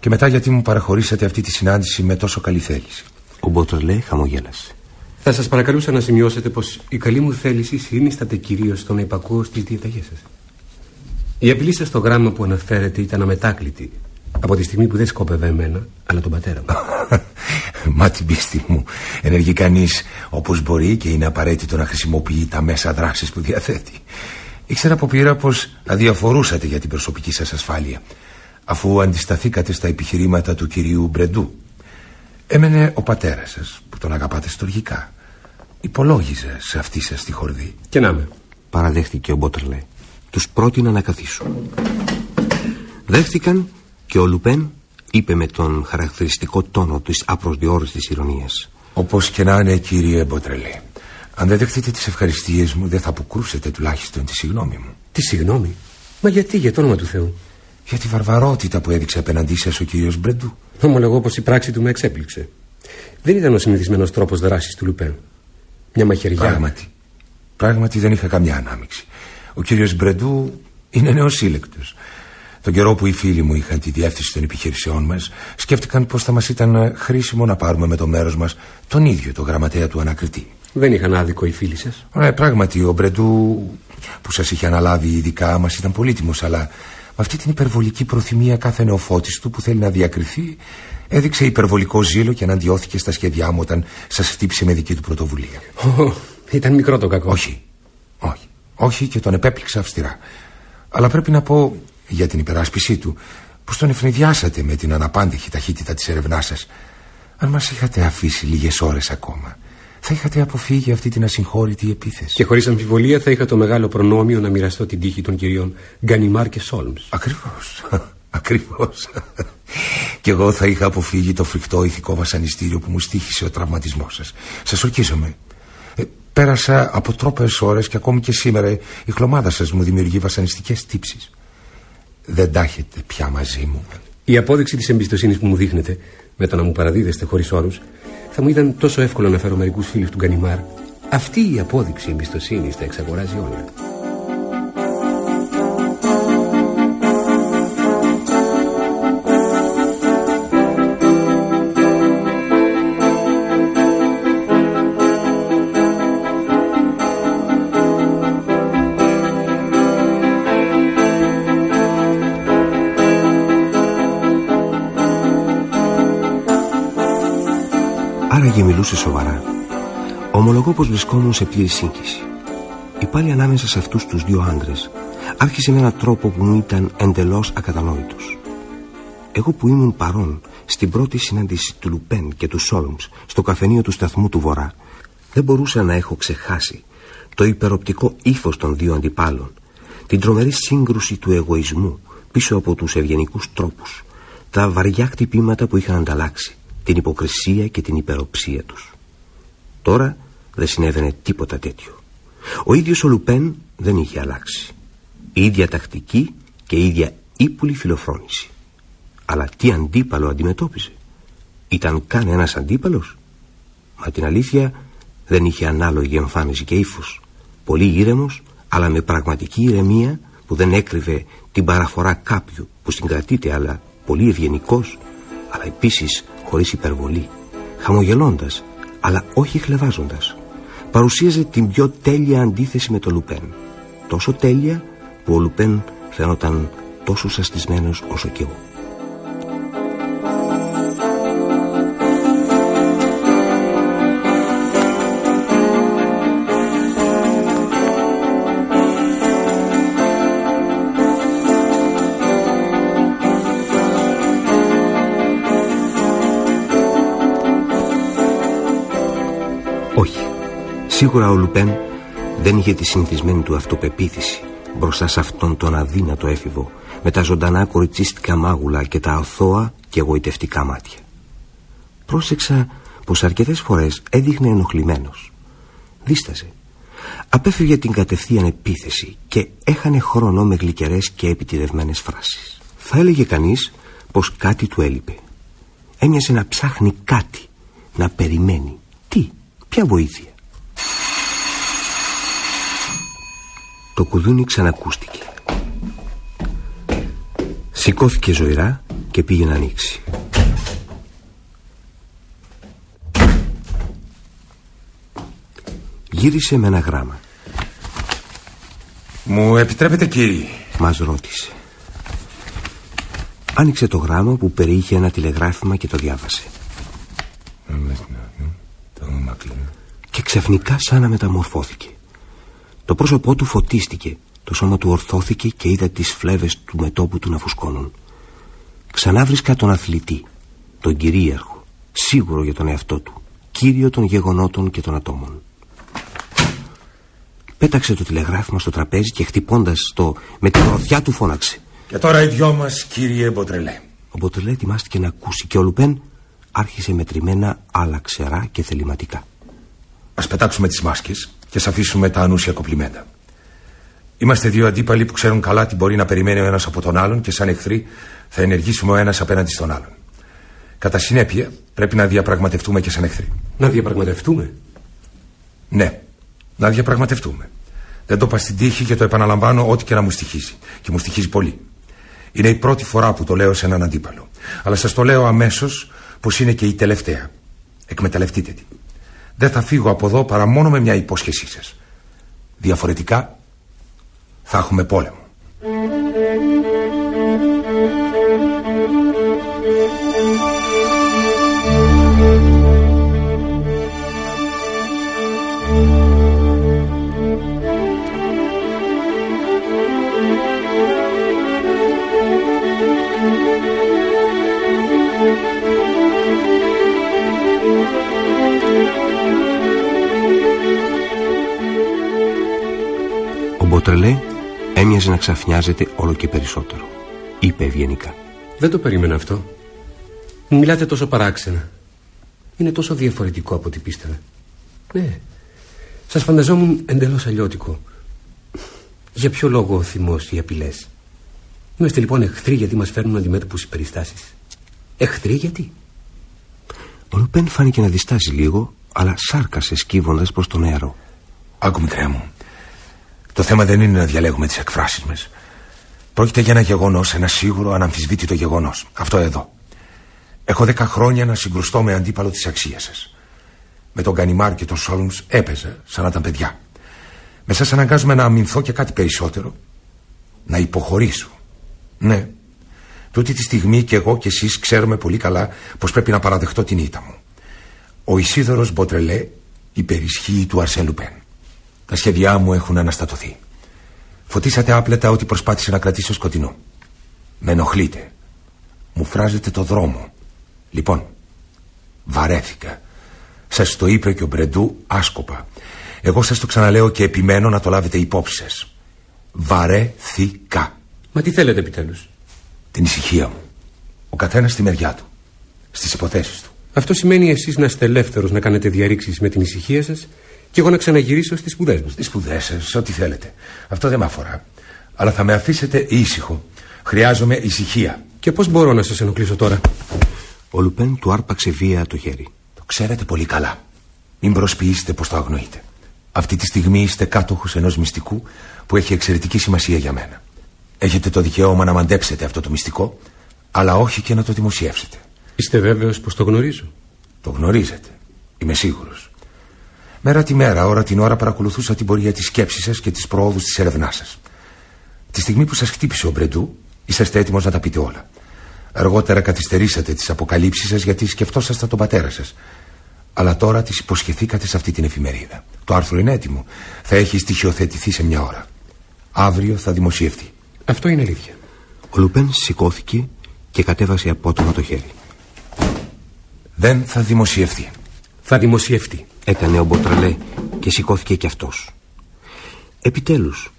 [SPEAKER 14] και μετά γιατί μου παραχωρήσατε αυτή τη συνάντηση με τόσο καλή θέληση.
[SPEAKER 3] Ο Μποτρελέ χαμογέλασε.
[SPEAKER 12] Θα σας παρακαλούσα να σημειώσετε πως η καλή μου θέληση συνίσταται κυρίως στο να υπακούω στις διαταγές σας. Η απειλή σας στο γράμμα που αναφέρετε ήταν αμετάκλητη από τη στιγμή που δεν σκόπευε εμένα, αλλά τον πατέρα μου.
[SPEAKER 14] Μα την πίστη μου, ενεργεί κανείς όπως μπορεί και είναι απαραίτητο να χρησιμοποιεί τα μέσα δράσης που διαθέτει. Ήξερα από πείρα πως αδιαφορούσατε για την προσωπική σας ασφάλεια, αφού αντισταθήκατε στα επιχειρήματα του κυρίου Μπρεντού. Έμενε ο πατέρας σας, που τον αγαπάτε στοργικά. Υπολόγιζε σε αυτή σας τη χορδή.
[SPEAKER 12] Και να με.
[SPEAKER 3] Παραδέχτηκε ο Μπότερλε. Τους πρότεινε να καθίσουν. Δέχτηκαν και ο Λουπέν είπε με τον χαρακτηριστικό τόνο της απροσδιόριστης ηρωνίας.
[SPEAKER 14] Όπως και να είναι κύριε Μποτρελέ, αν δεν δεχτείτε τις ευχαριστίες μου δεν θα αποκρούσετε τουλάχιστον τη συγνώμη μου.
[SPEAKER 12] Τι συγνώμη, μα γιατί για το όνομα του Θεού;
[SPEAKER 14] Για τη βαρβαρότητα που έδειξε απέναντί σας ο κύριος Μπρεντού.
[SPEAKER 12] Ομολογώ πως η πράξη του με εξέπληξε. Δεν ήταν ο συνηθισμένος τρόπος δράσης του Λουπέν. Μια μαχαιριά.
[SPEAKER 14] Πράγματι. Πράγματι δεν είχα καμιά ανάμειξη. Ο κύριος Μπρεντού είναι νεοσύλλεκτος. Τον καιρό που οι φίλοι μου είχαν τη διεύθυνση των επιχειρήσεών μας, σκέφτηκαν πως θα μας ήταν χρήσιμο να πάρουμε με το μέρος μας τον ίδιο το γραμματέα του ανακριτή.
[SPEAKER 12] Δεν είχαν άδικο οι φίλοι σας;
[SPEAKER 14] Ε, πράγματι, ο Μπρεντού που σας είχε αναλάβει ειδικά μας ήταν πολύτιμος, αλλά με αυτή την υπερβολική προθυμία κάθε νεοφώτης του που θέλει να διακριθεί, έδειξε υπερβολικό ζήλο και αναντιώθηκε στα σχέδιά μου όταν σας χτύπησε με δική του πρωτοβουλία.
[SPEAKER 12] Oh, ήταν μικρό το κακό.
[SPEAKER 14] Όχι. Όχι. Όχι και τον επέπληξα αυστηρά. Αλλά πρέπει να πω για την υπεράσπιση του πως τον ευνηδιάσατε με την αναπάντηχη ταχύτητα της ερευνάς σας. Αν μας είχατε αφήσει λίγες ώρες ακόμα θα είχατε αποφύγει αυτή την ασυγχώρητη επίθεση.
[SPEAKER 12] Και χωρίς αμφιβολία θα είχα το μεγάλο προνόμιο να μοιραστώ την τύχη των κυρίων Γκανιμάρ και Σόλμς.
[SPEAKER 14] Ακριβώς. Ακριβώς. και εγώ θα είχα αποφύγει το φρικτό ηθικό βασανιστήριο που μου στήχησε ο τραυματισμός σας. Σας ορκίζομαι. Ε, πέρασα από τρόπες ώρες και ακόμη και σήμερα η χλωμάδα σας μου δημιουργεί βασανιστικές τύψεις δεν τα έχετε πια μαζί μου.
[SPEAKER 12] Η απόδειξη της εμπιστοσύνης που μου δείχνετε, με το να μου παραδίδεστε χωρίς όρους, θα μου ήταν τόσο εύκολο να φέρω μερικούς φίλους του Γκανιμάρ. Αυτή η απόδειξη εμπιστοσύνης τα εξαγοράζει όλα.
[SPEAKER 3] Μιλούσε σοβαρά. Ομολογώ πως βρισκόμουν σε πλήρη σύγκριση. Η πάλι ανάμεσα σε αυτούς τους δύο άντρες άρχισε με έναν τρόπο που μου ήταν εντελώς ακατανόητος. Εγώ που ήμουν παρόν στην πρώτη συνάντηση του Λουπέν και του Σόλμς στο καφενείο του σταθμού του Βορρά δεν μπορούσα να έχω ξεχάσει το υπεροπτικό ύφος των δύο αντιπάλων την τρομερή σύγκρουση του εγωισμού πίσω από τους ευγενικούς τρόπους τα βαριά χτυπήματα που είχαν ανταλλάξει την υποκρισία και την υπεροψία τους. Τώρα δεν συνέβαινε τίποτα τέτοιο. Ο ίδιος ο Λουπέν δεν είχε αλλάξει. Η ίδια τακτική και η ίδια ύπουλη φιλοφρόνηση. Αλλά τι αντίπαλο αντιμετώπιζε. Ήταν καν ένας αντίπαλος. Μα την αλήθεια δεν είχε ανάλογη εμφάνιση και ύφος. Πολύ ήρεμος, αλλά με πραγματική ηρεμία που δεν έκρυβε την παραφορά κάποιου που συγκρατείται αλλά πολύ ευγενικός, αλλά επίσης χωρίς υπερβολή, χαμογελώντας, αλλά όχι χλεβάζοντας. Παρουσίαζε την πιο τέλεια αντίθεση με το Λουπέν. Τόσο τέλεια που ο Λουπέν φαίνονταν τόσο σαστισμένος όσο κι εγώ. Σίγουρα ο Λουπέν δεν είχε τη συνηθισμένη του αυτοπεποίθηση μπροστά σε αυτόν τον αδύνατο έφηβο με τα ζωντανά κοριτσίστικα μάγουλα και τα αθώα και εγωιτευτικά μάτια. Πρόσεξα πως αρκετές φορές έδειχνε ενοχλημένος. Δίσταζε. Απέφυγε την κατευθείαν επίθεση και έχανε χρόνο με γλυκερές και επιτιδευμένες φράσεις. Θα έλεγε κανείς πως κάτι του έλειπε. Έμοιαζε να ψάχνει κάτι, να περιμένει. Τι, ποια βοήθεια. Το κουδούνι ξανακούστηκε. Σηκώθηκε ζωηρά και πήγε να ανοίξει. Γύρισε με ένα γράμμα.
[SPEAKER 14] Μου επιτρέπετε κύριε;
[SPEAKER 3] Μας ρώτησε. Άνοιξε το γράμμα που περιείχε ένα τηλεγράφημα και το διάβασε. Και ξαφνικά σαν να μεταμορφώθηκε. Το πρόσωπό του φωτίστηκε, το σώμα του ορθώθηκε και είδα τις φλέβες του μετόπου του να φουσκώνουν. Ξανά βρίσκα τον αθλητή, τον κυρίαρχο, σίγουρο για τον εαυτό του, κύριο των γεγονότων και των ατόμων. Πέταξε το τηλεγράφημα στο τραπέζι και χτυπώντας το με την γροθιά του φώναξε.
[SPEAKER 14] Και τώρα οι δυο μας κύριε Μποτρελέ.
[SPEAKER 3] Ο Μποτρελέ ετοιμάστηκε να ακούσει και ο Λουπέν άρχισε μετρημένα άλλα ξερά και θεληματικά.
[SPEAKER 14] Ας πετάξουμε τις μάσκες και ας αφήσουμε τα ανούσια κοπλιμέντα. Είμαστε δύο αντίπαλοι που ξέρουν καλά τι μπορεί να περιμένει ο ένας από τον άλλον και σαν εχθροί θα ενεργήσουμε ο ένας απέναντι στον άλλον. Κατά συνέπεια, πρέπει να διαπραγματευτούμε και σαν εχθροί.
[SPEAKER 12] Να διαπραγματευτούμε;
[SPEAKER 14] Ναι, να διαπραγματευτούμε. Δεν το είπα στην τύχη και το επαναλαμβάνω ό,τι και να μου στοιχίζει. Και μου στοιχίζει πολύ. Είναι η πρώτη φορά που το λέω σε έναν αντίπαλο. Αλλά σας το λέω αμέσως πως είναι και η τελευταία. Εκμεταλλευτείτε την. Δεν θα φύγω από εδώ παρά μόνο με μια υπόσχεσή σας. Διαφορετικά θα έχουμε πόλεμο.
[SPEAKER 3] Ο Μποτρελέ έμοιαζε να ξαφνιάζεται όλο και περισσότερο. Είπε ευγενικά.
[SPEAKER 12] Δεν το περίμενα αυτό. Μου μιλάτε τόσο παράξενα. Είναι τόσο διαφορετικό από ό,τι πίστευα. Ναι. Σας φανταζόμουν εντελώς αλλιώτικο. Για ποιο λόγο ο θυμός, οι απειλές; Είμαστε λοιπόν εχθροί γιατί μας φέρνουν αντιμέτωπους οι περιστάσεις. Εχθροί γιατί;
[SPEAKER 3] Ο Λουπέν φάνηκε να διστάζει λίγο, αλλά σάρκασε σκύβοντας προς τον νεαρό.
[SPEAKER 14] Άκου μικρέ μου. Το θέμα δεν είναι να διαλέγουμε τις εκφράσεις μας. Πρόκειται για ένα γεγονός, ένα σίγουρο, αναμφισβήτητο γεγονός. Αυτό εδώ. Έχω δέκα χρόνια να συγκρουστώ με αντίπαλο της αξίας σας. Με τον Κανιμάρ και τον Σόλμς έπαιζα σαν να ήταν παιδιά. Με σας αναγκάζομαι να αμυνθώ και κάτι περισσότερο. Να υποχωρήσω. Ναι. Τούτη τη στιγμή και εγώ και εσείς ξέρουμε πολύ καλά πως πρέπει να παραδεχτώ την ήττα μου. Ο Ισίδωρος Μποτρελέ υπερισχύει του Αρσέν Λουπέν. Τα σχέδιά μου έχουν αναστατωθεί. Φωτίσατε άπλετα ότι προσπάθησε να κρατήσω σκοτεινό. Με ενοχλείτε. Μου φράζετε το δρόμο. Λοιπόν, βαρέθηκα. Σας το είπε και ο Μπρεντού άσκοπα. Εγώ σας το ξαναλέω και επιμένω να το λάβετε υπόψη σας. Βαρέθηκα.
[SPEAKER 12] Μα τι θέλετε επιτέλους;
[SPEAKER 14] Την ησυχία μου. Ο καθένας στη μεριά του. Στις υποθέσεις του.
[SPEAKER 12] Αυτό σημαίνει εσείς να είστε ελεύθερος να κάνετε διαρρήξεις με την ησυχία σας και εγώ να ξαναγυρίσω στις σπουδές μου.
[SPEAKER 14] Στις σπουδές σας, ό,τι θέλετε. Αυτό δεν με αφορά. Αλλά θα με αφήσετε ήσυχο. Χρειάζομαι ησυχία.
[SPEAKER 12] Και πώς μπορώ να σας ενοχλήσω τώρα;
[SPEAKER 3] Ο Λουπέν του άρπαξε βία το χέρι.
[SPEAKER 14] Το ξέρετε πολύ καλά. Μην προσποιήσετε πως το αγνοείτε. Αυτή τη στιγμή είστε κάτοχος ενός μυστικού που έχει εξαιρετική σημασία για μένα. Έχετε το δικαίωμα να μαντέψετε αυτό το μυστικό, αλλά όχι και να το δημοσιεύσετε.
[SPEAKER 12] Είστε βέβαιος πως το γνωρίζω;
[SPEAKER 14] Το γνωρίζετε. Είμαι σίγουρος. Μέρα τη μέρα, ώρα την ώρα παρακολουθούσα την πορεία της σκέψης σας και της προόδου της έρευνάς σας. Τη στιγμή που σας χτύπησε ο Μπρεντού, είσαστε έτοιμος να τα πείτε όλα. Αργότερα καθυστερήσατε τις αποκαλύψεις σας γιατί σκεφτόσασταν τον πατέρα σας. Αλλά τώρα τις υποσχεθήκατε σε αυτή την εφημερίδα. Το άρθρο είναι έτοιμο. Θα έχει στοιχειοθετηθεί σε μια ώρα. Αύριο θα δημοσιευτεί.
[SPEAKER 12] Αυτό είναι αλήθεια.
[SPEAKER 3] Ο Λουπέν σηκώθηκε και κατέβασε απότομα το χέρι.
[SPEAKER 14] Δεν θα δημοσιευτεί.
[SPEAKER 12] Θα δημοσιευτεί.
[SPEAKER 3] Έκανε ο Μποτρελέ και σηκώθηκε κι αυτός. Επιτέλους,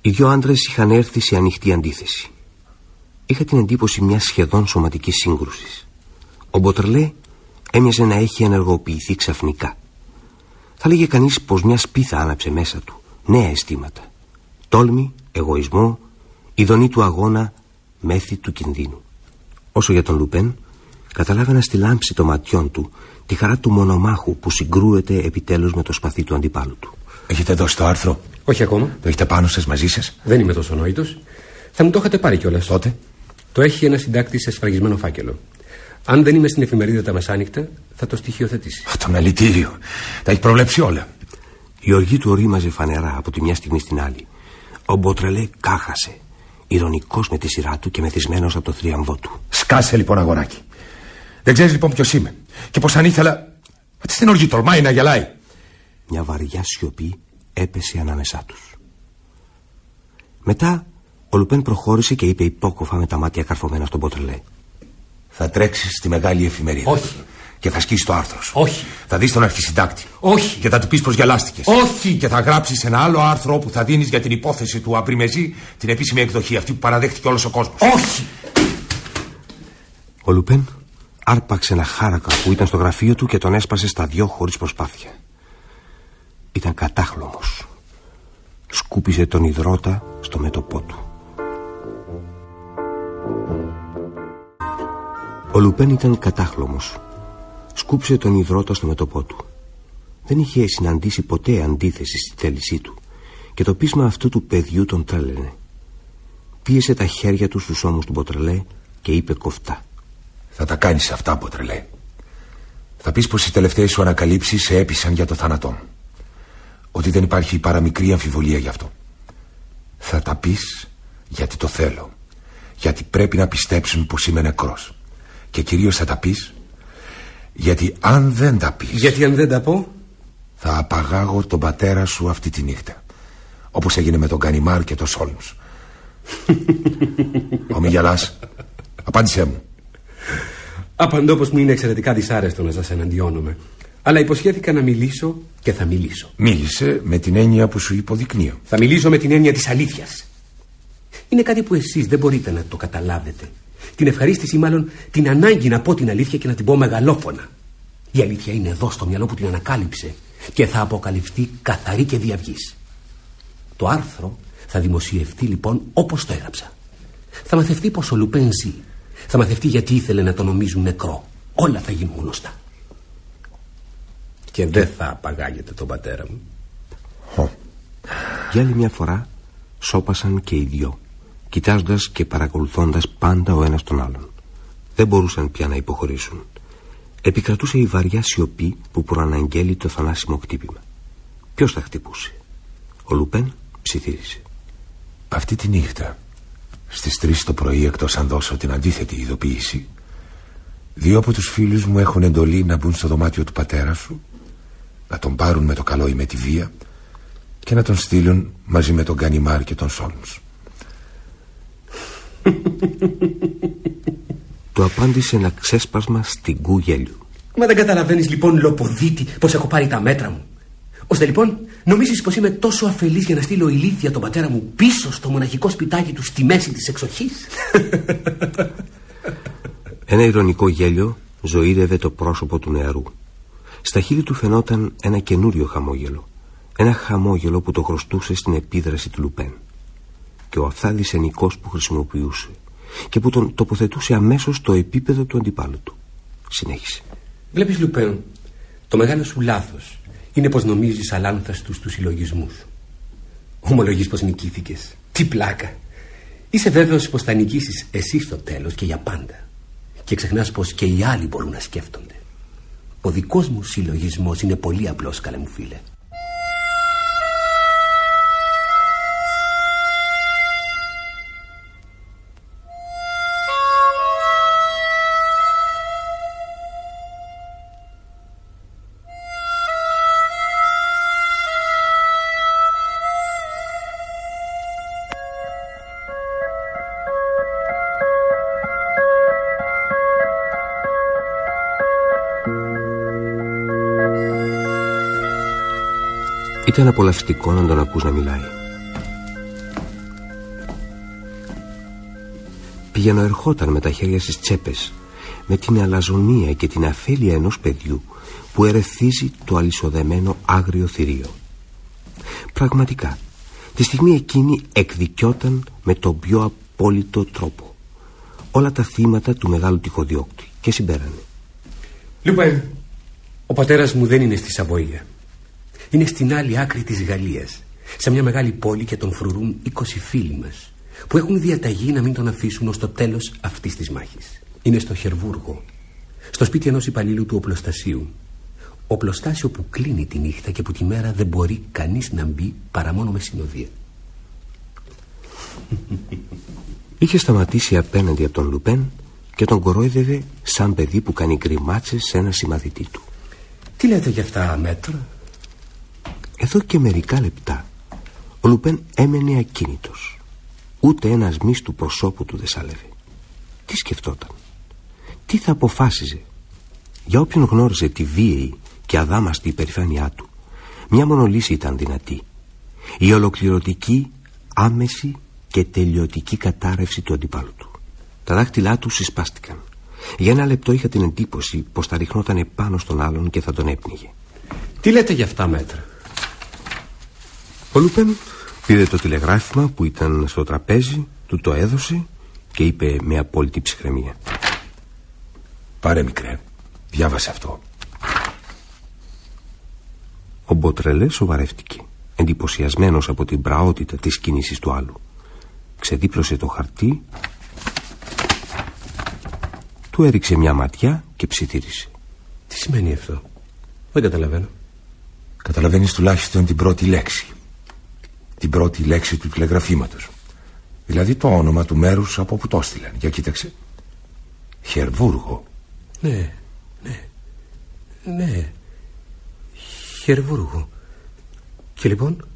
[SPEAKER 3] οι δυο άντρες είχαν έρθει σε ανοιχτή αντίθεση. Είχα την εντύπωση μιας σχεδόν σωματικής σύγκρουσης. Ο Μποτρελέ έμοιαζε να έχει ενεργοποιηθεί ξαφνικά. Θα λέγε κανείς πως μια σπίθα άναψε μέσα του, νέα αισθήματα. Τόλμη, εγωισμό, ειδονή του αγώνα, μέθη του κινδύνου. Όσο για τον Λουπέν, καταλάβαινα στη λάμψη των ματιών του τη χαρά του μονομάχου που συγκρούεται επιτέλους με το σπαθί του αντιπάλου του.
[SPEAKER 14] Έχετε δώσει το άρθρο;
[SPEAKER 12] Όχι ακόμα.
[SPEAKER 14] Το έχετε πάνω σας μαζί σας;
[SPEAKER 12] Δεν είμαι τόσο νόητος. Θα μου το είχατε πάρει κιόλας.
[SPEAKER 14] Τότε;
[SPEAKER 12] Το έχει ένα συντάκτη σε σφραγισμένο φάκελο. Αν δεν είμαι στην εφημερίδα τα μεσάνυχτα, θα το στοιχειοθετήσει.
[SPEAKER 14] Τον αλητήριο. Τα έχει προβλέψει όλα.
[SPEAKER 3] Η οργή του ορίμαζε φανερά από τη μια στιγμή στην άλλη. Ο Μποτρελέ κάχασε, ηρωνικός με τη σειρά του και μεθυσμένος από το θρίαμβό του.
[SPEAKER 14] Σκάσε λοιπόν, αγοράκι. Δεν ξέρεις λοιπόν ποιος είμαι. Και πως αν ήθελα. Τι στην οργή τολμάει να γελάει.
[SPEAKER 3] Μια βαριά σιωπή έπεσε ανάμεσά τους. Μετά ο Λουπέν προχώρησε και είπε υπόκοφα με τα μάτια καρφωμένα στον Μποτρελέ.
[SPEAKER 14] Θα τρέξεις στη μεγάλη εφημερίδα.
[SPEAKER 12] Όχι.
[SPEAKER 14] Και θα σκίσεις το άρθρος σου.
[SPEAKER 12] Όχι.
[SPEAKER 14] Θα δεις τον αρχισυντάκτη.
[SPEAKER 12] Όχι.
[SPEAKER 14] Και θα του πεις πως γελάστηκες.
[SPEAKER 12] Όχι.
[SPEAKER 14] Και θα γράψεις ένα άλλο άρθρο που θα δίνεις για την υπόθεση του Απριμεζή την επίσημη εκδοχή, αυτή που παραδέχτηκε όλος ο κόσμος.
[SPEAKER 12] Όχι.
[SPEAKER 3] Ο Λουπέν άρπαξε ένα χάρακα που ήταν στο γραφείο του και τον έσπασε στα δυο χωρίς προσπάθεια. Ήταν κατάχλωμος. Σκούπισε τον υδρότα στο μέτωπό του. Ο Λουπέν ήταν κατάχλωμος. Σκούψε τον υδρότα στο μέτωπό του. Δεν είχε συναντήσει ποτέ αντίθεση στη θέλησή του και το πείσμα αυτού του παιδιού τον τρέλαινε. Πίεσε τα χέρια του στους ώμους του Μποτρελέ και είπε κοφτά.
[SPEAKER 14] Θα τα κάνεις αυτά, Μποτρελέ. Θα πεις πως οι τελευταίες σου ανακαλύψεις σε έπεισαν για το θάνατό μου. Ότι δεν υπάρχει παραμικρή αμφιβολία γι' αυτό. Θα τα πεις γιατί το θέλω. Γιατί πρέπει να πιστέψουν πως είμαι νεκρός. Και κυρίως θα τα πεις γιατί αν δεν τα πεις
[SPEAKER 12] Γιατί αν δεν τα πω;
[SPEAKER 14] Θα απαγάγω τον πατέρα σου αυτή τη νύχτα Όπως έγινε με τον Κανιμάρ και τον Σόλμς Ο μη γελάς Απάντησέ μου
[SPEAKER 12] Απαντώ πως μου είναι εξαιρετικά δυσάρεστο να σας εναντιώνομαι Αλλά υποσχέθηκα να μιλήσω και θα μιλήσω
[SPEAKER 14] Μίλησε με την έννοια που σου υποδεικνύω
[SPEAKER 12] Θα μιλήσω με την έννοια της αλήθειας Είναι κάτι που εσείς δεν μπορείτε να το καταλάβετε την ευχαρίστηση, μάλλον την ανάγκη να πω την αλήθεια και να την πω μεγαλόφωνα. Η αλήθεια είναι εδώ στο μυαλό που την ανακάλυψε και θα αποκαλυφθεί καθαρή και διαυγής. Το άρθρο θα δημοσιευτεί λοιπόν όπως το έγραψα. Θα μαθευτεί πως ο Λουπέν ζει. Θα μαθευτεί γιατί ήθελε να το νομίζουν νεκρό. Όλα θα γίνουν γνωστά. Και δεν θα απαγάγετε τον πατέρα μου.
[SPEAKER 3] Για άλλη μια φορά σώπασαν και οι δυο κοιτάζοντας και παρακολουθώντας πάντα ο ένας τον άλλον. Δεν μπορούσαν πια να υποχωρήσουν. Επικρατούσε η βαριά σιωπή που προαναγγέλει το θανάσιμο χτύπημα. Ποιος θα χτυπούσε; Ο Λουπέν ψιθύρισε.
[SPEAKER 14] Αυτή τη νύχτα, στις 3 το πρωί εκτός αν δώσω την αντίθετη ειδοποίηση, δύο από τους φίλους μου έχουν εντολή να μπουν στο δωμάτιο του πατέρα σου, να τον πάρουν με το καλό ή με τη βία και να τον στείλουν μαζί με τον Γκανιμάρ και τον Σόλμς.
[SPEAKER 3] Το απάντησε ένα ξέσπασμα στην κου γέλιου.
[SPEAKER 12] Μα δεν καταλαβαίνεις λοιπόν, λοποδίτη, πως έχω πάρει τα μέτρα μου. Ώστε λοιπόν, νομίζεις πως είμαι τόσο αφελής για να στείλω ηλίθεια τον πατέρα μου πίσω στο μοναχικό σπιτάκι του στη μέση της εξοχής;
[SPEAKER 3] Ένα ηρωνικό γέλιο ζωήρευε το πρόσωπο του νεαρού. Στα χείλη του φαινόταν ένα καινούριο χαμόγελο. Ένα χαμόγελο που το χρωστούσε στην επίδραση του Λουπέν και ο αφθάδης ενικός που χρησιμοποιούσε και που τον τοποθετούσε αμέσως στο επίπεδο του αντιπάλου του. Συνέχισε.
[SPEAKER 12] Βλέπεις Λουπέν, το μεγάλο σου λάθος είναι πως νομίζεις αλάνθαστους τους συλλογισμούς. Ομολογείς πως νικήθηκες. Τι πλάκα. Είσαι βέβαιος πως θα νικήσεις εσύ στο τέλος και για πάντα. Και ξεχνάς πως και οι άλλοι μπορούν να σκέφτονται. Ο δικός μου συλλογισμός είναι πολύ απλός, καλέ μου φίλε.
[SPEAKER 3] Ήταν απολαυστικό να τον ακούς να μιλάει. Πήγαινε ερχόταν με τα χέρια στις τσέπες με την αλαζονία και την αφέλεια ενός παιδιού που ερεθίζει το αλυσοδεμένο άγριο θηρίο. Πραγματικά, τη στιγμή εκείνη εκδικιόταν με τον πιο απόλυτο τρόπο όλα τα θύματα του μεγάλου τυχοδιώκτη και συμπέρανε.
[SPEAKER 12] Λοιπόν, ο πατέρας μου δεν είναι στη Σαββοία. Είναι στην άλλη άκρη της Γαλλίας Σε μια μεγάλη πόλη και τον φρουρούν 20 φίλοι μας Που έχουν διαταγή να μην τον αφήσουν ως το τέλος αυτής της μάχης Είναι στο Χερβούργο Στο σπίτι ενός υπαλλήλου του οπλοστασίου Οπλοστάσιο που κλείνει τη νύχτα και που τη μέρα δεν μπορεί κανείς να μπει παρά μόνο με συνοδεία.
[SPEAKER 3] Είχε σταματήσει απέναντι από τον Λουπέν και τον κορόιδευε σαν παιδί που κάνει γκριμάτσες σε ένα συμμαθητή του.
[SPEAKER 12] Τι λέτε για αυτά μέτρα;
[SPEAKER 3] Εδώ και μερικά λεπτά ο Λουπέν έμενε ακίνητος. Ούτε ένας μυς του προσώπου του δεν σάλευε. Τι σκεφτόταν; Τι θα αποφάσιζε; Για όποιον γνώριζε τη βίαιη και αδάμαστη υπερηφάνειά του μια μόνο λύση ήταν δυνατή. Η ολοκληρωτική, άμεση και τελειωτική κατάρρευση του αντιπάλου του. Τα δάχτυλά του συσπάστηκαν. Για ένα λεπτό είχα την εντύπωση πως θα ριχνόταν επάνω στον άλλον και θα τον έπνιγε.
[SPEAKER 12] Τι λέτε για αυτά μέτρα;
[SPEAKER 3] Ο Λουπέν πήρε το τηλεγράφημα που ήταν στο τραπέζι, του το έδωσε και είπε με απόλυτη ψυχραιμία.
[SPEAKER 14] Πάρε μικρέ, διάβασε αυτό.
[SPEAKER 3] Ο Μποτρελέ σοβαρεύτηκε, εντυπωσιασμένος από την πραότητα της κίνησης του άλλου. Ξεδίπλωσε το χαρτί, του έριξε μια ματιά και ψιθύρισε.
[SPEAKER 12] Τι σημαίνει αυτό, δεν καταλαβαίνω.
[SPEAKER 14] Καταλαβαίνεις τουλάχιστον την πρώτη λέξη. Την πρώτη λέξη του τηλεγραφήματος. Δηλαδή το όνομα του μέρους από όπου το έστειλαν. Για κοίταξε. Χερβούργο.
[SPEAKER 12] Ναι, ναι, ναι. Χερβούργο. Και λοιπόν;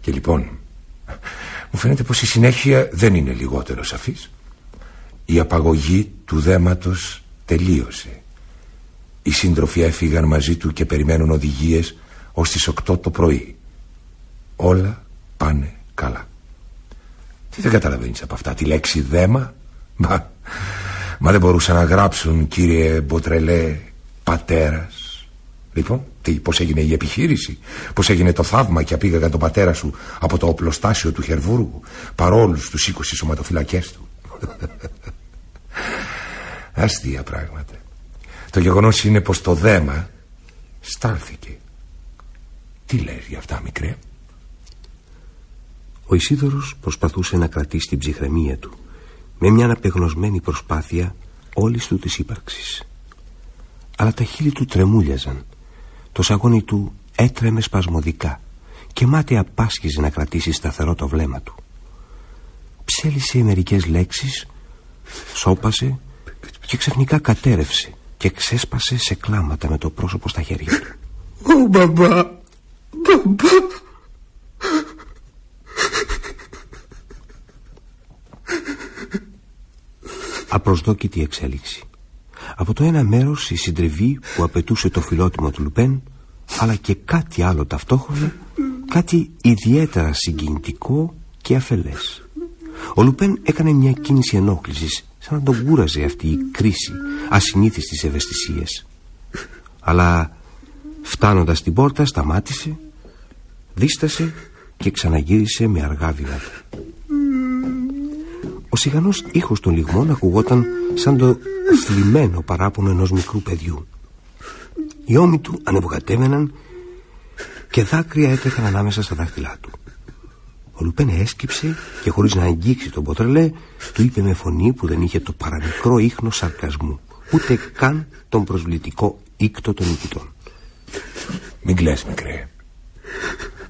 [SPEAKER 14] Και λοιπόν. Μου φαίνεται πως η συνέχεια δεν είναι λιγότερο σαφής. Η απαγωγή του δέματος τελείωσε. Οι σύντροφοι έφυγαν μαζί του και περιμένουν οδηγίες ως τις 8 το πρωί. Όλα πάνε καλά. Τι δεν καταλαβαίνεις από αυτά, τη λέξη δέμα; Μα, μα δεν μπορούσαν να γράψουν κύριε Μποτρελέ πατέρας. Λοιπόν, τι, πώς έγινε η επιχείρηση, πώς έγινε το θαύμα και απήγαγαν τον πατέρα σου από το οπλοστάσιο του Χερβούργου παρόλους τους 20 σωματοφυλακές του; Αστεία πράγματα. Το γεγονός είναι πως το δέμα στάλθηκε. Τι λες για αυτά μικρέ;
[SPEAKER 3] Ο Ισίδωρος προσπαθούσε να κρατήσει την ψυχραιμία του με μια αναπεγνωσμένη προσπάθεια όλης του της ύπαρξης. Αλλά τα χείλη του τρεμούλιαζαν, το σαγόνι του έτρεμε σπασμωδικά και μάτια απάσχιζε να κρατήσει σταθερό το βλέμμα του. Ψέλισε μερικές λέξεις, σώπασε και ξαφνικά κατέρευσε και ξέσπασε σε κλάματα με το πρόσωπο στα χέρια του.
[SPEAKER 16] Ω μπαμπά, μπαμπά.
[SPEAKER 3] Απροσδόκητη εξέλιξη. Από το ένα μέρος η συντριβή που απαιτούσε το φιλότιμο του Λουπέν αλλά και κάτι άλλο ταυτόχρονα κάτι ιδιαίτερα συγκινητικό και αφελές. Ο Λουπέν έκανε μια κίνηση ενόχλησης σαν να τον κούραζε αυτή η κρίση ασυνήθιστης ευαισθησίας. Αλλά φτάνοντας στην πόρτα σταμάτησε, δίστασε και ξαναγύρισε με αργά βήματα. Ο σιγανός ήχος των λιγμών ακουγόταν σαν το θλιμμένο παράπονο ενός μικρού παιδιού. Οι ώμοι του ανεβοκατέβαιναν και δάκρυα έτρεχαν ανάμεσα στα δάχτυλά του. Ο Λουπέν έσκυψε και χωρίς να αγγίξει τον Ποτρελέ του είπε με φωνή που δεν είχε το παραμικρό ίχνος σαρκασμού ούτε καν τον προσβλητικό ήκτο των νικητών.
[SPEAKER 14] Μην κλαις μικρέ.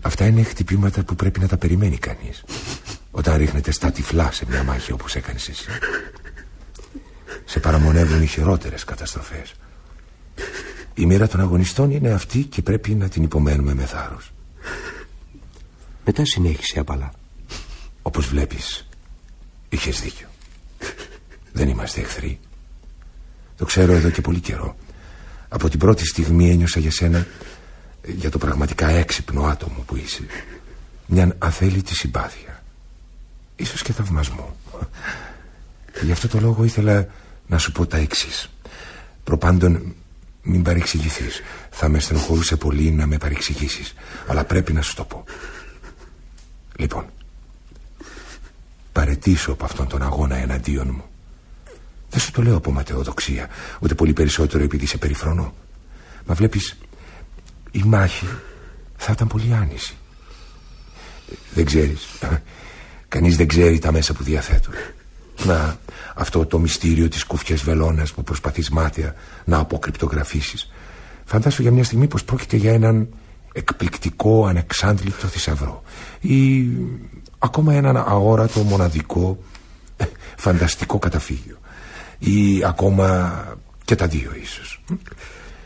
[SPEAKER 14] Αυτά είναι χτυπήματα που πρέπει να τα περιμένει κανείς όταν ρίχνεται στα τυφλά σε μια μάχη όπως έκανες εσύ. Σε παραμονεύουν οι χειρότερες καταστροφές. Η μοίρα των αγωνιστών είναι αυτή και πρέπει να την υπομένουμε με θάρρος.
[SPEAKER 3] Μετά συνέχισε απαλά.
[SPEAKER 14] Όπως βλέπεις, είχες δίκιο. Δεν είμαστε εχθροί. Το ξέρω εδώ και πολύ καιρό. Από την πρώτη στιγμή ένιωσα για σένα, για το πραγματικά έξυπνο άτομο που είσαι, μια αθέλητη συμπάθεια. Ίσως και θαυμασμό. Και γι' αυτό το λόγο ήθελα να σου πω τα εξής. Προπάντων, μην παρεξηγηθείς. Θα με στενοχωρούσε πολύ να με παρεξηγήσεις. Αλλά πρέπει να σου το πω. Λοιπόν, παρετήσω από αυτόν τον αγώνα εναντίον μου. Δεν σου το λέω από ματαιοδοξία, ούτε πολύ περισσότερο επειδή σε περιφρονώ. Μα βλέπεις, η μάχη θα ήταν πολύ άνηση. Δεν ξέρεις, κανείς δεν ξέρει τα μέσα που διαθέτουν. Να, αυτό το μυστήριο της κουφιές βελόνας που προσπαθείς μάτια να αποκρυπτογραφήσεις. Φαντάσου για μια στιγμή πως πρόκειται για έναν εκπληκτικό, ανεξάντλητο θησαυρό ή ακόμα έναν αόρατο, μοναδικό, φανταστικό καταφύγιο ή ακόμα και τα δύο ίσως.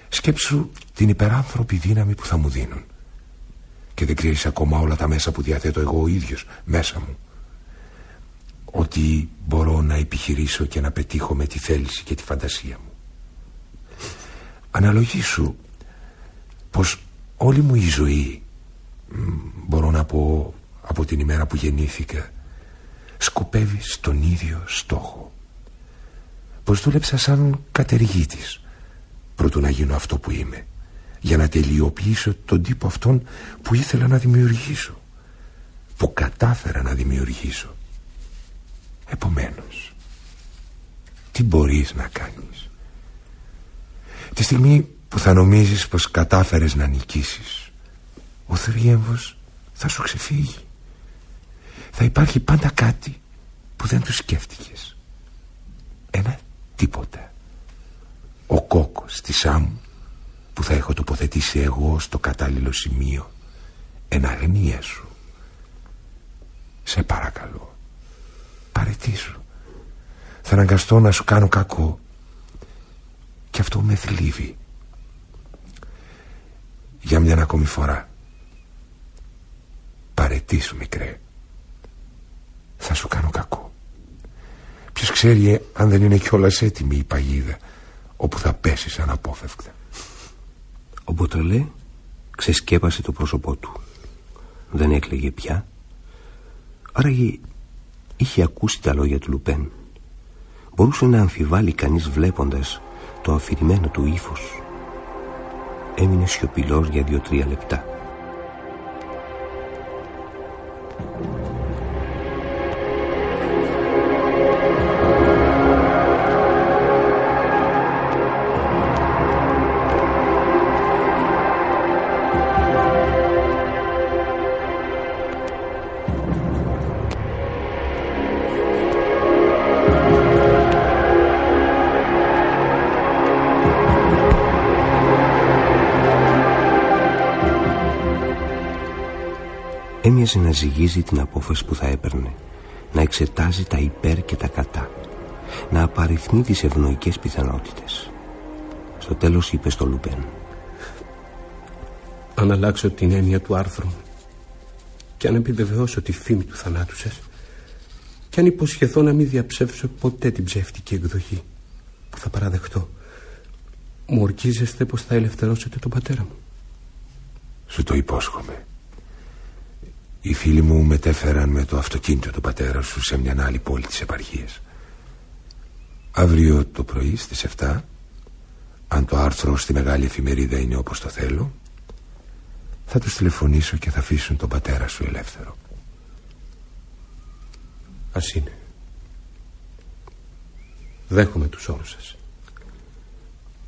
[SPEAKER 14] Σκέψου την υπεράνθρωπη δύναμη που θα μου δίνουν και δεν ξέρεις ακόμα όλα τα μέσα που διαθέτω εγώ ο ίδιος μέσα μου ότι μπορώ να επιχειρήσω και να πετύχω με τη θέληση και τη φαντασία μου. Αναλογήσου πως όλη μου η ζωή μπορώ να πω από την ημέρα που γεννήθηκα σκοπεύει στον ίδιο στόχο. Πως δούλεψα σαν κατεργήτης προτού να γίνω αυτό που είμαι για να τελειοποιήσω τον τύπο αυτόν που ήθελα να δημιουργήσω που κατάφερα να δημιουργήσω Επομένως Τι μπορείς να κάνεις; Τη στιγμή που θα νομίζεις πως κατάφερες να νικήσεις Ο θρίαμβος θα σου ξεφύγει. Θα υπάρχει πάντα κάτι που δεν του σκέφτηκες. Ένα τίποτα. Ο κόκκος της άμμου που θα έχω τοποθετήσει εγώ στο κατάλληλο σημείο. Εν αγνία σου. Σε παρακαλώ Παρετήσου Θα αναγκαστώ να σου κάνω κακό. Και αυτό με θλίβει. Για μια ακόμη φορά. Παρετήσου μικρέ. Θα σου κάνω κακό. Ποιος ξέρει αν δεν είναι κιόλας έτοιμη η παγίδα Όπου θα πέσεις αναπόφευκτα.
[SPEAKER 3] Ο Μποτρελέ ξεσκέπασε το πρόσωπό του. Δεν έκλαιγε πια. Άραγε είχε ακούσει τα λόγια του Λουπέν. Μπορούσε να αμφιβάλλει κανείς βλέποντας το αφηρημένο του ύφος. Έμεινε σιωπηλός για δύο-τρία λεπτά. Έμοιαζε να ζυγίζει την απόφαση που θα έπαιρνε να εξετάζει τα υπέρ και τα κατά να απαριθμεί τις ευνοϊκές πιθανότητες. Στο τέλος είπε στο Λουπέν
[SPEAKER 12] αν αλλάξω την έννοια του άρθρου και αν επιβεβαιώσω τη φήμη του θανάτου σας και αν υποσχεθώ να μην διαψεύσω ποτέ την ψεύτικη εκδοχή που θα παραδεχτώ μου ορκίζεστε πως θα ελευθερώσετε τον πατέρα μου
[SPEAKER 14] Σου το υπόσχομαι οι φίλοι μου μετέφεραν με το αυτοκίνητο του πατέρα σου σε μια άλλη πόλη της επαρχίας. Αύριο το πρωί στις 7, αν το άρθρο στη μεγάλη εφημερίδα είναι όπως το θέλω, θα τους τηλεφωνήσω και θα αφήσουν τον πατέρα σου ελεύθερο.
[SPEAKER 12] Ας είναι. Δέχομαι τους όρους σας.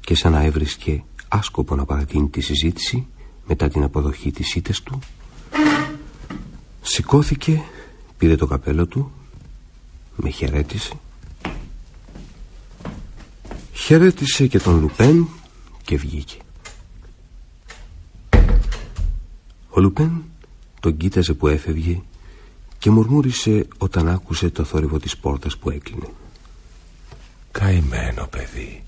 [SPEAKER 3] Και σαν να έβρισκε άσκοπο να παρατείνει τη συζήτηση μετά την αποδοχή της ήττες του Σηκώθηκε, πήρε το καπέλο του, με χαιρέτησε. Χαιρέτησε και τον Λουπέν και βγήκε. Ο Λουπέν τον κοίταζε που έφευγε και μουρμούρισε όταν άκουσε το θόρυβο της πόρτας που έκλεινε.
[SPEAKER 14] Καημένο παιδί.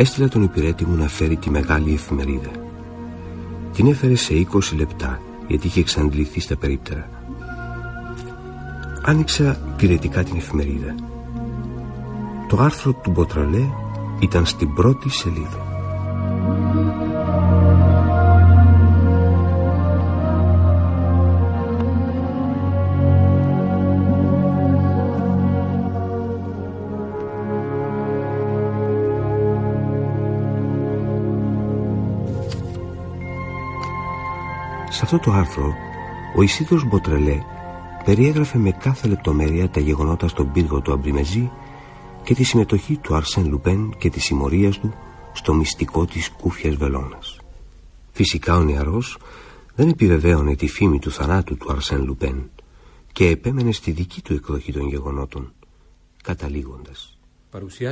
[SPEAKER 3] Έστειλα τον υπηρέτη μου να φέρει τη μεγάλη εφημερίδα. Την έφερε σε 20 λεπτά γιατί είχε εξαντληθεί στα περίπτερα. Άνοιξα πυρετικά την εφημερίδα. Το άρθρο του Μποτραλέ ήταν στην πρώτη σελίδα. Αυτό το άρθρο ο Ισίδωρος Μποτρελέ περιέγραφε με κάθε λεπτομέρεια τα γεγονότα στον πύργο του Αμπριμεζή και τη συμμετοχή του Αρσέν Λουπέν και της συμμορίας του στο μυστικό της κούφιας βελόνας. Φυσικά ο νεαρός δεν επιβεβαίωνε τη φήμη του θανάτου του Αρσέν Λουπέν και επέμενε στη δική του εκδοχή των γεγονότων, καταλήγοντας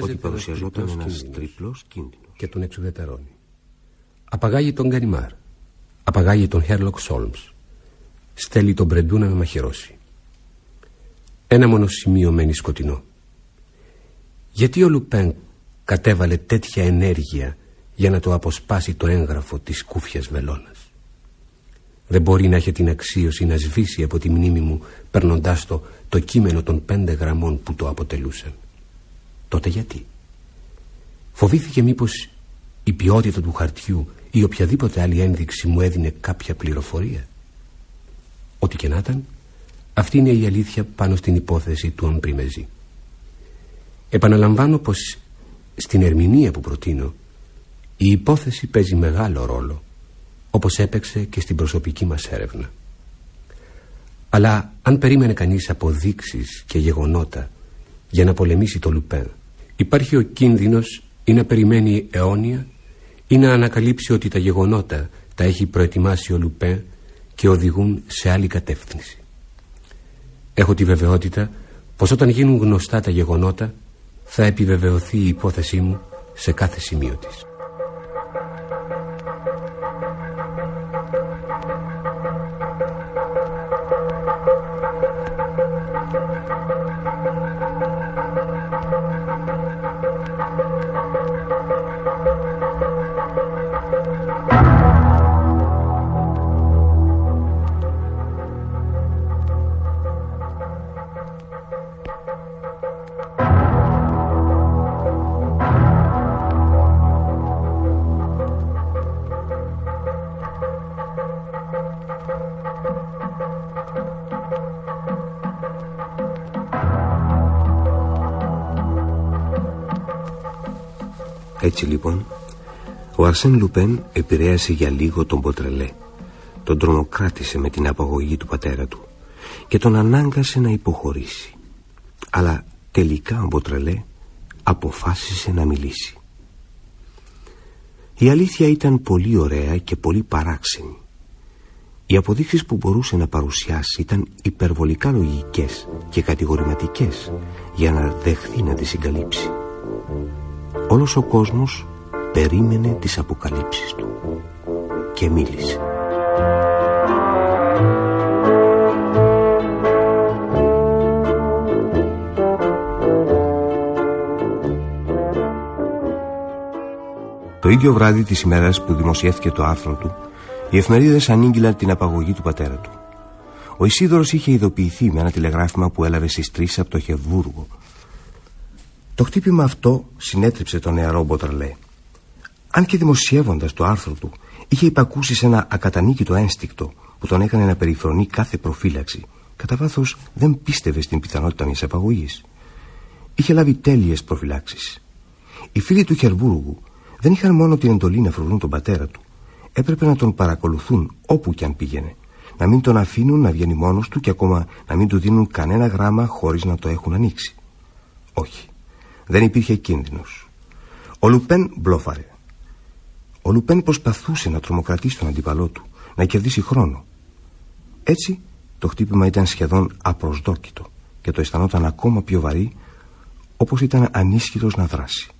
[SPEAKER 3] ότι παρουσιαζόταν ένας τριπλός κίνδυνος
[SPEAKER 12] και τον εξουδετερώνει. Απαγάγει τον Γκανιμάρ, απαγάγει τον Χέρλοκ Σόλμς, στέλνει τον Μπρεντού να με μαχαιρώσει. Ένα μόνο σημείο μένει σκοτεινό. Γιατί ο Λουπέν κατέβαλε τέτοια ενέργεια για να το αποσπάσει το έγγραφο της κούφιας βελόνας; Δεν μπορεί να έχει την αξίωση να σβήσει από τη μνήμη μου περνοντάς το, το κείμενο των πέντε γραμμών που το αποτελούσαν. Τότε γιατί; Φοβήθηκε μήπως η ποιότητα του χαρτιού ή οποιαδήποτε άλλη ένδειξη μου έδινε κάποια πληροφορία. Ό,τι και να ήταν, αυτή είναι η αλήθεια πάνω στην υπόθεση του Αμπριμεζή. Επαναλαμβάνω πως στην ερμηνεία που προτείνω η υπόθεση παίζει μεγάλο ρόλο όπως έπαιξε και στην προσωπική μας έρευνα. Αλλά αν περίμενε κανείς αποδείξεις και γεγονότα για να πολεμήσει το Λουπέν υπάρχει ο κίνδυνος ή να περιμένει αιώνια ή να ανακαλύψει ότι τα γεγονότα τα έχει προετοιμάσει ο Λουπέν και οδηγούν σε άλλη κατεύθυνση. Έχω τη βεβαιότητα πως όταν γίνουν γνωστά τα γεγονότα θα επιβεβαιωθεί η υπόθεσή μου σε κάθε σημείο της.
[SPEAKER 3] Έτσι λοιπόν, ο Αρσέν Λουπέν επηρέασε για λίγο τον Ποτρελέ. Τον τρομοκράτησε με την απαγωγή του πατέρα του και τον ανάγκασε να υποχωρήσει. Αλλά τελικά ο Ποτρελέ αποφάσισε να μιλήσει. Η αλήθεια ήταν πολύ ωραία και πολύ παράξενη. Οι αποδείξεις που μπορούσε να παρουσιάσει ήταν υπερβολικά λογικές και κατηγορηματικές για να δεχθεί να τις συγκαλύψει. Όλος ο κόσμος περίμενε τις αποκαλύψεις του και μίλησε. Το ίδιο βράδυ της ημέρας που δημοσιεύθηκε το άρθρο του, οι εφημερίδες ανήγγυλαν την απαγωγή του πατέρα του. Ο Ισίδωρος είχε ειδοποιηθεί με ένα τηλεγράφημα που έλαβε στις 3 από το Χεβούργο το χτύπημα αυτό συνέτριψε τον νεαρό Μποτραλέ. Αν και δημοσιεύοντας το άρθρο του είχε υπακούσει σε ένα ακατανίκητο ένστικτο που τον έκανε να περιφρονεί κάθε προφύλαξη, κατά βάθος δεν πίστευε στην πιθανότητα μιας απαγωγής. Είχε λάβει τέλειες προφυλάξεις. Οι φίλοι του Χερβούργου δεν είχαν μόνο την εντολή να φρουρούν τον πατέρα του. Έπρεπε να τον παρακολουθούν όπου κι αν πήγαινε. Να μην τον αφήνουν να βγαίνει μόνος του και ακόμα να μην του δίνουν κανένα γράμμα χωρίς να το έχουν ανοίξει. Όχι. Δεν υπήρχε κίνδυνος. Ο Λουπέν μπλόφαρε. Ο Λουπέν προσπαθούσε να τρομοκρατήσει τον αντίπαλό του, να κερδίσει χρόνο. Έτσι το χτύπημα ήταν σχεδόν απροσδόκητο και το αισθανόταν ακόμα πιο βαρύ όπως ήταν ανίσχυρος να δράσει.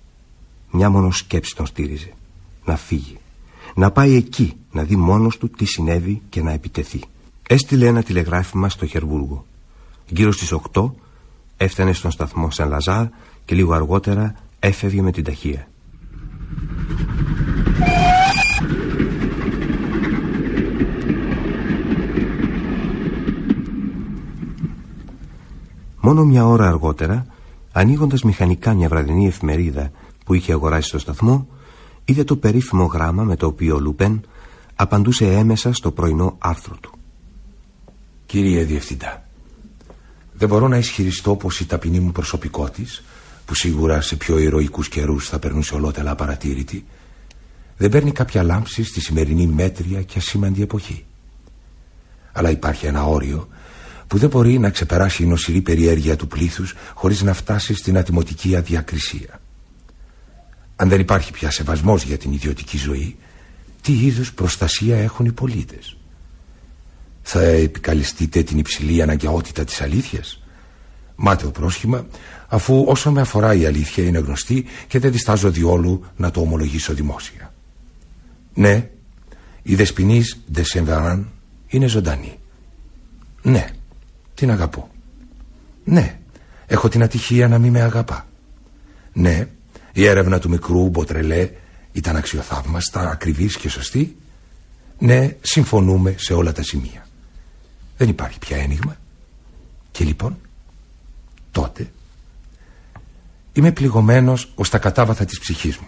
[SPEAKER 3] Μια μόνο σκέψη τον στήριζε. Να φύγει. Να πάει εκεί να δει μόνος του τι συνέβη και να επιτεθεί. Έστειλε ένα τηλεγράφημα στο Χερβούργο. Γύρω στις 8 έφτανε στον σταθμό Σεν Λαζάρ και λίγο αργότερα έφευγε με την ταχεία. Μόνο μια ώρα αργότερα, ανοίγοντας μηχανικά μια βραδινή εφημερίδα που είχε αγοράσει στο σταθμό, είδε το περίφημο γράμμα με το οποίο ο Λουπέν απαντούσε έμεσα στο πρωινό άρθρο του.
[SPEAKER 14] Κύριε Διευθυντά, δεν μπορώ να ισχυριστώ πως η ταπεινή μου προσωπικότης που σίγουρα σε πιο ηρωικούς καιρούς θα περνούσε ολότελα απαρατήρητη, δεν παίρνει κάποια λάμψη στη σημερινή μέτρια και ασήμαντη εποχή. Αλλά υπάρχει ένα όριο που δεν μπορεί να ξεπεράσει η νοσηρή περιέργεια του πλήθους χωρίς να φτάσει στην ατιμωτική αδιακρισία. Αν δεν υπάρχει πια σεβασμός για την ιδιωτική ζωή, τι είδους προστασία έχουν οι πολίτες; Θα επικαλεστείτε την υψηλή αναγκαιότητα της αλήθειας; Μάταιο πρόσχημα, αφού όσο με αφορά η αλήθεια είναι γνωστή και δεν διστάζω διόλου να το ομολογήσω δημόσια. Ναι, η δεσποινής Ντεσεμβεράν είναι ζωντανή. Ναι, την αγαπώ. Ναι, έχω την ατυχία να μην με αγαπά. Ναι, η έρευνα του μικρού Μποτρελέ ήταν αξιοθαύμαστα, ακριβής και σωστή. Ναι, συμφωνούμε σε όλα τα σημεία. Δεν υπάρχει πια ένιγμα. Και λοιπόν, τότε, είμαι πληγωμένος ως τα κατάβαθα της ψυχής μου.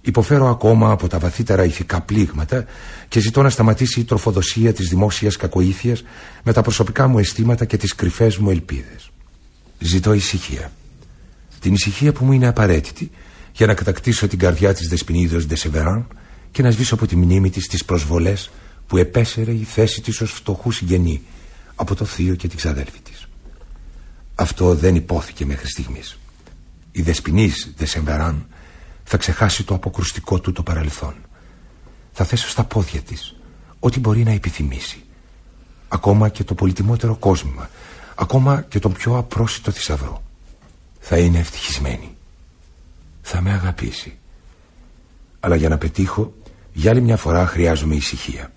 [SPEAKER 14] Υποφέρω ακόμα από τα βαθύτερα ηθικά πλήγματα και ζητώ να σταματήσει η τροφοδοσία της δημόσιας κακοήθειας με τα προσωπικά μου αισθήματα και τις κρυφές μου ελπίδες. Ζητώ ησυχία. Την ησυχία που μου είναι απαραίτητη για να κατακτήσω την καρδιά της Δεσποινίδος Ντεσεβεράν και να σβήσω από τη μνήμη της τις προσβολές που επέσερε η θέση της ως φτωχού συγγενή από το θείο και την ξαδέλφη της. Αυτό δεν υπόθηκε μέχρι στιγμής. Η Δεσποινής Ντεσεβεράν θα ξεχάσει το αποκρουστικό του το παρελθόν. Θα θέσω στα πόδια της ό,τι μπορεί να επιθυμήσει. Ακόμα και το πολυτιμότερο κόσμημα. Ακόμα και τον πιο απρόσιτο θησαυρό. Θα είναι ευτυχισμένη. Θα με αγαπήσει. Αλλά για να πετύχω, για άλλη μια φορά χρειάζομαι ησυχία.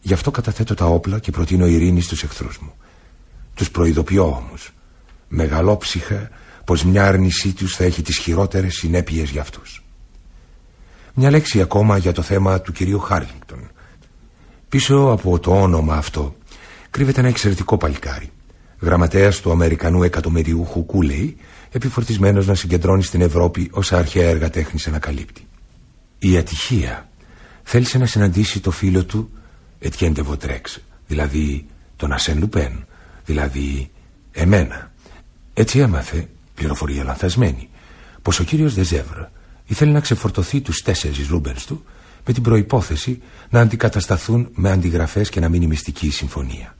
[SPEAKER 14] Γι' αυτό καταθέτω τα όπλα και προτείνω ειρήνη στους εχθρούς μου. Τους προειδοποιώ όμως, μεγαλόψυχα πως μια άρνησή τους θα έχει τις χειρότερες συνέπειες για αυτούς. Μια λέξη ακόμα για το θέμα του κυρίου Χάρλινγκτον. Πίσω από το όνομα αυτό κρύβεται ένα εξαιρετικό παλικάρι. Γραμματέας του Αμερικανού εκατομμυριούχου Κούλεϊ, επιφορτισμένος να συγκεντρώνει στην Ευρώπη όσα αρχαία έργα τέχνης ανακαλύπτει. Η ατυχία θέλησε να συναντήσει το φίλο του Ετιέν ντε Βοτρέξ, δηλαδή τον Αρσέν Λουπέν, δηλαδή εμένα. Έτσι έμαθε πληροφορία λανθασμένη, πως ο κύριος ντε Ζεβρ ήθελε να ξεφορτωθεί τους τέσσερις Ρούμπενς του με την προϋπόθεση να αντικατασταθούν με αντιγραφές και να μείνει μυστική η συμφωνία.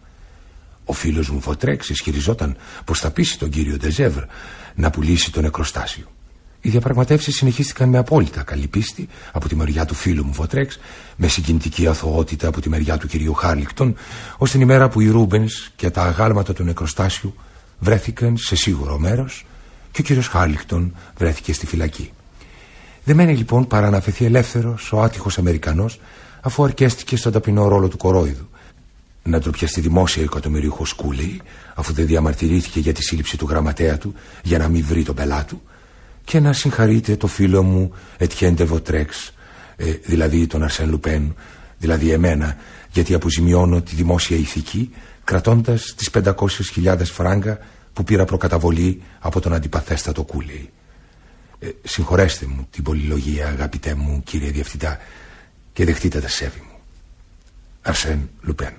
[SPEAKER 14] Ο φίλος μου Βοτρέξ ισχυριζόταν πως θα πείσει τον κύριο ντε Ζεβρ να πουλήσει το νεκροστάσιο. Οι διαπραγματεύσεις συνεχίστηκαν με απόλυτα καλή πίστη από τη μεριά του φίλου μου Βοτρέξ, με συγκινητική αθωότητα από τη μεριά του κυρίου Χάρλικτον, ως την ημέρα που οι Ρούμπενς και τα αγάλματα του νεκροστάσιου βρέθηκαν σε σίγουρο μέρος και ο κύριος Χάρλικτον βρέθηκε στη φυλακή. Δεν μένει λοιπόν παρά να αφεθεί ελεύθερος ο άτυχος Αμερικανός, αφού αρκέστηκε στον ταπεινό ρόλο του κορόιδου. Να ντροπιαστεί δημόσια ο εκατομμυριούχος Σκούλεϊ, αφού δεν διαμαρτυρήθηκε για τη σύλληψη του γραμματέα του για να μην βρει τον πελάτου, και να συγχαρείτε το φίλο μου Ετιέντε Βοτρέξ, ε, δηλαδή τον Αρσέν Λουπέν, δηλαδή εμένα, γιατί αποζημιώνω τη δημόσια ηθική, κρατώντας τις 500.000 φράγκα που πήρα προκαταβολή από τον αντιπαθέστατο Κούλεϊ. Ε, συγχωρέστε μου την πολυλογία αγαπητέ μου κύριε Διευθυντά και δεχτείτε τα σέβη μου. Αρσέν Λουπέν.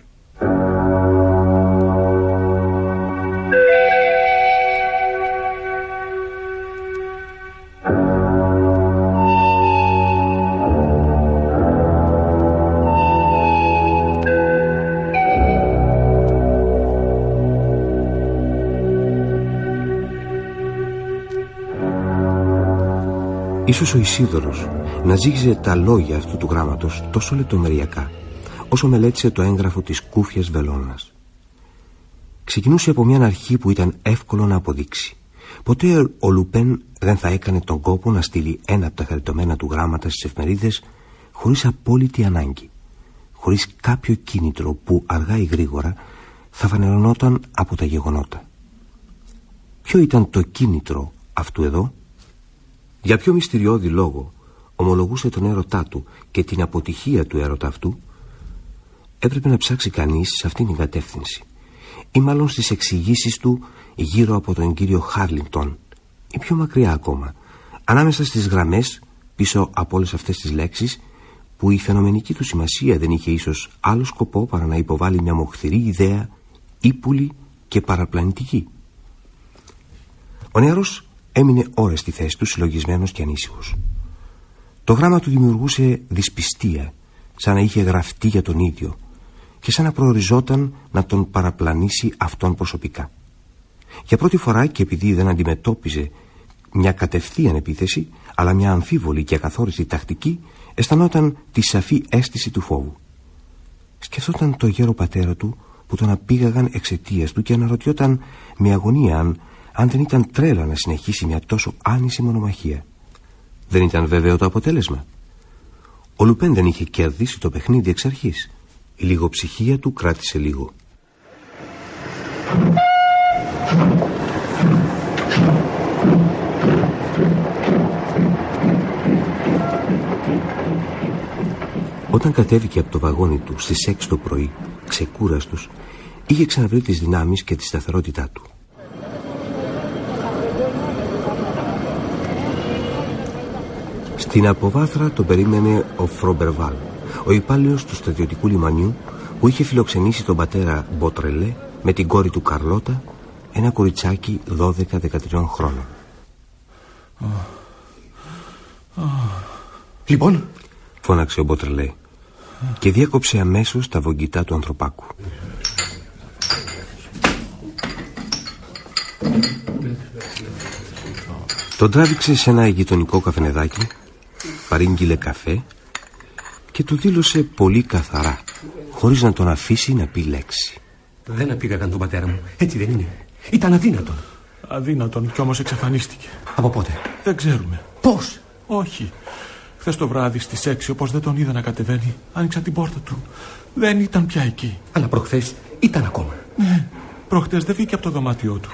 [SPEAKER 3] Ίσως ο Ισίδωρος να ζήγιζε τα λόγια αυτού του γράμματος τόσο λεπτομεριακά όσο μελέτησε το έγγραφο της κούφιας βελόνας. Ξεκινούσε από μια αρχή που ήταν εύκολο να αποδείξει. Ποτέ ο Λουπέν δεν θα έκανε τον κόπο να στείλει ένα από τα χαριτωμένα του γράμματα στις εφημερίδες χωρίς απόλυτη ανάγκη, χωρίς κάποιο κίνητρο που αργά ή γρήγορα θα φανερωνόταν από τα γεγονότα. Ποιο ήταν το κίνητρο αυτού εδώ; Για ποιο μυστηριώδη λόγο ομολογούσε τον έρωτά του και την αποτυχία του έρωτα αυτού, έπρεπε να ψάξει κανείς σε αυτήν την κατεύθυνση ή μάλλον στις εξηγήσεις του γύρω από τον κύριο Χάρλινγκτον ή πιο μακριά ακόμα, ανάμεσα στις γραμμές πίσω από όλες αυτές τις λέξεις που η φαινομενική του σημασία δεν είχε ίσως άλλο σκοπό παρά να υποβάλει μια μοχθηρή ιδέα ύπουλη και παραπλανητική. Ο νεαρός έμεινε ώρες στη θέση του συλλογισμένος και ανήσυχος. Το γράμμα του δημιουργούσε δυσπιστία, σαν να είχε γραφτεί για τον ίδιο και σαν να προοριζόταν να τον παραπλανήσει αυτόν προσωπικά. Για πρώτη φορά και επειδή δεν αντιμετώπιζε μια κατευθείαν επίθεση, αλλά μια αμφίβολη και ακαθόριστη τακτική, αισθανόταν τη σαφή αίσθηση του φόβου. Σκεφτόταν το γέρο πατέρα του που τον απήγαγαν εξαιτίας του και αναρωτιόταν με αγωνία αν, αν δεν ήταν τρέλα να συνεχίσει μια τόσο άνηση μονομαχία. Δεν ήταν βέβαιο το αποτέλεσμα. Ο Λουπέν δεν είχε κερδίσει το παιχνίδι εξ αρχής. Η λιγοψυχία του κράτησε λίγο. Όταν κατέβηκε από το βαγόνι του στις 6 το πρωί, ξεκούραστος, είχε ξαναβρει τις δυνάμεις και τη σταθερότητά του. Στην αποβάθρα τον περίμενε ο Φρομπερβάλ, ο υπάλληλος του στρατιωτικού λιμανιού που είχε φιλοξενήσει τον πατέρα Μποτρελέ με την κόρη του Καρλώτα, ένα κοριτσάκι 12-13 χρόνων.
[SPEAKER 16] Λοιπόν,
[SPEAKER 3] φώναξε ο Μποτρελέ και διέκοψε αμέσως τα βογγητά του ανθρωπάκου. Τον τράβηξε σε ένα γειτονικό καφενεδάκι, παρήγγειλε καφέ και του δήλωσε πολύ καθαρά, χωρίς να τον αφήσει να πει λέξη.
[SPEAKER 12] Δεν απήγαγαν τον πατέρα μου, έτσι δεν είναι. Ήταν αδύνατον.
[SPEAKER 13] Αδύνατον κι όμως εξαφανίστηκε.
[SPEAKER 12] Από πότε;
[SPEAKER 13] Δεν ξέρουμε.
[SPEAKER 12] Πώς;
[SPEAKER 13] Όχι. Χθες το βράδυ στις 6, όπως δεν τον είδα να κατεβαίνει, άνοιξα την πόρτα του. Δεν ήταν πια εκεί.
[SPEAKER 12] Αλλά προχθές ήταν ακόμα.
[SPEAKER 13] Ναι, προχθές δεν βγήκε από το δωμάτιό του.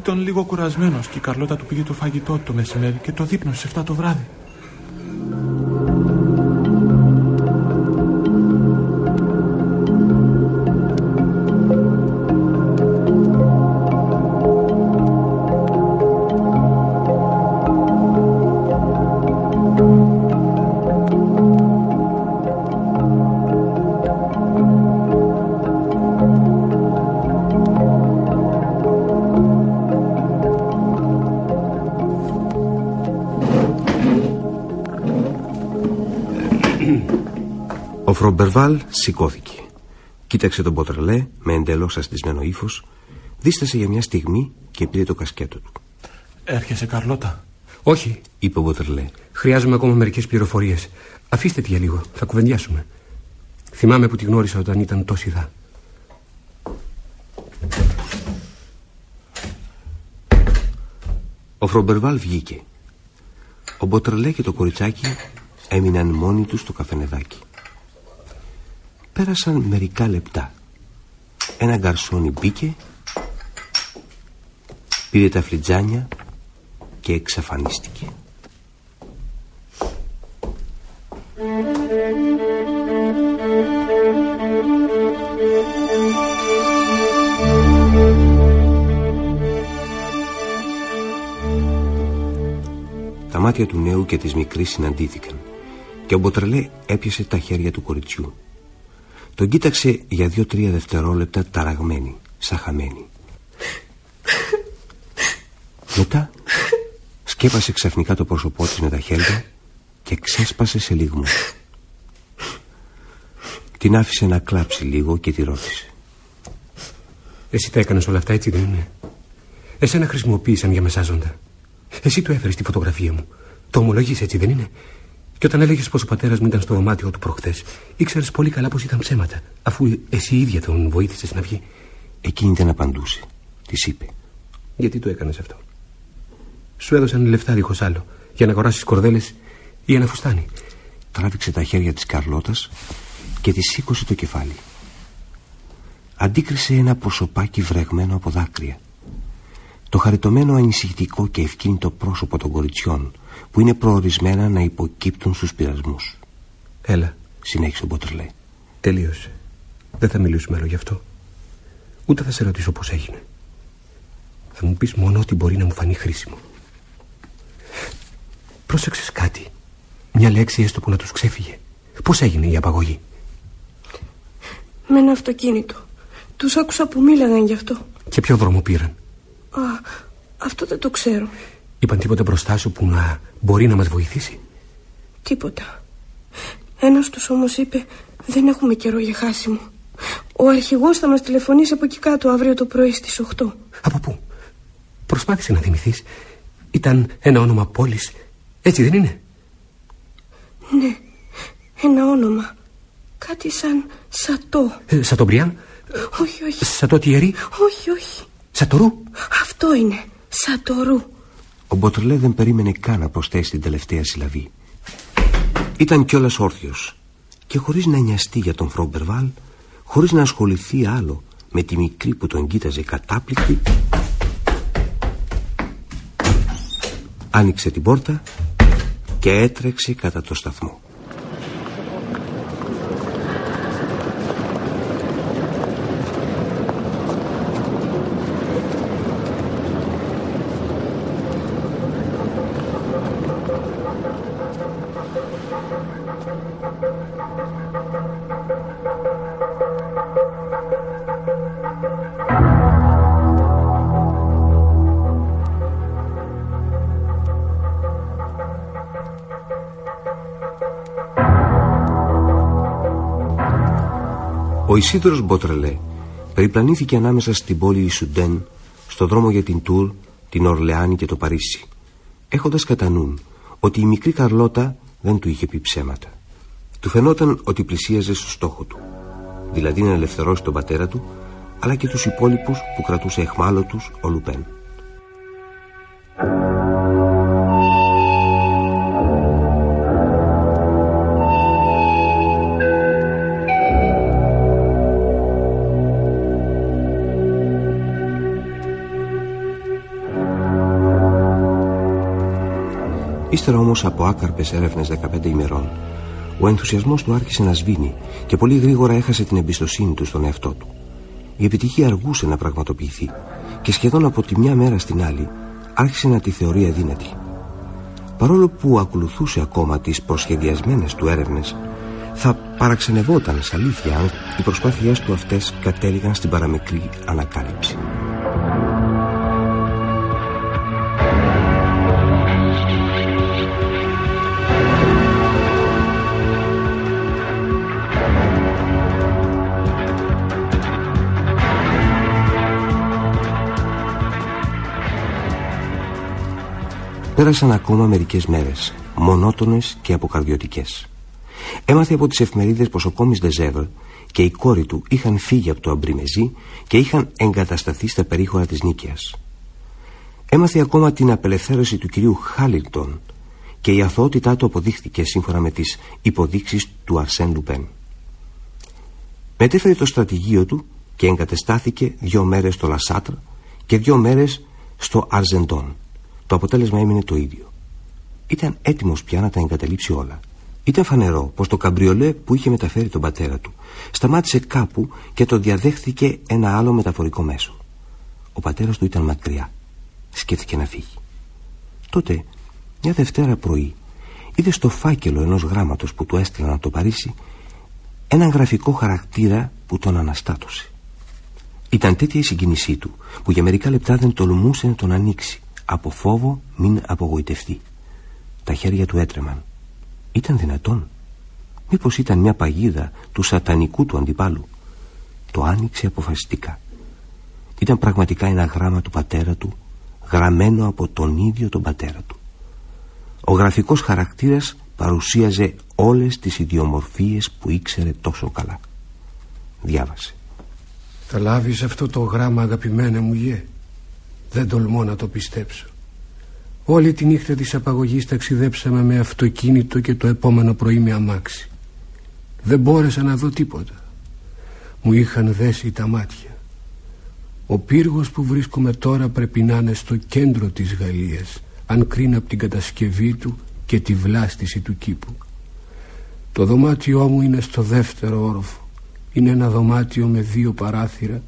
[SPEAKER 13] Ήταν λίγο κουρασμένος και η Καρλώτα του πήγε το φαγητό του το μεσημέρι και το δείπνωσε 7 το βράδυ. Thank you.
[SPEAKER 3] Φρομπερβάλ σηκώθηκε. Κοίταξε τον Ποτρελέ με εντελώς αστισμένο ύφος, δίστασε για μια στιγμή και πήρε το κασκέτο του.
[SPEAKER 13] Έρχεσαι, Καρλώτα.
[SPEAKER 12] Όχι,
[SPEAKER 3] είπε ο Μποτρελέ.
[SPEAKER 12] Χρειάζομαι ακόμα μερικές πληροφορίες. Αφήστε τη για λίγο, θα κουβεντιάσουμε. Θυμάμαι που τη γνώρισα όταν ήταν τόση δά.
[SPEAKER 3] Ο Φρομπερβάλ βγήκε. Ο Μποτρελέ και το κοριτσάκι έμειναν μόνοι τους στο καφενεδάκι. Πέρασαν μερικά λεπτά. Ένα γκαρσόνι μπήκε, πήρε τα φλιτζάνια και εξαφανίστηκε. Τα μάτια του νέου και της μικρής συναντήθηκαν και ο Μποτρελέ έπιασε τα χέρια του κοριτσιού. Τον κοίταξε για δύο-τρία δευτερόλεπτα ταραγμένη, σαχαμένη. Μετά σκέπασε ξαφνικά το πρόσωπό της με τα χέρια και ξέσπασε σε λιγμό. Την άφησε να κλάψει λίγο και τη ρώτησε.
[SPEAKER 12] Εσύ τα έκανες όλα αυτά έτσι δεν είναι; Εσένα χρησιμοποίησαν για μεσάζοντα. Εσύ του έφερες τη φωτογραφία μου. Το ομολογείς έτσι δεν είναι; Και όταν έλεγες πως ο πατέρας μου ήταν στο δωμάτιο του προχθές, ήξερες πολύ καλά πως ήταν ψέματα, αφού εσύ ίδια τον βοήθησες να βγει.
[SPEAKER 3] Εκείνη δεν απαντούσε. Της είπε.
[SPEAKER 12] Γιατί το έκανες αυτό; Σου έδωσαν λεφτά δίχως άλλο για να αγοράσεις κορδέλες ή ένα φουστάνι.
[SPEAKER 3] Τράβηξε τα χέρια της Καρλώτας και τη σήκωσε το κεφάλι. Αντίκρισε ένα προσωπάκι βρεγμένο από δάκρυα. Το χαριτωμένο ανησυχητικό και ευκίνητο πρόσωπο των κοριτσιών που είναι προορισμένα να υποκύπτουν στους πειρασμούς.
[SPEAKER 12] Έλα.
[SPEAKER 3] Συνέχισε ο Μποτρελέ.
[SPEAKER 12] Τελείωσε. Δεν θα μιλήσουμε άλλο γι' αυτό. Ούτε θα σε ρωτήσω πώς έγινε. Θα μου πεις μόνο ότι μπορεί να μου φανεί χρήσιμο. Πρόσεξες κάτι. Μια λέξη έστω που να τους ξέφυγε. Πώς έγινε η απαγωγή;
[SPEAKER 4] Με ένα αυτοκίνητο. Τους άκουσα που μίλαγαν γι' αυτό.
[SPEAKER 12] Και ποιο δρόμο πήραν;
[SPEAKER 4] Α, αυτό δεν το ξέρω.
[SPEAKER 12] Είπαν τίποτα μπροστά σου που να μπορεί να μας βοηθήσει;
[SPEAKER 4] Τίποτα. Ένας τους όμως είπε δεν έχουμε καιρό για χάσιμο. Ο αρχηγός θα μας τηλεφωνήσει από εκεί κάτω αύριο το πρωί στις 8.
[SPEAKER 18] Από πού; Προσπάθησε να θυμηθείς. Ήταν ένα όνομα πόλης. Έτσι δεν είναι;
[SPEAKER 4] Ναι, ένα όνομα. Κάτι σαν Σατό.
[SPEAKER 18] Ε, Σατομπριάν;
[SPEAKER 4] Όχι, όχι.
[SPEAKER 18] Σατό Τιερή;
[SPEAKER 4] Όχι, όχι.
[SPEAKER 18] Σατορού;
[SPEAKER 4] Αυτό είναι. Σατορού.
[SPEAKER 3] Ο Μποτρελέ δεν περίμενε καν να προσθέσει την τελευταία συλλαβή. Ήταν κιόλας όρθιος και χωρίς να νοιαστεί για τον Φρόμπερβάλ, χωρίς να ασχοληθεί άλλο με τη μικρή που τον κοίταζε κατάπληκτη, άνοιξε την πόρτα και έτρεξε κατά το σταθμό. Ισίδωρος Μποτρελέ περιπλανήθηκε ανάμεσα στην πόλη Ισουντέν, στο δρόμο για την Τουρ, την Ορλεάνη και το Παρίσι, έχοντας κατά νου ότι η μικρή Καρλώτα δεν του είχε πει ψέματα. Του φαινόταν ότι πλησίαζε στο στόχο του, δηλαδή να ελευθερώσει τον πατέρα του, αλλά και τους υπόλοιπους που κρατούσε εχμάλωτους ο Λουπέν. Ύστερα όμως από άκαρπες έρευνες 15 ημερών, ο ενθουσιασμός του άρχισε να σβήνει και πολύ γρήγορα έχασε την εμπιστοσύνη του στον εαυτό του. Η επιτυχία αργούσε να πραγματοποιηθεί και σχεδόν από τη μια μέρα στην άλλη άρχισε να τη θεωρεί αδύνατη. Παρόλο που ακολουθούσε ακόμα τις προσχεδιασμένες του έρευνες, θα παραξενευόταν σε αλήθεια αν οι προσπάθειές του αυτές κατέληγαν στην παραμικρή ανακάλυψη. Πέρασαν ακόμα μερικές μέρες, μονότονες και αποκαρδιωτικές. Έμαθε από τις εφημερίδες πως ο κόμις Δεζέβρ και η κόρη του είχαν φύγει από το Αμπριμεζί και είχαν εγκατασταθεί στα περίχωρα της Νίκαιας. Έμαθε ακόμα την απελευθέρωση του κυρίου Χάλιλτον και η αθωότητά του αποδείχθηκε σύμφωνα με τις υποδείξεις του Αρσέν Λουπέν. Μετέφερε το στρατηγείο του και εγκατεστάθηκε δύο μέρες στο Λασάτρ και δύο μέρες στο Αρζεντόν. Το αποτέλεσμα έμεινε το ίδιο. Ήταν έτοιμος πια να τα εγκαταλείψει όλα. Ήταν φανερό πως το καμπριολέ που είχε μεταφέρει τον πατέρα του σταμάτησε κάπου και το διαδέχθηκε ένα άλλο μεταφορικό μέσο. Ο πατέρας του ήταν μακριά. Σκέφτηκε να φύγει. Τότε, μια Δευτέρα πρωί, είδε στο φάκελο ενός γράμματος που του έστειλαν από το Παρίσι έναν γραφικό χαρακτήρα που τον αναστάτωσε. Ήταν τέτοια η συγκίνησή του που για μερικά λεπτά δεν τολμούσε να τον ανοίξει από φόβο μην απογοητευτεί. Τα χέρια του έτρεμαν. Ήταν δυνατόν. Μήπως ήταν μια παγίδα του σατανικού του αντιπάλου. Το άνοιξε αποφασιστικά. Ήταν πραγματικά ένα γράμμα του πατέρα του, γραμμένο από τον ίδιο τον πατέρα του. Ο γραφικός χαρακτήρας παρουσίαζε όλες τις ιδιομορφίες που ήξερε τόσο καλά. Διάβασε.
[SPEAKER 12] Θα λάβεις αυτό το γράμμα αγαπημένα μου γε. Δεν τολμώ να το πιστέψω. Όλη τη νύχτα της απαγωγής ταξιδέψαμε με αυτοκίνητο και το επόμενο πρωί με αμάξι. Δεν μπόρεσα να δω τίποτα. Μου είχαν δέσει τα μάτια. Ο πύργος που βρίσκομαι τώρα πρέπει να είναι στο κέντρο της Γαλλίας αν κρίνω από την κατασκευή του και τη βλάστηση του κήπου. Το δωμάτιό μου είναι στο δεύτερο όροφο. Είναι ένα δωμάτιο με δύο παράθυρα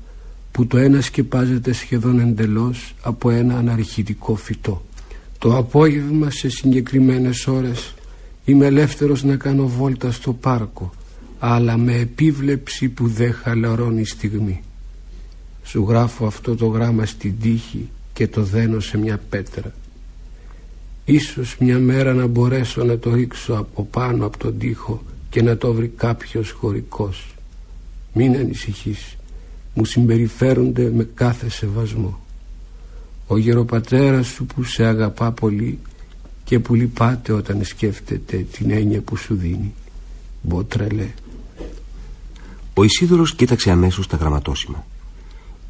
[SPEAKER 12] που το ένα σκεπάζεται σχεδόν εντελώς από ένα αναρχητικό φυτό. Το απόγευμα σε συγκεκριμένες ώρες είμαι ελεύθερος να κάνω βόλτα στο πάρκο αλλά με επίβλεψη που δεν χαλαρώνει στιγμή. Σου γράφω αυτό το γράμμα στην τύχη και το δένω σε μια πέτρα. Ίσως μια μέρα να μπορέσω να το ρίξω από πάνω από τον τοίχο και να το βρει κάποιος χωρικός.
[SPEAKER 16] Μην ανησυχείς Μου συμπεριφέρονται με κάθε σεβασμό. Ο γεροπατέρας σου που σε αγαπά πολύ Και που λυπάται όταν σκέφτεται την έννοια που σου δίνει. Μποτρελέ.
[SPEAKER 3] Ο Ισίδωρος κοίταξε αμέσως τα γραμματόσημα.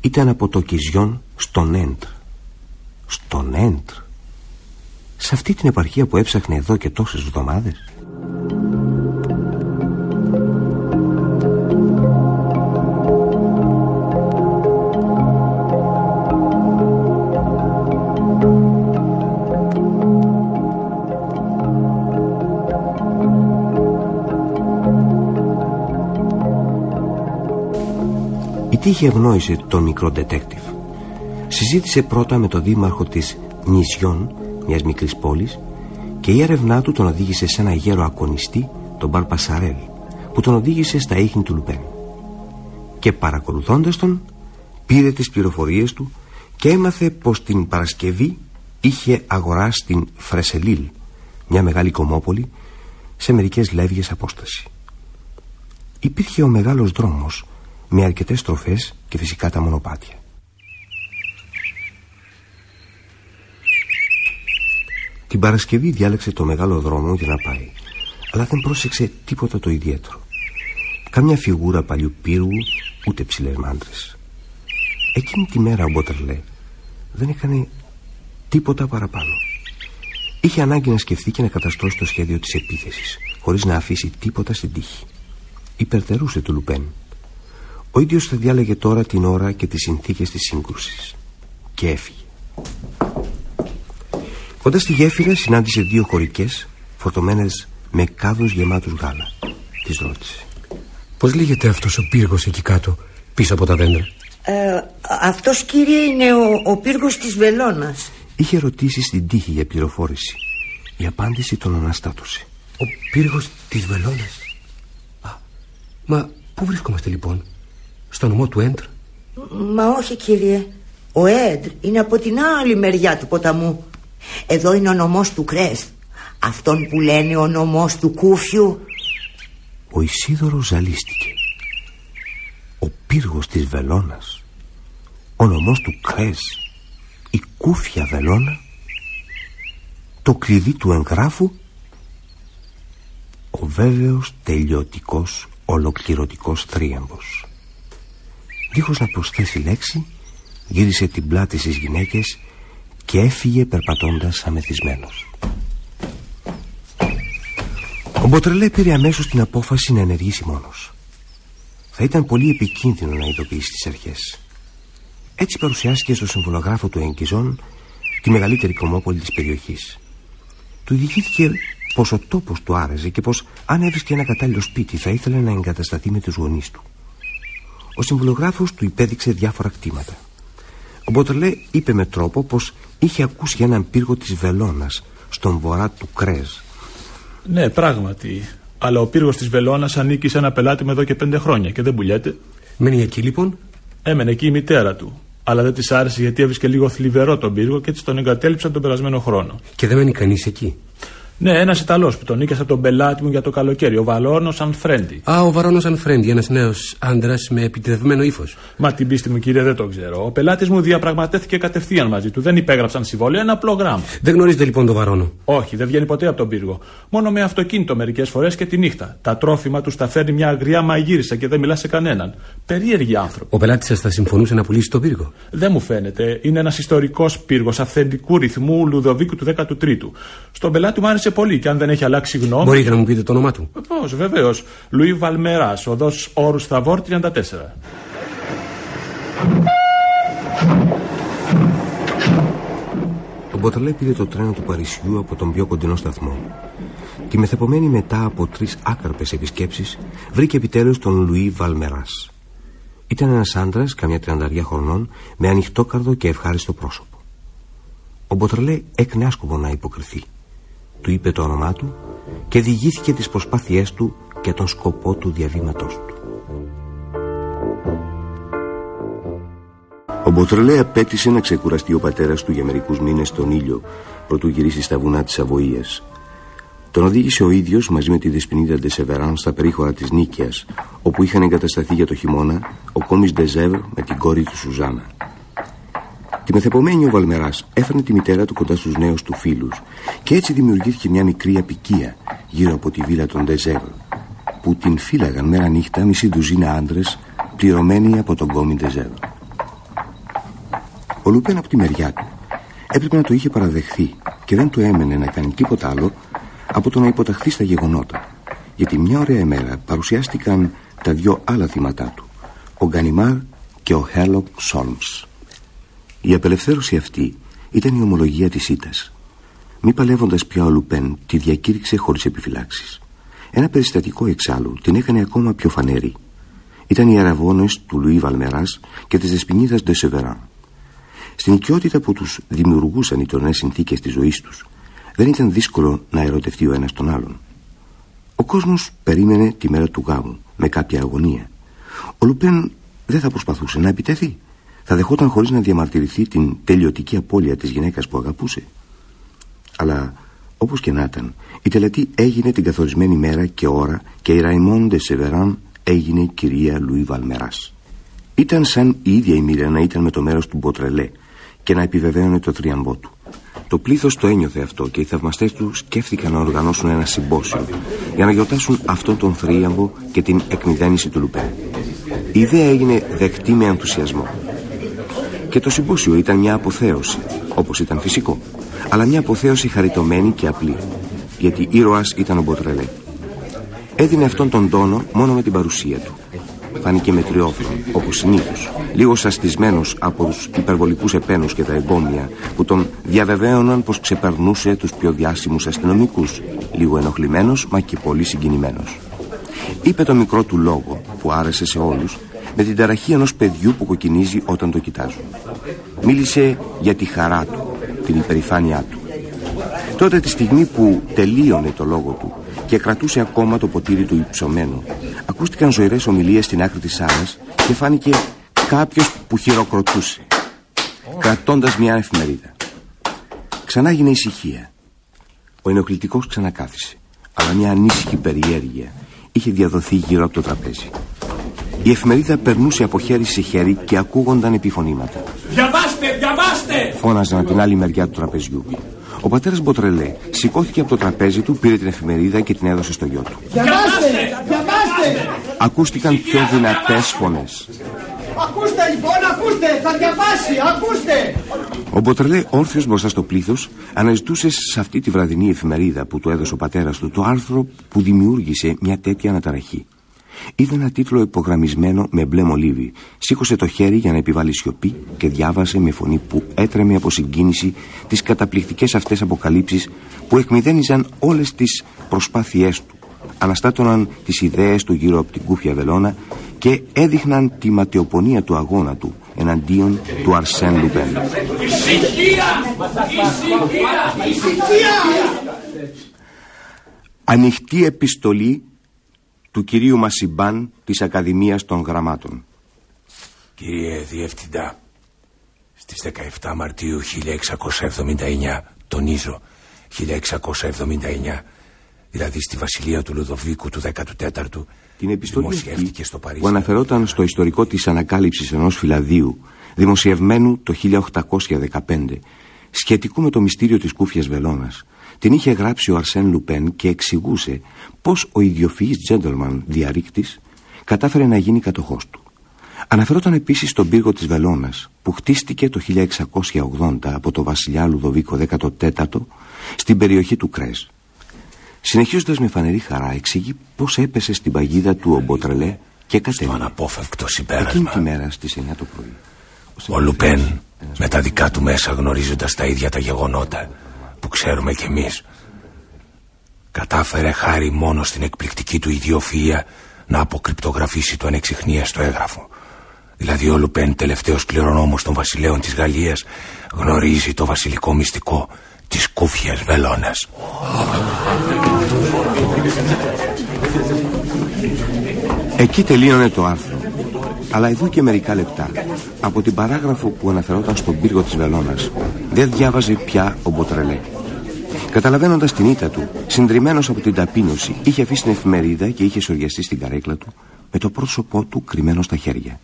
[SPEAKER 3] Ήταν από το Κιζιόν στον Έντρ. Στον Έντρ. Σε αυτή την επαρχία που έψαχνε εδώ και τόσες εβδομάδες τύχη ευνόησε τον μικρό ντετέκτιβ. Συζήτησε πρώτα με τον δήμαρχο της Νησιών, μιας μικρής πόλης, και η έρευνά του τον οδήγησε σε ένα γέρο ακονιστή, τον Μπαρ Πασαρέλ, που τον οδήγησε στα ίχνη του Λουπέν. Και παρακολουθώντας τον, πήρε τις πληροφορίες του και έμαθε πως την Παρασκευή είχε αγοράσει στην Φρεσελίλ, μια μεγάλη κωμόπολη, σε μερικές λεύγες απόσταση. Υπήρχε ο μεγάλος δρόμος με αρκετές στροφές και φυσικά τα μονοπάτια. Την Παρασκευή διάλεξε το μεγάλο δρόμο για να πάει, αλλά δεν πρόσεξε τίποτα το ιδιαίτερο. Κάμια φιγούρα παλιού πύργου, ούτε ψηλές μάντρες. Εκείνη τη μέρα ο Μπότερλε δεν έκανε τίποτα παραπάνω. Είχε ανάγκη να σκεφτεί και να καταστρώσει το σχέδιο της επίθεσης, χωρίς να αφήσει τίποτα στην τύχη. Υπερτερούσε του Λουπέν ο ίδιος θα διάλεγε τώρα την ώρα και τις συνθήκες της σύγκρουσης. Και έφυγε. Κοντά στη γέφυρα συνάντησε δύο χωρικές φορτωμένες με κάδους γεμάτους γάλα. Της ρώτησε.
[SPEAKER 12] Πώς λέγεται αυτός ο πύργος εκεί κάτω, πίσω από τα δέντρα;
[SPEAKER 19] Ε, αυτός κύριε είναι ο, ο πύργος της Βελώνας.
[SPEAKER 3] Είχε ρωτήσει στην τύχη για πληροφόρηση. Η απάντηση τον αναστάτωσε.
[SPEAKER 12] Ο πύργος της Βελώνας. Α, μα πού βρίσκομαστε λοιπόν; Στο νομό του Έντρ.
[SPEAKER 19] Μα όχι κύριε. Ο Έντρ είναι από την άλλη μεριά του ποταμού. Εδώ είναι ο νομός του Κρέσ Αυτόν που λένε ο νομός του Κούφιου.
[SPEAKER 3] Ο Ισίδωρος ζαλίστηκε. Ο πύργος της Βελώνας. Ο νομός του Κρέσ Η Κούφια Βελώνα. Το κλειδί του εγγράφου. Ο βέβαιος τελειωτικός ολοκληρωτικός θρίαμβος Δίχως να προσθέσει λέξη Γύρισε την πλάτη στις γυναίκες Και έφυγε περπατώντας αμεθυσμένος. Ο Μποτρελέ πήρε αμέσως την απόφαση να ενεργήσει μόνος. Θα ήταν πολύ επικίνδυνο να ειδοποιήσει τις αρχές. Έτσι παρουσιάστηκε στο συμβολογράφο του Εγκυζών Τη μεγαλύτερη κομμόπολη της περιοχής. Του διηγήθηκε πως ο τόπος του άρεσε Και πως αν έβρισκε ένα κατάλληλο σπίτι Θα ήθελε να εγκατασταθεί με τους γονείς του ο συμβολογράφος του υπέδειξε διάφορα κτήματα. Ο Μποτελέ είπε με τρόπο πως είχε ακούσει για έναν πύργο της Βελώνας στον βορρά του Κρέζ.
[SPEAKER 13] Ναι, πράγματι. Αλλά ο πύργος της Βελώνας ανήκει σε ένα πελάτη με εδώ και πέντε χρόνια και δεν πουλιέται.
[SPEAKER 12] Μένει εκεί λοιπόν;
[SPEAKER 13] Έμενε εκεί η μητέρα του. Αλλά δεν της άρεσε γιατί έβρισκε λίγο θλιβερό τον πύργο και έτσι τον εγκατέλειψαν τον περασμένο χρόνο.
[SPEAKER 12] Και δεν μένει κανείς εκεί;
[SPEAKER 13] Ναι, ένας Ιταλός που τον νίκησε από τον πελάτη μου για το καλοκαίρι, ο Βαλόνο Ανφρέντι.
[SPEAKER 12] Α, ο Βαρόνο Ανφρέντι, ένας νέος άντρας με επιτεδευμένο ύφος.
[SPEAKER 13] Μα την πίστη μου, κύριε, δεν το ξέρω. Ο πελάτης μου διαπραγματεύτηκε κατευθείαν μαζί του. Δεν υπέγραψαν συμβόλαιο, ένα απλό γράμμα.
[SPEAKER 12] Δεν γνωρίζετε λοιπόν τον Βαρόνο.
[SPEAKER 13] Όχι, δεν βγαίνει ποτέ από τον πύργο. Μόνο με αυτοκίνητο μερικές φορές και τη νύχτα. Τα τρόφιμα τους τα φέρνει μια αγριά μαγείρισα και δεν μιλά σε κανέναν. Περίεργοι άνθρωποι.
[SPEAKER 12] Ο πελάτης σας θα συμφωνούσε να πουλήσει τον πύργο;
[SPEAKER 13] Δεν μου φαίνεται. Είναι ένας ιστορικός πύργος αυθεντικού ρυθμού Λουδοβίκου του 13ου. Στον πελάτη μου άρεσε πολύ και αν δεν έχει αλλάξει γνώμη.
[SPEAKER 12] Μπορείτε να μου πείτε το όνομά του.
[SPEAKER 13] Πώ, βεβαίως. Λουί Βαλμεράς, οδός Όρους Σταβόρ 34.
[SPEAKER 3] Ο Μποταλέ πήρε το τρένο του Παρισιού από τον πιο κοντινό σταθμό. Τη μεθεπομένη μετά από τρεις άκαρπες επισκέψεις, βρήκε επιτέλους τον Λουί Βαλμεράς. Ήταν ένας άντρας, καμιά τριανταριά χρονών, με ανοιχτόκαρδο και ευχάριστο πρόσωπο. Ο Μποτρελέ έκνε άσκοπο να υποκριθεί του είπε το όνομά του και διηγήθηκε τις προσπάθειές του και τον σκοπό του διαβήματός του. Ο Μποτρελέ απέτησε να ξεκουραστεί ο πατέρας του για μερικούς μήνες στον ήλιο προτού γυρίσει στα βουνά της Αβοΐας. Τον οδήγησε ο ίδιος μαζί με τη δεσποινίδα Ντεσεβεράν στα περίχωρα της Νίκαιας, όπου είχαν εγκατασταθεί για το χειμώνα ο κόμις Ντεζεύρ με την κόρη του Σουζάνα. Τη μεθεπομένη ο Βαλμεράς έφερνε τη μητέρα του κοντά στους νέους του φίλους και έτσι δημιουργήθηκε μια μικρή απικία γύρω από τη βίλα των Ντεζεύρ, που την φύλαγαν μέρα νύχτα μισή ντουζίνα άντρες πληρωμένοι από τον κόμι Ντεζεύρ. Ο Λούπεν από τη μεριά του έπρεπε να το είχε παραδεχθεί και δεν του έμενε να κάνει τίποτα άλλο από το να υποταχθεί στα γεγονότα. Γιατί μια ωραία ημέρα παρουσιάστηκαν τα δυο άλλα θύματά του, ο Γκανιμάρ και ο Χέρλοκ Σόλμς. Η απελευθέρωση αυτή ήταν η ομολογία της ήττας. Μη παλεύοντας πια ο Λουπέν, τη διακήρυξε χωρίς επιφυλάξεις. Ένα περιστατικό εξάλλου την έκανε ακόμα πιο φανερή. Ήταν οι αραβώνες του Λουί Βαλμεράς και της δεσποινίδας Ντεσεβεράν. Στην οικειότητα που τους δημιουργούσαν οι τωρινές συνθήκες της ζωής τους, δεν ήταν δύσκολο να ερωτευτεί ο ένας τον άλλον. Ο κόσμος περίμενε τη μέρα του γάμου με κάποια αγωνία. Ο Λουπέν δεν θα προσπαθούσε να επιτεθεί. Θα δεχόταν χωρίς να διαμαρτυρηθεί την τελειωτική απώλεια της γυναίκας που αγαπούσε. Αλλά όπως και να ήταν, η τελετή έγινε την καθορισμένη μέρα και ώρα και η Ραϊμόντε Σεβεράν έγινε η κυρία Λουί Βαλμεράς. Ήταν σαν η ίδια η μοίρα να ήταν με το μέρος του Μποτρελέ και να επιβεβαίωνε το θρίαμβό του. Το πλήθος το ένιωθε αυτό και οι θαυμαστές τους σκέφτηκαν να οργανώσουν ένα συμπόσιο για να γιορτάσουν αυτόν τον θρίαμβο και την εκμυδένιση του Λουπέν. Η ιδέα έγινε δεκτή με ενθουσιασμό. Και το συμπόσιο ήταν μια αποθέωση, όπως ήταν φυσικό, αλλά μια αποθέωση χαριτωμένη και απλή, γιατί ήρωας ήταν ο Μποτρελέ. Έδινε αυτόν τον τόνο μόνο με την παρουσία του φάνηκε μετριόφρον, όπως συνήθως, λίγο σαστισμένος από τους υπερβολικούς επένους και τα εγκόμια που τον διαβεβαίωναν πως ξεπερνούσε τους πιο διάσημους αστυνομικούς, λίγο ενοχλημένος μα και πολύ συγκινημένος. Είπε το μικρό του λόγο που άρεσε σε όλους με την ταραχή ενός παιδιού που κοκκινίζει όταν το κοιτάζουν. Μίλησε για τη χαρά του, την υπερηφάνειά του. Τότε τη στιγμή που τελείωνε το λόγο του και κρατούσε ακόμα το ποτήρι του υψωμένο. Ακούστηκαν ζωηρές ομιλίες στην άκρη της σάλας και φάνηκε κάποιος που χειροκροτούσε, κρατώντας μια εφημερίδα. Ξανά γίνε ησυχία. Ο ενοχλητικός ξανακάθισε, αλλά μια ανήσυχη περιέργεια είχε διαδοθεί γύρω από το τραπέζι. Η εφημερίδα περνούσε από χέρι σε χέρι και ακούγονταν επιφωνήματα.
[SPEAKER 20] Διαβάστε, διαβάστε!
[SPEAKER 3] Φώναζαν από την άλλη μεριά του τραπεζιού. Ο πατέρας Μποτρελέ σηκώθηκε από το τραπέζι του, πήρε την εφημερίδα και την έδωσε στο γιο του.
[SPEAKER 20] Διαβάστε! Διαβάστε!
[SPEAKER 3] Ακούστηκαν πιο δυνατές φωνές.
[SPEAKER 20] Ακούστε λοιπόν, ακούστε! Θα διαβάσει! Ακούστε!
[SPEAKER 3] Ο Μποτρελέ, όρθιος μπροστά στο πλήθος, αναζητούσε σε αυτή τη βραδινή εφημερίδα που του έδωσε ο πατέρας του το άρθρο που δημιούργησε μια τέτοια αναταραχή. Είδε ένα τίτλο υπογραμμισμένο με μπλε μολύβι. Σήκωσε το χέρι για να επιβάλλει σιωπή και διάβασε με φωνή που έτρεμε από συγκίνηση τις καταπληκτικές αυτές αποκαλύψεις που εκμυδένιζαν όλες τις προσπάθειές του. Αναστάτωναν τις ιδέες του γύρω από την κούφια βελόνα και έδειχναν τη ματαιοπονία του αγώνα του εναντίον του Αρσέν Λουπέν. Ανοιχτή επιστολή του κυρίου Μασιμπάν της Ακαδημίας των Γραμμάτων.
[SPEAKER 14] Κύριε Διευθυντά, στις 17 Μαρτίου 1679, τονίζω 1679, δηλαδή στη βασιλεία του Λουδοβίκου του 14ου,
[SPEAKER 3] την επιστολή αυτή στο που αναφερόταν στο ιστορικό της ανακάλυψης ενός φυλαδίου, δημοσιευμένου το 1815, σχετικού με το μυστήριο της κούφιας βελόνας, την είχε γράψει ο Αρσέν Λουπέν και εξηγούσε πως ο ιδιοφυής τζέντολμαν διαρρήκτης κατάφερε να γίνει κατοχός του. Αναφερόταν επίσης στον πύργο της Βελώνας που χτίστηκε το 1680 από το βασιλιά Λουδοβίκο 14ο στην περιοχή του Κρέζ. Συνεχίζοντας με φανερή χαρά εξηγεί πως έπεσε στην παγίδα του ο Μποτρελέ και κατέβηκε.
[SPEAKER 14] Στο αναπόφευκτο συμπέρασμα.
[SPEAKER 3] Εκείνη τη μέρα στις 9 το πρωί.
[SPEAKER 14] Ο Λουπέν με τα δικά του μέσα γνωρίζοντας τα ίδια τα γεγονότα που ξέρουμε κι εμείς κατάφερε χάρη μόνο στην εκπληκτική του ιδιοφυΐα να αποκρυπτογραφήσει το ανεξιχνίαστο έγγραφο. Δηλαδή ο Λουπέν τελευταίος κληρονόμος των βασιλέων της Γαλλίας γνωρίζει το βασιλικό μυστικό της κούφιας βελόνας.
[SPEAKER 3] Εκεί τελείωνε το άρθρο. Αλλά εδώ και μερικά λεπτά, από την παράγραφο που αναφερόταν στον πύργο της Βελώνας, δεν διάβαζε πια ο Μποτρελέ. Καταλαβαίνοντας την ήττα του, συντριμμένος από την ταπείνωση, είχε αφήσει την εφημερίδα και είχε σοριαστεί στην καρέκλα του με το πρόσωπό του κρυμμένο στα χέρια.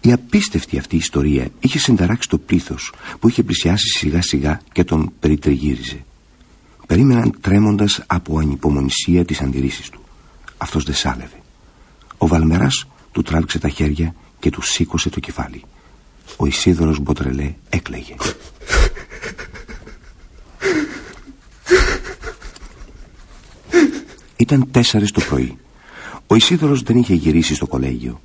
[SPEAKER 3] Η απίστευτη αυτή ιστορία είχε συνταράξει το πλήθος που είχε πλησιάσει σιγά σιγά και τον περιτριγύριζε. Περίμεναν τρέμοντας από ανυπομονησία τις αντιρρήσεις του. Αυτός δεν σάλευε. Ο Βαλμεράς του τράβηξε τα χέρια και του σήκωσε το κεφάλι. Ο Ισίδωρος Μποτρελέ έκλαιγε. Ήταν τέσσερις το πρωί. Ο Ισίδωρος δεν είχε γυρίσει στο κολέγιο.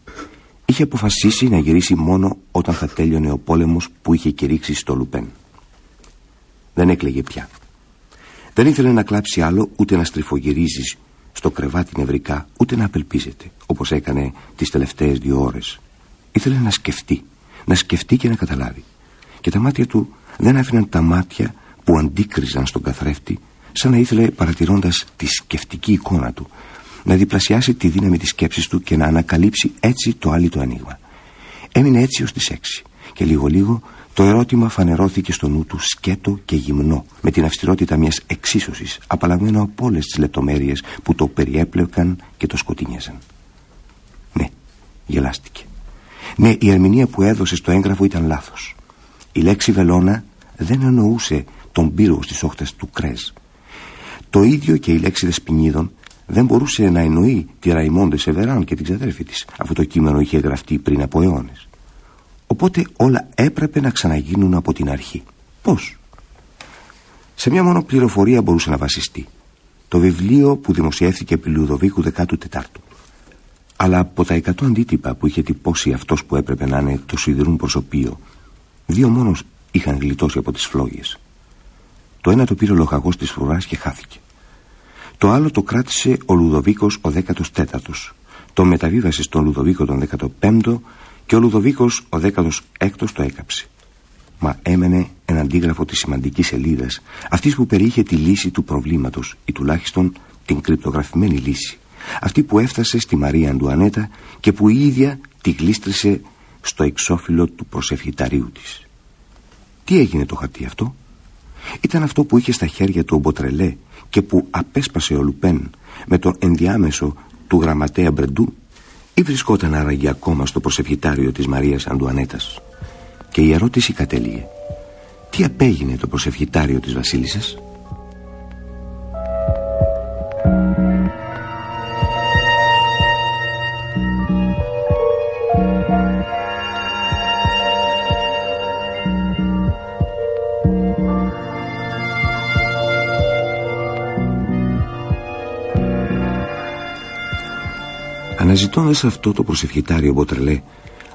[SPEAKER 3] Είχε αποφασίσει να γυρίσει μόνο όταν θα τέλειωνε ο πόλεμος που είχε κηρύξει στο Λουπέν. Δεν έκλαιγε πια. Δεν ήθελε να κλάψει άλλο ούτε να στριφογυρίζεις στο κρεβάτι νευρικά ούτε να απελπίζεται όπως έκανε τις τελευταίες δύο ώρες. Ήθελε να σκεφτεί, να σκεφτεί και να καταλάβει. Και τα μάτια του δεν άφηναν τα μάτια που αντίκριζαν στον καθρέφτη σαν να ήθελε παρατηρώντας τη σκεφτική εικόνα του να διπλασιάσει τη δύναμη της σκέψης του και να ανακαλύψει έτσι το άλλο το ανοίγμα. Έμεινε έτσι ως τις έξι και λίγο λίγο το ερώτημα φανερώθηκε στο νου του σκέτο και γυμνό με την αυστηρότητα μιας εξίσωσης απαλλαγμένο από όλες τις λεπτομέρειες που το περιέπλευκαν και το σκοτεινιάζαν. Ναι, γελάστηκε. Ναι, η ερμηνεία που έδωσε στο έγγραφο ήταν λάθος. Η λέξη βελόνα δεν εννοούσε τον πύργο στις όχτες του Κρέζ. Το ίδιο και η λέξη δεσποινίδων δεν μπορούσε να εννοεί τη Ραϊμόντε Σεβεράν και την ξαδέρφη της, αφού το κείμενο είχε γραφτεί πριν από αιώνες. Οπότε όλα έπρεπε να ξαναγίνουν από την αρχή. Πώς; Σε μια μόνο πληροφορία μπορούσε να βασιστεί. Το βιβλίο που δημοσιεύθηκε επί Λουδοβίκου 14. Αλλά από τα εκατό αντίτυπα που είχε τυπώσει αυτός που έπρεπε να είναι το σιδηρούν προσωπείο, δύο μόνος είχαν γλιτώσει από τις φλόγες. Το ένα το πήρε ο λοχαγός της φρουράς και χάθηκε. Το άλλο το κράτησε ο Λουδοβίκος ο 14ος. Το μεταβίβασε στον Λουδοβίκο τον 15ο και ο Λουδοβίκος ο 16ος το έκαψε. Μα έμενε ένα αντίγραφο της σημαντικής σελίδας, αυτής που περιείχε τη λύση του προβλήματος ή τουλάχιστον την κρυπτογραφημένη λύση. Αυτή που έφτασε στη Μαρία Αντουανέτα και που η ίδια τη γλίστρησε στο εξώφυλλο του προσευχηταρίου της. Τι έγινε το χαρτί αυτό; Ήταν αυτό που είχε στα χέρια του ο Μποτρελέ και που απέσπασε ο Λουπέν με το ενδιάμεσο του γραμματέα Μπρεντού ή βρισκόταν άραγε ακόμα στο προσευχητάριο της Μαρίας Αντουανέτας. Και η ερώτηση κατέληγε. Τι απέγινε το προσευχητάριο της Βασίλισσας; Αναζητώντας αυτό το προσευχητάριο Μποτρελέ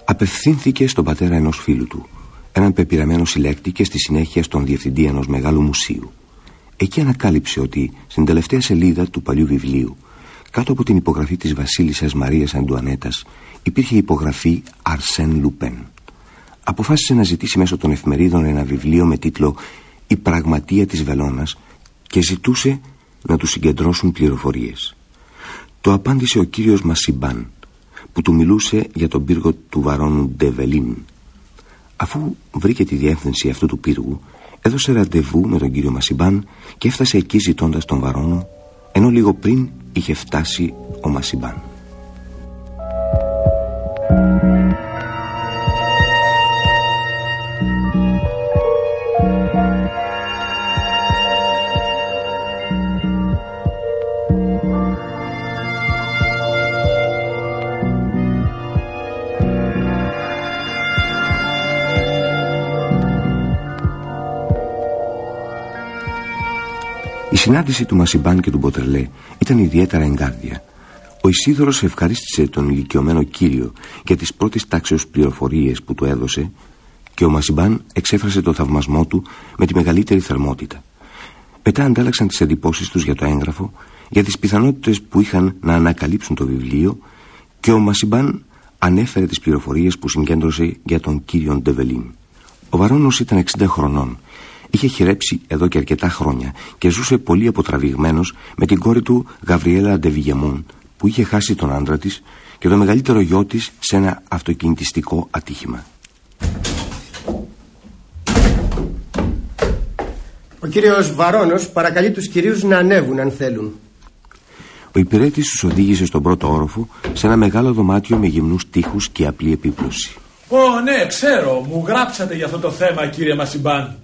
[SPEAKER 3] απευθύνθηκε στον πατέρα ενός φίλου του έναν πεπειραμένο συλλέκτη και στη συνέχεια στον διευθυντή ενός μεγάλου μουσείου. Εκεί ανακάλυψε ότι στην τελευταία σελίδα του παλιού βιβλίου κάτω από την υπογραφή της βασίλισσας Μαρίας Αντουανέτας υπήρχε υπογραφή Αρσέν Λουπέν. Αποφάσισε να ζητήσει μέσω των εφημερίδων ένα βιβλίο με τίτλο «Η πραγματεία της Βελώνας» και ζητούσε να του συγκεντρώσουν πληροφορίες. Το απάντησε ο κύριος Μασιμπάν που του μιλούσε για τον πύργο του βαρόνου Ντεβελίν. Αφού βρήκε τη διεύθυνση αυτού του πύργου έδωσε ραντεβού με τον κύριο Μασιμπάν και έφτασε εκεί ζητώντας τον βαρόνο ενώ λίγο πριν είχε φτάσει ο Μασιμπάν. Η συνάντηση του Μασιμπάν και του Μποτρελέ ήταν ιδιαίτερα εγκάρδια. Ο Ισίδωρος ευχαρίστησε τον ηλικιωμένο κύριο για τις πρώτες τάξεως πληροφορίες που του έδωσε και ο Μασιμπάν εξέφρασε το θαυμασμό του με τη μεγαλύτερη θερμότητα. Μετά αντάλλαξαν τις εντυπώσεις τους για το έγγραφο, για τις πιθανότητες που είχαν να ανακαλύψουν το βιβλίο και ο Μασιμπάν ανέφερε τις πληροφορίες που συγκέντρωσε για τον κύριο Ντεβελίν. Ο Βαρόνος ήταν 60 χρονών Είχε χειρέψει εδώ και αρκετά χρόνια και ζούσε πολύ αποτραβηγμένος με την κόρη του Γαβριέλα Ντεβιγεμούν που είχε χάσει τον άντρα της και το μεγαλύτερο γιο της σε ένα αυτοκινητιστικό ατύχημα.
[SPEAKER 8] Ο κύριος Βαρόνος παρακαλεί τους κυρίους να ανέβουν αν θέλουν.
[SPEAKER 3] Ο υπηρέτης τους οδήγησε στον πρώτο όροφο σε ένα μεγάλο δωμάτιο με γυμνούς τείχους και απλή επίπλωση.
[SPEAKER 13] Ω, ναι, ξέρω. Μου γράψατε για αυτό το θέμα, κύριε Μασιμπάν.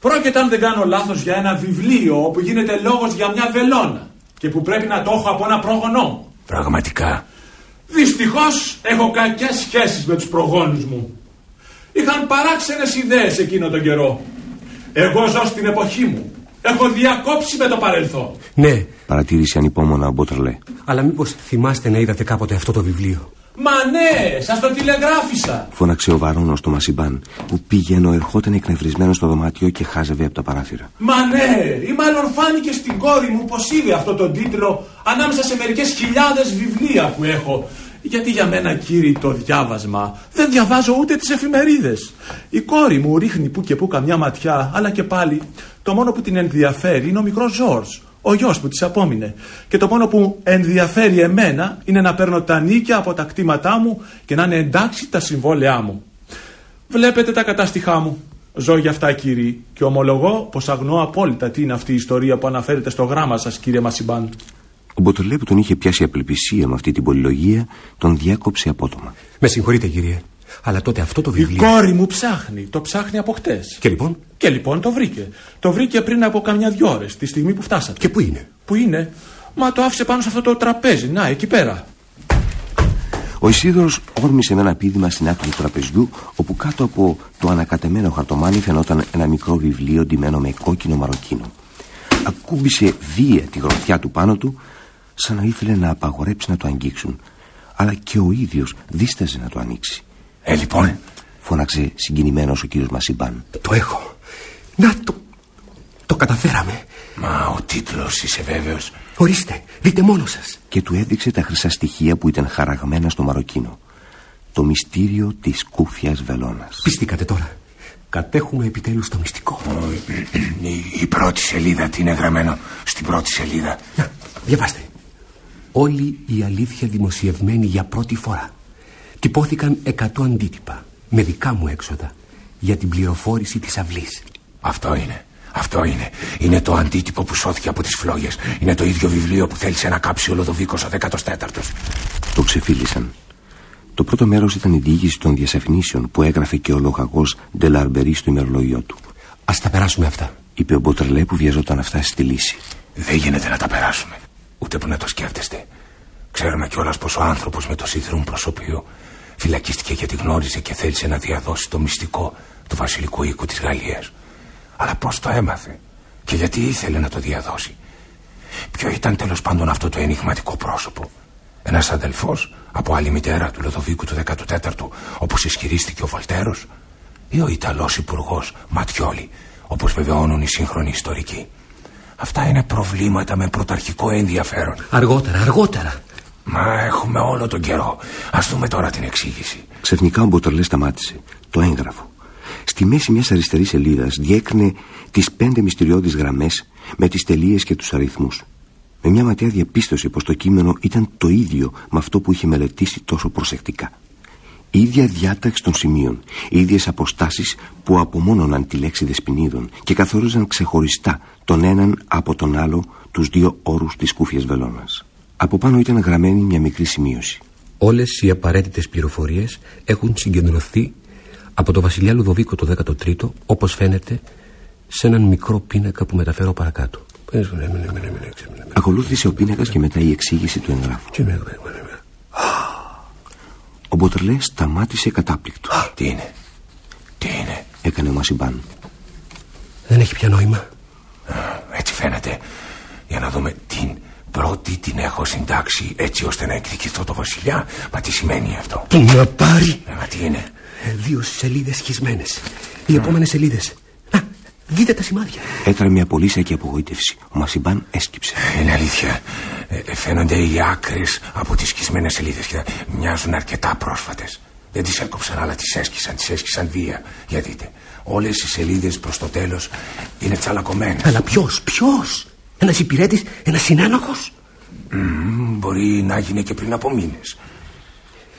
[SPEAKER 13] Πρόκειται, αν δεν κάνω λάθος, για ένα βιβλίο όπου γίνεται λόγος για μια βελόνα και που πρέπει να το έχω από ένα πρόγονό μου.
[SPEAKER 14] Πραγματικά.
[SPEAKER 13] Δυστυχώς έχω κακές σχέσεις με τους προγόνους μου. Είχαν παράξενες ιδέες εκείνο τον καιρό. Εγώ ζω στην εποχή μου. Έχω διακόψει με το παρελθόν.
[SPEAKER 12] Ναι,
[SPEAKER 3] Παρατήρησε ανυπόμονα ο Μπότρλε.
[SPEAKER 12] αλλά μήπως θυμάστε να είδατε κάποτε αυτό το βιβλίο;
[SPEAKER 13] Μα ναι, σας το τηλεγράφησα.
[SPEAKER 3] Φώναξε ο Βαρόνος στο Μασιμπάν, που πήγαινε ερχόταν εκνευρισμένος στο δωμάτιο και χάζευε από τα παράθυρα.
[SPEAKER 13] Μα ναι, ή μάλλον φάνηκε στην κόρη μου πως είδε αυτό το τίτλο ανάμεσα σε μερικές χιλιάδες βιβλία που έχω. Γιατί για μένα, κύριε, το διάβασμα δεν διαβάζω ούτε τις εφημερίδες. Η κόρη μου ρίχνει που και που καμιά ματιά, αλλά και πάλι το μόνο που την ενδιαφέρει είναι ο μικρός Ζόρζ, ο γιος που τη απόμεινε. Και το μόνο που ενδιαφέρει εμένα είναι να παίρνω τα νίκια από τα κτήματά μου και να είναι εντάξει τα συμβόλαιά μου. Βλέπετε τα κατάστοιχά μου. Ζω για αυτά, κύριε, και ομολογώ πως αγνοώ απόλυτα τι είναι αυτή η ιστορία που αναφέρεται στο γράμμα σας, κύριε Μασιμπάν.
[SPEAKER 3] Ο Μποτρελέ που τον είχε πιάσει απελπισία με αυτή την πολυλογία, τον διάκοψε απότομα.
[SPEAKER 12] Με συγχωρείτε, κύριε. Αλλά τότε αυτό το
[SPEAKER 13] Η
[SPEAKER 12] βιβλίο.
[SPEAKER 13] κόρη μου ψάχνει. Το ψάχνει από χτες.
[SPEAKER 12] Και λοιπόν;
[SPEAKER 13] Και λοιπόν το βρήκε. Το βρήκε πριν από καμιά δυο ώρες, τη στιγμή που φτάσατε.
[SPEAKER 12] Και πού είναι;
[SPEAKER 13] Πού είναι; Μα το άφησε πάνω σε αυτό το τραπέζι. Να, εκεί πέρα.
[SPEAKER 3] Ο Ισίδωρος όρμησε με ένα πίδημα στην άκρη του τραπεζιού, όπου κάτω από το ανακατεμένο χαρτομάνι φαινόταν ένα μικρό βιβλίο ντυμένο με κόκκινο μαροκίνο. Ακούμπησε βία τη γροθιά του πάνω του, σαν να ήθελε να απαγορέψει να το αγγίξουν. Αλλά και ο ίδιος δίσταζε να το ανοίξει.
[SPEAKER 14] Ε, λοιπόν.
[SPEAKER 3] Φώναξε συγκινημένος ο κύριος Μασιμπάν.
[SPEAKER 12] Το έχω. Να το. Το καταφέραμε.
[SPEAKER 14] Μα ο τίτλος είσαι βέβαιος;
[SPEAKER 12] Ορίστε, δείτε μόνο σας.
[SPEAKER 3] Και του έδειξε τα χρυσά στοιχεία που ήταν χαραγμένα στο μαροκίνο. Το μυστήριο της κούφιας βελόνας.
[SPEAKER 12] Πίστηκατε τώρα. Κατέχουμε επιτέλους το μυστικό.
[SPEAKER 14] Η, η πρώτη σελίδα τι είναι γραμμένο; Στην πρώτη σελίδα.
[SPEAKER 12] Να, διαβάστε. Όλη η αλήθεια δημοσιευμένη για πρώτη φορά. Τυπώθηκαν 100 αντίτυπα με δικά μου έξοδα για την πληροφόρηση της αυλής.
[SPEAKER 14] Αυτό είναι. Αυτό είναι. Είναι το αντίτυπο που σώθηκε από τις φλόγες. Είναι το ίδιο βιβλίο που θέλησε να κάψει ο Λοδοβίκος ο 14ος.
[SPEAKER 3] Το ξεφύλισαν. Το πρώτο μέρος ήταν η διοίκηση των διασαφηνήσεων που έγραφε και ο λογαγός Ντελαρμπερί στο ημερολόγιο του.
[SPEAKER 12] Ας τα περάσουμε αυτά.
[SPEAKER 3] Είπε ο Μποτρελέ που βιαζόταν να φτάσει στη λύση.
[SPEAKER 14] Δεν γίνεται να τα περάσουμε. Ούτε που να το σκέφτεστε. Ξέρουμε κιόλας πως ο άνθρωπος με το σύντρομο προσωπείο φυλακίστηκε γιατί γνώριζε και θέλησε να διαδώσει το μυστικό του βασιλικού οίκου της Γαλλίας. Αλλά πώς το έμαθε και γιατί ήθελε να το διαδώσει. Ποιο ήταν τέλος πάντων αυτό το ενηγματικό πρόσωπο; Ένας αδελφός από άλλη μητέρα του Λοδοβίκου του 14ου όπως ισχυρίστηκε ο Βολτέρος ή ο Ιταλός υπουργός Ματιόλη όπως βεβαιώνουν οι σύγχρονοι ιστορικοί. Αυτά είναι προβλήματα με πρωταρχικό ενδιαφέρον.
[SPEAKER 12] Αργότερα, αργότερα.
[SPEAKER 14] Μα έχουμε όλο τον καιρό. Ας δούμε τώρα την εξήγηση.
[SPEAKER 3] Ξαφνικά ο Μποτρελέ σταμάτησε. Το έγγραφο. Στη μέση μιας αριστερής σελίδας διέκρινε τις πέντε μυστηριώδεις γραμμές με τις τελείες και τους αριθμούς. Με μια ματιά διαπίστωσε πως το κείμενο ήταν το ίδιο με αυτό που είχε μελετήσει τόσο προσεκτικά. Η ίδια διάταξη των σημείων, οι ίδιες αποστάσεις που απομόνωναν τη λέξη δεσποινίδων και καθόριζαν ξεχωριστά τον έναν από τον άλλο τους δύο όρους της κούφιας βελόνας. Από πάνω ήταν γραμμένη μια μικρή σημείωση.
[SPEAKER 12] Όλες οι απαραίτητες πληροφορίες έχουν συγκεντρωθεί από το βασιλιά Λουδοβίκο το 13ο, όπως φαίνεται, σε έναν μικρό πίνακα που μεταφέρω παρακάτω.
[SPEAKER 3] Ακολούθησε ο πίνακας και μετά η εξήγηση του εγγράφου. Ο Μποτρελέ σταμάτησε κατάπληκτο.
[SPEAKER 14] Τι είναι, τι είναι;
[SPEAKER 3] Έκανε ο Μασιμπάν.
[SPEAKER 12] Δεν έχει πια νόημα.
[SPEAKER 14] Έτσι φαίνεται. Για να δούμε την πρώτη την έχω συντάξει έτσι ώστε να εκδικηθώ το βασιλιά. Μα τι σημαίνει αυτό;
[SPEAKER 12] Πού να πάρει.
[SPEAKER 14] Ε, Μα τι είναι;
[SPEAKER 12] Ε, Δύο σελίδες σχισμένες. Οι επόμενες σελίδες. Α, δείτε τα σημάδια.
[SPEAKER 3] Έτραμε από λύσα και απογοήτευση. Ο Μασιμπάν έσκυψε.
[SPEAKER 14] Είναι αλήθεια. Ε, ε, φαίνονται οι άκρες από τις σκισμένε σελίδες και μοιάζουν αρκετά πρόσφατες. Δεν τις έκοψαν, αλλά τις έσκησαν, τις έσκησαν βία. Για δείτε. Όλες οι σελίδες προς το τέλος είναι τσαλακωμένες.
[SPEAKER 12] Αλλά ποιος, ποιος; Ένας υπηρέτης, ένας συνάνοχος.
[SPEAKER 14] μπορεί να γίνει και πριν από μήνες.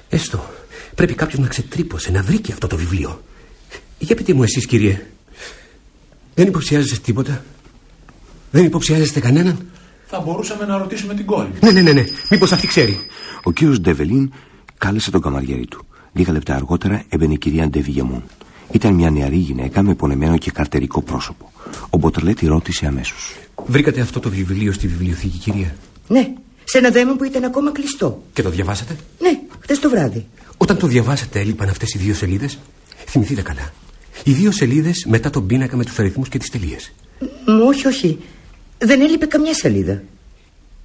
[SPEAKER 12] Έστω. Πρέπει κάποιος να ξετρύπωσε, να βρει και αυτό το βιβλίο. Για πείτε μου εσείς, κύριε.
[SPEAKER 16] Δεν υποψιάζεσαι τίποτα; Δεν υποψιάζεστε κανέναν;
[SPEAKER 13] Θα μπορούσαμε να ρωτήσουμε την κόρη.
[SPEAKER 16] Ναι, ναι, ναι, ναι. Μήπως αυτή ξέρει.
[SPEAKER 3] Ο κύριος Ντεβελίν κάλεσε τον καμαριέρι του. Λίγα λεπτά αργότερα έμπαινε η κυρία Ντεβιγεμούν. Ήταν μια νεαρή γυναίκα με πονεμένο και καρτερικό πρόσωπο. Ο Μποτρελέ τη ρώτησε αμέσως.
[SPEAKER 16] Βρήκατε αυτό το βιβλίο στη βιβλιοθήκη, κυρία;
[SPEAKER 19] Ναι, σε ένα δέμα που ήταν ακόμα κλειστό.
[SPEAKER 16] Και το διαβάσατε;
[SPEAKER 19] Ναι, χθες το βράδυ.
[SPEAKER 16] Όταν το διαβάσατε, έλειπαν αυτές οι δύο σελίδες; Θυμηθείτε καλά. Οι δύο σελίδες μετά τον πίνακα με τους αριθμούς και τις τελείες.
[SPEAKER 19] Μ, όχι, όχι. Δεν έλειπε καμιά σελίδα.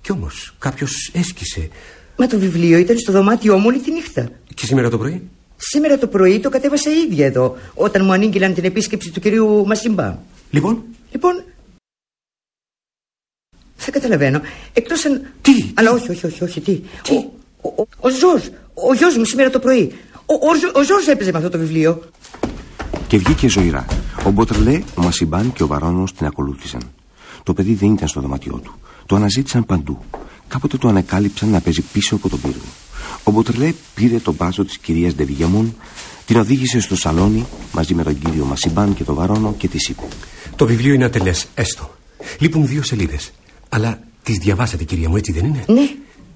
[SPEAKER 16] Κι όμως κάποιος έσκησε.
[SPEAKER 19] Μα το βιβλίο ήταν στο δωμάτιό μου όλη τη νύχτα.
[SPEAKER 16] Και σήμερα το πρωί;
[SPEAKER 19] Σήμερα το πρωί το κατέβασα ίδια εδώ, όταν μου ανήγγειλαν την επίσκεψη του κυρίου Μασιμπά.
[SPEAKER 16] Λοιπόν;
[SPEAKER 19] Λοιπόν. Δεν καταλαβαίνω. Εκτός αν.
[SPEAKER 16] Τι;
[SPEAKER 19] Αλλά όχι, όχι, όχι, όχι. Τι; Ο, ο, ο, ο Ζορ. Ο γιος μου σήμερα το πρωί. Ο, ο, ο Ζορ έπαιζε με αυτό το βιβλίο.
[SPEAKER 3] Και βγήκε ζωηρά. Ο Μποτρελέ, ο Μασιμπάν και ο Βαρόνος την ακολούθησαν. Το παιδί δεν ήταν στο δωμάτιό του. Το αναζήτησαν παντού. Κάποτε το ανακάλυψαν να παίζει πίσω από τον πύργο. Ο Μποτρελέ πήρε τον μπάζο της κυρίας Ντεβιγεμόν, την οδήγησε στο σαλόνι μαζί με τον κύριο Μασιμπάν και τον Βαρόνο και τη είπε.
[SPEAKER 16] Το βιβλίο είναι ατελές, έστω. Λείπουν δύο σελίδες. Αλλά τις διαβάσατε, κυρία μου, έτσι δεν είναι;
[SPEAKER 19] Ναι.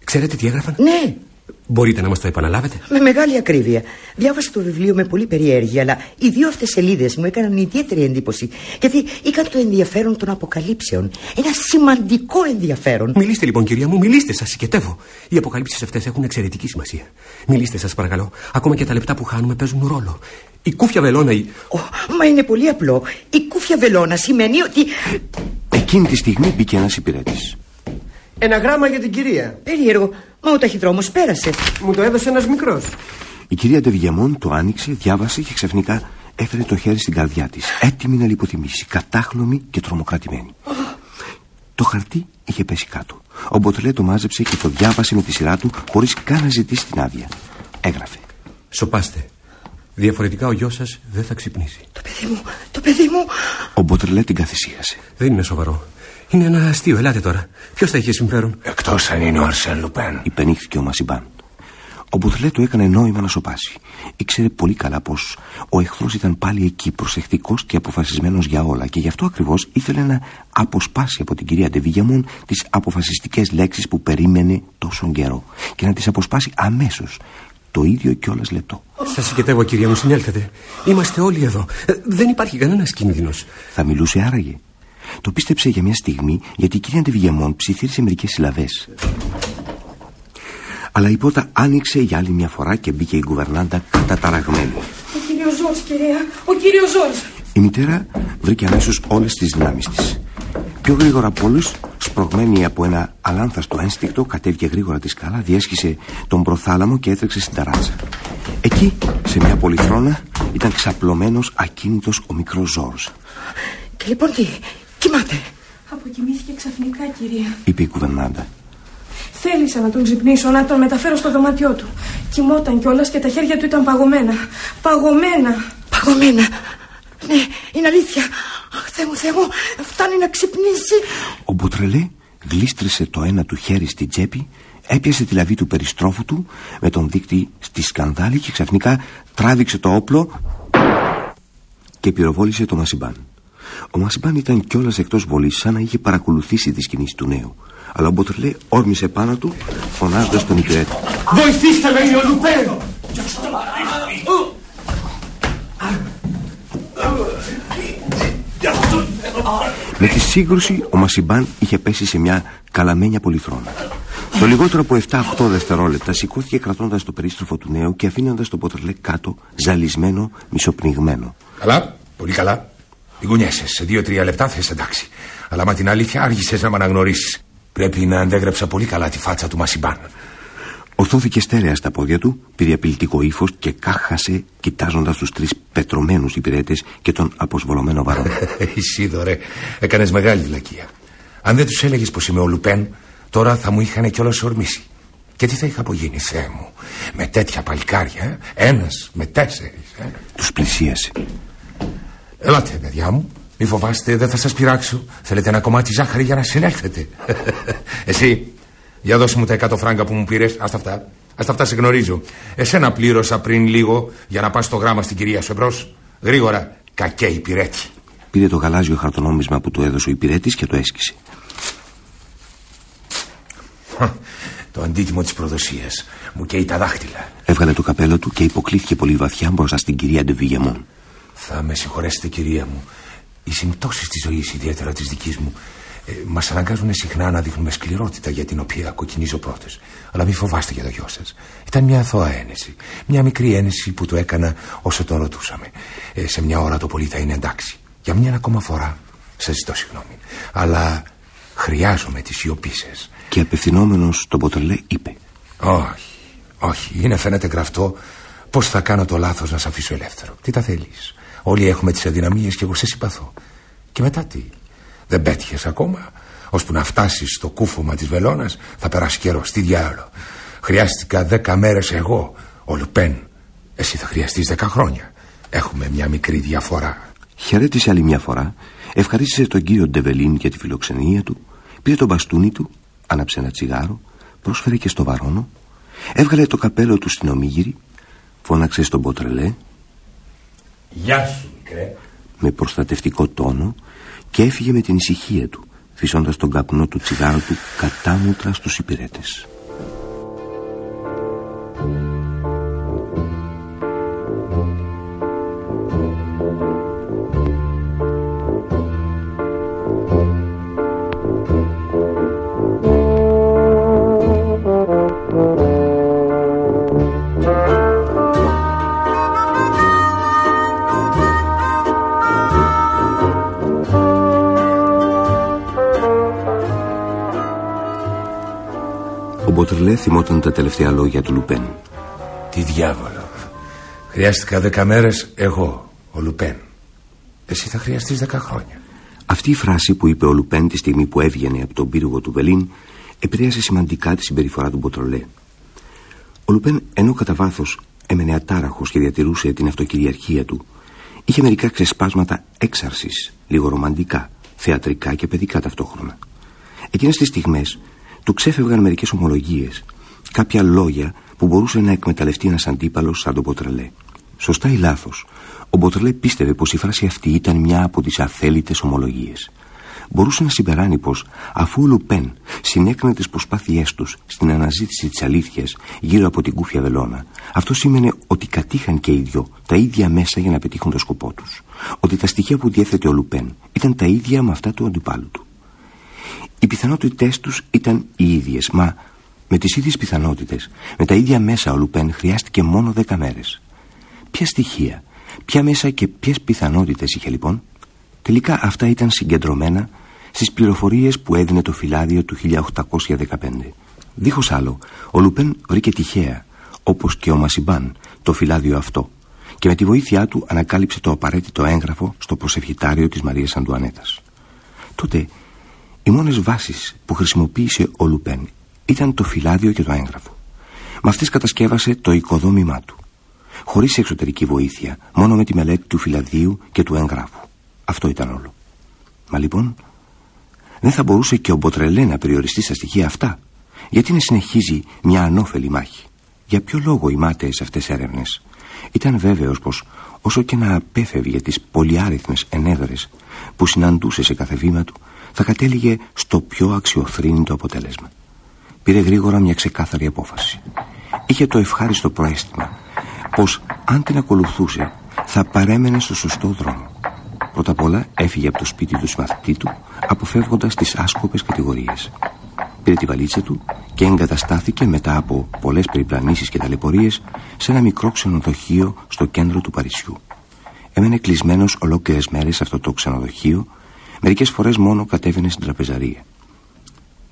[SPEAKER 16] Ξέρετε τι έγραφαν;
[SPEAKER 19] Ναι.
[SPEAKER 16] Μπορείτε να μας το επαναλάβετε;
[SPEAKER 19] Με μεγάλη ακρίβεια. Διάβασα το βιβλίο με πολύ περιέργεια, αλλά οι δύο αυτές σελίδες μου έκαναν ιδιαίτερη εντύπωση. Γιατί είχαν το ενδιαφέρον των αποκαλύψεων. Ένα σημαντικό ενδιαφέρον.
[SPEAKER 16] Μιλήστε λοιπόν, κυρία μου, μιλήστε, σας συγκετεύω. Οι αποκαλύψεις αυτές έχουν εξαιρετική σημασία. Μιλήστε, σας παρακαλώ. Ακόμα και τα λεπτά που χάνουμε παίζουν ρόλο. Η κούφια βελόνα. Η...
[SPEAKER 19] Oh, μα είναι πολύ απλό. Η κούφια βελόνα σημαίνει ότι.
[SPEAKER 3] Εκείνη τη στιγμή μπήκε ένας υπηρέτης.
[SPEAKER 8] Ένα γράμμα για την κυρία.
[SPEAKER 19] Περίεργο. Μα ο ταχυδρόμος πέρασε.
[SPEAKER 8] Μου το έδωσε ένας μικρός.
[SPEAKER 3] Η κυρία Ντεβιγεμόν το άνοιξε, διάβασε και ξαφνικά έφερε το χέρι στην καρδιά της, έτοιμη να λιποθυμήσει, κατάχλωμη και τρομοκρατημένη. Το χαρτί είχε πέσει κάτω. Ο Μποτλέ το μάζεψε και το διάβασε με τη σειρά του, χωρίς καν να ζητήσει την άδεια. Έγραφε.
[SPEAKER 16] Σοπάστε. Διαφορετικά ο γιος σας δεν θα ξυπνήσει.
[SPEAKER 19] Το παιδί μου, το παιδί μου.
[SPEAKER 3] Ο Μποτρελέ την καθησύχασε.
[SPEAKER 16] Δεν είναι σοβαρό. Είναι ένα αστείο, ελάτε τώρα. Ποιος θα είχε συμφέρον;
[SPEAKER 14] Εκτός αν είναι ο Αρσέν Λουπέν.
[SPEAKER 3] Υπενήχθηκε ο Μασιμπάν. Ο Μποτρελέ του έκανε νόημα να σοπάσει. Ήξερε πολύ καλά πως ο εχθρός ήταν πάλι εκεί, προσεκτικός και αποφασισμένος για όλα και γι' αυτό ακριβώς ήθελε να αποσπάσει από την κυρία Ντεβίγιαμον τις αποφασιστικές λέξεις που περίμενε τόσο καιρό και να τις αποσπάσει αμέσως. Το ίδιο κιόλας λεπτό.
[SPEAKER 16] Σα συγκετεύω, κυρία μου, συνέλθετε. Είμαστε όλοι εδώ. Ε, δεν υπάρχει κανένας κίνδυνος.
[SPEAKER 3] Θα μιλούσε άραγε. Το πίστεψε για μια στιγμή γιατί η κυρία Ντεβιγεμόν ψιθύρισε μερικές συλλαβές. Αλλά η πόρτα άνοιξε για άλλη μια φορά και μπήκε η κουβερνάντα καταταραγμένη.
[SPEAKER 4] Ο κύριος Ζόρς, κυρία. Ο κύριος Ζόρς.
[SPEAKER 3] Η μητέρα βρήκε αμέσως όλες τις δυνάμεις της. Πιο γρήγορα από όλους, σπρωγμένη από ένα αλάνθαστο ένστικτο, κατέβηκε γρήγορα τη σκάλα, διέσχισε τον προθάλαμο και έτρεξε στην ταράτσα. Εκεί, σε μια πολυθρόνα, ήταν ξαπλωμένος ακίνητος ο μικρός Ζόρ.
[SPEAKER 19] Και λοιπόν τι, κοιμάται.
[SPEAKER 4] Αποκοιμήθηκε ξαφνικά, κυρία.
[SPEAKER 3] Είπε η κουβερνάντα.
[SPEAKER 4] Θέλησα να τον ξυπνήσω, να τον μεταφέρω στο δωμάτιό του. Κοιμόταν κιόλας και τα χέρια του ήταν παγωμένα. Παγωμένα.
[SPEAKER 19] Παγωμένα. Ναι, είναι αλήθεια. Αχ, Θεέ μου, Θεέ μου, φτάνει να ξυπνήσει.
[SPEAKER 3] Ο Μποτρελέ γλίστρησε το ένα του χέρι στην τσέπη, έπιασε τη λαβή του περιστρόφου του με τον δείκτη στη σκανδάλη και ξαφνικά τράβηξε το όπλο και πυροβόλησε το Μασιμπάν. Ο Μασιμπάν ήταν κιόλας εκτός βολής, σαν να είχε παρακολουθήσει τις κινήσεις του νέου. Αλλά ο Μποτρελέ όρμησε πάνω του, φωνάζοντας τον υπηρέτη.
[SPEAKER 20] Βοηθήστε με, ο
[SPEAKER 3] Με τη σύγκρουση, ο Μασιμπάν είχε πέσει σε μια καλαμένια πολυθρόνα. Το λιγότερο από 7-8 δευτερόλεπτα σηκώθηκε κρατώντας το περίστροφο του νέου και αφήνοντας τον Ποτρελέ κάτω, ζαλισμένο, μισοπνιγμένο.
[SPEAKER 14] Καλά, πολύ καλά. Μην κουνιέσαι. Σε δύο-τρία λεπτά θα είσαι εντάξει. Αλλά μα την αλήθεια άργησες να με αναγνωρίσεις. Πρέπει να αντέγραψα πολύ καλά τη φάτσα του Μασιμπάν.
[SPEAKER 3] Ορθώθηκε στέρεα στα πόδια του, πήρε απειλητικό ύφος και κάχασε κοιτάζοντας τους τρεις πετρωμένους υπηρέτες και τον αποσβολωμένο βαρό.
[SPEAKER 14] Ισίδωρε, έκανες μεγάλη βλακεία. Αν δεν τους έλεγες πως είμαι ο Λουπέν, τώρα θα μου είχαν κιόλας ορμήσει. Και τι θα είχα απογίνει, Θεέ μου, με τέτοια παλικάρια, ένας με τέσσερις. Ε;
[SPEAKER 3] Τους πλησίασε.
[SPEAKER 14] Ελάτε, παιδιά μου, μη φοβάστε, δεν θα σας πειράξω. Θέλετε ένα κομμάτι ζάχαρη για να συνέλθετε. Εσύ, για δώσε μου τα 100 φράγκα που μου πήρες. Άστα αυτά. Άστα αυτά σε γνωρίζω. Εσένα πλήρωσα πριν λίγο για να πας το γράμμα στην κυρία σου εμπρό. Γρήγορα, κακέ υπηρέτη.
[SPEAKER 3] Πήρε το γαλάζιο χαρτονόμισμα που του έδωσε ο υπηρέτης και το έσκησε.
[SPEAKER 14] Το αντίτιμο της προδοσίας. Μου καίει τα δάχτυλα.
[SPEAKER 3] Έβγαλε το καπέλο του και υποκλήθηκε πολύ βαθιά μπροστά στην κυρία Ντεβιγεμόν.
[SPEAKER 14] Θα με συγχωρέσετε, κυρία μου. Οι συμπτώσεις της ζωής, ιδιαίτερα της δικής μου, ε, μας αναγκάζουν συχνά να δείχνουμε σκληρότητα για την οποία κοκκινίζω πρώτο. Αλλά μην φοβάστε για το γιο σας. Ήταν μια αθώα ένεση. Μια μικρή ένεση που το έκανα όσο τον ρωτούσαμε. Ε, σε μια ώρα το πολύ θα είναι εντάξει. Για μια ακόμα φορά σας ζητώ συγγνώμη. Αλλά χρειάζομαι τι σιωπή σας.
[SPEAKER 3] Και απευθυνόμενος στον Ποτρελέ είπε:
[SPEAKER 14] Όχι, όχι. Είναι φαίνεται γραφτό πώς θα κάνω το λάθος να σε αφήσω ελεύθερο. Τι τα θέλεις. Όλοι έχουμε τις αδυναμίες και εγώ σε συμπαθώ. Και μετά τι; Δεν πέτυχες ακόμα. Ώσπου να φτάσεις στο κούφωμα της βελόνα θα περάσει καιρός. Τι διάλογο. Χρειάστηκα δέκα μέρες εγώ, ο Λουπέν. Εσύ θα χρειαστείς δέκα χρόνια. Έχουμε μια μικρή διαφορά.
[SPEAKER 3] Χαιρέτησε άλλη μια φορά, ευχαρίστησε τον κύριο Ντεβελίν για τη φιλοξενία του, πήρε το μπαστούνι του, άναψε ένα τσιγάρο, πρόσφερε και στο βαρόνο, έβγαλε το καπέλο του στην ομίγυρη, φώναξε στον Ποτρελέ.
[SPEAKER 14] Γεια σου, μικρέ.
[SPEAKER 3] Με προστατευτικό τόνο και έφυγε με την ησυχία του, φυσώντας τον καπνό του τσιγάρο του κατάμουτρα στους υπηρέτες. Ο Μποτρελέ θυμόταν τα τελευταία λόγια του Λουπέν.
[SPEAKER 14] Τι διάβολο. Χρειάστηκα δέκα μέρες εγώ, ο Λουπέν. Εσύ θα χρειαστείς δέκα χρόνια.
[SPEAKER 3] Αυτή η φράση που είπε ο Λουπέν τη στιγμή που έβγαινε από τον πύργο του Βελίν επηρέασε σημαντικά τη συμπεριφορά του Μποτρολέ. Ο Λουπέν, ενώ κατά βάθος έμενε ατάραχος και διατηρούσε την αυτοκυριαρχία του, είχε μερικά ξεσπάσματα έξαρσης, λίγο ρομαντικά, θεατρικά και παιδικά ταυτόχρονα. Εκείνες τις στιγμές του ξέφευγαν μερικές ομολογίες, κάποια λόγια που μπορούσε να εκμεταλλευτεί ένας αντίπαλος σαν τον Μποτρελέ. Σωστά ή λάθος, ο Μποτρελέ πίστευε πως η φράση αυτή ήταν μια από τις αθέλητες ομολογίες. Μπορούσε να συμπεράνει πως αφού ο Λουπέν συνέκρινε τις προσπάθειές τους στην αναζήτηση της αλήθειας γύρω από την κούφια βελόνα, αυτό σήμαινε ότι κατήχαν και οι δυο τα ίδια μέσα για να πετύχουν το σκοπό τους. Ότι τα στοιχεία που διέθετε ο Λουπέν ήταν τα ίδια με αυτά του αντιπάλου του. Οι πιθανότητές τους ήταν οι ίδιες, μα με τις ίδιες πιθανότητες, με τα ίδια μέσα ο Λουπέν χρειάστηκε μόνο δέκα μέρες. Ποια στοιχεία, ποια μέσα και ποιες πιθανότητες είχε λοιπόν; Τελικά αυτά ήταν συγκεντρωμένα στις πληροφορίες που έδινε το φυλάδιο του 1815. Δίχως άλλο, ο Λουπέν βρήκε τυχαία, όπως και ο Μασιμπάν, το φυλάδιο αυτό και με τη βοήθειά του ανακάλυψε το απαραίτητο έγγραφο στο προσευχητάριο της Μαρίας Αντουανέτας. Τότε οι μόνες βάσεις που χρησιμοποίησε ο Λουπέν ήταν το φυλάδιο και το έγγραφο. Με αυτές κατασκεύασε το οικοδόμημά του. Χωρίς εξωτερική βοήθεια, μόνο με τη μελέτη του φυλαδίου και του έγγραφου. Αυτό ήταν όλο. Μα λοιπόν, δεν θα μπορούσε και ο Μποτρελέ να περιοριστεί στα στοιχεία αυτά. Γιατί να συνεχίζει μια ανώφελη μάχη. Για ποιο λόγο οι μάταιες αυτές έρευνες. Ήταν βέβαιος πως όσο και να απέφευγε τις πολυάριθμες ενέδρες που συναντούσε σε κάθε βήμα του, θα κατέληγε στο πιο αξιοθρύνητο αποτέλεσμα. Πήρε γρήγορα μια ξεκάθαρη απόφαση. Είχε το ευχάριστο προέστημα πως αν την ακολουθούσε θα παρέμενε στο σωστό δρόμο. Πρώτα απ' όλα έφυγε από το σπίτι του συμμαθητή του αποφεύγοντας τις άσκοπες κατηγορίες. Πήρε τη βαλίτσα του και εγκαταστάθηκε μετά από πολλές περιπλανήσεις και ταλαιπωρίες σε ένα μικρό ξενοδοχείο στο κέντρο του Παρισιού. Έμενε κλεισμένος ολόκληρες μέρες σε αυτό το ξενοδοχείο Μερικές φορές μόνο κατέβαινε στην τραπεζαρία.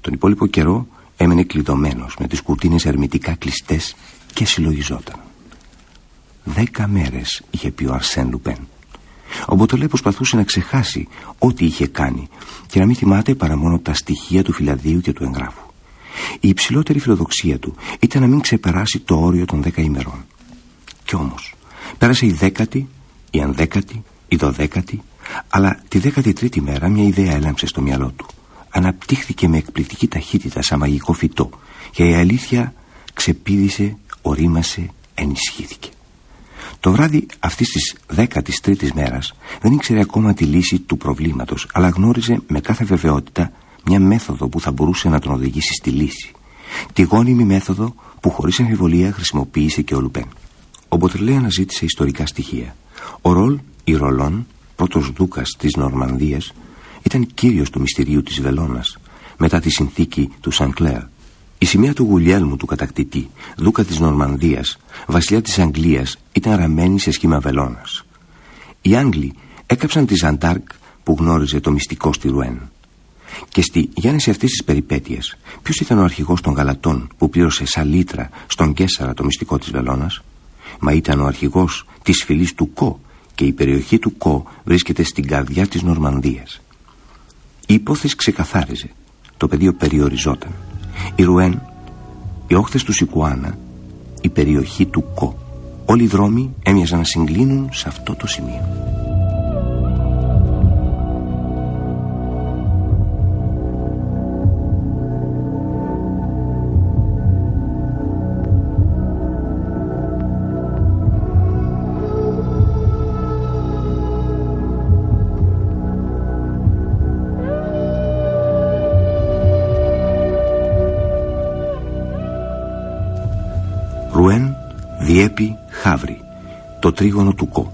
[SPEAKER 3] Τον υπόλοιπο καιρό έμενε κλειδωμένος με τις κουρτίνες ερμητικά κλειστές και συλλογιζόταν. Δέκα μέρες είχε πει ο Αρσέν Λουπέν. Ο Μποτολέ προσπαθούσε να ξεχάσει ό,τι είχε κάνει και να μην θυμάται παρά μόνο τα στοιχεία του φυλαδίου και του εγγράφου. Η υψηλότερη φιλοδοξία του ήταν να μην ξεπεράσει το όριο των δέκα ημερών. Κι όμως, πέρασε η δέκατη, η ανδέκατη, η δωδέκατη, αλλά τη 13η μέρα μια ιδέα έλαμψε στο μυαλό του. Αναπτύχθηκε με εκπληκτική ταχύτητα σαν μαγικό φυτό και η αλήθεια ξεπίδησε, ορίμασε, ενισχύθηκε. Το βράδυ αυτής της 13η μέρας δεν ήξερε ακόμα τη λύση του προβλήματος, αλλά γνώριζε με κάθε βεβαιότητα μια μέθοδο που θα μπορούσε να τον οδηγήσει στη λύση. Τη γόνιμη μέθοδο που χωρίς αμφιβολία χρησιμοποίησε και ο Λουπέν. Ο Μποτρελέ αναζήτησε ιστορικά στοιχεία. Ο Ρολ ή Ρολόν, πρώτος δούκας της Νορμανδίας, ήταν κύριος του μυστηρίου της Βελόνας μετά τη συνθήκη του Σανκλέρ. Η σημαία του Γουλιέλμου του κατακτητή, δούκα της Νορμανδίας, βασιλιά της Αγγλίας, ήταν ραμμένη σε σχήμα βελόνας. Οι Άγγλοι έκαψαν τη Ζαντάρκ που γνώριζε το μυστικό στη Ρουέν. Και στη γέννηση αυτής της περιπέτειας, ποιος ήταν ο αρχηγός των Γαλατών που πλήρωσε σαλίτρα στον Κέσσαρα το μυστικό της Βελόνας, μα ήταν ο αρχηγός της φυλής του Κο και η περιοχή του Κο βρίσκεται στην καρδιά της Νορμανδίας. Η υπόθεση ξεκαθάριζε. Το πεδίο περιοριζόταν. Η Ρουέν, οι όχθες του Σικουάνα, η περιοχή του Κο. Όλοι οι δρόμοι έμοιαζαν να συγκλίνουν σε αυτό το σημείο. Το τρίγωνο του Κο.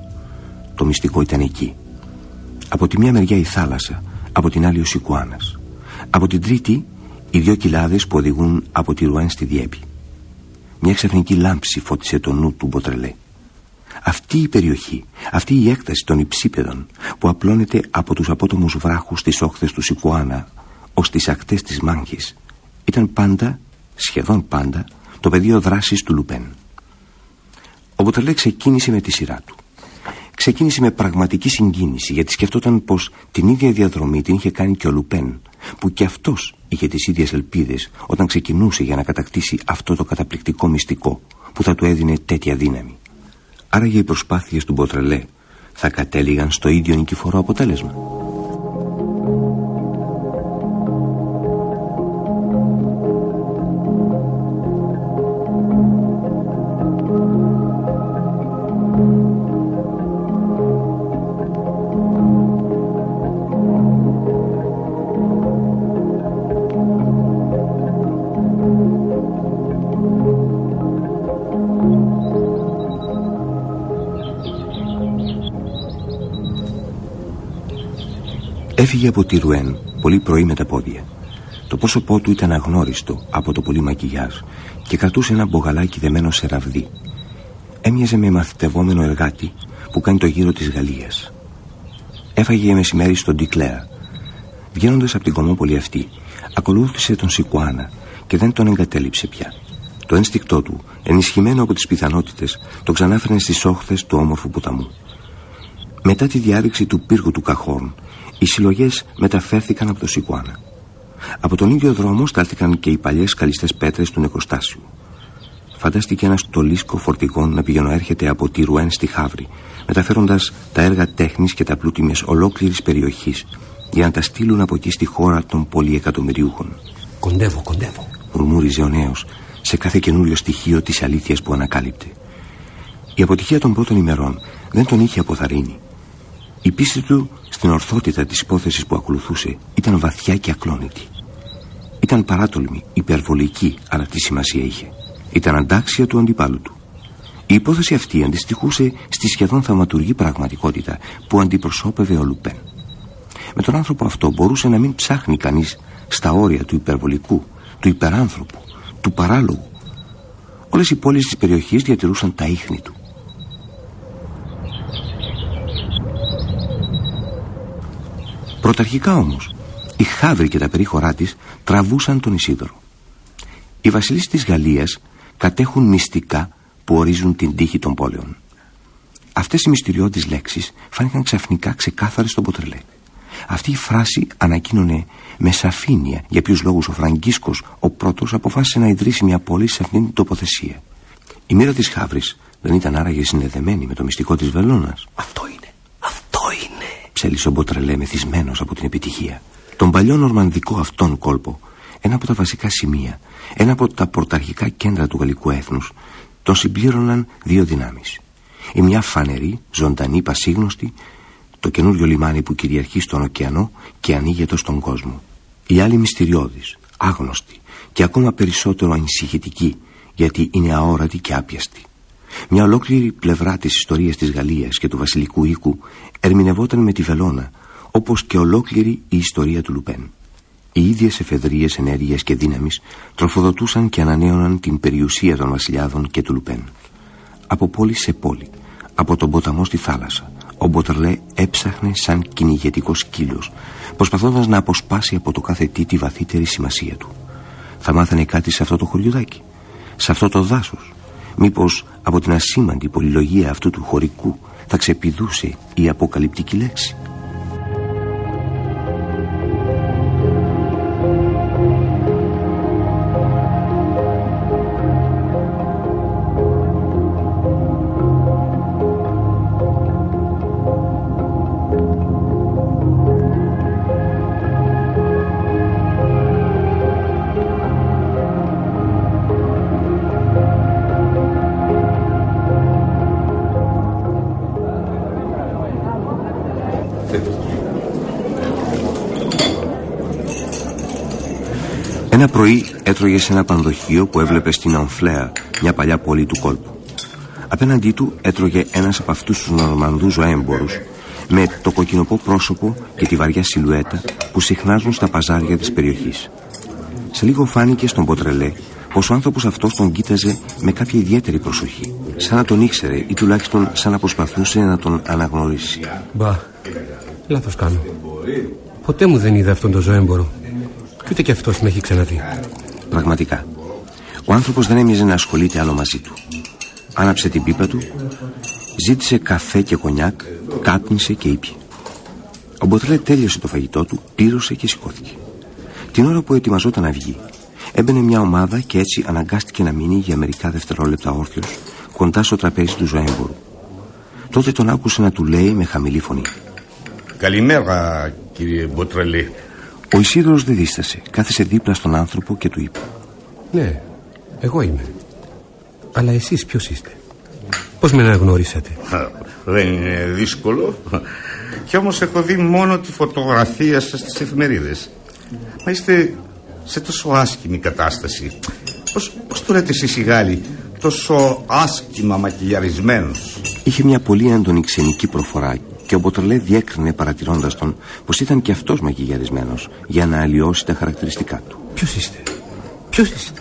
[SPEAKER 3] Το μυστικό ήταν εκεί. Από τη μια μεριά η θάλασσα, από την άλλη ο Σικουάνας. Από την τρίτη οι δύο κοιλάδες που οδηγούν από τη Ρουέν στη Διέπη. Μια ξαφνική λάμψη φώτισε το νου του Μποτρελέ. Αυτή η περιοχή, αυτή η έκταση των υψίπεδων που απλώνεται από τους απότομους βράχους στις όχθες του Σικουάνα ως τις ακτές της Μάνχης ήταν πάντα, σχεδόν πάντα, το πεδίο δράσης του Λουπέν. Ο Μποτελέ ξεκίνησε με τη σειρά του. Ξεκίνησε με πραγματική συγκίνηση γιατί σκεφτόταν πως την ίδια διαδρομή την είχε κάνει και ο Λουπέν που και αυτός είχε τις ίδιες ελπίδες όταν ξεκινούσε για να κατακτήσει αυτό το καταπληκτικό μυστικό που θα του έδινε τέτοια δύναμη. Άρα για οι προσπάθειες του Μποτρελέ θα κατέληγαν στο ίδιο νικηφορό αποτέλεσμα. Έφυγε από τη Ρουέν πολύ πρωί με τα πόδια. Το πρόσωπό του ήταν αγνώριστο από το πολύ μακιγιάζ και κρατούσε ένα μπογαλάκι δεμένο σε ραβδί. Έμοιαζε με μαθητευόμενο εργάτη που κάνει το γύρο της Γαλλίας. Έφαγε για μεσημέρι στον Τικλέα. Βγαίνοντας από την κομμόπολη αυτή, ακολούθησε τον Σικουάνα και δεν τον εγκατέλειψε πια. Το ένστικτό του, ενισχυμένο από τις πιθανότητες, τον ξανάφερνε στις όχθες του όμορφου ποταμού. Μετά τη διάρρηξη του πύργου του Καχόρν, οι συλλογές μεταφέρθηκαν από το Σικουάνα. Από τον ίδιο δρόμο στάλθηκαν και οι παλιές καλιστές πέτρες του νεκροστάσιου. Φαντάστηκε ένας στολίσκο φορτηγών να πηγαινοέρχεται από τη Ρουέν στη Χαύρη, μεταφέροντας τα έργα τέχνης και τα πλούτη μια ολόκληρης περιοχής για να τα στείλουν από εκεί στη χώρα των πολυεκατομμυριούχων.
[SPEAKER 17] Κοντεύω, κοντεύω.
[SPEAKER 3] Μουρμούριζε ο νέος σε κάθε καινούριο στοιχείο της αλήθειας που ανακάλυπτε. Η αποτυχία των πρώτων ημερών δεν τον είχε αποθαρρύνει. Η πίστη του στην ορθότητα της υπόθεσης που ακολουθούσε ήταν βαθιά και ακλόνητη. Ήταν παράτολμη, υπερβολική, αλλά τι σημασία είχε. Ήταν αντάξια του αντιπάλου του. Η υπόθεση αυτή αντιστοιχούσε στη σχεδόν θαυματουργή πραγματικότητα που αντιπροσώπευε ο Λουπέν. Με τον άνθρωπο αυτό μπορούσε να μην ψάχνει κανείς στα όρια του υπερβολικού, του υπεράνθρωπου, του παράλογου. Όλες οι πόλεις της περιοχής διατηρούσαν τα ίχνη του. Πρωταρχικά όμως, η Χάβρη και τα περίχωρά της τραβούσαν τον Ισίδωρο. Οι βασιλείς της Γαλλίας κατέχουν μυστικά που ορίζουν την τύχη των πόλεων. Αυτές οι μυστηριώδεις λέξεις φάνηκαν ξαφνικά ξεκάθαρες στον Ποτρελέ. Αυτή η φράση ανακοίνωνε με σαφήνεια για ποιους λόγους ο Φραγκίσκος ο πρώτος αποφάσισε να ιδρύσει μια πόλη σε αυτήν την τοποθεσία. Η μοίρα της Χάβρης δεν ήταν άραγε συνδεδεμένη με το μυστικό της Βελώνας.
[SPEAKER 17] Αυτό είναι, αυτό είναι
[SPEAKER 3] ψέλισε ο Μποτρελέ μεθυσμένος από την επιτυχία. Τον παλιό νορμανδικό αυτόν κόλπο, ένα από τα βασικά σημεία, ένα από τα πρωταρχικά κέντρα του γαλλικού έθνους, τον συμπλήρωναν δύο δυνάμεις. Η μια φανερή, ζωντανή, πασίγνωστη, το καινούριο λιμάνι που κυριαρχεί στον ωκεανό και ανοίγεται στον κόσμο. Η άλλη μυστηριώδης, άγνωστη και ακόμα περισσότερο ανησυχητική γιατί είναι αόρατη και άπιαστη. Μια ολόκληρη πλευρά της ιστορίας της Γαλλίας και του βασιλικού οίκου ερμηνευόταν με τη βελόνα όπως και ολόκληρη η ιστορία του Λουπέν. Οι ίδιες εφεδρείες ενέργειας και δύναμης τροφοδοτούσαν και ανανέωναν την περιουσία των βασιλιάδων και του Λουπέν. Από πόλη σε πόλη, από τον ποταμό στη θάλασσα, ο Μποτερλέ έψαχνε σαν κυνηγετικός σκύλο, προσπαθώντας να αποσπάσει από το κάθε τι τη βαθύτερη σημασία του. Θα μάθανε κάτι σε αυτό το χωριουδάκι, σε αυτό το δάσος. Μήπως από την ασήμαντη πολυλογία αυτού του χωρικού θα ξεπηδούσε η αποκαλυπτική λέξη; Έτρωγε σε ένα πανδοχείο που έβλεπε στην Αμφλέα, μια παλιά πόλη του κόλπου. Απέναντί του έτρωγε ένας από αυτούς τους Νορμανδούς ζωέμπορους με το κοκκινοπό πρόσωπο και τη βαριά σιλουέτα που συχνάζουν στα παζάρια της περιοχής. Σε λίγο φάνηκε στον Ποτρελέ πως ο άνθρωπος αυτός τον κοίταζε με κάποια ιδιαίτερη προσοχή, σαν να τον ήξερε ή τουλάχιστον σαν να προσπαθούσε να τον αναγνωρίσει.
[SPEAKER 16] Μπα, λάθος κάνω. Ποτέ μου δεν είδα αυτόν τον ζωέμπορο. Και ούτε και αυτός με έχει ξαναδεί.
[SPEAKER 3] Πραγματικά. Ο άνθρωπος δεν έμοιαζε να ασχολείται άλλο μαζί του. Άναψε την πίπα του, ζήτησε καφέ και κονιάκ, κάπνισε και ήπια. Ο Μποτρέ τέλειωσε το φαγητό του, πλήρωσε και σηκώθηκε. Την ώρα που ετοιμαζόταν να βγει, έμπαινε μια ομάδα και έτσι αναγκάστηκε να μείνει για μερικά δευτερόλεπτα όρθιος κοντά στο τραπέζι του ζωέμπορου. Τότε τον άκουσε να του λέει με χαμηλή φωνή.
[SPEAKER 21] Καλημέρα, κύριε Μποτρελέ.
[SPEAKER 3] Ο Ισίδωρος δεν δίστασε. Κάθισε δίπλα στον άνθρωπο και του είπε.
[SPEAKER 16] Ναι, εγώ είμαι. Αλλά εσείς ποιος είστε; Πώς με αναγνώρισατε;
[SPEAKER 21] Δεν είναι δύσκολο. Κι όμως έχω δει μόνο τη φωτογραφία σας στις εφημερίδες. Μα είστε σε τόσο άσχημη κατάσταση. Πώς, πώς το λέτε εσείς οι Γάλλοι, τόσο άσχημα μακιλιαρισμένος.
[SPEAKER 3] Είχε μια πολύ έντονη ξενική προφορά και ο Μποτρελέ διέκρινε παρατηρώντας τον πως ήταν και αυτός μακιγιαρισμένο για να αλλοιώσει τα χαρακτηριστικά του.
[SPEAKER 16] Ποιος είστε, Ποιος είστε;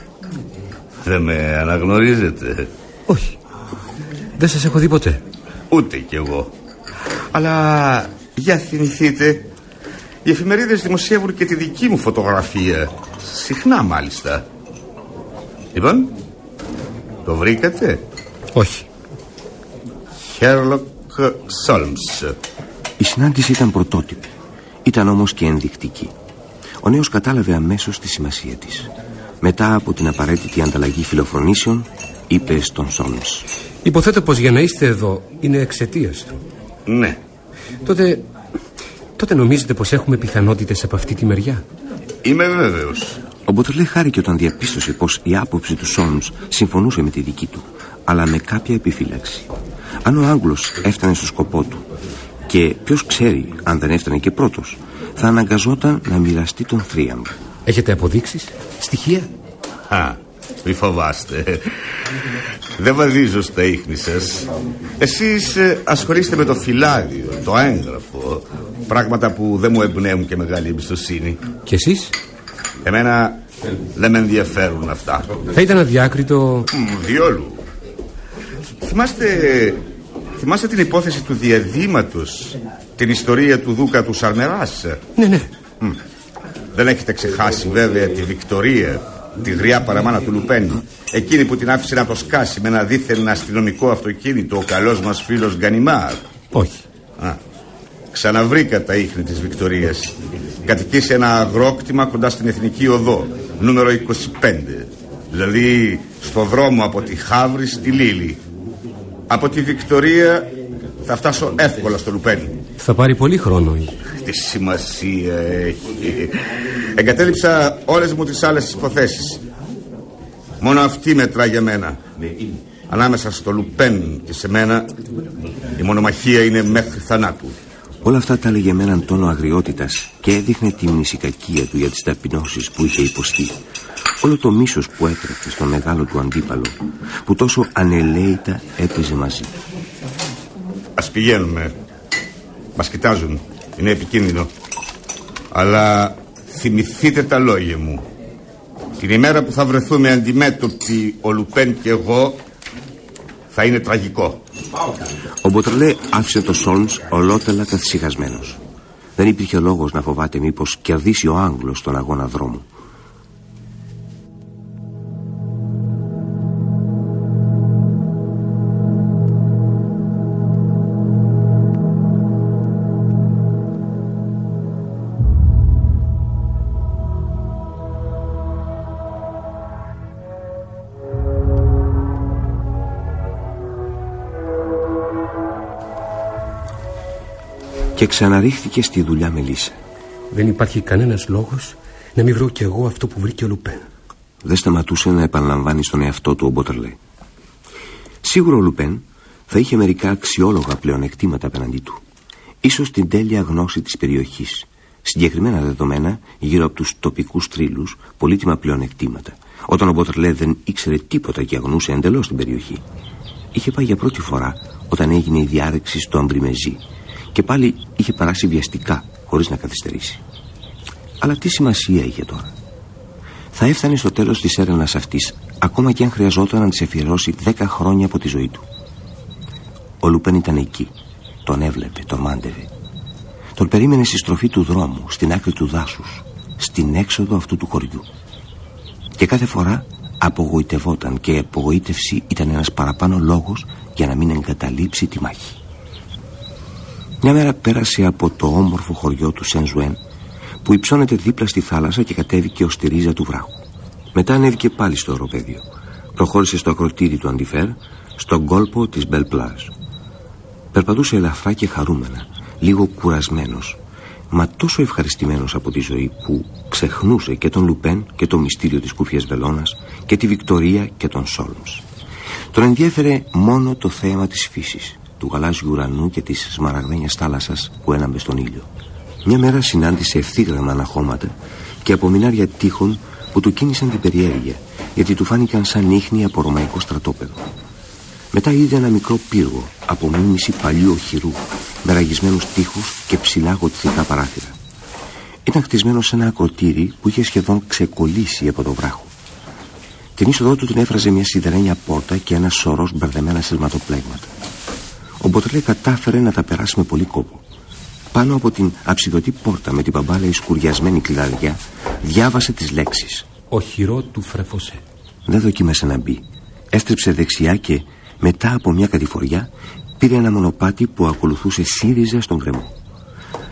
[SPEAKER 21] Δεν με αναγνωρίζετε.
[SPEAKER 16] Όχι. Δεν σας έχω δει ποτέ.
[SPEAKER 21] Ούτε κι εγώ. Αλλά για θυμηθείτε, οι εφημερίδες δημοσιεύουν και τη δική μου φωτογραφία. Συχνά μάλιστα. Λοιπόν, το βρήκατε;
[SPEAKER 16] Όχι.
[SPEAKER 21] Sherlock Σόλμς.
[SPEAKER 3] Η συνάντηση ήταν πρωτότυπη. Ήταν όμως και ενδεικτική. Ο νέος κατάλαβε αμέσως τη σημασία της. Μετά από την απαραίτητη ανταλλαγή φιλοφρονήσεων, είπε στον Σόλμς.
[SPEAKER 16] Υποθέτω πως για να είστε εδώ είναι εξαιτίας του.
[SPEAKER 21] Ναι.
[SPEAKER 16] Τότε, τότε νομίζετε πως έχουμε πιθανότητες από αυτή τη μεριά;
[SPEAKER 21] Είμαι βέβαιος.
[SPEAKER 3] Ο Μποτρελέ χάρηκε όταν διαπίστωσε πως η άποψη του Σόλμς συμφωνούσε με τη δική του, αλλά με κάποια επιφύλαξη. Αν ο Άγγλος έφτανε στο σκοπό του και ποιος ξέρει αν δεν έφτανε και πρώτος θα αναγκαζόταν να μοιραστεί τον θρίαμβο.
[SPEAKER 16] Έχετε αποδείξεις, στοιχεία;
[SPEAKER 21] Α, μη φοβάστε. Δεν βαδίζω στα ίχνη σας. Εσείς ε, ασχολείστε με το φυλάδιο, το έγγραφο. Πράγματα που δεν μου εμπνέουν και μεγάλη εμπιστοσύνη.
[SPEAKER 16] Και εσείς;
[SPEAKER 21] Εμένα δεν με ενδιαφέρουν αυτά.
[SPEAKER 16] Θα ήταν αδιάκριτο...
[SPEAKER 21] Διόλου. Θυμάστε, θυμάστε την υπόθεση του διαδήματος, την ιστορία του Δούκα του Σαρμεράς;
[SPEAKER 16] Ναι, ναι.
[SPEAKER 21] Δεν έχετε ξεχάσει βέβαια τη Βικτορία, τη γριά παραμάνα του Λουπέν. Εκείνη που την άφησε να το σκάσει με ένα δίθεν αστυνομικό αυτοκίνητο ο καλός μας φίλος Γκανιμάρ.
[SPEAKER 16] Όχι.
[SPEAKER 21] Α, ξαναβρήκα τα ίχνη της Βικτορίας. Κατοικεί σε ένα αγρόκτημα κοντά στην Εθνική Οδό, νούμερο 25. Δηλαδή στο δρόμο από τη Χάβρη στη Λίλη. Από τη Βικτορία θα φτάσω εύκολα στο Λουπέν.
[SPEAKER 16] Θα πάρει πολύ χρόνο.
[SPEAKER 21] Τι σημασία έχει. Εγκατέλειψα όλες μου τις άλλες υποθέσεις. Μόνο αυτή μετρά για μένα. Ανάμεσα στο Λουπέν και σε μένα η μονομαχία είναι μέχρι θανάτου.
[SPEAKER 3] Όλα αυτά τα έλεγε με έναν τόνο αγριότητας και έδειχνε τη μνησικακία του για τις ταπεινώσεις που είχε υποστεί. Όλο το μίσος που έτρεφε στο μεγάλο του αντίπαλο που τόσο ανελαίητα έπαιζε μαζί.
[SPEAKER 21] Ας πηγαίνουμε. Μας κοιτάζουν. Είναι επικίνδυνο. Αλλά θυμηθείτε τα λόγια μου. Την ημέρα που θα βρεθούμε αντιμέτωποι ο Λουπέν και εγώ θα είναι τραγικό.
[SPEAKER 3] Ο Μποτρελέ άφησε το Σόλμς ολότελα καθυσυχασμένος. Δεν υπήρχε λόγος να φοβάται μήπως κερδίσει ο Άγγλος στον αγώνα δρόμου. Και ξαναρίχθηκε στη δουλειά με Λίσα.
[SPEAKER 16] Δεν υπάρχει κανένας λόγος να μην βρω κι εγώ αυτό που βρήκε ο Λουπέν.
[SPEAKER 3] Δεν σταματούσε να επαναλαμβάνει στον εαυτό του ο Μπότερλε. Σίγουρα ο Λουπέν θα είχε μερικά αξιόλογα πλεονεκτήματα απέναντί του. Ίσως την τέλεια γνώση της περιοχής. Συγκεκριμένα δεδομένα γύρω από τους τοπικούς τρίλους, πολύτιμα πλεονεκτήματα. Όταν ο Μπότερλε δεν ήξερε τίποτα και αγνούσε εντελώς την περιοχή. Είχε πάει για πρώτη φορά όταν έγινε η διάρρηξη στο Αμπριμεζί και πάλι είχε περάσει βιαστικά χωρίς να καθυστερήσει. Αλλά τι σημασία είχε τώρα; Θα έφτανε στο τέλος της έρευνας αυτής ακόμα και αν χρειαζόταν να της εφιερώσει δέκα χρόνια από τη ζωή του. Ο Λούπεν ήταν εκεί. Τον έβλεπε, τον μάντευε. Τον περίμενε στη στροφή του δρόμου, στην άκρη του δάσους, στην έξοδο αυτού του χωριού. Και κάθε φορά απογοητευόταν και η απογοήτευση ήταν ένας παραπάνω λόγος για να μην εγκαταλείψει τη μάχη. Μια μέρα πέρασε από το όμορφο χωριό του Σενζουέν που υψώνεται δίπλα στη θάλασσα και κατέβηκε ως τη ρίζα του βράχου. Μετά ανέβηκε πάλι στο αεροπέδιο. Προχώρησε στο ακροτήρι του Αντιφέρ, στον κόλπο της Μπελπλάζ. Περπατούσε ελαφρά και χαρούμενα, λίγο κουρασμένος, μα τόσο ευχαριστημένος από τη ζωή που ξεχνούσε και τον Λουπέν και το μυστήριο της κούφιας βελόνας και τη Βικτορία και τον Σόλμς. Τον ενδιέφερε μόνο το θέμα της φύσης του γαλάζιου ουρανού και της σμαραγμένιας θάλασσας που έναμπε στον ήλιο. Μια μέρα συνάντησε ευθύγραμμα αναχώματα και απομεινάρια τείχων που του κίνησαν την περιέργεια γιατί του φάνηκαν σαν ίχνη από ρωμαϊκό στρατόπεδο. Μετά είδε ένα μικρό πύργο από μίμηση παλιού οχυρού με ραγισμένους τείχους και ψηλά γοτθικά παράθυρα. Ήταν χτισμένο σε ένα ακροτήρι που είχε σχεδόν ξεκολλήσει από το βράχο. Την είσοδό του την έφραζε μια σιδερένια πόρτα και ένα σωρός μπερδεμένα σειρματοπλέγματα. Ο Μποτρελέ κατάφερε να τα περάσει με πολύ κόπο. Πάνω από την αψιδωτή πόρτα με την παμπάλα σκουριασμένη κλειδαριά διάβασε τις λέξεις.
[SPEAKER 16] Ο χειρό του Φρεφωσέ.
[SPEAKER 3] Δεν δοκίμασε να μπει. Έστρεψε δεξιά και μετά από μια κατηφοριά πήρε ένα μονοπάτι που ακολουθούσε σύριζα στον κρεμό.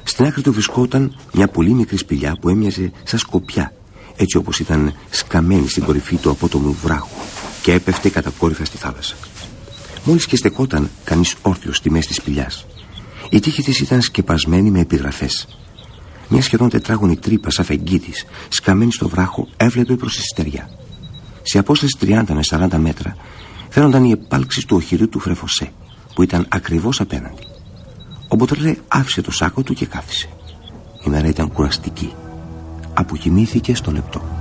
[SPEAKER 3] Στην άκρη του βρισκόταν μια πολύ μικρή σπηλιά που έμοιαζε σαν σκοπιά έτσι όπως ήταν σκαμμένη στην κορυφή του απότομου βράχου και έπεφτε κατακόρυφα στη θάλασσα. Μόλις και στεκόταν κανείς όρθιος στη μέση της σπηλιάς. Η τύχη της ήταν σκεπασμένη με επιγραφές. Μια σχεδόν τετράγωνη τρύπα σαν φεγγίτης, σκαμμένη στο βράχο, έβλεπε προς τη στεριά. Σε απόσταση 30 με 40 μέτρα φαίνονταν οι επάλξεις του οχυρίου του Φρεφωσέ, που ήταν ακριβώς απέναντι. Ο Μποτρελέ άφησε το σάκο του και κάθισε. Η μέρα ήταν κουραστική. Αποκοιμήθηκε στο λεπτό.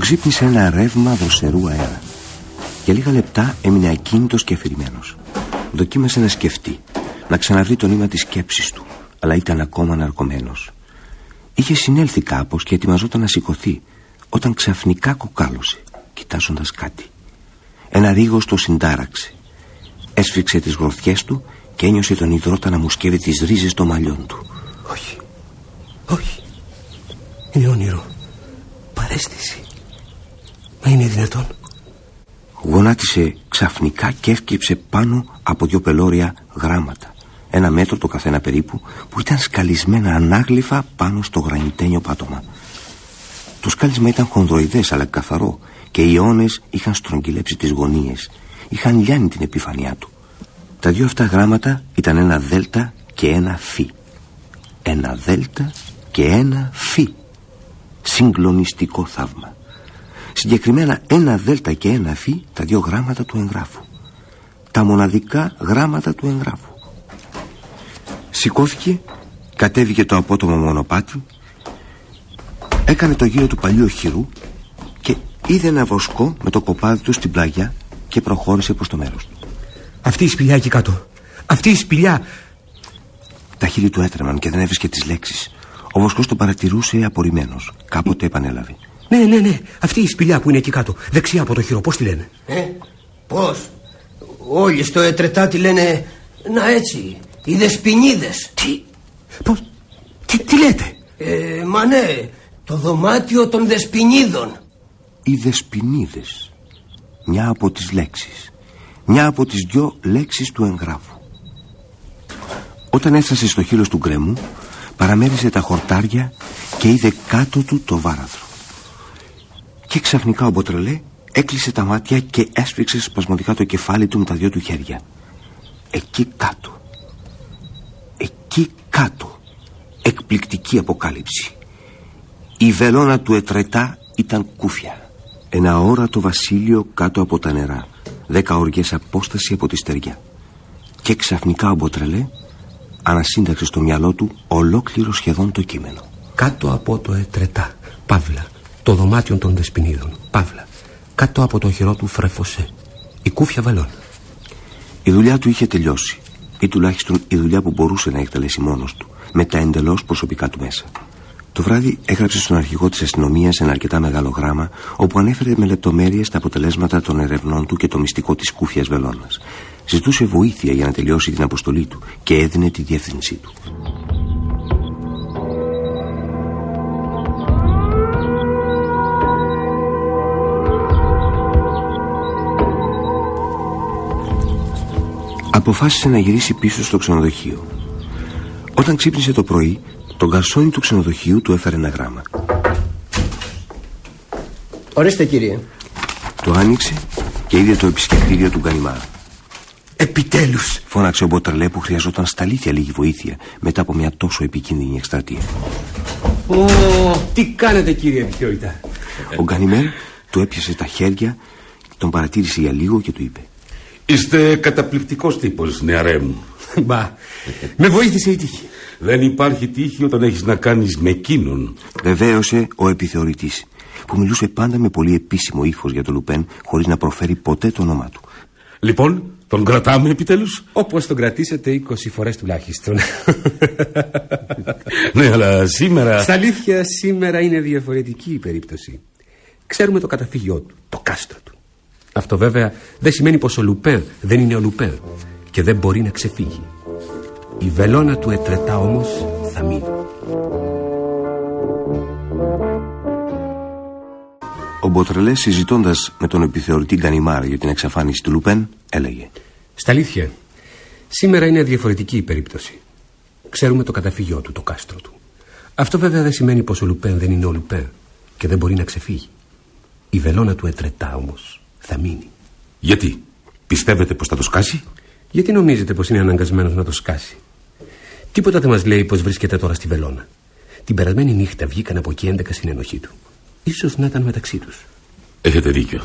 [SPEAKER 3] Τον ξύπνησε ένα ρεύμα δροσερού αέρα. Για λίγα λεπτά έμεινε ακίνητος και αφηρημένος. Δοκίμασε να σκεφτεί, να ξαναβρει το νήμα της σκέψης του, αλλά ήταν ακόμα ναρκωμένος. Είχε συνέλθει κάπως και ετοιμαζόταν να σηκωθεί, όταν ξαφνικά κοκάλωσε, κοιτάζοντας κάτι. Ένα ρίγος το συντάραξε. Έσφιξε τις γροθιές του και ένιωσε τον υδρότα να μου σκεύει τις ρίζες των μαλλιών του.
[SPEAKER 16] Όχι, όχι, είναι όνειρο, παρέστηση. Μα είναι δυνατόν.
[SPEAKER 3] Γονάτισε ξαφνικά και έσκυψε πάνω από δύο πελώρια γράμματα. Ένα μέτρο το καθένα περίπου που ήταν σκαλισμένα ανάγλυφα πάνω στο γρανιτένιο πάτωμα. Το σκάλισμα ήταν χονδροειδές αλλά καθαρό και οι αιώνες είχαν στρογγυλέψει τις γωνίες. είχαν λιάνει την επιφανειά του. Τα δύο αυτά γράμματα ήταν ένα δέλτα και ένα φι. Ένα δέλτα και ένα φι. Συγκλονιστικό θαύμα. Συγκεκριμένα ένα δέλτα και ένα φι τα δύο γράμματα του εγγράφου. Τα μοναδικά γράμματα του εγγράφου. Σηκώθηκε, κατέβηκε το απότομο μονοπάτι, έκανε το γύρο του παλιού οχυρού και είδε ένα βοσκό με το κοπάδι του στην πλαγιά και προχώρησε προς το μέρος του.
[SPEAKER 12] Αυτή η σπηλιά εκεί κάτω. Αυτή η σπηλιά.
[SPEAKER 3] Τα χείλη του έτρεμαν και δεν έβρισκε τις λέξεις. Ο βοσκός τον παρατηρούσε απορριμμένος. Κάποτε επανέλαβε.
[SPEAKER 12] Ναι, ναι, ναι. Αυτή η σπηλιά που είναι εκεί κάτω. Δεξιά από το χειρό. Πώς τη λένε;
[SPEAKER 8] Ε, πώς; Όλοι στο ετρετά τη λένε να έτσι. Οι δεσποινίδες.
[SPEAKER 12] Τι; Πώς; Τι, τι λέτε;
[SPEAKER 8] Ε, μα ναι. Το δωμάτιο των δεσποινίδων.
[SPEAKER 3] Οι δεσποινίδες. Μια από τις λέξεις. Μια από τις δυο λέξεις του εγγράφου. Όταν έφτασε στο χείλος του γκρέμου, παραμέρισε τα χορτάρια και είδε κάτω του το βάραθρο. Και ξαφνικά ο Μποτρελέ έκλεισε τα μάτια και έσφιξε σπασμωδικά το κεφάλι του με τα δυο του χέρια. Εκεί κάτω. Εκεί κάτω. Εκπληκτική αποκάλυψη. Η βελόνα του Ετρετά ήταν κούφια. Ένα όρατο βασίλειο κάτω από τα νερά. Δέκα οργές απόσταση από τη στεριά. Και ξαφνικά ο Μποτρελέ ανασύνταξε στο μυαλό του ολόκληρο σχεδόν το κείμενο.
[SPEAKER 12] Κάτω από το Ετρετά. Παύλα. Το δωμάτιο των Δεσποινίδων. Παύλα. Κάτω από το χειρό του Φρεφωσέ. Η κούφια βελόνα.
[SPEAKER 3] Η δουλειά του είχε τελειώσει. Ή τουλάχιστον η δουλειά που μπορούσε να εκτελέσει μόνος του. Με τα εντελώς προσωπικά του μέσα. Το βράδυ έγραψε στον αρχηγό της αστυνομίας ένα αρκετά μεγάλο γράμμα, όπου ανέφερε με λεπτομέρειες τα αποτελέσματα των ερευνών του και το μυστικό της κούφιας βελόνας. Ζητούσε βοήθεια για να τελειώσει την αποστολή του και έδινε τη διεύθυνσή του. Αποφάσισε να γυρίσει πίσω στο ξενοδοχείο. Όταν ξύπνησε το πρωί, το γκαρσόνι του ξενοδοχείου του έφερε ένα γράμμα.
[SPEAKER 8] Ορίστε κύριε.
[SPEAKER 3] Το άνοιξε και είδε το επισκεπτήριο του Γκανιμάρα.
[SPEAKER 12] Επιτέλους
[SPEAKER 3] Φώναξε ο Μποτρελέ που χρειαζόταν στα αλήθεια λίγη βοήθεια μετά από μια τόσο επικίνδυνη εκστρατεία.
[SPEAKER 12] Ω, τι κάνετε κύριε επιθεωρητά.
[SPEAKER 3] Ο Γκανιμέρ του έπιασε τα χέρια, τον παρατήρησε για λίγο και του είπε
[SPEAKER 22] Είστε καταπληκτικός τύπος, νεαρέ μου.
[SPEAKER 12] Μπα, με βοήθησε η τύχη.
[SPEAKER 22] Δεν υπάρχει τύχη όταν έχεις να κάνεις με εκείνον.
[SPEAKER 3] Βεβαίωσε ο επιθεωρητής που μιλούσε πάντα με πολύ επίσημο ύφος για τον Λουπέν χωρίς να προφέρει ποτέ το όνομά του.
[SPEAKER 22] Λοιπόν, τον κρατάμε επιτέλους;
[SPEAKER 12] Όπως τον κρατήσετε 20 φορές τουλάχιστον.
[SPEAKER 22] ναι, αλλά σήμερα...
[SPEAKER 12] Στα αλήθεια σήμερα είναι διαφορετική η περίπτωση. Ξέρουμε το καταφύγιό του, το κάστρο του. Αυτό βέβαια δεν σημαίνει πως ο Λουπέν δεν είναι ο Λουπέν και δεν μπορεί να ξεφύγει. Η βελόνα του Ετρετά όμως θα μείνει.
[SPEAKER 3] Ο Μποτρελέ συζητώντας με τον επιθεωρητή Γκανιμάρ για την εξαφάνιση του Λουπέν έλεγε
[SPEAKER 12] Στα αλήθεια, σήμερα είναι διαφορετική η περίπτωση. Ξέρουμε το καταφύγιό του, το κάστρο του. Αυτό βέβαια δεν σημαίνει πως ο Λουπέν δεν είναι ο Λουπέν και δεν μπορεί να ξεφύγει. Η βελόνα του Ετρετά όμως θα μείνει.
[SPEAKER 22] Γιατί, πιστεύετε πως θα το σκάσει;
[SPEAKER 12] Γιατί νομίζετε πως είναι αναγκασμένος να το σκάσει; Τίποτα δεν μας λέει πως βρίσκεται τώρα στη βελόνα. Την περασμένη νύχτα βγήκαν από εκεί 11 στην ενοχή του. Ίσως να ήταν μεταξύ τους.
[SPEAKER 22] Έχετε δίκιο.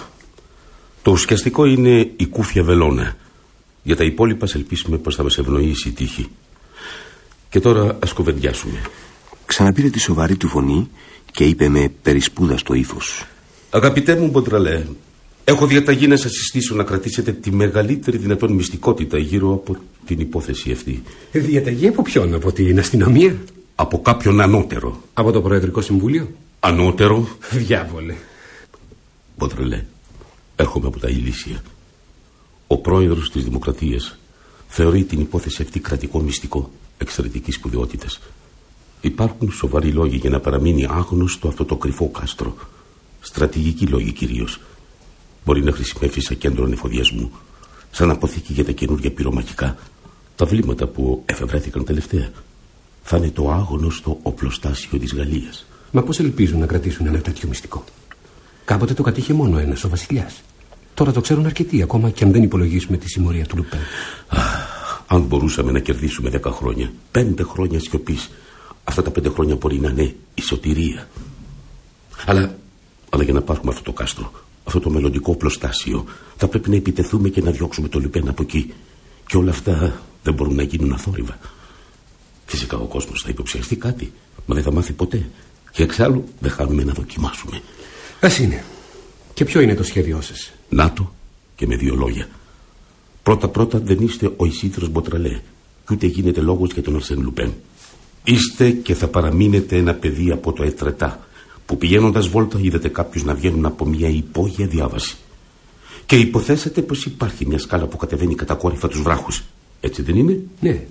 [SPEAKER 22] Το ουσιαστικό είναι η κούφια βελόνα. Για τα υπόλοιπα ας ελπίσουμε πως θα μας ευνοήσει η τύχη. Και τώρα ας κουβεντιάσουμε.
[SPEAKER 3] Ξαναπήρε τη σοβαρή του φωνή και είπε με περισπούδαστο ύφος.
[SPEAKER 22] Αγαπητέ μου Μποντραλέ, έχω διαταγή να σας συστήσω να κρατήσετε τη μεγαλύτερη δυνατόν μυστικότητα γύρω από την υπόθεση αυτή.
[SPEAKER 12] Διαταγή από ποιον, από την αστυνομία,
[SPEAKER 22] Από κάποιον ανώτερο.
[SPEAKER 12] από το Προεδρικό Συμβούλιο;
[SPEAKER 22] Ανώτερο.
[SPEAKER 12] Διάβολε.
[SPEAKER 22] Μποντρελέ, έρχομαι από τα Ηλίσια. Ο πρόεδρος της Δημοκρατίας θεωρεί την υπόθεση αυτή κρατικό μυστικό εξαιρετικής σπουδαιότητας. Υπάρχουν σοβαροί λόγοι για να παραμείνει άγνωστο αυτό το κρυφό κάστρο. Στρατηγικοί λόγοι κυρίως. Μπορεί να χρησιμεύσει σαν κέντρο εφοδιασμού, σαν αποθήκη για τα καινούργια πυρομαχικά. Τα βλήματα που εφευρέθηκαν τελευταία. Θα είναι το άγνωστο οπλοστάσιο της Γαλλίας.
[SPEAKER 12] Μα πώς ελπίζουν να κρατήσουν ένα τέτοιο μυστικό; Κάποτε το κατήχε μόνο ένας, ο Βασιλιάς. Τώρα το ξέρουν αρκετοί, ακόμα και αν δεν υπολογίσουμε τη συμμορία του Λουπέν.
[SPEAKER 22] Αν μπορούσαμε να κερδίσουμε 10 χρόνια, 5 χρόνια σιωπής, αυτά τα 5 χρόνια μπορεί να είναι η σωτηρία. Αλλά, αλλά για να πάρουμε αυτό το κάστρο, αυτό το μελλοντικό πλωστάσιο, θα πρέπει να επιτεθούμε και να διώξουμε το Λουπέν από εκεί. Και όλα αυτά δεν μπορούν να γίνουν αθόρυβα. Φυσικά ο κόσμος θα υποψιαστεί κάτι, μα δεν θα μάθει ποτέ. Και εξάλλου δεν χάνουμε να δοκιμάσουμε.
[SPEAKER 12] Α είναι. Και ποιο είναι το σχέδιό σας;
[SPEAKER 22] Να το και με δύο λόγια. Πρώτα-πρώτα δεν είστε ο Ισίδρος Μποτραλέ και ούτε γίνεται λόγος για τον Αρσέν Λουπέν. Είστε και θα παραμείνετε ένα παιδί από το Ετρετά που πηγαίνοντας βόλτα είδατε κάποιους να βγαίνουν από μια υπόγεια διάβαση. Και υποθέσατε πως υπάρχει μια σκάλα που κατεβαίνει κατακόρυφα τους βράχους. Έτσι δεν είναι;
[SPEAKER 12] Ναι.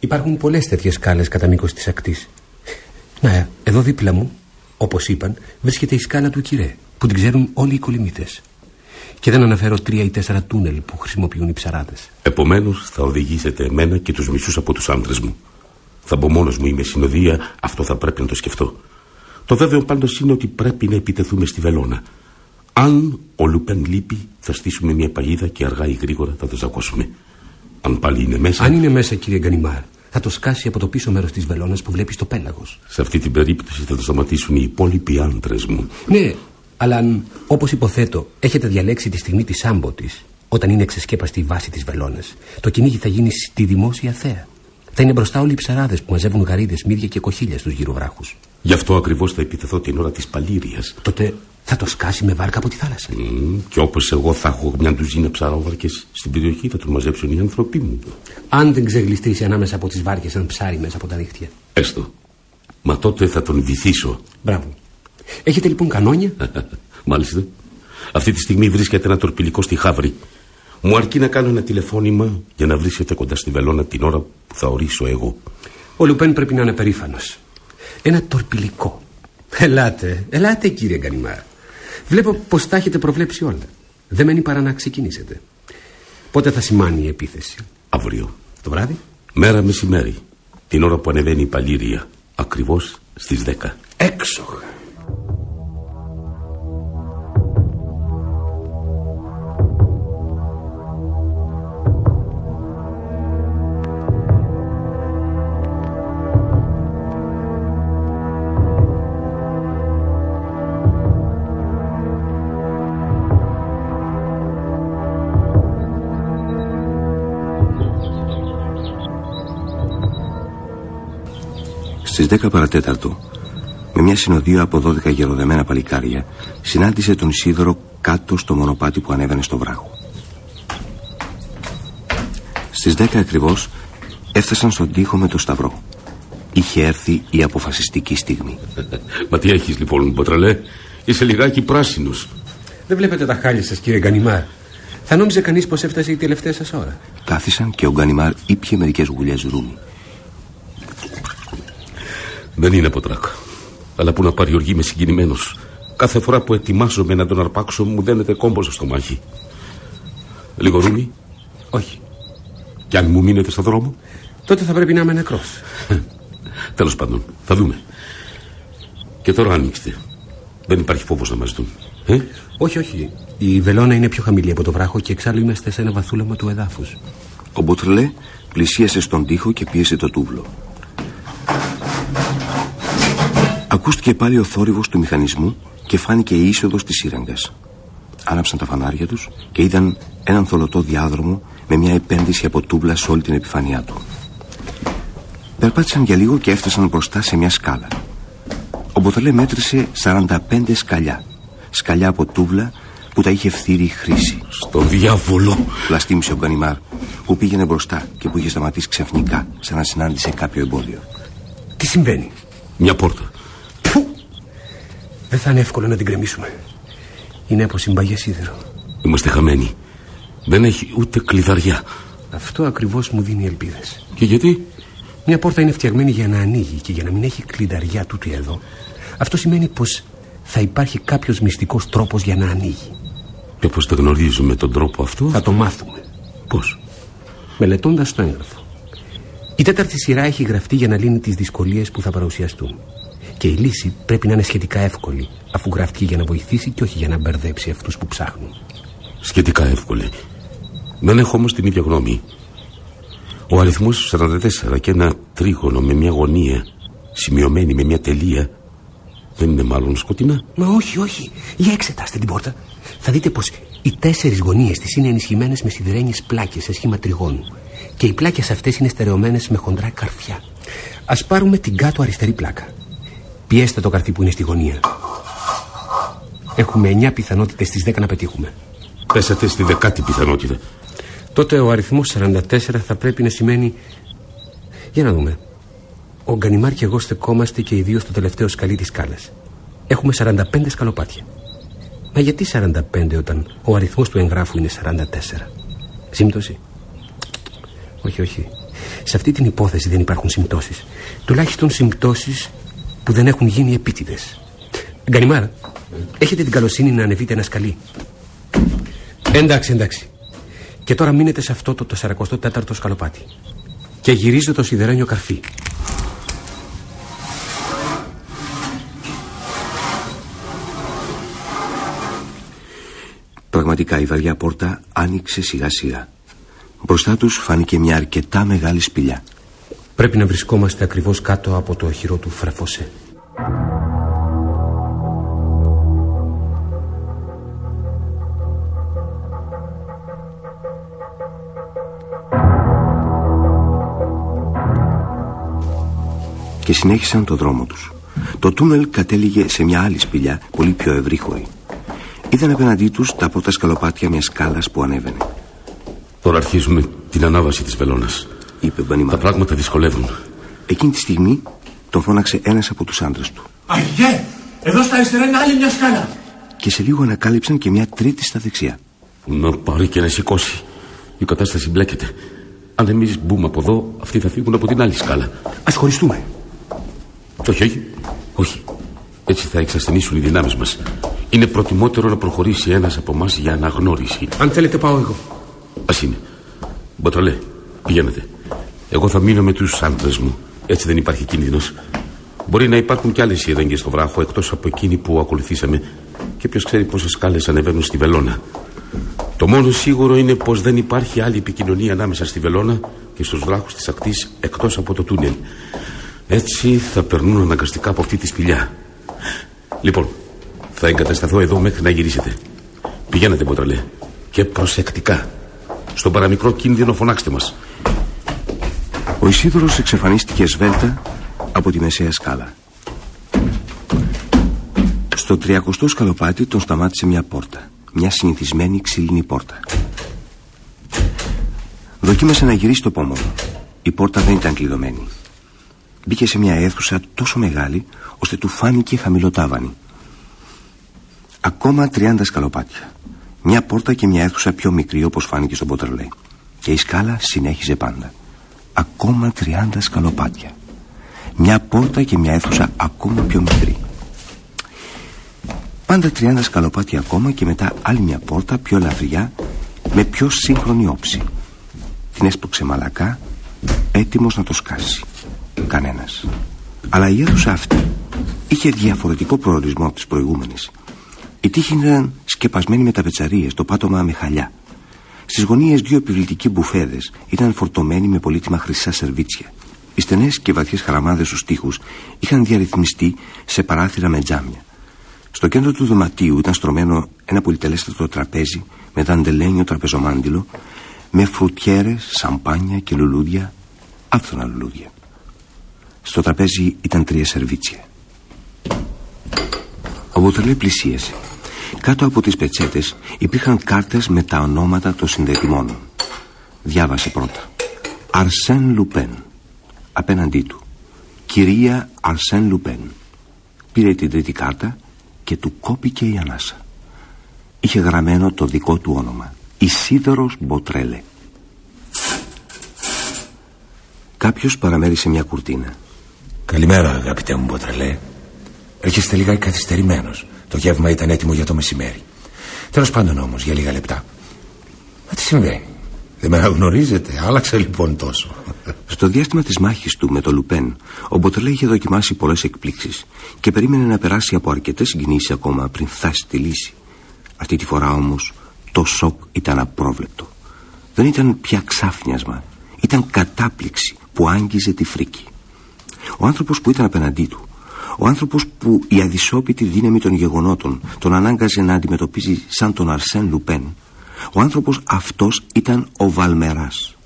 [SPEAKER 12] Υπάρχουν πολλές τέτοιες σκάλες κατά μήκος της ακτής. Να, εδώ δίπλα μου, όπως είπαν, βρίσκεται η σκάλα του Κυρέ που την ξέρουν όλοι οι κολυμίτες. Και δεν αναφέρω τρία ή τέσσερα τούνελ που χρησιμοποιούν οι ψαράδες.
[SPEAKER 22] Επομένως, θα οδηγήσετε εμένα και τους μισούς από τους άντρες μου. Θα μπω μόνος μου, είμαι συνοδεία, αυτό θα πρέπει να το σκεφτώ. Το βέβαιο πάντως είναι ότι πρέπει να επιτεθούμε στη βελόνα. Αν ο Λουπέν λείπει, θα στήσουμε μια παγίδα και αργά ή γρήγορα θα το ζακώσουμε. Αν πάλι είναι μέσα.
[SPEAKER 12] Αν είναι μέσα, κύριε Γκανιμάρ, θα το σκάσει από το πίσω μέρος της βελόνας που βλέπει το πέλαγος.
[SPEAKER 22] Σε αυτή την περίπτωση θα το σταματήσουν οι υπόλοιποι άντρες μου.
[SPEAKER 12] Ναι, αλλά αν, όπως υποθέτω, έχετε διαλέξει τη στιγμή της άμπο της, όταν είναι εξεσκέπαστη η βάση της βελόνας, το κυνήγι θα γίνει στη δημόσια θέα. Θα είναι μπροστά όλοι οι ψαράδες που μαζεύουν γαρίδες, μύδια και κοχύλια στους γυροβράχους.
[SPEAKER 22] Γι' αυτό ακριβώς θα επιτεθώ την ώρα της παλήριας.
[SPEAKER 12] Τότε θα το σκάσει με βάρκα από τη θάλασσα.
[SPEAKER 22] Mm, και όπως εγώ θα έχω μια ντουζίνα ψαρόβαρκε στην περιοχή, θα τον μαζέψουν οι άνθρωποι μου.
[SPEAKER 12] Αν δεν ξεγλιστρήσει ανάμεσα από τις βάρκες ένα ψάρι μέσα από τα δίχτυα.
[SPEAKER 22] Έστω. Μα τότε θα τον βυθίσω.
[SPEAKER 12] Μπράβο. Έχετε λοιπόν κανόνια;
[SPEAKER 22] Μάλιστα. Αυτή τη στιγμή βρίσκεται ένα τορπιλικό στη Χαύρη. Μου αρκεί να κάνω ένα τηλεφώνημα για να βρίσκεται κοντά στη βελόνα την ώρα που θα ορίσω εγώ.
[SPEAKER 12] Ο Λουπέν πρέπει να είναι περήφανος. Ένα τορπιλικό. Ελάτε, ελάτε κύριε Γκανιμάρ. Βλέπω πως τα έχετε προβλέψει όλα. Δεν μένει παρά να ξεκινήσετε. Πότε θα σημάνει η επίθεση;
[SPEAKER 22] Αύριο.
[SPEAKER 12] Το βράδυ;
[SPEAKER 22] Μέρα μεσημέρι. Την ώρα που ανεβαίνει η παλήρια. Ακριβώς στις 10.
[SPEAKER 12] Έξοχα.
[SPEAKER 3] Στις 10 παρατέταρτο, με μια συνοδεία από 12 γεροδεμένα παλικάρια, συνάντησε τον Σίδωρο κάτω στο μονοπάτι που ανέβαινε στο βράχο. Στις 10 ακριβώς έφτασαν στον τοίχο με το σταυρό. Είχε έρθει η αποφασιστική στιγμή.
[SPEAKER 22] Μα τι έχεις λοιπόν, Μποτραλέ, είσαι λιγάκι πράσινος.
[SPEAKER 12] Δεν βλέπετε τα χάλια σας κύριε Γκανιμάρ. Θα νόμιζε κανείς πως έφτασε η τελευταία σας ώρα.
[SPEAKER 3] Κάθισαν και ο Γκανιμάρ ήπιε μερικές γουλιές ρούμι.
[SPEAKER 22] Δεν είναι ποτράκ. Αλλά που να πάρει οργή με συγκινημένο. Κάθε φορά που ετοιμάζομαι να τον αρπάξω μου δένεται κόμπος στο μάχη. Λίγο ρούμι.
[SPEAKER 12] Όχι.
[SPEAKER 22] Κι αν μου μείνετε στο δρόμο.
[SPEAKER 12] Τότε θα πρέπει να είμαι νεκρός.
[SPEAKER 22] Τέλος πάντων, θα δούμε. Και τώρα άνοιξτε. Δεν υπάρχει φόβος να μας δουν. Ε;
[SPEAKER 12] Όχι, όχι. Η βελόνα είναι πιο χαμηλή από το βράχο και εξάλλου είμαστε σε ένα βαθούλαμα του εδάφους.
[SPEAKER 3] Ο Μποτρλέ πλησίασε στον τοίχο και πίεσε το τούβλο. Ακούστηκε πάλι ο θόρυβος του μηχανισμού και φάνηκε η είσοδος της σύραγγας. Άναψαν τα φανάρια τους και είδαν έναν θολωτό διάδρομο με μια επένδυση από τούβλα σε όλη την επιφάνειά του. Περπάτησαν για λίγο και έφτασαν μπροστά σε μια σκάλα. Ο Μποτελέ μέτρησε 45 σκαλιά. Σκαλιά από τούβλα που τα είχε φθείρει η χρήση.
[SPEAKER 22] Στο διάβολο!
[SPEAKER 3] Πλαστήμισε ο Γκανιμάρ που πήγαινε μπροστά και που είχε σταματήσει ξαφνικά σαν να συνάντησε κάποιο εμπόδιο.
[SPEAKER 12] Τι συμβαίνει;
[SPEAKER 22] Μια πόρτα.
[SPEAKER 12] Δεν θα είναι εύκολο να την κρεμίσουμε. Είναι από συμπαγές σίδερο.
[SPEAKER 22] Είμαστε χαμένοι. Δεν έχει ούτε κλειδαριά.
[SPEAKER 12] Αυτό ακριβώς μου δίνει ελπίδες.
[SPEAKER 22] Και γιατί;
[SPEAKER 12] Μια πόρτα είναι φτιαγμένη για να ανοίγει και για να μην έχει κλειδαριά τούτη εδώ. Αυτό σημαίνει πως θα υπάρχει κάποιος μυστικός τρόπος για να ανοίγει.
[SPEAKER 22] Και πώ θα γνωρίζουμε τον τρόπο αυτό,
[SPEAKER 12] Θα το μάθουμε.
[SPEAKER 22] Πώς;
[SPEAKER 12] Μελετώντας το έγγραφο. Η τέταρτη σειρά έχει γραφτεί για να λύνει τις δυσκολίες που θα παρουσιαστούν. Και η λύση πρέπει να είναι σχετικά εύκολη, αφού γραφτεί για να βοηθήσει και όχι για να μπερδέψει αυτούς που ψάχνουν.
[SPEAKER 22] Σχετικά εύκολη. Δεν έχω όμως την ίδια γνώμη. Ο αριθμός 44 και ένα τρίγωνο με μια γωνία σημειωμένη με μια τελεία δεν είναι μάλλον σκοτεινά.
[SPEAKER 12] Μα όχι, όχι. Για εξετάστε την πόρτα. Θα δείτε πως οι τέσσερις γωνίες της είναι ενισχυμένες με σιδερένιε πλάκες σε σχήμα τριγώνου. Και οι πλάκες αυτές είναι στερεωμένες με χοντρά καρφιά. Α πάρουμε την κάτω αριστερή πλάκα. Πιέστε το καρφί που είναι στη γωνία. Έχουμε 9 πιθανότητες στις 10 να πετύχουμε.
[SPEAKER 22] Πέσατε στη δεκάτη πιθανότητα.
[SPEAKER 12] Τότε ο αριθμός 44 θα πρέπει να σημαίνει. Για να δούμε. Ο Γκανιμάρ και εγώ στεκόμαστε και οι δύο στο τελευταίο σκαλί της σκάλας. Έχουμε 45 σκαλοπάτια. Μα γιατί 45 όταν ο αριθμός του εγγράφου είναι 44. Σύμπτωση; Όχι, όχι. Σε αυτή την υπόθεση δεν υπάρχουν συμπτώσεις. Τουλάχιστον συμπτώσεις που δεν έχουν γίνει επίτηδες. Γκανιμάρα, έχετε την καλοσύνη να ανεβείτε ένα σκαλί. Εντάξει, εντάξει. Και τώρα μείνετε σε αυτό το 44ο σκαλοπάτι. Και γυρίζω το σιδερένιο καρφί.
[SPEAKER 3] Πραγματικά η βαριά πόρτα άνοιξε σιγά σιγά. Μπροστά τους φάνηκε μια αρκετά μεγάλη σπηλιά.
[SPEAKER 12] Πρέπει να βρισκόμαστε ακριβώς κάτω από το οχυρό του Φρεφωσέ.
[SPEAKER 3] Και συνέχισαν το δρόμο τους. Το τούνελ κατέληγε σε μια άλλη σπηλιά, πολύ πιο ευρύχωρη. Είδαν απέναντί τους τα πρώτα σκαλοπάτια μιας σκάλας που ανέβαινε.
[SPEAKER 22] Τώρα αρχίζουμε την ανάβαση της βελόνας.
[SPEAKER 3] Είπε ο
[SPEAKER 22] Τα πράγματα δυσκολεύουν.
[SPEAKER 3] Εκείνη τη στιγμή τον φώναξε ένας από τους άντρες του.
[SPEAKER 13] Αγιέ! Εδώ στα αριστερά είναι άλλη μια σκάλα.
[SPEAKER 3] Και σε λίγο ανακάλυψαν και μια τρίτη στα δεξιά.
[SPEAKER 22] Να πάρει και να σηκώσει. Η κατάσταση μπλέκεται. Αν εμεί μπούμε από εδώ, αυτοί θα φύγουν από την άλλη σκάλα.
[SPEAKER 12] Α χωριστούμε.
[SPEAKER 22] Όχι, όχι. Όχι. Έτσι θα εξασθενήσουν οι δυνάμεις μας. Είναι προτιμότερο να προχωρήσει ένας από εμά για αναγνώριση.
[SPEAKER 12] Αν θέλετε, πάω εγώ.
[SPEAKER 22] Α είναι. Μποτρολέ, πηγαίνετε. Εγώ θα μείνω με τους άντρες μου. Έτσι δεν υπάρχει κίνδυνος. Μπορεί να υπάρχουν κι άλλες ηρέγγε στο βράχο εκτός από εκείνη που ακολουθήσαμε. Και ποιος ξέρει πόσες σκάλες ανεβαίνουν στη βελόνα. Το μόνο σίγουρο είναι πως δεν υπάρχει άλλη επικοινωνία ανάμεσα στη βελόνα και στους βράχους της ακτής εκτός από το τούνελ. Έτσι θα περνούν αναγκαστικά από αυτή τη σπηλιά. Λοιπόν, θα εγκατασταθώ εδώ μέχρι να γυρίσετε. Πηγαίνετε, Μποτραλέ. Και προσεκτικά. Στον παραμικρό κίνδυνο φωνάξτε μας.
[SPEAKER 3] Ο Ισίδωρος εξαφανίστηκε σβέλτα από τη μεσαία σκάλα. Στο τριακοστό σκαλοπάτι τον σταμάτησε μια πόρτα. Μια συνηθισμένη ξύλινη πόρτα. Δοκίμασε να γυρίσει το πόμολο. Η πόρτα δεν ήταν κλειδωμένη. Μπήκε σε μια αίθουσα τόσο μεγάλη ώστε του φάνηκε χαμηλοτάβανη. Ακόμα 30 σκαλοπάτια. Μια πόρτα και μια αίθουσα πιο μικρή όπως φάνηκε στον Ποτερλέ. Και η σκάλα συνέχιζε πάντα. Ακόμα 30 σκαλοπάτια. Μια πόρτα και μια αίθουσα ακόμα πιο μικρή. Πάντα 30 σκαλοπάτια ακόμα και μετά άλλη μια πόρτα πιο ελαφριά με πιο σύγχρονη όψη. Την έσπρωξε μαλακά, έτοιμος να το σκάσει. Κανένας. Αλλά η αίθουσα αυτή είχε διαφορετικό προορισμό από τις προηγούμενες. Οι τείχοι ήταν σκεπασμένοι με ταπετσαρίες, το πάτωμα με χαλιά. Στις γωνίες δύο επιβλητικοί μπουφέδε ήταν φορτωμένοι με πολύτιμα χρυσά σερβίτσια. Οι στενές και βαθιές χαραμάδες στους τοίχους είχαν διαρρυθμιστεί σε παράθυρα με τζάμια. Στο κέντρο του δωματίου ήταν στρωμένο ένα πολυτελέστατο τραπέζι με δαντελένιο τραπεζομάντιλο, με φρουτιέρες, σαμπάνια και λουλούδια, άφθονα λουλούδια. Στο τραπέζι ήταν τρία σερβίτσια. Ο Βοτελέ πλησίασε. Κάτω από τις πετσέτες υπήρχαν κάρτες με τα ονόματα των συνδετημόνων. Διάβασε πρώτα. Αρσέν Λουπέν. Απέναντί του. Κυρία Αρσέν Λουπέν. Πήρε την τρίτη κάρτα και του κόπηκε η ανάσα. Είχε γραμμένο το δικό του όνομα. Ισίδωρος Μποτρέλε. Κάποιος παραμέρισε μια κουρτίνα.
[SPEAKER 14] Καλημέρα, αγαπητέ μου Μποτρελέ. Έρχεστε λίγα καθυστερημένος. Το γεύμα ήταν έτοιμο για το μεσημέρι. Τέλος πάντων όμως, για λίγα λεπτά. Μα τι συμβαίνει; Δεν με αναγνωρίζετε; Άλλαξε λοιπόν τόσο.
[SPEAKER 3] Στο διάστημα της μάχης του με το Λουπέν, ο Μποτρελέ είχε δοκιμάσει πολλές εκπλήξεις και περίμενε να περάσει από αρκετές συγκινήσει ακόμα πριν φτάσει τη λύση. Αυτή τη φορά όμως Το σοκ ήταν απρόβλεπτο. Δεν ήταν πια ξάφνιασμα. Ήταν κατάπληξη που άγγιζε τη φρίκη. Ο άνθρωπος που ήταν απέναντί του, ο άνθρωπος που η αδυσόπιτη δύναμη των γεγονότων τον ανάγκαζε να αντιμετωπίζει σαν τον Αρσέν Λουπέν, ο άνθρωπος αυτός ήταν ο Βαλμεράς.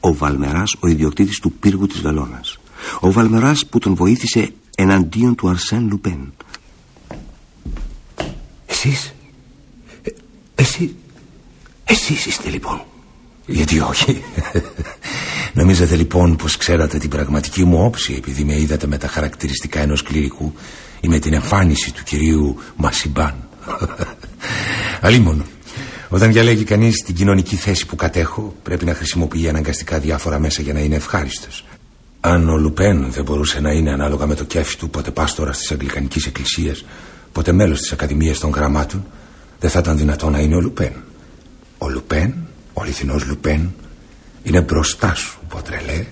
[SPEAKER 3] Ο Βαλμεράς ο ιδιοκτήτης του πύργου της Βελώνας. Ο Βαλμεράς που τον βοήθησε εναντίον του Αρσέν Λουπέν.
[SPEAKER 17] Εσείς, ε, εσείς, εσείς είστε λοιπόν.
[SPEAKER 14] Γιατί όχι; Νομίζετε λοιπόν πως ξέρατε την πραγματική μου όψη επειδή με είδατε με τα χαρακτηριστικά ενός κληρικού ή με την εμφάνιση του κυρίου Μασιμπάν; Αλίμονο. Όταν διαλέγει κανείς την κοινωνική θέση που κατέχω πρέπει να χρησιμοποιεί αναγκαστικά διάφορα μέσα για να είναι ευχάριστος. Αν ο Λουπέν δεν μπορούσε να είναι ανάλογα με το κέφι του πότε πάστορα της Αγγλικανικής Εκκλησίας πότε μέλος της Ακαδημίας των Γραμμάτων δεν θα ήταν δυνατό να είναι ο Λουπέν. Ο Λουπέν, ο αληθινός Λουπέν είναι μπροστά σου, Μποτρελέ.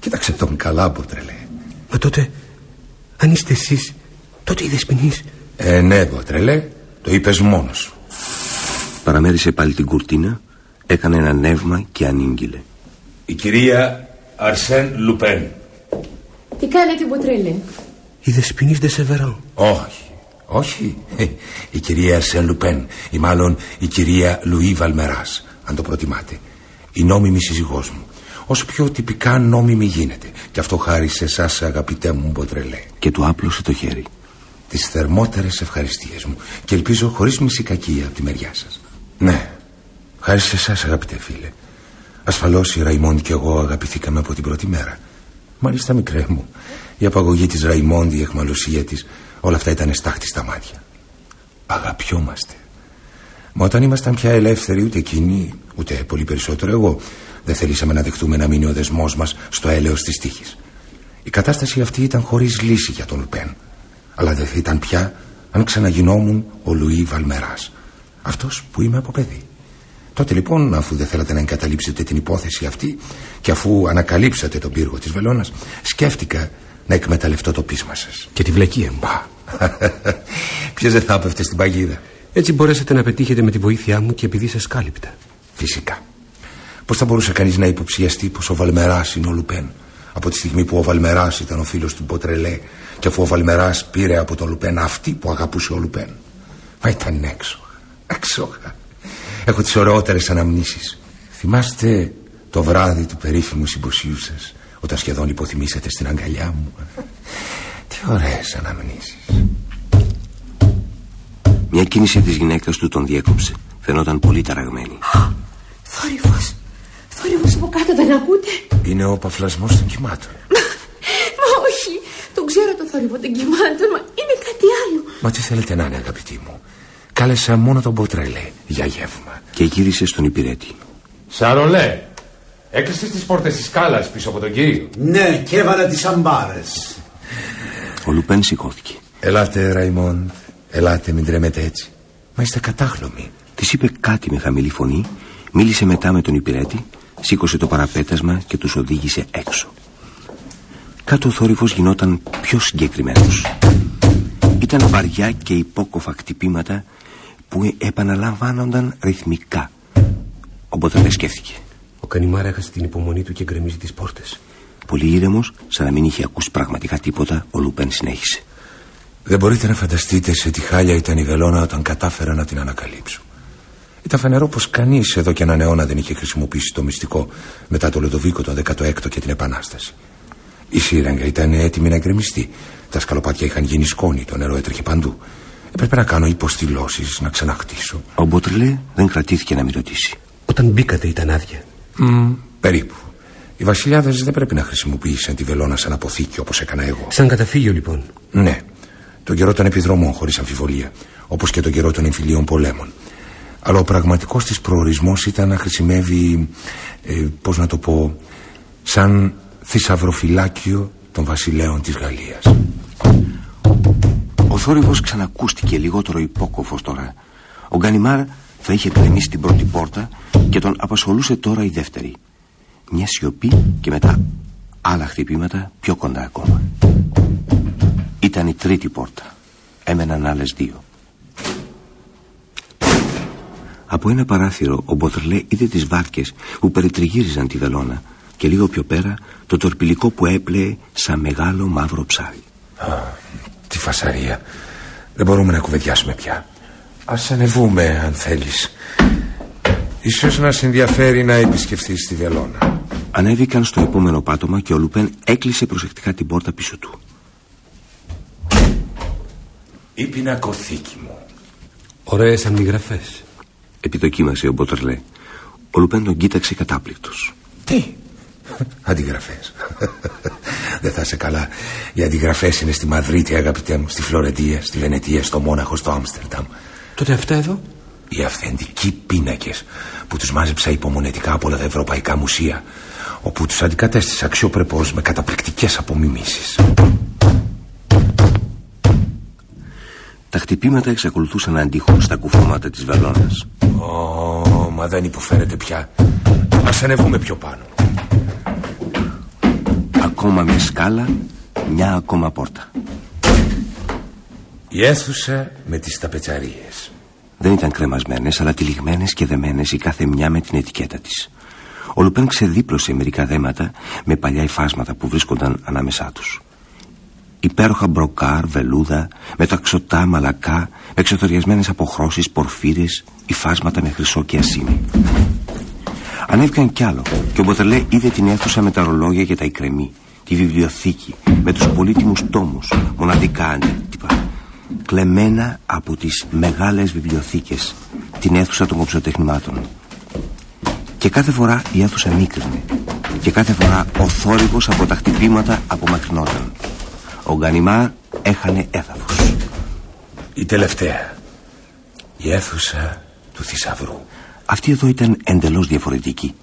[SPEAKER 14] Κοίταξε τον καλά, Μποτρελέ.
[SPEAKER 17] Μα τότε, αν είστε εσείς, τότε η δεσποινής.
[SPEAKER 14] Ε, ναι, Μποτρελέ, το είπες μόνος σου.
[SPEAKER 3] Παραμέρισε πάλι την κουρτίνα, έκανε ένα νεύμα και ανήγγειλε.
[SPEAKER 14] Η κυρία Αρσέν Λουπέν.
[SPEAKER 5] Τι κάνετε, Μποτρέλε.
[SPEAKER 17] Η δεσποινής de Σεβεράν.
[SPEAKER 14] Όχι, όχι. Η κυρία Αρσέν Λουπέν ή μάλλον η κυρία Λουί Βαλμεράς, αν το προτιμάτε. Η νόμιμη σύζυγός μου. Όσο πιο τυπικά νόμιμη γίνεται. Και αυτό χάρη σε εσάς, αγαπητέ μου Μποτρελέ.
[SPEAKER 3] Και του άπλωσε το χέρι.
[SPEAKER 14] Τις θερμότερες ευχαριστίες μου. Και ελπίζω χωρίς μισή κακία από τη μεριά σας. Ναι, χάρη σε εσάς, αγαπητέ φίλε. Ασφαλώς η Ραϊμόνη και εγώ αγαπηθήκαμε από την πρώτη μέρα. Μάλιστα, μικρέ μου. Η απαγωγή της Ραϊμόνη, η εχμαλωσία της, όλα αυτά ήταν στάχτη στα μάτια. Αγαπιόμαστε. Μα όταν ήμασταν πια ελεύθεροι, ούτε εκείνοι, ούτε πολύ περισσότερο εγώ, δεν θελήσαμε να δεχτούμε να μείνει ο δεσμός μας στο έλεος της τύχης. Η κατάσταση αυτή ήταν χωρίς λύση για τον Λουπέν. Αλλά δεν θα ήταν πια αν ξαναγινόμουν ο Λουί Βαλμεράς. Αυτός που είμαι από παιδί. Τότε λοιπόν, αφού δεν θέλατε να εγκαταλείψετε την υπόθεση αυτή και αφού ανακαλύψατε τον πύργο της Βελόνα, σκέφτηκα να εκμεταλλευτώ το πείσμα σας.
[SPEAKER 17] Και τη βλακία μου.
[SPEAKER 14] Ποιος δεν θα έπεφτε στην παγίδα.
[SPEAKER 17] Έτσι μπορέσατε να πετύχετε με τη βοήθειά μου και επειδή σα κάλυπτα.
[SPEAKER 14] Φυσικά. Πώς θα μπορούσε κανείς να υποψιαστεί πως ο Βαλμεράς είναι ο Λουπέν, από τη στιγμή που ο Βαλμεράς ήταν ο φίλος του Μποτρελέ και αφού ο Βαλμεράς πήρε από τον Λουπέν αυτή που αγαπούσε ο Λουπέν. Μα ήταν έξω. Έξοχα. Έχω τις ωραιότερες αναμνήσεις. Θυμάστε το βράδυ του περίφημου συμποσίου σας, όταν σχεδόν υποθυμήσατε στην αγκαλιά μου; Τι ωραίες αναμνήσεις.
[SPEAKER 3] Μια κίνηση της γυναίκας του τον διέκοψε. Φαινόταν πολύ ταραγμένη.
[SPEAKER 4] Θόρυβος. Θόρυβος από κάτω δεν ακούτε;
[SPEAKER 14] Είναι ο παφλασμός των κυμάτων.
[SPEAKER 4] Μα όχι. Τον ξέρω το θόρυβο των κυμάτων. Μα είναι κάτι άλλο.
[SPEAKER 14] Μα τι θέλετε να είναι αγαπητοί μου; Κάλεσα μόνο τον Μποτρελέ για γεύμα.
[SPEAKER 3] Και γύρισε στον υπηρέτη.
[SPEAKER 13] Σαρολέ, έκλεισες τις πόρτες της σκάλας πίσω από τον κύριο.
[SPEAKER 23] Ναι, και έβαλα τις αμπάρε.
[SPEAKER 3] Ο Λουπέν σηκώθηκε.
[SPEAKER 14] Ελάτε, Ραϊμόν. Ελάτε, μην τρέμετε έτσι. Μα είστε κατάχλωμοι.
[SPEAKER 3] Της είπε κάτι με χαμηλή φωνή, μίλησε μετά με τον υπηρέτη, σήκωσε το παραπέτασμα και τους οδήγησε έξω. Κάτω ο θόρυβος γινόταν πιο συγκεκριμένος. Ήταν βαριά και υπόκοφα χτυπήματα που επαναλαμβάνονταν ρυθμικά. Ο Μποτρελέ σκέφτηκε.
[SPEAKER 17] Ο Κανιμάρα έχασε την υπομονή του και γκρεμίζει τις πόρτες.
[SPEAKER 3] Πολύ ήρεμος, σαν να μην είχε ακούσει πραγματικά τίποτα, ο Λουπέν συνέχισε.
[SPEAKER 14] Δεν μπορείτε να φανταστείτε σε τι χάλια ήταν η βελόνα όταν κατάφερα να την ανακαλύψω. Ήταν φανερό πως κανείς εδώ και έναν αιώνα δεν είχε χρησιμοποιήσει το μυστικό μετά το Λοδοβίκο το 16ο και την Επανάσταση. Η σύραγγα ήταν έτοιμη να γκρεμιστεί. Τα σκαλοπάτια είχαν γίνει σκόνη, το νερό έτρεχε παντού. Έπρεπε να κάνω υποστηλώσεις, να ξαναχτίσω.
[SPEAKER 3] Ο Μποτρελέ δεν κρατήθηκε να μην ρωτήσει.
[SPEAKER 17] Όταν μπήκατε ήταν άδεια.
[SPEAKER 14] Mm, περίπου. Οι βασιλιάδες δεν πρέπει να χρησιμοποιήσουν τη βελόνα σαν αποθήκη όπως έκανα εγώ.
[SPEAKER 17] Σαν καταφύγιο λοιπόν.
[SPEAKER 14] Ναι. Τον καιρό των επιδρομών χωρίς αμφιβολία. Όπως και τον καιρό των εμφυλίων πολέμων. Αλλά ο πραγματικός της προορισμός ήταν να χρησιμεύει, ε, πώς να το πω, σαν θησαυροφυλάκιο των βασιλέων της Γαλλίας.
[SPEAKER 3] Ο θόρυβος ξανακούστηκε λιγότερο υπόκοφος τώρα. Ο Γκανιμάρ θα είχε γκρεμίσει την πρώτη πόρτα και τον απασχολούσε τώρα η δεύτερη. Μια σιωπή και μετά άλλα χτυπήματα πιο κοντά ακόμα. Ήταν η τρίτη πόρτα. Έμεναν άλλες δύο. Από ένα παράθυρο ο Μποτρλέ είδε τις βάρκες που περιτριγύριζαν τη βελόνα και λίγο πιο πέρα το τορπιλικό που έπλεε σαν μεγάλο μαύρο ψάρι.
[SPEAKER 14] Α, τι φασαρία. Δεν μπορούμε να κουβεντιάσουμε πια. Ας ανεβούμε αν θέλεις. Ίσως να σε ενδιαφέρει να επισκεφθείς τη βελόνα.
[SPEAKER 3] Ανέβηκαν στο επόμενο πάτωμα και ο Λουπέν έκλεισε προσεκτικά την πόρτα πίσω του.
[SPEAKER 14] Η πινακοθήκη μου.
[SPEAKER 12] Ωραίες αντιγραφές.
[SPEAKER 3] Επιτοκίμασε ο Μποτρλέ. Ο Λουπέν τον κοίταξε κατάπληκτος.
[SPEAKER 14] Τι, αντιγραφές. Δεν θα είσαι καλά. Οι αντιγραφές είναι στη Μαδρίτη, αγαπητέ μου, στη Φλωρεντία, στη Βενετία, στο Μόναχο, στο Άμστερνταμ.
[SPEAKER 12] Τότε αυτά εδώ;
[SPEAKER 14] Οι αυθεντικοί πίνακες που τους μάζεψα υπομονετικά από όλα τα ευρωπαϊκά μουσεία όπου τους αντικατέστησα αξιοπρεπώς με καταπληκτικές απομιμήσεις.
[SPEAKER 3] Τα χτυπήματα εξακολουθούσαν να αντίχουν στα κουφώματα της βελόνας.
[SPEAKER 14] Ω, μα δεν υποφέρεται πια. Ας ανεβούμε πιο πάνω.
[SPEAKER 3] Ακόμα μια σκάλα, μια ακόμα πόρτα.
[SPEAKER 14] Η αίθουσα με τις ταπετσαρίες.
[SPEAKER 3] Δεν ήταν κρεμασμένες, αλλά τυλιγμένες και δεμένες η κάθε μια με την ετικέτα της. Ο Λουπέν ξεδίπλωσε μερικά δέματα με παλιά υφάσματα που βρίσκονταν ανάμεσά τους. Υπέροχα μπροκάρ, βελούδα, μεταξωτά, μαλακά, με ξεθωριασμένες αποχρώσεις, πορφύρες, υφάσματα με χρυσό και ασίμι. Ανέβηκαν κι άλλο και ο Μποτελέ είδε την αίθουσα με τα ρολόγια και τα ικρεμή, τη βιβλιοθήκη με τους πολύτιμους τόμους, μοναδικά αντίτυπα, κλεμμένα από τις μεγάλες βιβλιοθήκες, την αίθουσα των κοψοτεχνημάτων. Και κάθε φορά η αίθουσα μίκρινε και κάθε φορά ο θόρυβος από τα χτυπήματα απομακρυνόταν. Ο Γκανιμάρ έχανε έδαφος.
[SPEAKER 14] Η τελευταία. Η αίθουσα του θησαυρού.
[SPEAKER 3] Αυτή εδώ ήταν εντελώς διαφορετική.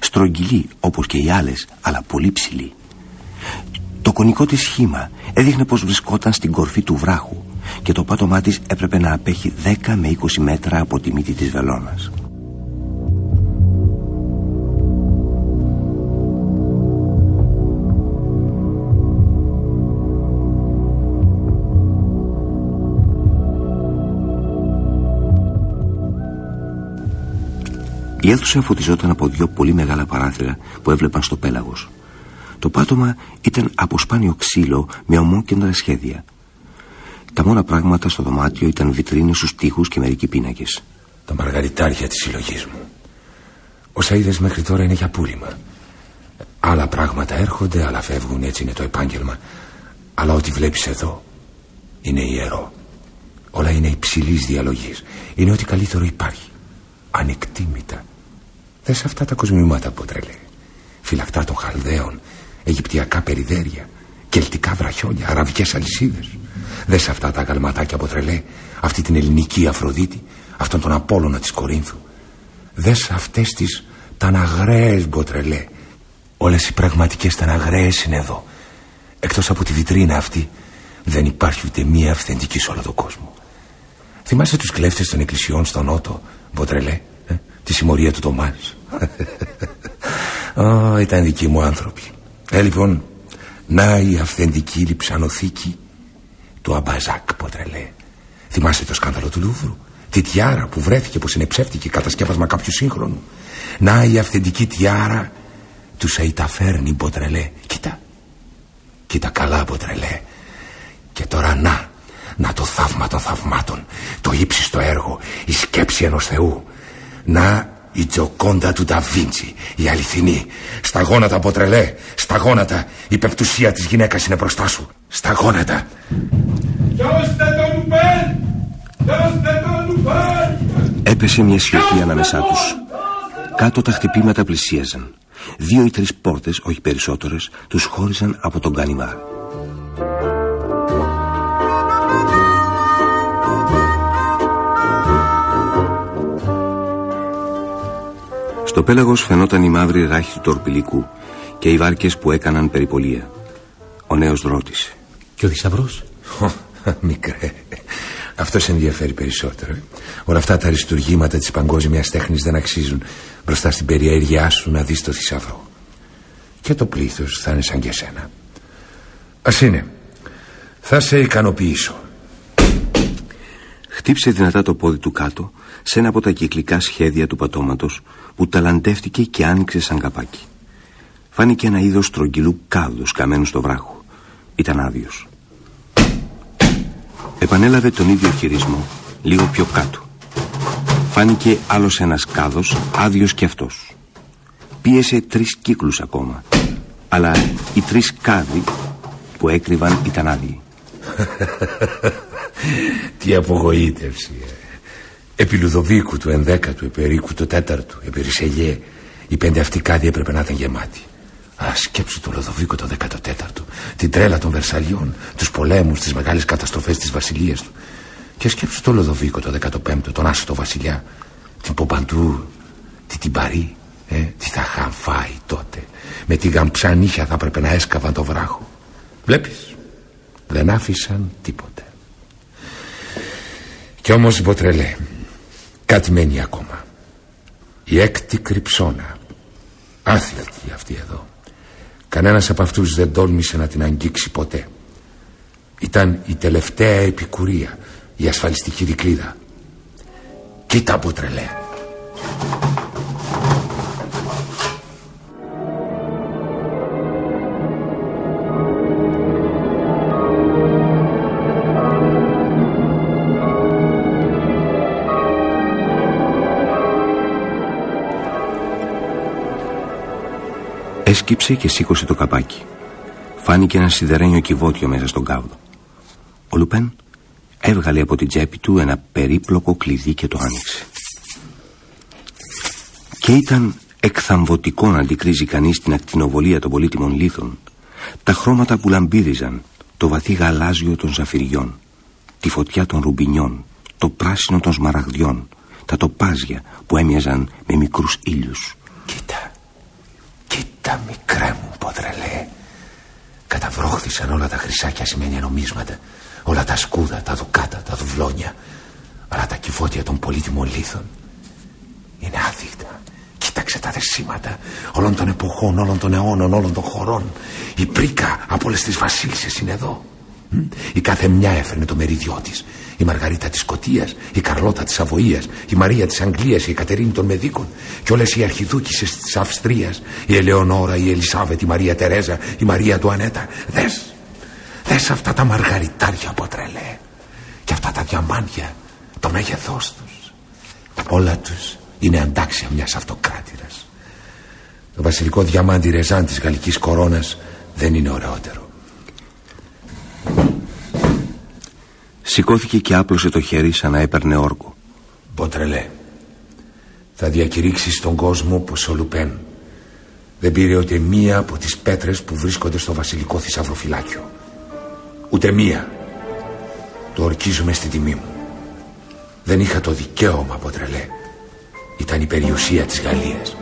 [SPEAKER 3] Στρογγυλή όπως και οι άλλες, αλλά πολύ ψηλή. Το κονικό της σχήμα έδειχνε πως βρισκόταν στην κορφή του βράχου και το πάτωμά της έπρεπε να απέχει 10 με 20 μέτρα από τη μύτη της βελόνας. Η αίθουσα φωτιζόταν από δύο πολύ μεγάλα παράθυρα που έβλεπαν στο πέλαγος. Το πάτωμα ήταν από σπάνιο ξύλο με ομόκεντρα σχέδια. Τα μόνα πράγματα στο δωμάτιο ήταν βιτρίνες στους τοίχους και μερικοί πίνακες.
[SPEAKER 14] Τα μαργαριτάρια της συλλογής μου. Όσα είδες μέχρι τώρα είναι για πούλημα. Άλλα πράγματα έρχονται, άλλα φεύγουν, έτσι είναι το επάγγελμα. Αλλά ό,τι βλέπεις εδώ είναι ιερό. Όλα είναι υψηλής διαλογής. Είναι ό,τι καλύτερο υπάρχει. Ανεκτήμητα. Δες αυτά τα κοσμημάτα που τρελέ. Φυλακτά των Χαλδαίων, Αιγυπτιακά περιδέρια, Κελτικά βραχιόλια, Αραβικές αλυσίδες. Δες αυτά τα αγαλματάκια από τρελέ, αυτή την ελληνική Αφροδίτη, αυτόν τον Απόλλωνα της Κορίνθου. Δες αυτές τις ταναγραίες μποτρελέ. Όλες οι πραγματικές ταναγραίες είναι εδώ. Εκτός από τη βιτρίνα αυτή δεν υπάρχει ούτε μία αυθεντική σε όλο τον κόσμο. Θυμάσαι τους κλέφτες των εκκλησιών στο Νότο, Μποτρελέ, ε; Τη συμμορία του Τομάς. oh, ήταν δικοί μου άνθρωποι. Ε, λοιπόν, να η αυθεντική λιψανοθήκη του Αμπαζάκ, Μποτρελέ. Θυμάσαι το σκάνδαλο του Λούβρου; Τη τιάρα που βρέθηκε πως είναι ψεύτικη κατασκεύασμα κάποιου σύγχρονου. Να η αυθεντική τιάρα του Σαϊταφέρνη, Μποτρελέ. Κοίτα. Κοίτα καλά, Μποτρελέ. Και τώρα να να το θαύμα των θαυμάτων Το ύψιστο έργο Η σκέψη ενός Θεού Να η τζοκόντα του Νταβίντσι Η αληθινή. Στα γόνατα από τρελέ Στα γόνατα. Η πεπτουσία της γυναίκας είναι μπροστά σου. Στα γόνατα.
[SPEAKER 3] Έπεσε μια σιωπή ανάμεσά τους. Κάτω τα χτυπήματα πλησίαζαν. Δύο ή τρεις πόρτες, όχι περισσότερες Τους χώριζαν από τον Κανιμάρ Στο πέλαγος φαινόταν η μαύρη ράχη του τορπιλικού και οι βάρκες που έκαναν περιπολία. Ο νέος ρώτησε.
[SPEAKER 12] Και ο θησαυρός;
[SPEAKER 14] Μικρέ. Αυτός σε ενδιαφέρει περισσότερο. ε. Όλα αυτά τα αριστουργήματα της παγκόσμιας τέχνης δεν αξίζουν μπροστά στην περιέργειά σου να δεις το θησαυρό. Και το πλήθος θα είναι σαν και εσένα. Ας είναι. Θα σε ικανοποιήσω.
[SPEAKER 3] Χτύψε δυνατά το πόδι του κάτω σε ένα από τα κυκλικά σχέδια του πατώματος που ταλαντεύτηκε και άνοιξε σαν καπάκι. Φάνηκε ένα είδος στρογγυλού κάδους καμένου στο βράχο. Ήταν άδειος. Επανέλαβε τον ίδιο χειρισμό λίγο πιο κάτω. Φάνηκε άλλος ένας κάδος άδειος κι αυτός. Πίεσε τρεις κύκλους ακόμα. Αλλά οι τρεις κάδοι που έκρυβαν ήταν άδειοι.
[SPEAKER 14] Τι απογοήτευση. ε. Επί Λουδοβίκου του ενδέκατου, επί Ερίκου του τέταρτου, επί Ρισελιέ, οι πέντε αυτοί κάδοι έπρεπε να ήταν γεμάτοι. Α, σκέψου το Λουδοβίκο το 14ο, την τρέλα των Βερσαλιών, τους πολέμους, τις μεγάλες καταστροφές της βασιλείας του. Και σκέψου το Λουδοβίκο το 15ο, τον άσωτο βασιλιά, την Πομπαντού, την Τιμπαρή, ε, τι θα είχαν φάει τότε. Με τη γαμψανίχια θα έπρεπε να έσκαβαν το βράχο. Βλέπεις, δεν άφησαν τίποτε. Κι όμως Μποτρελέ, κάτι μένει ακόμα. Η έκτη κρυψώνα. Άθλητη αυτή εδώ. Κανένας από αυτούς δεν τόλμησε να την αγγίξει ποτέ. Ήταν η τελευταία επικουρία, η ασφαλιστική δικλίδα. Κοίτα Μποτρελέ.
[SPEAKER 3] Έσκυψε και σήκωσε το καπάκι. Φάνηκε ένα σιδερένιο κυβότιο μέσα στον κάβλο. Ο Λουπέν έβγαλε από την τσέπη του ένα περίπλοκο κλειδί και το άνοιξε. Και ήταν εκθαμβωτικό να αντικρίζει κανείς την ακτινοβολία των πολύτιμων λίθων, τα χρώματα που λαμπύριζαν, το βαθύ γαλάζιο των ζαφυριών, τη φωτιά των ρουμπινιών, το πράσινο των σμαραγδιών, τα τοπάζια που έμοιαζαν με μικρούς ήλιους.
[SPEAKER 14] Κοίτα, κοίτα μικρέ μου ποδρελέ. Καταβρόχθησαν όλα τα χρυσάκια σημαίνια νομίσματα, όλα τα σκούδα, τα δουκάτα, τα δουβλόνια, αλλά τα κυβότια των πολύτιμων λίθων είναι άδεικτα. Κοίταξε τα δεσίματα όλων των εποχών, όλων των αιώνων, όλων των χωρών. Η πρίκα από όλες τις βασίλισσες είναι εδώ. Μ; Η κάθε μια έφερνε το μερίδιό της. Η Μαργαρίτα της Σκωτία, η Καρλώτα της Αβοίας, η Μαρία της Αγγλίας, η Εκατερίνη των Μεδίκων και όλες οι αρχιδούκησες της Αυστρίας, η Ελεονόρα, η Ελισάβετ, η Μαρία Τερέζα, η Μαρία του Ανέτα. Δες, δες αυτά τα μαργαριτάρια από τρελέ. Και αυτά τα διαμάντια, το μέγεθός τους. Όλα τους είναι αντάξια μιας αυτοκράτηρας. Το βασιλικό διαμάντι ρεζάν της γαλλικής κορώνας δεν είναι ωραιότερο.
[SPEAKER 3] Σηκώθηκε και άπλωσε το χέρι σαν να έπαιρνε όρκο.
[SPEAKER 14] Μποτρελέ, θα διακηρύξεις στον κόσμο πως ο Λουπέν δεν πήρε ούτε μία από τις πέτρες που βρίσκονται στο βασιλικό θησαυροφυλάκιο. Ούτε μία. Το ορκίζομαι στη τιμή μου. Δεν είχα το δικαίωμα, Μποτρελέ. Ήταν η περιουσία της Γαλλίας.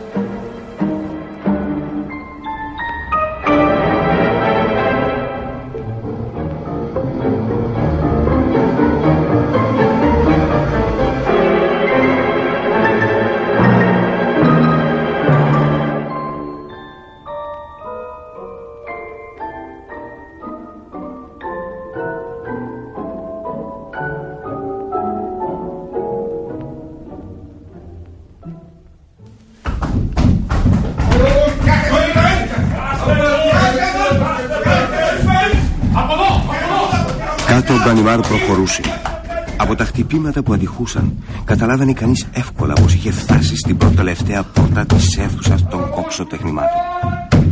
[SPEAKER 3] Χτυπήματα που αντιχούσαν, καταλάβαινε κανείς εύκολα πως είχε φτάσει στην προτελευταία πόρτα της αίθουσας των κόξο τεχνημάτων.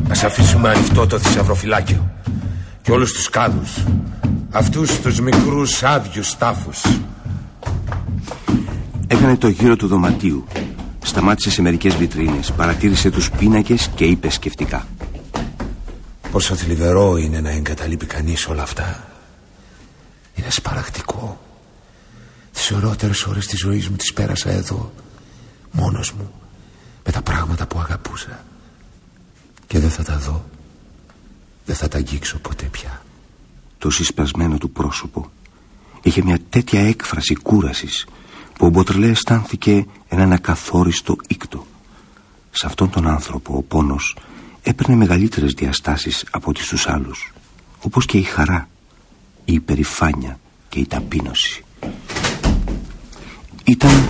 [SPEAKER 14] Ας αφήσουμε ανοιχτό το θησαυροφυλάκιο και όλους τους κάδους. Αυτούς τους μικρούς άδειους τάφους.
[SPEAKER 3] Έκανε το γύρο του δωματίου. Σταμάτησε σε μερικές βιτρίνες, παρατήρησε τους πίνακες και είπε σκεφτικά.
[SPEAKER 14] Πόσο θλιβερό είναι να εγκαταλείπει κανείς όλα αυτά. Είναι σπαρακτικό. Τις ωραίτερες ώρες της ζωής μου τις πέρασα εδώ, μόνος μου, με τα πράγματα που αγαπούσα. Και δεν θα τα δω. Δεν θα τα αγγίξω ποτέ πια.
[SPEAKER 3] Το συσπασμένο του πρόσωπο είχε μια τέτοια έκφραση κούρασης που ο Μποτρελέ αισθάνθηκε έναν ακαθόριστο ήκτο. Σε αυτόν τον άνθρωπο ο πόνος έπαιρνε μεγαλύτερες διαστάσεις από ό,τι στους άλλους, όπως και η χαρά, η υπερηφάνεια και η ταπείνωση. Ήταν,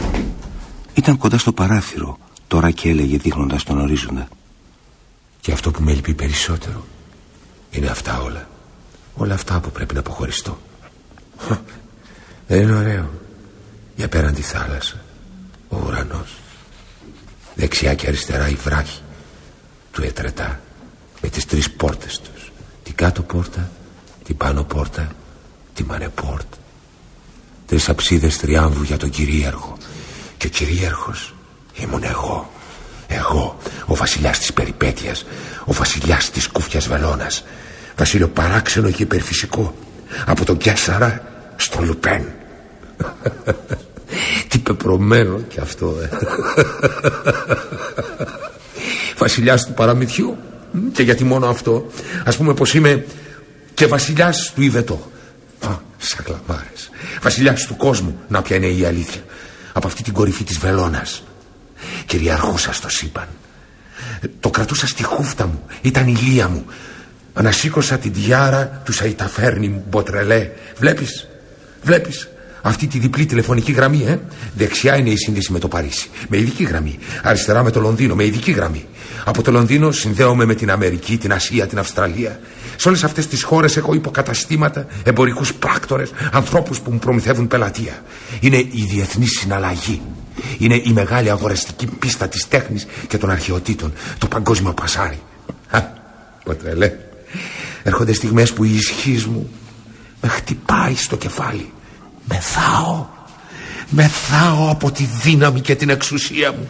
[SPEAKER 3] ήταν κοντά στο παράθυρο Τώρα και έλεγε δείχνοντας τον ορίζοντα.
[SPEAKER 14] Και αυτό που με λυπεί περισσότερο Είναι αυτά όλα. Όλα αυτά που πρέπει να αποχωριστώ. Δεν είναι ωραίο. Για πέραν τη θάλασσα Ο ουρανός. Δεξιά και αριστερά η βράχη Του ετρετά Με τις τρεις πόρτες τους. Την κάτω πόρτα Την πάνω πόρτα Την μανεπόρτα Τρεις αψίδες τριάμβου για τον κυρίαρχο. Και ο κυρίαρχος ήμουν εγώ. Εγώ ο βασιλιάς της περιπέτειας Ο βασιλιάς της κούφιας βελόνας. Βασίλειο παράξενο και υπερφυσικό Από τον Κιάσαρα στο Λουπέν. Τι πεπρωμένο κι αυτό ε. Βασιλιάς του παραμυθιού. Και γιατί μόνο αυτό. Ας πούμε πως είμαι και βασιλιάς του Ιβετό Α, σαν κλαμάρες Βασιλιάς του κόσμου Να ποια είναι η αλήθεια Από αυτή την κορυφή της βελόνας Κυριαρχούσα στο σύμπαν Το κρατούσα στη χούφτα μου Ήταν η λία μου Ανασήκωσα την τιάρα του Σαϊταφέρνη μου Μποτρελέ Βλέπεις, βλέπεις αυτή τη διπλή τηλεφωνική γραμμή, ε. Δεξιά είναι η σύνδεση με το Παρίσι. Με ειδική γραμμή. Αριστερά με το Λονδίνο, με ειδική γραμμή. Από το Λονδίνο συνδέομαι με την Αμερική, την Ασία, την Αυστραλία. Σε όλες αυτές τις χώρες έχω υποκαταστήματα, εμπορικούς πράκτορες, ανθρώπους που μου προμηθεύουν πελατεία. Είναι η διεθνή συναλλαγή. Είναι η μεγάλη αγοραστική πίστα της τέχνης και των αρχαιοτήτων. Το παγκόσμιο πασάρι. Ποτρελέ. Έρχονται στιγμές που η ισχύ μου με χτυπάει στο κεφάλι. Μεθάω. Μεθάω από τη δύναμη και την εξουσία μου.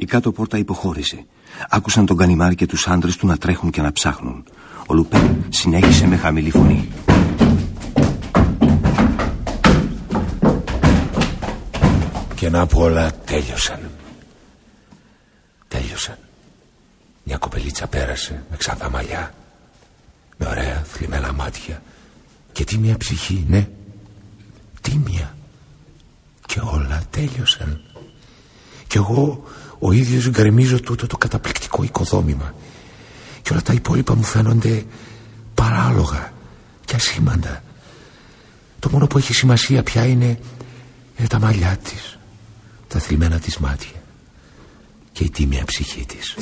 [SPEAKER 3] Η κάτω πόρτα υποχώρησε. Άκουσαν τον Κανιμάρ και τους άντρες του να τρέχουν και να ψάχνουν. Ο Λουπέν συνέχισε με χαμηλή φωνή.
[SPEAKER 14] Και να πω όλα τέλειωσαν. Τέλειωσαν. Μια κοπελίτσα πέρασε με ξανθά μαλλιά. Με ωραία θλιμμένα μάτια. Και τίμια ψυχή, ναι. Τίμια. Και όλα τέλειωσαν. Και εγώ ο ίδιος γκρεμίζω τούτο το καταπληκτικό οικοδόμημα. Και όλα τα υπόλοιπα μου φαίνονται παράλογα και ασήμαντα. Το μόνο που έχει σημασία πια είναι, είναι τα μαλλιά της, τα θλιμμένα της μάτια και η τίμια ψυχή της.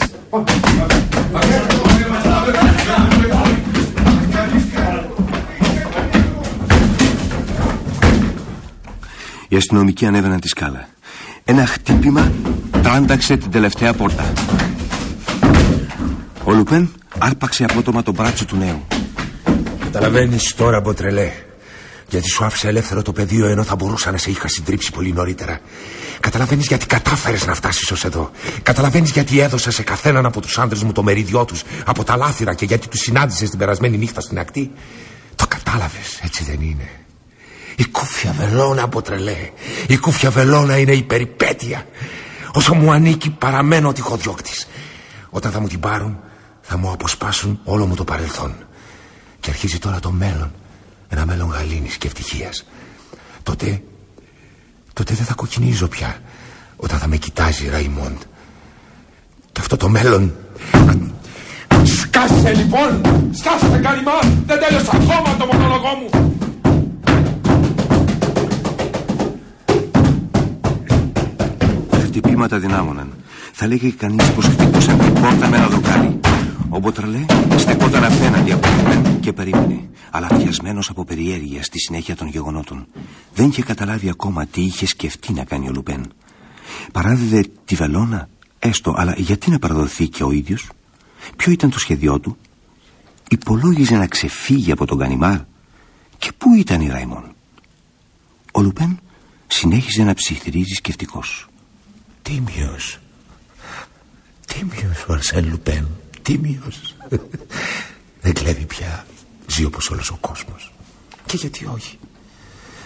[SPEAKER 3] Οι αστυνομικοί ανέβαιναν τη σκάλα. Ένα χτύπημα τράνταξε την τελευταία πόρτα. Ο Λουπέν άρπαξε απότομα το μπράτσο του νέου.
[SPEAKER 14] Καταλαβαίνεις τώρα, Μποτρελέ, γιατί σου άφησε ελεύθερο το πεδίο ενώ θα μπορούσα να σε είχα συντρίψει πολύ νωρίτερα. Καταλαβαίνεις γιατί κατάφερες να φτάσεις ως εδώ. Καταλαβαίνεις γιατί έδωσα σε καθέναν από τους άντρες μου το μερίδιό τους από τα λάθηρα και γιατί τους συνάντησες την περασμένη νύχτα στην ακτή. Το κατάλαβες, έτσι δεν είναι. Η κούφια βελόνα αποτρελέ. Η κούφια βελόνα είναι η περιπέτεια. Όσο μου ανήκει παραμένω τυχοδιώκτη. Όταν θα μου την πάρουν, θα μου αποσπάσουν όλο μου το παρελθόν. Και αρχίζει τώρα το μέλλον. Ένα μέλλον γαλήνης και ευτυχίας. Τότε τότε δεν θα κοκκινίζω πια όταν θα με κοιτάζει Ραϊμόντ. Και αυτό το μέλλον...
[SPEAKER 13] Σκάσε λοιπόν! Σκάσε καλυμά! Δεν τέλειωσα ακόμα το μονόλογό μου!
[SPEAKER 3] Χτυπήματα δυνάμωναν. Θα λέγει κανείς πως χτυπούσαν την πόρτα με ένα δοκάρι. Ο Μποτραλέ στεκόταν απέναντι από τον και περίμενε, αλλά πιασμένο από περιέργεια στη συνέχεια των γεγονότων. Δεν είχε καταλάβει ακόμα τι είχε σκεφτεί να κάνει ο Λουπέν. Παράδιδε τη βελόνα, έστω, αλλά γιατί να παραδοθεί και ο ίδιος; Ποιο ήταν το σχέδιό του; Υπολόγιζε να ξεφύγει από τον Κανιμάρ; Και πού ήταν η Ραϊμόν; Ο Λουπέν συνέχιζε να ψιθυρίζει σκεφτικός.
[SPEAKER 14] Τίμιος. Τίμιος ο Αρσέν Λουπέν. Τίμιος. Δεν κλέβει πια. Ζει όπως όλος ο κόσμος. Και γιατί όχι.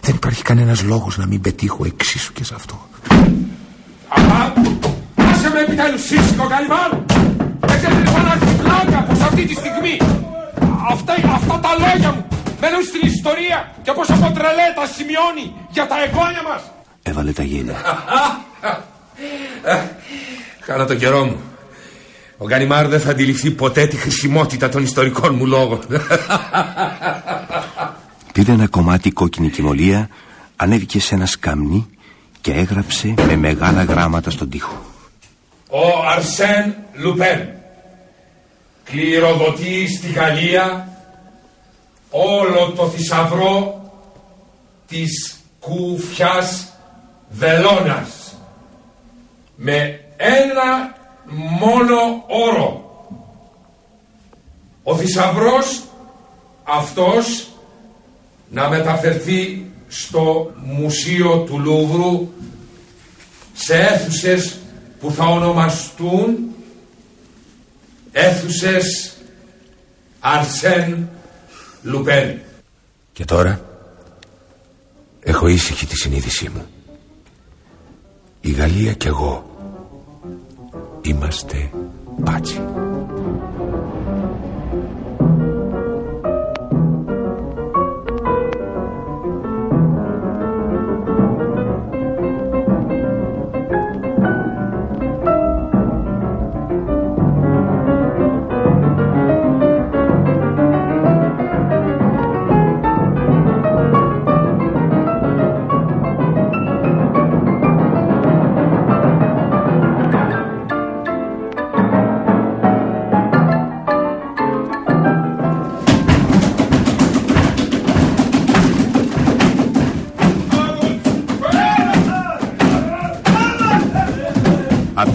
[SPEAKER 14] Δεν υπάρχει κανένας λόγος να μην πετύχω εξίσου και σε αυτό.
[SPEAKER 13] Αχα Άσε με επιτέλους σύσικο Καλιμάρ Έχετε λοιπόν έρθει πλάκα πως αυτή τη στιγμή. Αυτά, αυτά τα λόγια μου μένουν στην ιστορία και πως από τρελέ τα σημειώνει για τα εγγόνια μας.
[SPEAKER 3] Έβαλε τα γέλια
[SPEAKER 14] Χάνα το καιρό μου Ο Γκανιμάρ δεν θα αντιληφθεί ποτέ τη χρησιμότητα των ιστορικών μου λόγων.
[SPEAKER 3] Πήρε ένα κομμάτι κόκκινη κυμολία, ανέβηκε σε ένα σκαμνί και έγραψε με μεγάλα γράμματα στον τοίχο.
[SPEAKER 13] Ο Αρσέν Λουπέν κληροδοτεί στη Γαλλία όλο το θησαυρό της κουφιάς βελόνας με ένα μόνο όρο. Ο θησαυρός αυτός να μεταφερθεί στο Μουσείο του Λούβρου σε αίθουσες που θα ονομαστούν αίθουσες Αρσέν Λουπέν.
[SPEAKER 14] Και τώρα έχω ήσυχη τη συνείδησή μου. Η Γαλλία κι εγώ είμαστε μπάτσι.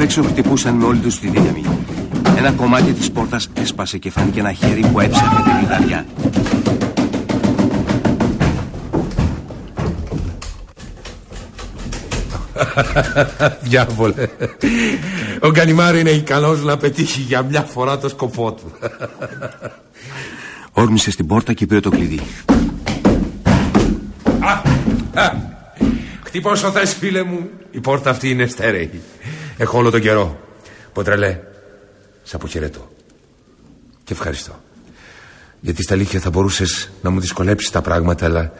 [SPEAKER 3] Έξω χτυπούσαν με όλη τους τη δύναμη. Ένα κομμάτι της πόρτας έσπασε και φάνηκε ένα χέρι που έψαχνε την κλειδαριά.
[SPEAKER 14] Διάβολε. Ο Γκανιμάρ είναι ικανός να πετύχει για μια φορά το σκοπό του.
[SPEAKER 3] Όρμησε στην πόρτα και πήρε το κλειδί.
[SPEAKER 14] Χτυπώ όσο θες φίλε μου Η πόρτα αυτή είναι στέρεη Έχω όλο τον καιρό Ποτρελέ Σ' αποχαιρετώ Και ευχαριστώ Γιατί στα αλήθεια θα μπορούσες να μου δυσκολέψεις τα πράγματα Αλλά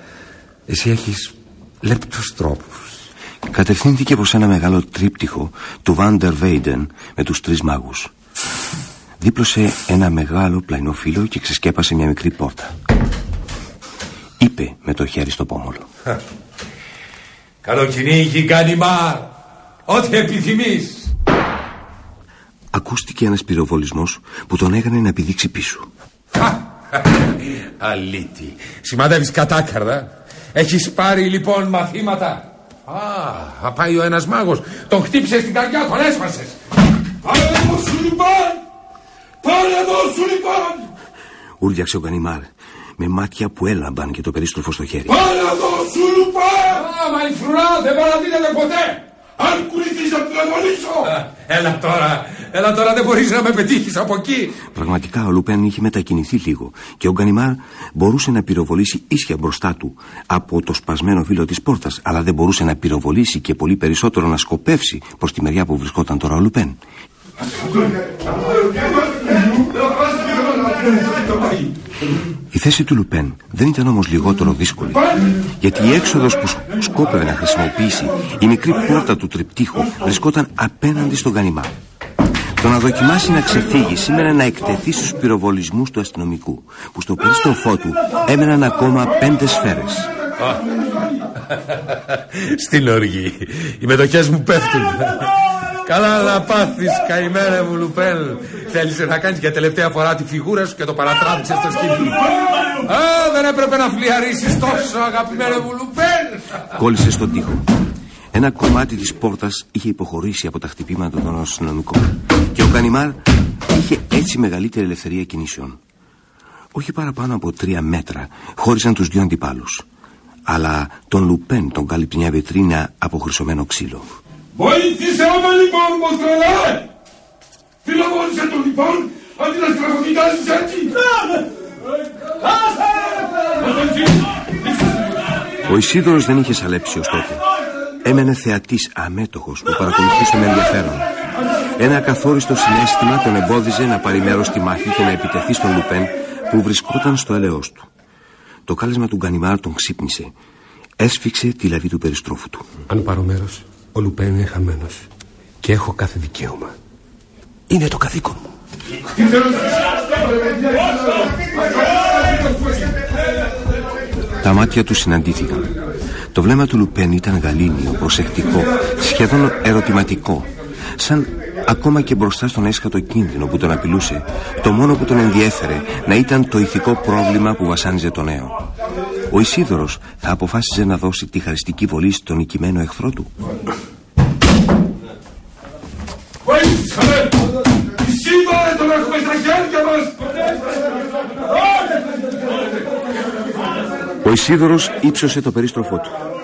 [SPEAKER 14] εσύ έχεις λεπτούς τρόπους
[SPEAKER 3] Κατευθύνθηκε προς ένα μεγάλο τρίπτυχο του Βάντερ Βέιντεν με τους τρεις μάγους. Δίπλωσε ένα μεγάλο πλαϊνό φύλλο και ξεσκέπασε μια μικρή πόρτα. Είπε με το χέρι στο πόμολο.
[SPEAKER 13] Καλό κυνήγι Γκανιμάρ Ό,τι επιθυμείς.
[SPEAKER 3] Ακούστηκε ένας πυροβολισμός που τον έκανε να πηδήξει πίσω.
[SPEAKER 14] Αλήτη. Σημαδεύεις κατάκαρδα. Έχεις πάρει λοιπόν μαθήματα. Α, πάει ο ένας μάγος. Τον χτύπησες στην καρδιά, τον έσπασες.
[SPEAKER 13] Πάρε εδώ σου λοιπόν! Πάρε εδώ σου λοιπόν!
[SPEAKER 3] Ούρλιαξε ο Γκανιμάρ με μάτια που έλαμπαν και το περίστροφο στο χέρι.
[SPEAKER 13] Πάρε εδώ σου λοιπόν! Άμα η φρουρά δεν παραδίδεται ποτέ αν κουνηθείς να πυροβολήσω
[SPEAKER 14] Έλα τώρα, έλα τώρα δεν μπορείς να με πετύχεις από εκεί.
[SPEAKER 3] Πραγματικά ο Λουπέν είχε μετακινηθεί λίγο και ο Γκανιμάρ μπορούσε να πυροβολήσει ίσια μπροστά του από το σπασμένο φύλλο της πόρτας αλλά δεν μπορούσε να πυροβολήσει και πολύ περισσότερο να σκοπεύσει προς τη μεριά που βρισκόταν τώρα ο Λουπέν. Η θέση του Λουπέν δεν ήταν όμως λιγότερο δύσκολη γιατί η έξοδος που σκόπευε να χρησιμοποιήσει η μικρή πόρτα του τριπτύχου βρισκόταν απέναντι στον Γανιμά. Το να δοκιμάσει να ξεφύγει σήμερα να εκτεθεί στους πυροβολισμούς του αστυνομικού που στο περίστροφό του έμεναν ακόμα πέντε σφαίρες.
[SPEAKER 14] Στην οργή Οι μετοχές μου πέφτουν Καλά να πάθεις καημένα μου Λουπέλ Θέλησε να κάνεις για τελευταία φορά τη φιγούρα σου και το παρατράβηξες στο σκηνή Α, δεν έπρεπε να φλιαρίσεις τόσο αγαπημένο μου Λουπέλ
[SPEAKER 3] Κόλλησε στον τοίχο. Ένα κομμάτι της πόρτας είχε υποχωρήσει από τα χτυπήματα των αστυνομικών και ο Κανιμάρ είχε έτσι μεγαλύτερη ελευθερία κινήσεων. Όχι παραπάνω από τρία μέτρα χώρισαν τους δύο αντιπάλους. Αλλά τον Λουπέν τον κάλυπτε μια βετρίνα από χρυσωμένο ξύλο.
[SPEAKER 13] Βοήθησε με λοιπόν Μοστρελέ Φιλοβόλησε τον λοιπόν αντί να στραφοδικάζεις έτσι
[SPEAKER 3] Ο Ισίδωρος δεν είχε σαλέψει ως τότε. Έμενε θεατής αμέτωχος που παρακολουθούσε με ενδιαφέρον. Ένα καθόριστο συνέστημα τον εμπόδιζε να πάρει μέρος στη μάχη και να επιτεθεί στον Λουπέν που βρισκόταν στο έλεος του. Το κάλεσμα του Γκανιμάρ τον ξύπνησε. Έσφιξε τη λαβή του περιστρόφου του.
[SPEAKER 16] Αν πάρω μέρος, ο Λουπέν είναι χαμένος. Και έχω κάθε δικαίωμα.
[SPEAKER 12] Είναι το καθήκον μου.
[SPEAKER 3] Τα μάτια του συναντήθηκαν. Το βλέμμα του Λουπέν ήταν γαλήνιο, προσεκτικό, σχεδόν ερωτηματικό. Σαν ακόμα και μπροστά στον έσχατο κίνδυνο που τον απειλούσε, το μόνο που τον ενδιέφερε να ήταν το ηθικό πρόβλημα που βασάνιζε το νέο. Ο Ισίδωρος θα αποφάσιζε να δώσει τη χαριστική βολή στον νικημένο εχθρό του.
[SPEAKER 14] Βοήθαμε! Ισίδωρε τον έχουμε στα χέρια μας!
[SPEAKER 3] Ο Ισίδωρος ύψωσε το περίστροφό του.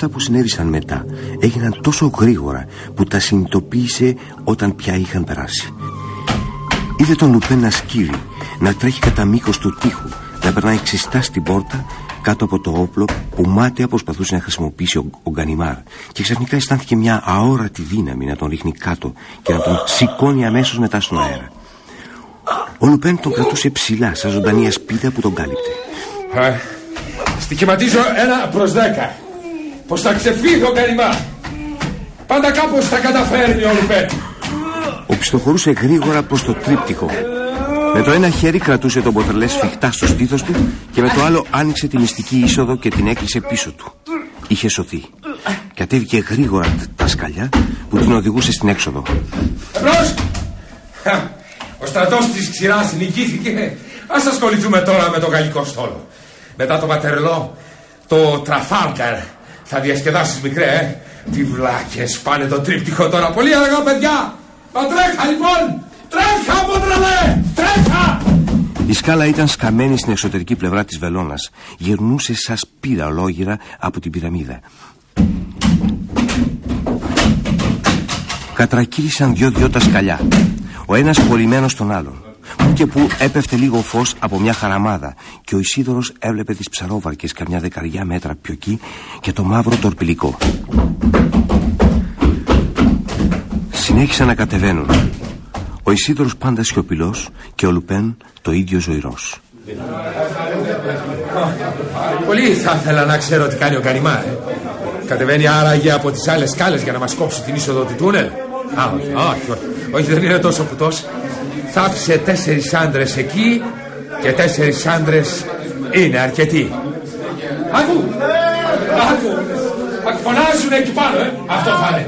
[SPEAKER 3] Αυτά που συνέβησαν μετά έγιναν τόσο γρήγορα που τα συνειδητοποίησε όταν πια είχαν περάσει. Είδε τον Λουπέν να σκύρει, να τρέχει κατά μήκος του τείχου, να περνάει ξιστά στην πόρτα κάτω από το όπλο που μάταια προσπαθούσε να χρησιμοποιήσει ο, ο Γκανιμάρ και ξαφνικά αισθάνθηκε μια αόρατη δύναμη να τον ρίχνει κάτω και να τον σηκώνει αμέσως μετά στον αέρα. Ο Λουπέν τον κρατούσε ψηλά σαν ζωντανή ασπίδα που τον κάλυπτε.
[SPEAKER 14] Ε, στοιχηματίζω ένα προς δέκα. Πως θα ξεφύγει ο Γκανιμά. Πάντα κάπως θα καταφέρνει ο Λουπέν.
[SPEAKER 3] Ο πιστοχωρούσε γρήγορα προς το τρίπτυχο. Με το ένα χέρι κρατούσε τον ποτρελές σφιχτά στο στήθος του και με το άλλο άνοιξε τη μυστική είσοδο και την έκλεισε πίσω του. Είχε σωθεί. Κατέβηκε γρήγορα τα σκαλιά που την οδηγούσε στην έξοδο.
[SPEAKER 14] Εμπρός! Ο στρατός της ξηράς νικήθηκε. Ας ασχοληθούμε τώρα με τον γαλλικό στόλο. Μετά το Βατερλό, το Τραφάλκαρ. Θα διασκεδάσεις μικρέ, ε. Τι βλάκες πάνε το τρίπτυχο τώρα. Πολύ αργά παιδιά. Μα τρέχα λοιπόν. Τρέχα ποτρελέ. Τρέχα.
[SPEAKER 3] Η σκάλα ήταν σκαμμένη στην εξωτερική πλευρά της βελόνας. Γερνούσε σαν σπήρα ολόγυρα από την πυραμίδα. Κατρακύλησαν δυο-δυο τα σκαλιά. Ο ένας κολλημένος στον άλλον. Που και που έπεφτε λίγο φως από μια χαραμάδα και ο Ισίδωρος έβλεπε τις ψαρόβαρκες καμιά δεκαριά μέτρα πιο εκεί και το μαύρο τορπιλικό. Συνέχισαν να κατεβαίνουν. Ο Ισίδωρος πάντα σιωπηλός και ο Λουπέν το ίδιο ζωηρός.
[SPEAKER 14] Πολύ θα ήθελα να ξέρω τι κάνει ο Καριμά. Ε. Κατεβαίνει άραγε από τις άλλες σκάλες για να μας κόψει την είσοδο του τούνελ. Α, όχι, όχι, όχι, όχι δεν είναι τόσο πουτός. Θα άφησε τέσσερις άντρες εκεί και τέσσερις άντρες είναι αρκετοί. Άκου! Άκου! Άκου, Φωνάζουν εκεί πάνω, ε! Αυτό θα είναι.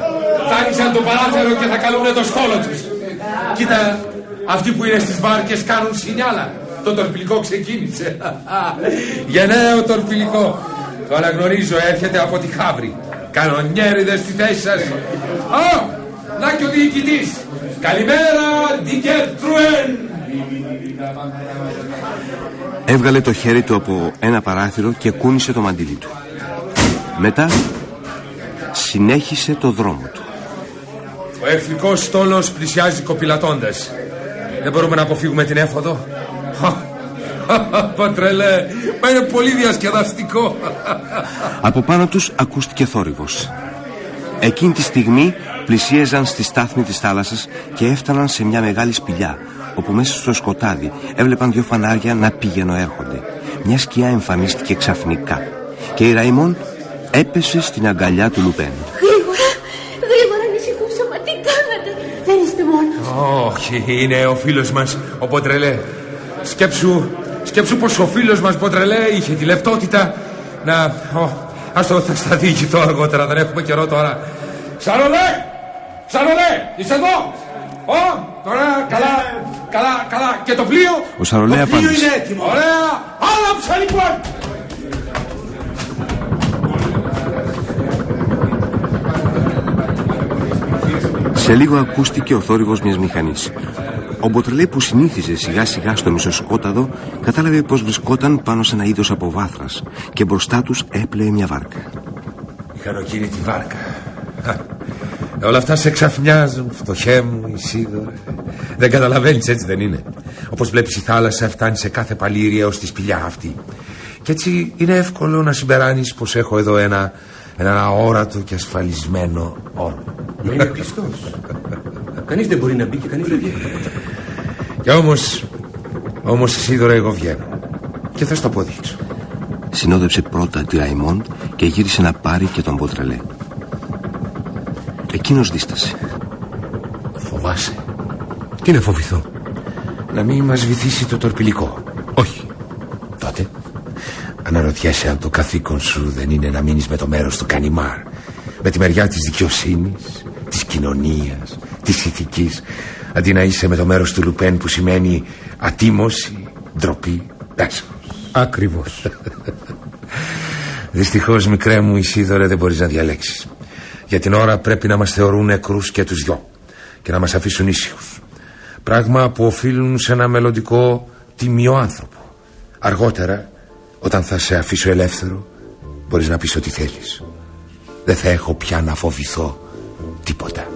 [SPEAKER 14] Θα άνοιξαν το παράθυρο και θα καλούν το στόλο τους. Κοίτα, αυτοί που είναι στις βάρκες κάνουν σινιάλα. Το τορπιλικό ξεκίνησε. Γενναίο τορπιλικό. Το αναγνωρίζω, έρχεται από τη Χάβρη. Κανονιέριδες στη θέση σας. Α, να και ο διοικητής. Καλημέρα, Ντίκερ Τρουέν.
[SPEAKER 3] Έβγαλε το χέρι του από ένα παράθυρο και κούνησε το μαντίλι του. Μετά συνέχισε το δρόμο του.
[SPEAKER 14] Ο εχθρικός στόλος πλησιάζει κοπηλατώντας. Δεν μπορούμε να αποφύγουμε την έφοδο. Πατρελέ, μα είναι πολύ διασκεδαστικό.
[SPEAKER 3] Από πάνω τους ακούστηκε θόρυβος. Εκείνη τη στιγμή πλησίαζαν στη στάθμη της θάλασσας και έφταναν σε μια μεγάλη σπηλιά όπου μέσα στο σκοτάδι έβλεπαν δύο φανάρια να πηγαίνω έρχονται. Μια σκιά εμφανίστηκε ξαφνικά και η Ραϊμόν έπεσε στην αγκαλιά του Λουπέν.
[SPEAKER 4] Γρήγορα, γρήγορα ανησυχούσα, μα τι κάνατε; Δεν είστε μόνος.
[SPEAKER 14] Όχι, είναι ο φίλος μας, ο Ποτρελέ. Σκέψου, σκέψου πως ο φίλος μας Ποτρελέ είχε τη λεπτότητα να... Ο, ας το θα στα διοικηθώ αργότερα, δεν έχουμε καιρό τώρα. Σαρολέ! Σαρολέ! Είσαι εδώ! Ω, τώρα, καλά, καλά, καλά. Και το πλοίο.
[SPEAKER 3] Ο Σαρολέ
[SPEAKER 14] το πλοίο
[SPEAKER 3] απάντησε.
[SPEAKER 14] είναι έτοιμο. Ωραία. Άναψα λοιπόν.
[SPEAKER 3] Σε λίγο ακούστηκε ο θόρυβος μιας μηχανής. Ο Μποτρελέ που συνήθιζε σιγά σιγά στο μισοσκόταδο κατάλαβε πως βρισκόταν πάνω σε ένα είδος από βάθρας και μπροστά τους έπλεε μια βάρκα.
[SPEAKER 14] Μηχανοκίνητη βάρκα. Ε, Όλα αυτά σε ξαφνιάζουν, φτωχέ μου, Ισίδωρε. Δεν καταλαβαίνεις έτσι δεν είναι. Όπως βλέπεις η θάλασσα φτάνει σε κάθε παλήρια ως τη σπηλιά αυτή. Και Και έτσι είναι εύκολο να συμπεράνεις πως έχω εδώ ένα, ένα αόρατο και ασφαλισμένο όρο.
[SPEAKER 12] Μα είναι κλειστός. κανείς δεν μπορεί να μπει και κανείς δεν βγαίνει.
[SPEAKER 14] Και όμως, όμως Σίδωρα εγώ βγαίνω. Και θα στο αποδείξω.
[SPEAKER 3] Συνόδεψε πρώτα τη Ραϊμόντ και γύρισε να πάρει και τον Ποτρελέ. Εκείνος δίστασε.
[SPEAKER 14] Φοβάσαι.
[SPEAKER 12] Τι να φοβηθώ;
[SPEAKER 14] Να μην μας βυθίσει το τορπιλικό.
[SPEAKER 12] Όχι.
[SPEAKER 14] Τότε αναρωτιέσαι αν το καθήκον σου δεν είναι να μείνεις με το μέρος του Κανιμάρ. Με τη μεριά της δικαιοσύνης, της κοινωνίας, της ηθικής. Αντί να είσαι με το μέρος του Λουπέν που σημαίνει ατίμωση, ντροπή, έσχος.
[SPEAKER 12] Ακριβώς.
[SPEAKER 14] Δυστυχώς μικρέ μου Ισίδωρε δεν μπορείς να διαλέξεις. Για την ώρα πρέπει να μας θεωρούν νεκρούς και τους δυο και να μας αφήσουν ήσυχους. Πράγμα που οφείλουν σε ένα μελλοντικό τιμιό άνθρωπο. Αργότερα, όταν θα σε αφήσω ελεύθερο, μπορείς να πεις ό,τι θέλεις. Δεν θα έχω πια να φοβηθώ τίποτα.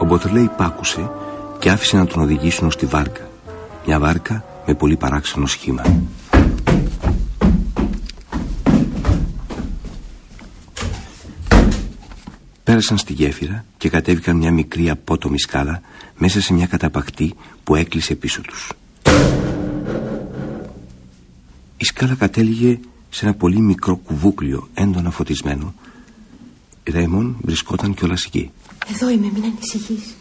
[SPEAKER 3] Ο Μποτρελέ υπάκουσε και άφησε να τον οδηγήσουν ως τη βάρκα. Μια βάρκα με πολύ παράξενο σχήμα. Πέρασαν στη γέφυρα και κατέβηκαν μια μικρή απότομη σκάλα μέσα σε μια καταπακτή που έκλεισε πίσω τους. Η σκάλα κατέληγε σε ένα πολύ μικρό κουβούκλιο έντονα φωτισμένο. Η Ρέιμον βρισκόταν κιόλας εκεί.
[SPEAKER 24] Εδώ είμαι, μην ανησυχείς.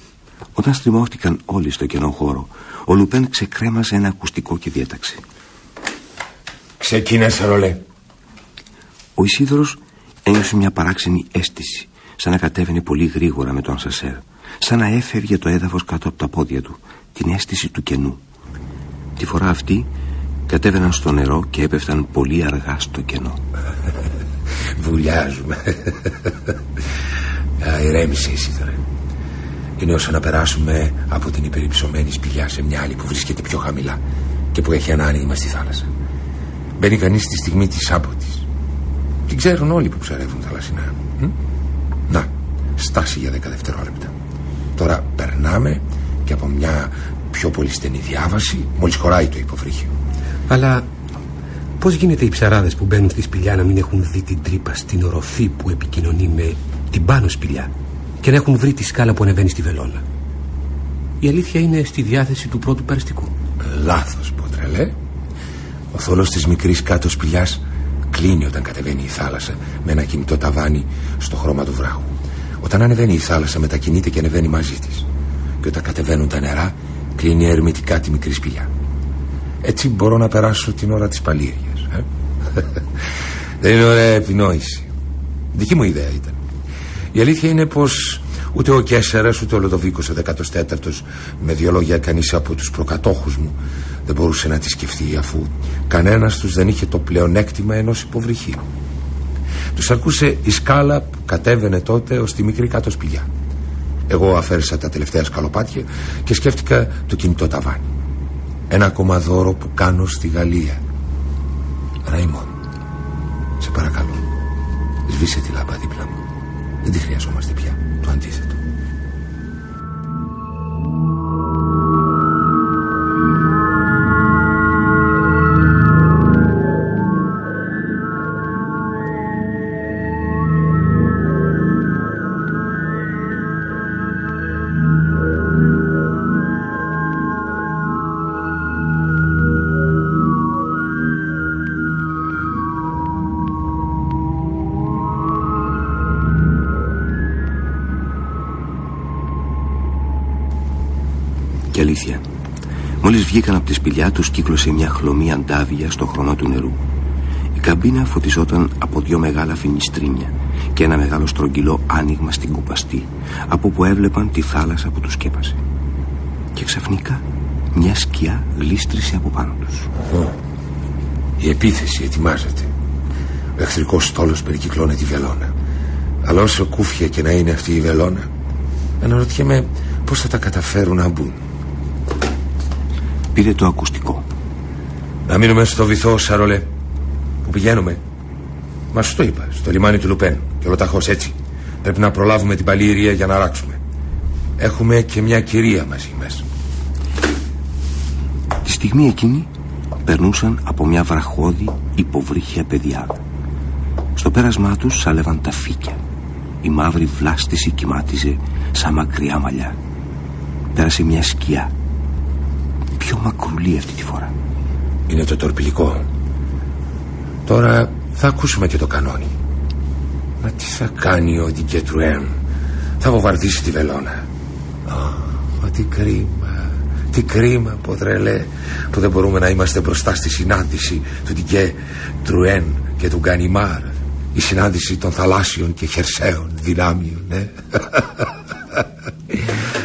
[SPEAKER 3] Όταν στριμώχτηκαν όλοι στο κενό χώρο, ο Λουπέν ξεκρέμασε ένα ακουστικό και διέταξε.
[SPEAKER 14] Ξεκίνασε ρολέ.
[SPEAKER 3] Ο Ισίδωρος ένιωσε μια παράξενη αίσθηση, σαν να κατέβαινε πολύ γρήγορα με τον Σασέρ, σαν να έφευγε το έδαφος κάτω από τα πόδια του, την αίσθηση του κενού. Τη φορά αυτή κατέβαιναν στο νερό και έπεφταν πολύ αργά στο κενό.
[SPEAKER 14] Βουλιάζουμε. Α, ηρέμησε Ισίδωρε. Είναι όσο να περάσουμε από την υπερυψωμένη σπηλιά σε μια άλλη που βρίσκεται πιο χαμηλά και που έχει ένα άνοιγμα στη θάλασσα. Μπαίνει κανείς στη στιγμή της άποτη. Την ξέρουν όλοι που ψαρεύουν θαλασσινά. Μ; Να, στάση για 10 δευτερόλεπτα. Τώρα περνάμε και από μια πιο πολύ στενή διάβαση μόλις χωράει το υποβρύχιο.
[SPEAKER 12] Αλλά πώς γίνεται οι ψαράδες που μπαίνουν στη σπηλιά να μην έχουν δει την τρύπα στην οροφή που επικοινωνεί με την πάνω σπηλιά και να έχουν βρει τη σκάλα που ανεβαίνει στη βελόνα; Η αλήθεια είναι στη διάθεση του πρώτου παραστικού.
[SPEAKER 14] Λάθος, Ποτρελέ. Ο θόλος της μικρής κάτω σπηλιάς κλείνει όταν κατεβαίνει η θάλασσα με ένα κινητό ταβάνι στο χρώμα του βράχου. Όταν ανεβαίνει η θάλασσα μετακινείται και ανεβαίνει μαζί της. Και όταν κατεβαίνουν τα νερά κλείνει ερμητικά τη μικρή σπηλιά. Έτσι μπορώ να περάσω την ώρα της παλήριας. Ε; Δεν είναι ωραία επινόηση. Δική μου ιδέα ήταν. Η αλήθεια είναι πως ούτε ο Κέσσερας ούτε ο Λοδοβίκος ο 14ος με δύο λόγια κανείς από τους προκατόχους μου δεν μπορούσε να τη σκεφτεί αφού κανένας τους δεν είχε το πλεονέκτημα ενός υποβρυχίου. Τους αρκούσε η σκάλα που κατέβαινε τότε ως τη μικρή κάτω σπηλιά. Εγώ αφαίρεσα τα τελευταία σκαλοπάτια και σκέφτηκα το κινητό ταβάνι. Ένα ακόμα δώρο που κάνω στη Γαλλία. Ραϊμόν, σε παρακαλώ, σβήσε τη λάμπα δίπλα μου. Δεν τη χρειαζόμαστε πια. Το αντίθετο.
[SPEAKER 3] Βγήκαν από τη σπηλιά τους κύκλωσε μια χλωμή αντάβια στο χρώμα του νερού. Η καμπίνα φωτιζόταν από δύο μεγάλα φινιστρίνια και ένα μεγάλο στρογγυλό άνοιγμα στην κουπαστή από που έβλεπαν τη θάλασσα που τους σκέπασε. Και ξαφνικά μια σκιά γλίστρησε από πάνω τους.
[SPEAKER 14] Ω, η επίθεση ετοιμάζεται. Ο εχθρικός στόλος περικυκλώνει τη βελόνα. Αλλά όσο κούφια και να είναι αυτή η βελόνα, αναρωτιέμαι πώς θα τα καταφέρουν να μπουν.
[SPEAKER 3] Πήρε το ακουστικό.
[SPEAKER 14] Να μείνουμε στο βυθό, Σαρολέ. Πού πηγαίνουμε. Μας σου το είπα, στο λιμάνι του Λουπέν. Και ολοταχώς έτσι. Πρέπει να προλάβουμε την παλήρια για να ράξουμε. Έχουμε και μια κυρία μαζί μας.
[SPEAKER 3] στιγμή εκείνη περνούσαν από μια βραχώδη υποβρύχια πεδιάδα. Στο πέρασμά τους σάλευαν τα φύκια. Η μαύρη βλάστηση κοιμάτιζε σαν μακριά μαλλιά. Πέρασε μια σκιά. Πιο μακρουλή αυτή τη φορά;
[SPEAKER 14] Είναι το τορπιλικό. Τώρα θα ακούσουμε και το κανόνι. Μα τι θα κάνει ο Ντικέτρουέν. Θα βομβαρδίσει τη βελόνα. Α, τι κρίμα. Τι κρίμα, Ποδρελέ, που δεν μπορούμε να είμαστε μπροστά στη συνάντηση του Ντικέ Τρουέν και του Γκανιμάρ. Η συνάντηση των θαλάσσιων και χερσαίων δυνάμειων, ναι.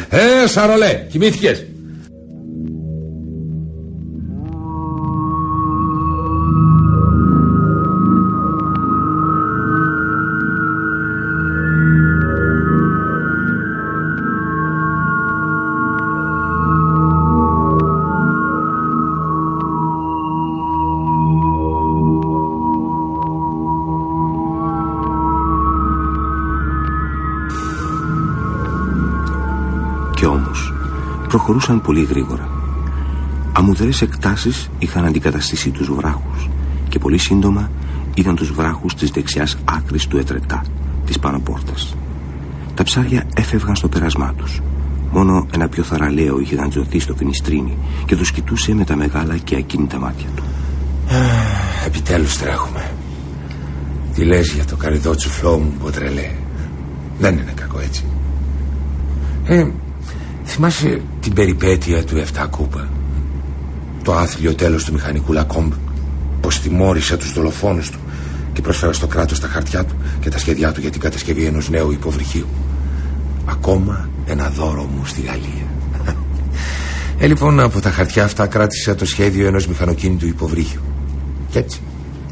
[SPEAKER 14] ε, Σαρολέ, κοιμήθηκες;
[SPEAKER 3] Προχωρούσαν πολύ γρήγορα. Αμμουδερές εκτάσεις είχαν αντικαταστήσει τους βράχους και πολύ σύντομα είδαν τους βράχους της δεξιάς άκρης του Ετρετά, της πάνω πόρτας. Τα ψάρια έφευγαν στο πέρασμά τους. Μόνο ένα πιο θαραλέο είχε γαντζωθεί στο φινιστρίνι και τους κοιτούσε με τα μεγάλα και ακίνητα μάτια του.
[SPEAKER 14] Επιτέλους τρέχουμε. Τι λες για το καριδό τσουφλό μου, Μποτρελέ; Δεν είναι κακό έτσι. Ε, θυμάσαι την περιπέτεια του 7 κούπα; Το άθλιο τέλος του μηχανικού Λακόμπ. Πως τιμώρησε τους δολοφόνους του και προσφέρω στο κράτος τα χαρτιά του και τα σχέδιά του για την κατασκευή ενός νέου υποβρυχίου. Ακόμα ένα δώρο μου στη Γαλλία. Ε, λοιπόν, από τα χαρτιά αυτά κράτησα το σχέδιο ενός μηχανοκίνητου υποβρύχιου. Και έτσι,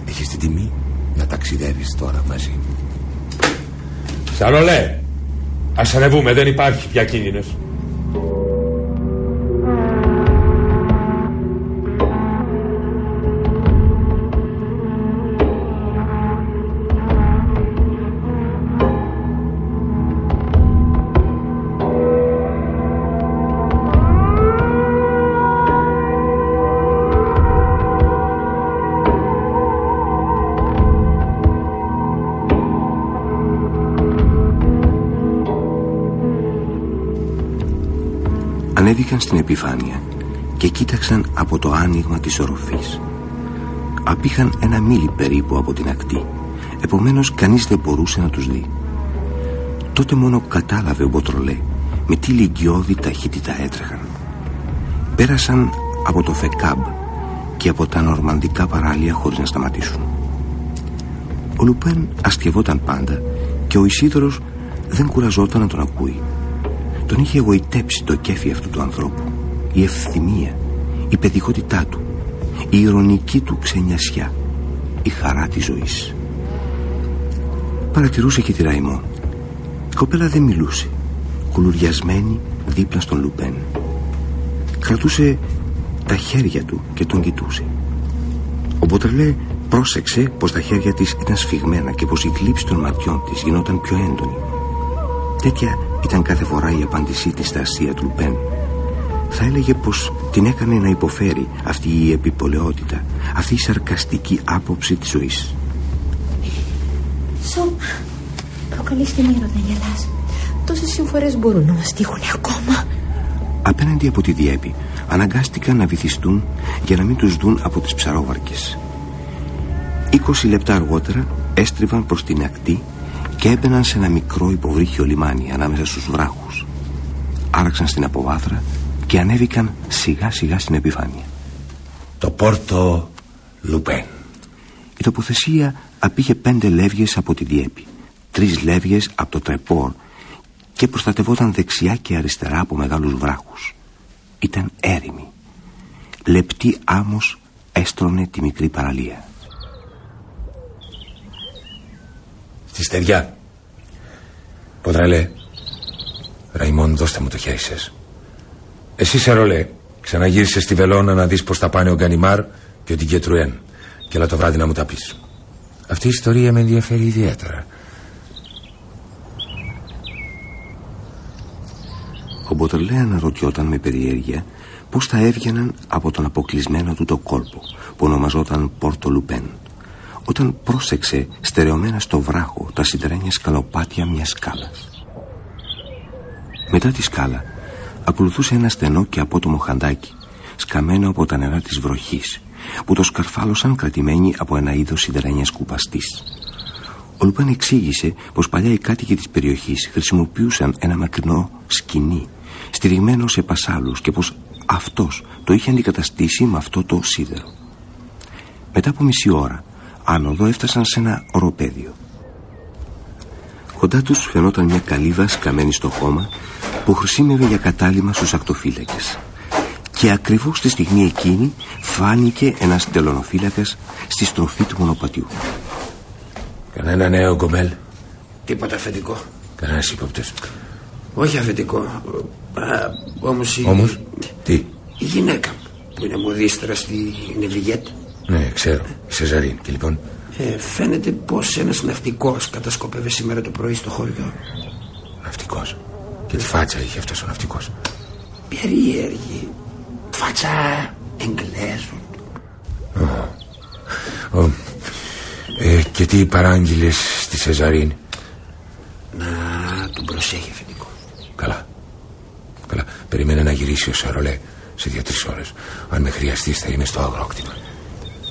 [SPEAKER 14] έχεις την τιμή να ταξιδεύεις τώρα μαζί μου.
[SPEAKER 11] Σαρολέ, ας ανεβούμε, δεν υπάρχει πια κίνδυνος.
[SPEAKER 3] Ανέβηκαν στην επιφάνεια και κοίταξαν από το άνοιγμα της οροφής. Απήχαν ένα μίλι περίπου από την ακτή, επομένως κανείς δεν μπορούσε να τους δει. Τότε μόνο κατάλαβε ο Μποτρολέ με τι λυγκιώδη ταχύτητα έτρεχαν. Πέρασαν από το Φεκάμπ και από τα νορμανδικά παράλια χωρίς να σταματήσουν. Ο Λουπέν αστευόταν πάντα και ο Ισίδωρος δεν κουραζόταν να τον ακούει. Τον είχε εγωιτέψει το κέφι αυτού του ανθρώπου. Η ευθυμία Η παιδικότητά του Η ηρωνική του ξενιασιά Η χαρά της ζωής. Παρατηρούσε και τη Ραϊμό Η κοπέλα δεν μιλούσε Κουλουριασμένη δίπλα στον Λουπέν Κρατούσε τα χέρια του και τον κοιτούσε. Ο Μποτρελέ πρόσεξε πως τα χέρια της ήταν σφιγμένα και πως η θλίψη των ματιών της γινόταν πιο έντονη. Τέτοια ήταν κάθε φορά η απάντησή της στα αστεία του Λουπέν. Θα έλεγε πως την έκανε να υποφέρει αυτή η επιπολαιότητα αυτή η σαρκαστική άποψη της ζωής.
[SPEAKER 24] Σώμα Προκαλείς την ήρωτα γελάς. Τόσες συμφορές μπορούν να μας τύχουν ακόμα.
[SPEAKER 3] Απέναντι από τη διέπη αναγκάστηκαν να βυθιστούν για να μην τους δουν από τις ψαρόβαρκες. 20 λεπτά αργότερα έστριβαν προς την ακτή και έμπαιναν σε ένα μικρό υποβρύχιο λιμάνι ανάμεσα στους βράχους. Άραξαν στην αποβάθρα και ανέβηκαν σιγά σιγά στην επιφάνεια.
[SPEAKER 14] Το πόρτο Λουπέν.
[SPEAKER 3] Η τοποθεσία απήχε πέντε λεύγες από τη διέπη, τρεις λεύγες από το τρεπόρ και προστατευόταν δεξιά και αριστερά από μεγάλους βράχους. Ήταν έρημη. Λεπτή άμμος έστρωνε τη μικρή παραλία.
[SPEAKER 14] Στη στεριά. Ποδραλέ. Ραϊμόν, δώστε μου το χέρι σας. Εσύ, Σερολέ, ξαναγύρισε στη Βελόνα να δεις πως θα πάνε ο Γκανιμάρ και ο Τιγκετρουέν. Και έλα το βράδυ να μου τα πεις. Αυτή η ιστορία με ενδιαφέρει ιδιαίτερα.
[SPEAKER 3] Ο Μποτρελέ αναρωτιόταν με περιέργεια πώς θα έβγαιναν από τον αποκλεισμένο του το κόλπο που ονομαζόταν Πόρτο Λουπέν όταν πρόσεξε στερεωμένα στο βράχο τα συντρένια σκαλοπάτια μιας σκάλας. Μετά τη σκάλα ακολουθούσε ένα στενό και απότομο χαντάκι σκαμμένο από τα νερά της βροχής που το σκαρφάλωσαν κρατημένοι από ένα είδος σιδερένιας κουπαστής. Ο Λουπέν εξήγησε πως παλιά οι κάτοικοι της περιοχής χρησιμοποιούσαν ένα μακρινό σκηνή στηριγμένο σε πασάλους και πως αυτός το είχε αντικαταστήσει με αυτό το σίδερο. Μετά από μισή ώρα άνοδο έφτασαν σε ένα οροπέδιο. Κοντά τους φαινόταν μια καλύβα σκαμμένη στο χώμα που χρησιμεύε για κατάλημα στους ακτοφύλακες. Και ακριβώς τη στιγμή εκείνη φάνηκε ένας τελωνοφύλακας στη στροφή του μονοπατιού.
[SPEAKER 14] Κανένα νέο γκομέλ;
[SPEAKER 16] Τίποτα αφεντικό.
[SPEAKER 14] Κανένας ύποπτος;
[SPEAKER 16] Όχι αφεντικό. Α, όμως η...
[SPEAKER 14] Όμως, τι;
[SPEAKER 16] Η γυναίκα που είναι μοδίστρα στη Νεβιγέτ.
[SPEAKER 14] Ναι, ξέρω. Η Σεζαρίν. Και λοιπόν;
[SPEAKER 16] Ε, φαίνεται πως ένας ναυτικός κατασκοπεύε σήμερα το πρωί στο χωριό.
[SPEAKER 14] Ναυτικός. Και τι φάτσα είχε αυτός ο ναυτικός;
[SPEAKER 16] Περίεργη. Φάτσα Εγγλέζου.
[SPEAKER 14] Ο, ε, και τι παράγγειλες στη Σεζαρίν;
[SPEAKER 16] Να τον προσέχει αφεντικό.
[SPEAKER 14] Καλά. Καλά. Περίμενε να γυρίσει ο Σαρολέ σε δύο-τρεις ώρες. Αν με χρειαστείς, θα είμαι στο αγρόκτημα.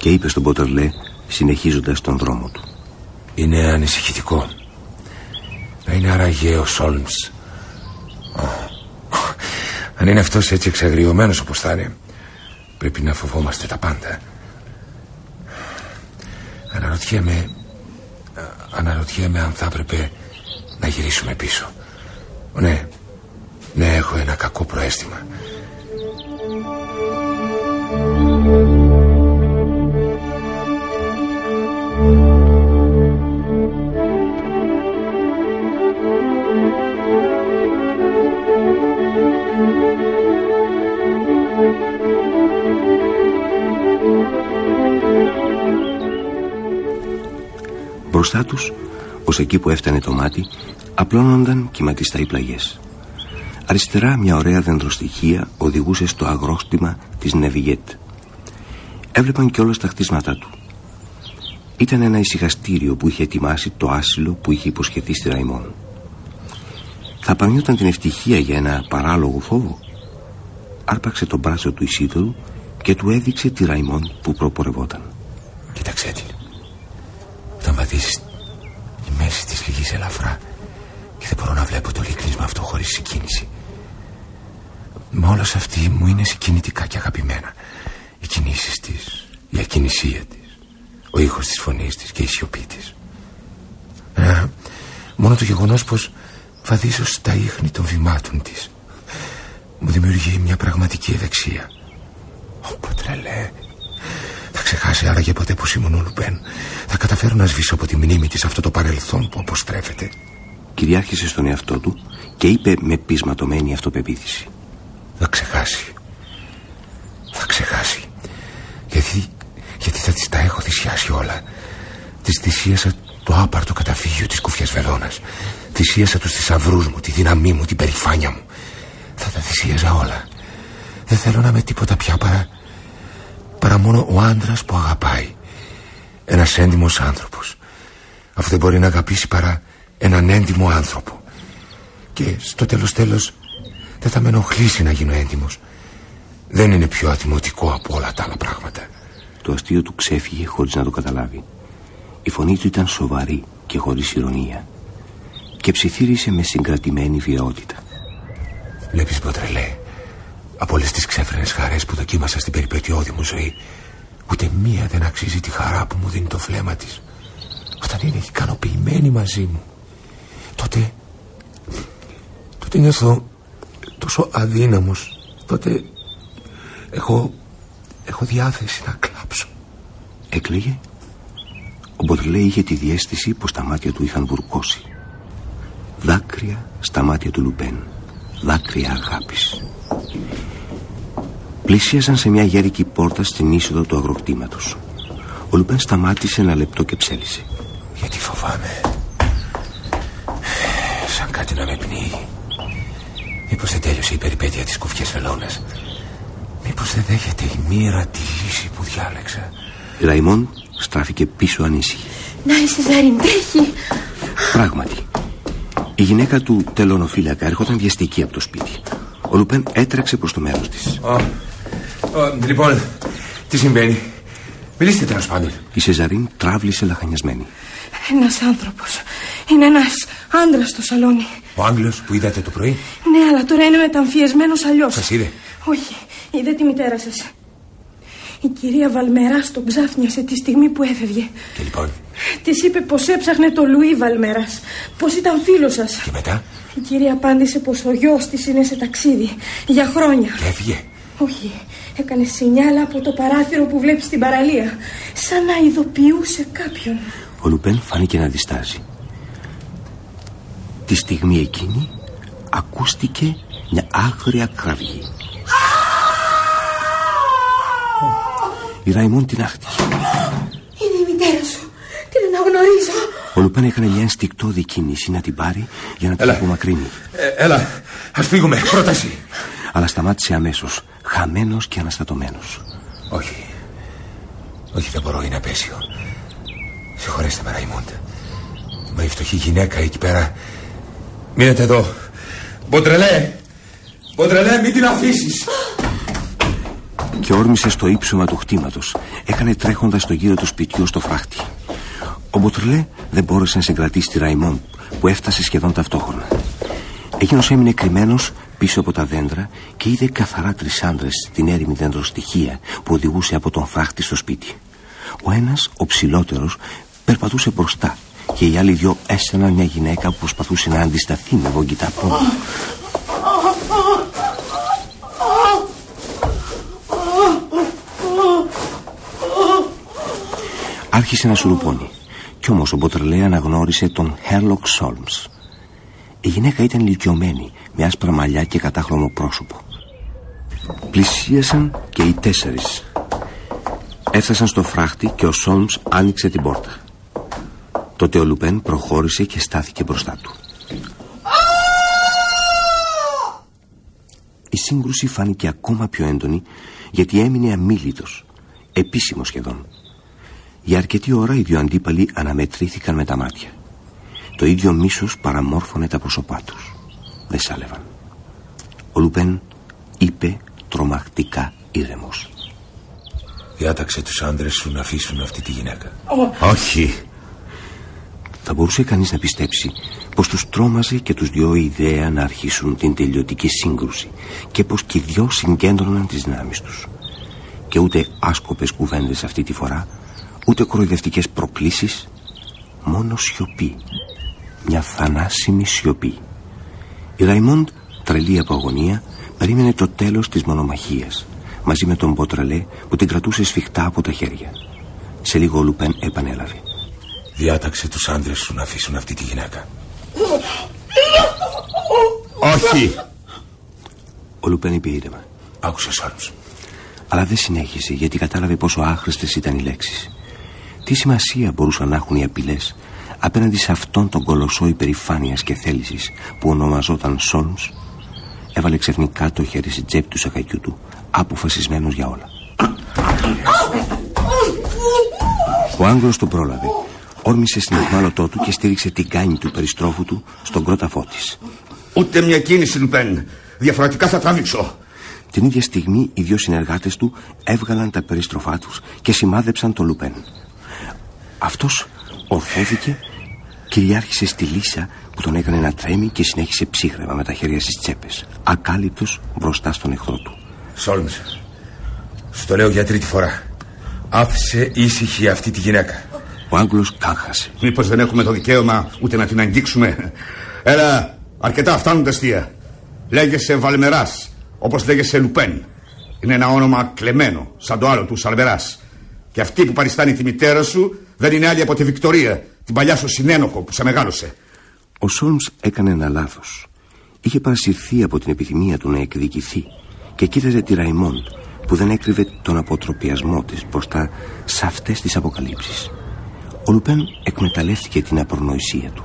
[SPEAKER 3] Και είπε στον Ποτερλέ, συνεχίζοντας τον δρόμο του.
[SPEAKER 14] Είναι ανησυχητικό. Να είναι άραγε ο Σόλμς. Αν είναι αυτός έτσι εξαγριωμένος όπως θα είναι, πρέπει να φοβόμαστε τα πάντα. Αναρωτιέμαι. Αναρωτιέμαι αν θα έπρεπε να γυρίσουμε πίσω. Ναι, ναι, έχω ένα κακό προέστημα.
[SPEAKER 3] Μπροστά τους, ως εκεί που έφτανε το μάτι, απλώνονταν κυματιστά οι πλαγιές. Αριστερά μια ωραία δεντροστοιχεία οδηγούσε στο αγρόστημα της Νεβιγέτ. Έβλεπαν κιόλας τα χτίσματά του. Ήταν ένα ησυχαστήριο που είχε ετοιμάσει το άσυλο που είχε υποσχεθεί στη Ραϊμόν. Θα πανιόταν την ευτυχία για ένα παράλογο φόβο. Άρπαξε τον μπράτσο του Ισίδωρου και του έδειξε τη Ραϊμόν που προπορευόταν.
[SPEAKER 14] Κοίταξε την. Όταν βαδίσεις η μέση της λυγής ελαφρά και δεν μπορώ να βλέπω το λίκνισμα αυτό χωρίς συγκίνηση. Μα όλα αυτή μου είναι συγκινητικά και αγαπημένα. Οι κινήσεις της, η ακινησία της, ο ήχος της φωνής της και η σιωπή της. Ε, μόνο το γεγονός πως βαδίζω στα ίχνη των βημάτων της μου δημιουργεί μια πραγματική ευεξία. Ω τρελέ, θα ξεχάσει άραγε ποτέ που ήμουν ο Λουπέν. Θα καταφέρω να σβήσω από τη μνήμη της αυτό το παρελθόν που αποστρέφεται.
[SPEAKER 3] Κυριάρχησε στον εαυτό του και είπε με πεισματωμένη αυτοπεποίθηση.
[SPEAKER 14] Θα ξεχάσει. Θα ξεχάσει. Γιατί, γιατί θα τις τα έχω θυσιάσει όλα. Τις θυσίασα το άπαρτο καταφύγιο της κουφιάς βελόνας. Θυσίασα τους θησαυρούς μου, τη δύναμή μου, την περηφάνεια μου. Θα τα θυσίαζα όλα. Δεν θέλω να είμαι τίποτα πια παρά, παρά μόνο ο άντρας που αγαπάει. Ένας έντιμος άνθρωπος. Αυτό δεν μπορεί να αγαπήσει παρά έναν έντιμο άνθρωπο. Και στο τέλος τέλος δεν θα με ενοχλήσει να γίνω έντιμος. Δεν είναι πιο ατιμωτικό από όλα τα άλλα πράγματα.
[SPEAKER 3] Το αστείο του ξέφυγε χωρίς να το καταλάβει. Η φωνή του ήταν σοβαρή και χωρίς ηρωνία. Και ψιθύρισε με συγκρατημένη βιαιότητα.
[SPEAKER 14] Βλέπεις Μποτρελέ, από όλες τις ξέφρενες χαρές που δοκίμασα στην περιπετειώδη μου ζωή, ούτε μία δεν αξίζει τη χαρά που μου δίνει το φλέμα της. Όταν είναι ικανοποιημένη μαζί μου, τότε... τότε νιώθω τόσο αδύναμος. Τότε έχω... έχω διάθεση να κλάψω.
[SPEAKER 3] Έκλαιγε. Ο Μποτρελέ είχε τη διέστηση πως τα μάτια του είχαν βουρκώσει. Δάκρυα στα μάτια του Λουπέν. Δάκρυα αγάπης. Πλησίαζαν σε μια γέρικη πόρτα στην είσοδο του αγροκτήματος. Ο Λουπέν σταμάτησε ένα λεπτό και ψέλισε.
[SPEAKER 14] Γιατί φοβάμαι. Σαν κάτι να με πνίγει. Μήπως δεν τέλειωσε η περιπέτεια της κουφιές βελόνας. Μήπως δεν δέχεται η μοίρα τη λύση που διάλεξα.
[SPEAKER 3] Η Ραϊμόν στράφηκε πίσω ανήσυχη.
[SPEAKER 24] Να η Σεζάριν τρέχει.
[SPEAKER 3] Πράγματι, η γυναίκα του τελωνοφύλακα έρχονταν βιαστική από το σπίτι. Ο Λουπέν έτρεξε προς το μέρος της.
[SPEAKER 14] Ω, ω, λοιπόν, τι συμβαίνει; Μιλήστε τέλος πάντων.
[SPEAKER 3] Η Σεζαρίν τράβλησε λαχανιασμένη.
[SPEAKER 4] Ένας άνθρωπος. Είναι ένας άντρας στο σαλόνι.
[SPEAKER 14] Ο Άγγλος που είδατε το πρωί;
[SPEAKER 4] Ναι, αλλά τώρα είναι μεταμφιεσμένος αλλιώς.
[SPEAKER 14] Σας είδε.
[SPEAKER 4] Όχι, είδε τη μητέρα σας. Η κυρία Βαλμεράς τον ξάφνιασε τη στιγμή που έφευγε.
[SPEAKER 14] Και λοιπόν;
[SPEAKER 4] Της είπε πως έψαχνε το Λουί Βαλμεράς. Πως ήταν φίλος σας.
[SPEAKER 14] Και μετά;
[SPEAKER 4] Η κυρία απάντησε πως ο γιος της είναι σε ταξίδι. Για χρόνια.
[SPEAKER 14] Και έφυγε;
[SPEAKER 4] Όχι, έκανε σινιάλα από το παράθυρο που βλέπεις στην παραλία. Σαν να ειδοποιούσε κάποιον.
[SPEAKER 3] Ο Λουπέν φάνηκε να διστάζει. Τη στιγμή εκείνη ακούστηκε μια άγρια κραυγή. Η Ραϊμόν την άχτηκε.
[SPEAKER 24] Είναι η μητέρα σου. Την αναγνωρίζω.
[SPEAKER 3] Ο Λουπέν έκανε μια ενστικτόδη κίνηση να την πάρει για να την απομακρύνει.
[SPEAKER 14] Ε, έλα, ας φύγουμε. Πρόταση.
[SPEAKER 3] Αλλά σταμάτησε αμέσως, χαμένος και αναστατωμένος.
[SPEAKER 14] Όχι. Όχι, δεν μπορώ, είναι απέσιο. Συγχωρέστε με, Ραϊμούντ. Μα η φτωχή γυναίκα εκεί πέρα. Μείνετε εδώ. Μποντρελέ! Μποντρελέ, μην την αφήσεις.
[SPEAKER 3] Και όρμησε στο ύψωμα του χτήματος. Έκανε τρέχοντας το γύρο του σπιτιού στο φράχτη. Ο Μποτρελέ δεν μπόρεσε να συγκρατήσει τη Ραϊμόν που έφτασε σχεδόν ταυτόχρονα. Εκείνος έμεινε κρυμμένος πίσω από τα δέντρα και είδε καθαρά τρεις άντρες στην έρημη δέντροστοιχεία που οδηγούσε από τον φράχτη στο σπίτι. Ο ένας, ο ψηλότερος, περπατούσε μπροστά και οι άλλοι δυο έσαιναν μια γυναίκα που προσπαθούσε να αντισταθεί με βογγητά πόδια. Άρχισε να σουρουπώνει κι όμως ο Μποτρελέ αναγνώρισε τον Χέρλοκ Σόλμς. Η γυναίκα ήταν ηλικιωμένη με άσπρα μαλλιά και κατάχρωμο πρόσωπο. Πλησίασαν και οι τέσσερις. Έφτασαν στο φράχτη και ο Σόλμς άνοιξε την πόρτα. Τότε ο Λουπέν προχώρησε και στάθηκε μπροστά του. Η σύγκρουση φάνηκε ακόμα πιο έντονη γιατί έμεινε αμήλυτος, επίσημος σχεδόν. Για αρκετή ώρα οι δύο αντίπαλοι αναμετρήθηκαν με τα μάτια. Το ίδιο μίσος παραμόρφωνε τα πρόσωπά τους. Δεν σάλευαν. Ο Λουπέν είπε τρομακτικά ήρεμος.
[SPEAKER 14] Διάταξε τους άντρες σου να αφήσουν αυτή τη γυναίκα.
[SPEAKER 3] Όχι. Θα μπορούσε κανείς να πιστέψει πως τους τρόμαζε και τους δυο η ιδέα να αρχίσουν την τελειωτική σύγκρουση και πως και οι δυο συγκέντρωναν τις δυνάμεις τους. Και ούτε άσκοπες κουβέντες αυτή τη φορά, ούτε κοροϊδευτικές προκλήσεις, μόνο σιωπή. Μια θανάσιμη σιωπή. Η Ραϊμόντ, τρελή από αγωνία, περίμενε το τέλος της μονομαχίας μαζί με τον Μποτραλέ που την κρατούσε σφιχτά από τα χέρια. Σε λίγο ο Λουπέν επανέλαβε.
[SPEAKER 14] Διάταξε τους άντρες σου να αφήσουν αυτή τη γυναίκα.
[SPEAKER 3] Όχι! Ο Λουπέν είπε ήρεμα.
[SPEAKER 14] Άκουσες Σόλμς.
[SPEAKER 3] Αλλά δεν συνέχισε γιατί κατάλαβε πόσο άχρηστες ήταν οι λέξεις. Τι σημασία μπορούσαν να έχουν οι απειλές απέναντι σε αυτόν τον κολοσσό υπερηφάνειας και θέλησης που ονομαζόταν Σόλμς έβαλε ξαφνικά το χέρι στην τσέπη του σακακιού του αποφασισμένος για όλα. Ο Άγγλος τον πρόλαβε. Όρμησε στην εχμάλωτό του και στήριξε την κάνη του περιστρόφου του στον κρόταφό της.
[SPEAKER 21] Ούτε μια κίνηση, Λουπέν. Διαφορετικά θα τραβήξω.
[SPEAKER 3] Την ίδια στιγμή οι δύο συνεργάτες του έβγαλαν τα περιστροφά τους και σημάδεψαν το Λουπέν. Αυτός ορθώθηκε, κυριάρχησε στη λύσα που τον έκανε να τρέμει και συνέχισε ψύχρεμα με τα χέρια στις τσέπες, ακάλυπτος μπροστά στον εχθρό του.
[SPEAKER 14] Σόλμς, σου το λέω για τρίτη φορά. Άφησε ήσυχη αυτή τη γυναίκα.
[SPEAKER 3] Ο Άγγλος κάχασε.
[SPEAKER 21] Μήπως δεν έχουμε το δικαίωμα ούτε να την αγγίξουμε; Έλα, αρκετά φτάνουν τα αστεία. Λέγεσαι Βαλμεράς, όπως λέγεσαι Λουπέν. Είναι ένα όνομα κλεμμένο, σαν το άλλο του Σαλμεράς. Και αυτή που παριστάνει τη μητέρα σου δεν είναι άλλη από τη Βικτωρία, την παλιά σου συνένοχο που σε μεγάλωσε.
[SPEAKER 3] Ο Σόλμς έκανε ένα λάθος. Είχε παρασυρθεί από την επιθυμία του να εκδικηθεί και κοίταζε τη Ραϊμόντ που δεν έκρυβε τον αποτροπιασμό της μπροστά σε αυτές τις αποκαλύψεις. Ο Λουπέν εκμεταλλεύτηκε την απρονοησία του.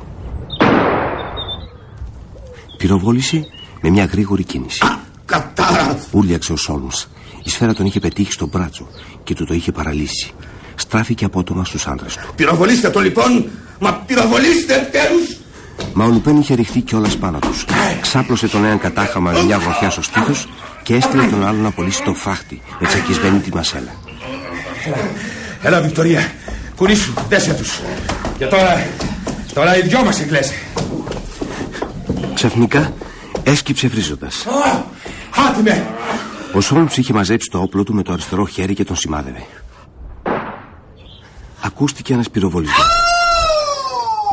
[SPEAKER 3] Πυροβόλησε με μια γρήγορη κίνηση.
[SPEAKER 21] Κατάρα!
[SPEAKER 3] Ούρλιαξε ο Σόλμς. Η σφαίρα τον είχε πετύχει στον μπράτσο και του το είχε παραλύσει. Στράφηκε απότομα στους άντρες του.
[SPEAKER 14] Πυροβολήστε το λοιπόν! Μα πυροβολήστε επιτέλους!
[SPEAKER 3] Μα ο Λουπέν είχε ρηχθεί κιόλας πάνω τους. Ξάπλωσε τον έναν κατάχαμα με μια γροθιά στο στήθος και έστειλε τον άλλον να πωλήσει το φράχτη με τσακισμένη τη μασέλα.
[SPEAKER 14] Έλα, Βικτωρία. Κουνήσου, δέσε τους. Και τώρα, τώρα οι δυο μας εγκλέσε.
[SPEAKER 3] Ξαφνικά έσκυψε βρίζοντας.
[SPEAKER 14] Χάτιμε!
[SPEAKER 3] Ο Σόλμς είχε μαζέψει το όπλο του με το αριστερό χέρι και τον σημάδευε. Ακούστηκε ένας πυροβολισμός.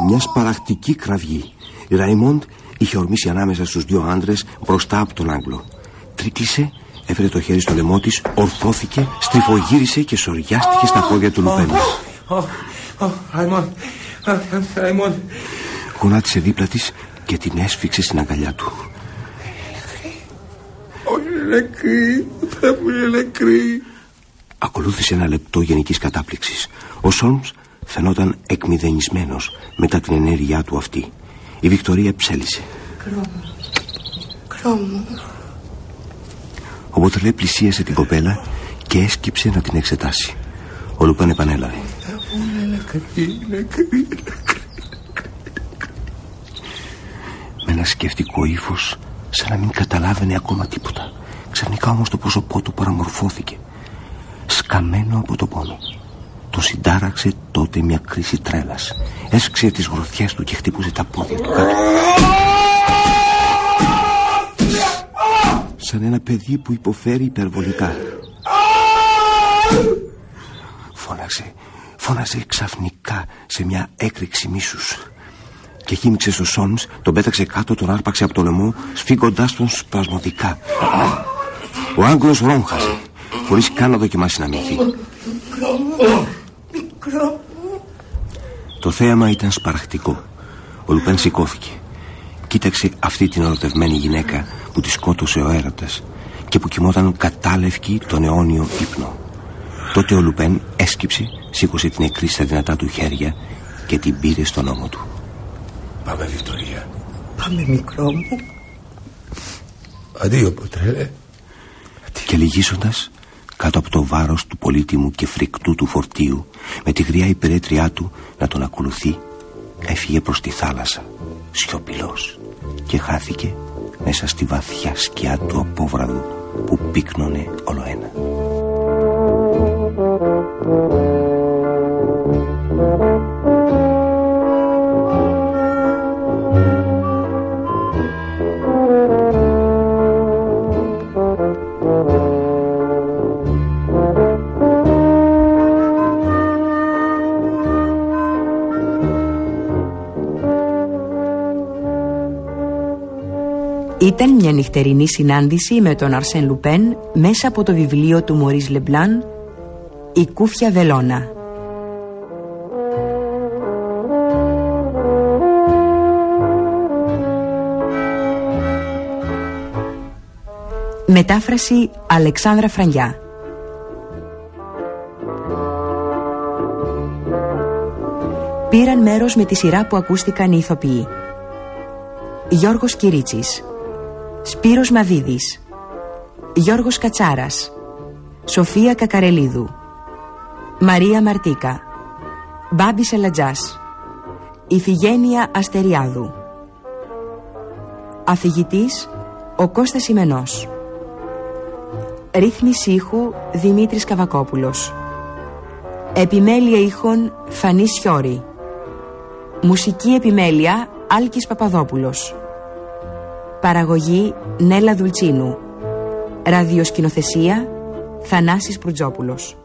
[SPEAKER 3] Μιας σπαραχτική κραυγή. Η Ραϊμόντ είχε ορμήσει ανάμεσα στους δύο άντρες μπροστά από τον Άγγλο. Τρίκλισε, έφερε το χέρι στο λαιμό της, ορθώθηκε, στριφογύρισε και σοριάστηκε στα πόδια του Λουπέν.
[SPEAKER 14] Ραϊμόντ, Ραϊμόντ.
[SPEAKER 3] Γονάτισε δίπλα της και την έσφιξε στην αγκαλιά του.
[SPEAKER 14] Όχι νεκρή, θα μου είναι νεκρή.
[SPEAKER 3] Ακολούθησε ένα λεπτό γενικής κατάπληξης. Ο Σόλμς φαινόταν εκμυδενισμένος μετά την ενέργειά του αυτή. Η Βικτωρία ψέλισε.
[SPEAKER 4] Κρόμο. Κρόμο.
[SPEAKER 3] Ο Μποτρελέ πλησίασε την κοπέλα και έσκυψε να την εξετάσει. Ο Λουπάν επανέλαβε.
[SPEAKER 14] Είναι νεκρή, νεκρή,
[SPEAKER 3] Με ένα σκεφτικό ύφος, σαν να μην καταλάβαινε ακόμα τίποτα. Ξαφνικά όμως το πρόσωπό του παραμορφώθηκε. Σκαμμένο από το πόνο. Το συντάραξε τότε μια κρίση τρέλας. Έσξε τις γροθιές του και χτύπουσε τα πόδια του κάτω. Σαν ένα παιδί που υποφέρει υπερβολικά. Φώναξε, φώναζε ξαφνικά σε μια έκρηξη μίσους. Και χύμιξε στο Σόνς, τον πέταξε κάτω, τον άρπαξε από το λαιμό, σφίγγοντάς τον σπασμωδικά. Ο Άγγλος ρόμχαζε, χωρίς καν να δοκιμάσει να μυθεί.
[SPEAKER 4] Μικρό.
[SPEAKER 3] Το θέαμα ήταν σπαραχτικό. Ο Λουπέν σηκώθηκε. Κοίταξε αυτή την ερωτευμένη γυναίκα που τη σκότωσε ο έρωτας και που κοιμόταν κατάλευκη τον αιώνιο ύπνο. Τότε ο Λουπέν έσκυψε, σήκωσε την νεκρή στα δυνατά του χέρια και την πήρε στον ώμο του.
[SPEAKER 14] Πάμε, Βικτωρία.
[SPEAKER 19] Πάμε, μικρό μου.
[SPEAKER 14] Αντίο, Ποτρέλε.
[SPEAKER 3] Και λυγίζοντας κάτω από το βάρος του πολύτιμου και φρικτού του φορτίου με τη γριά υπερέτριά του να τον ακολουθεί έφυγε προς τη θάλασσα σιωπηλός και χάθηκε μέσα στη βαθιά σκιά του απόβραδου που πύκνωνε όλο ένα.
[SPEAKER 25] Ήταν μια νυχτερινή συνάντηση με τον Αρσέν Λουπέν μέσα από το βιβλίο του Μωρίς Λεμπλάν «Η Κούφια Βελώνα». Μετάφραση Αλεξάνδρα Φραγιά. Πήραν μέρος με τη σειρά που ακούστηκαν οι ηθοποιοί. Γιώργος Κυρίτσης Σπύρος Μαδίδης. Γιώργος Κατσάρας. Σοφία Κακαρελίδου. Μαρία Μαρτίκα. Μπάμπη Σελατζάς Ιφηγένεια Αστεριάδου. Αφηγητής ο Κώστας Ιμενός Ρύθμιση ήχου Δημήτρης Καβακόπουλος. Επιμέλεια ήχων Φανής Σιώρη. Μουσική επιμέλεια Άλκης Παπαδόπουλος Παραγωγή Νέλα Δουλτσίνου. Ραδιοσκηνοθεσία Θανάσης Προυτζόπουλος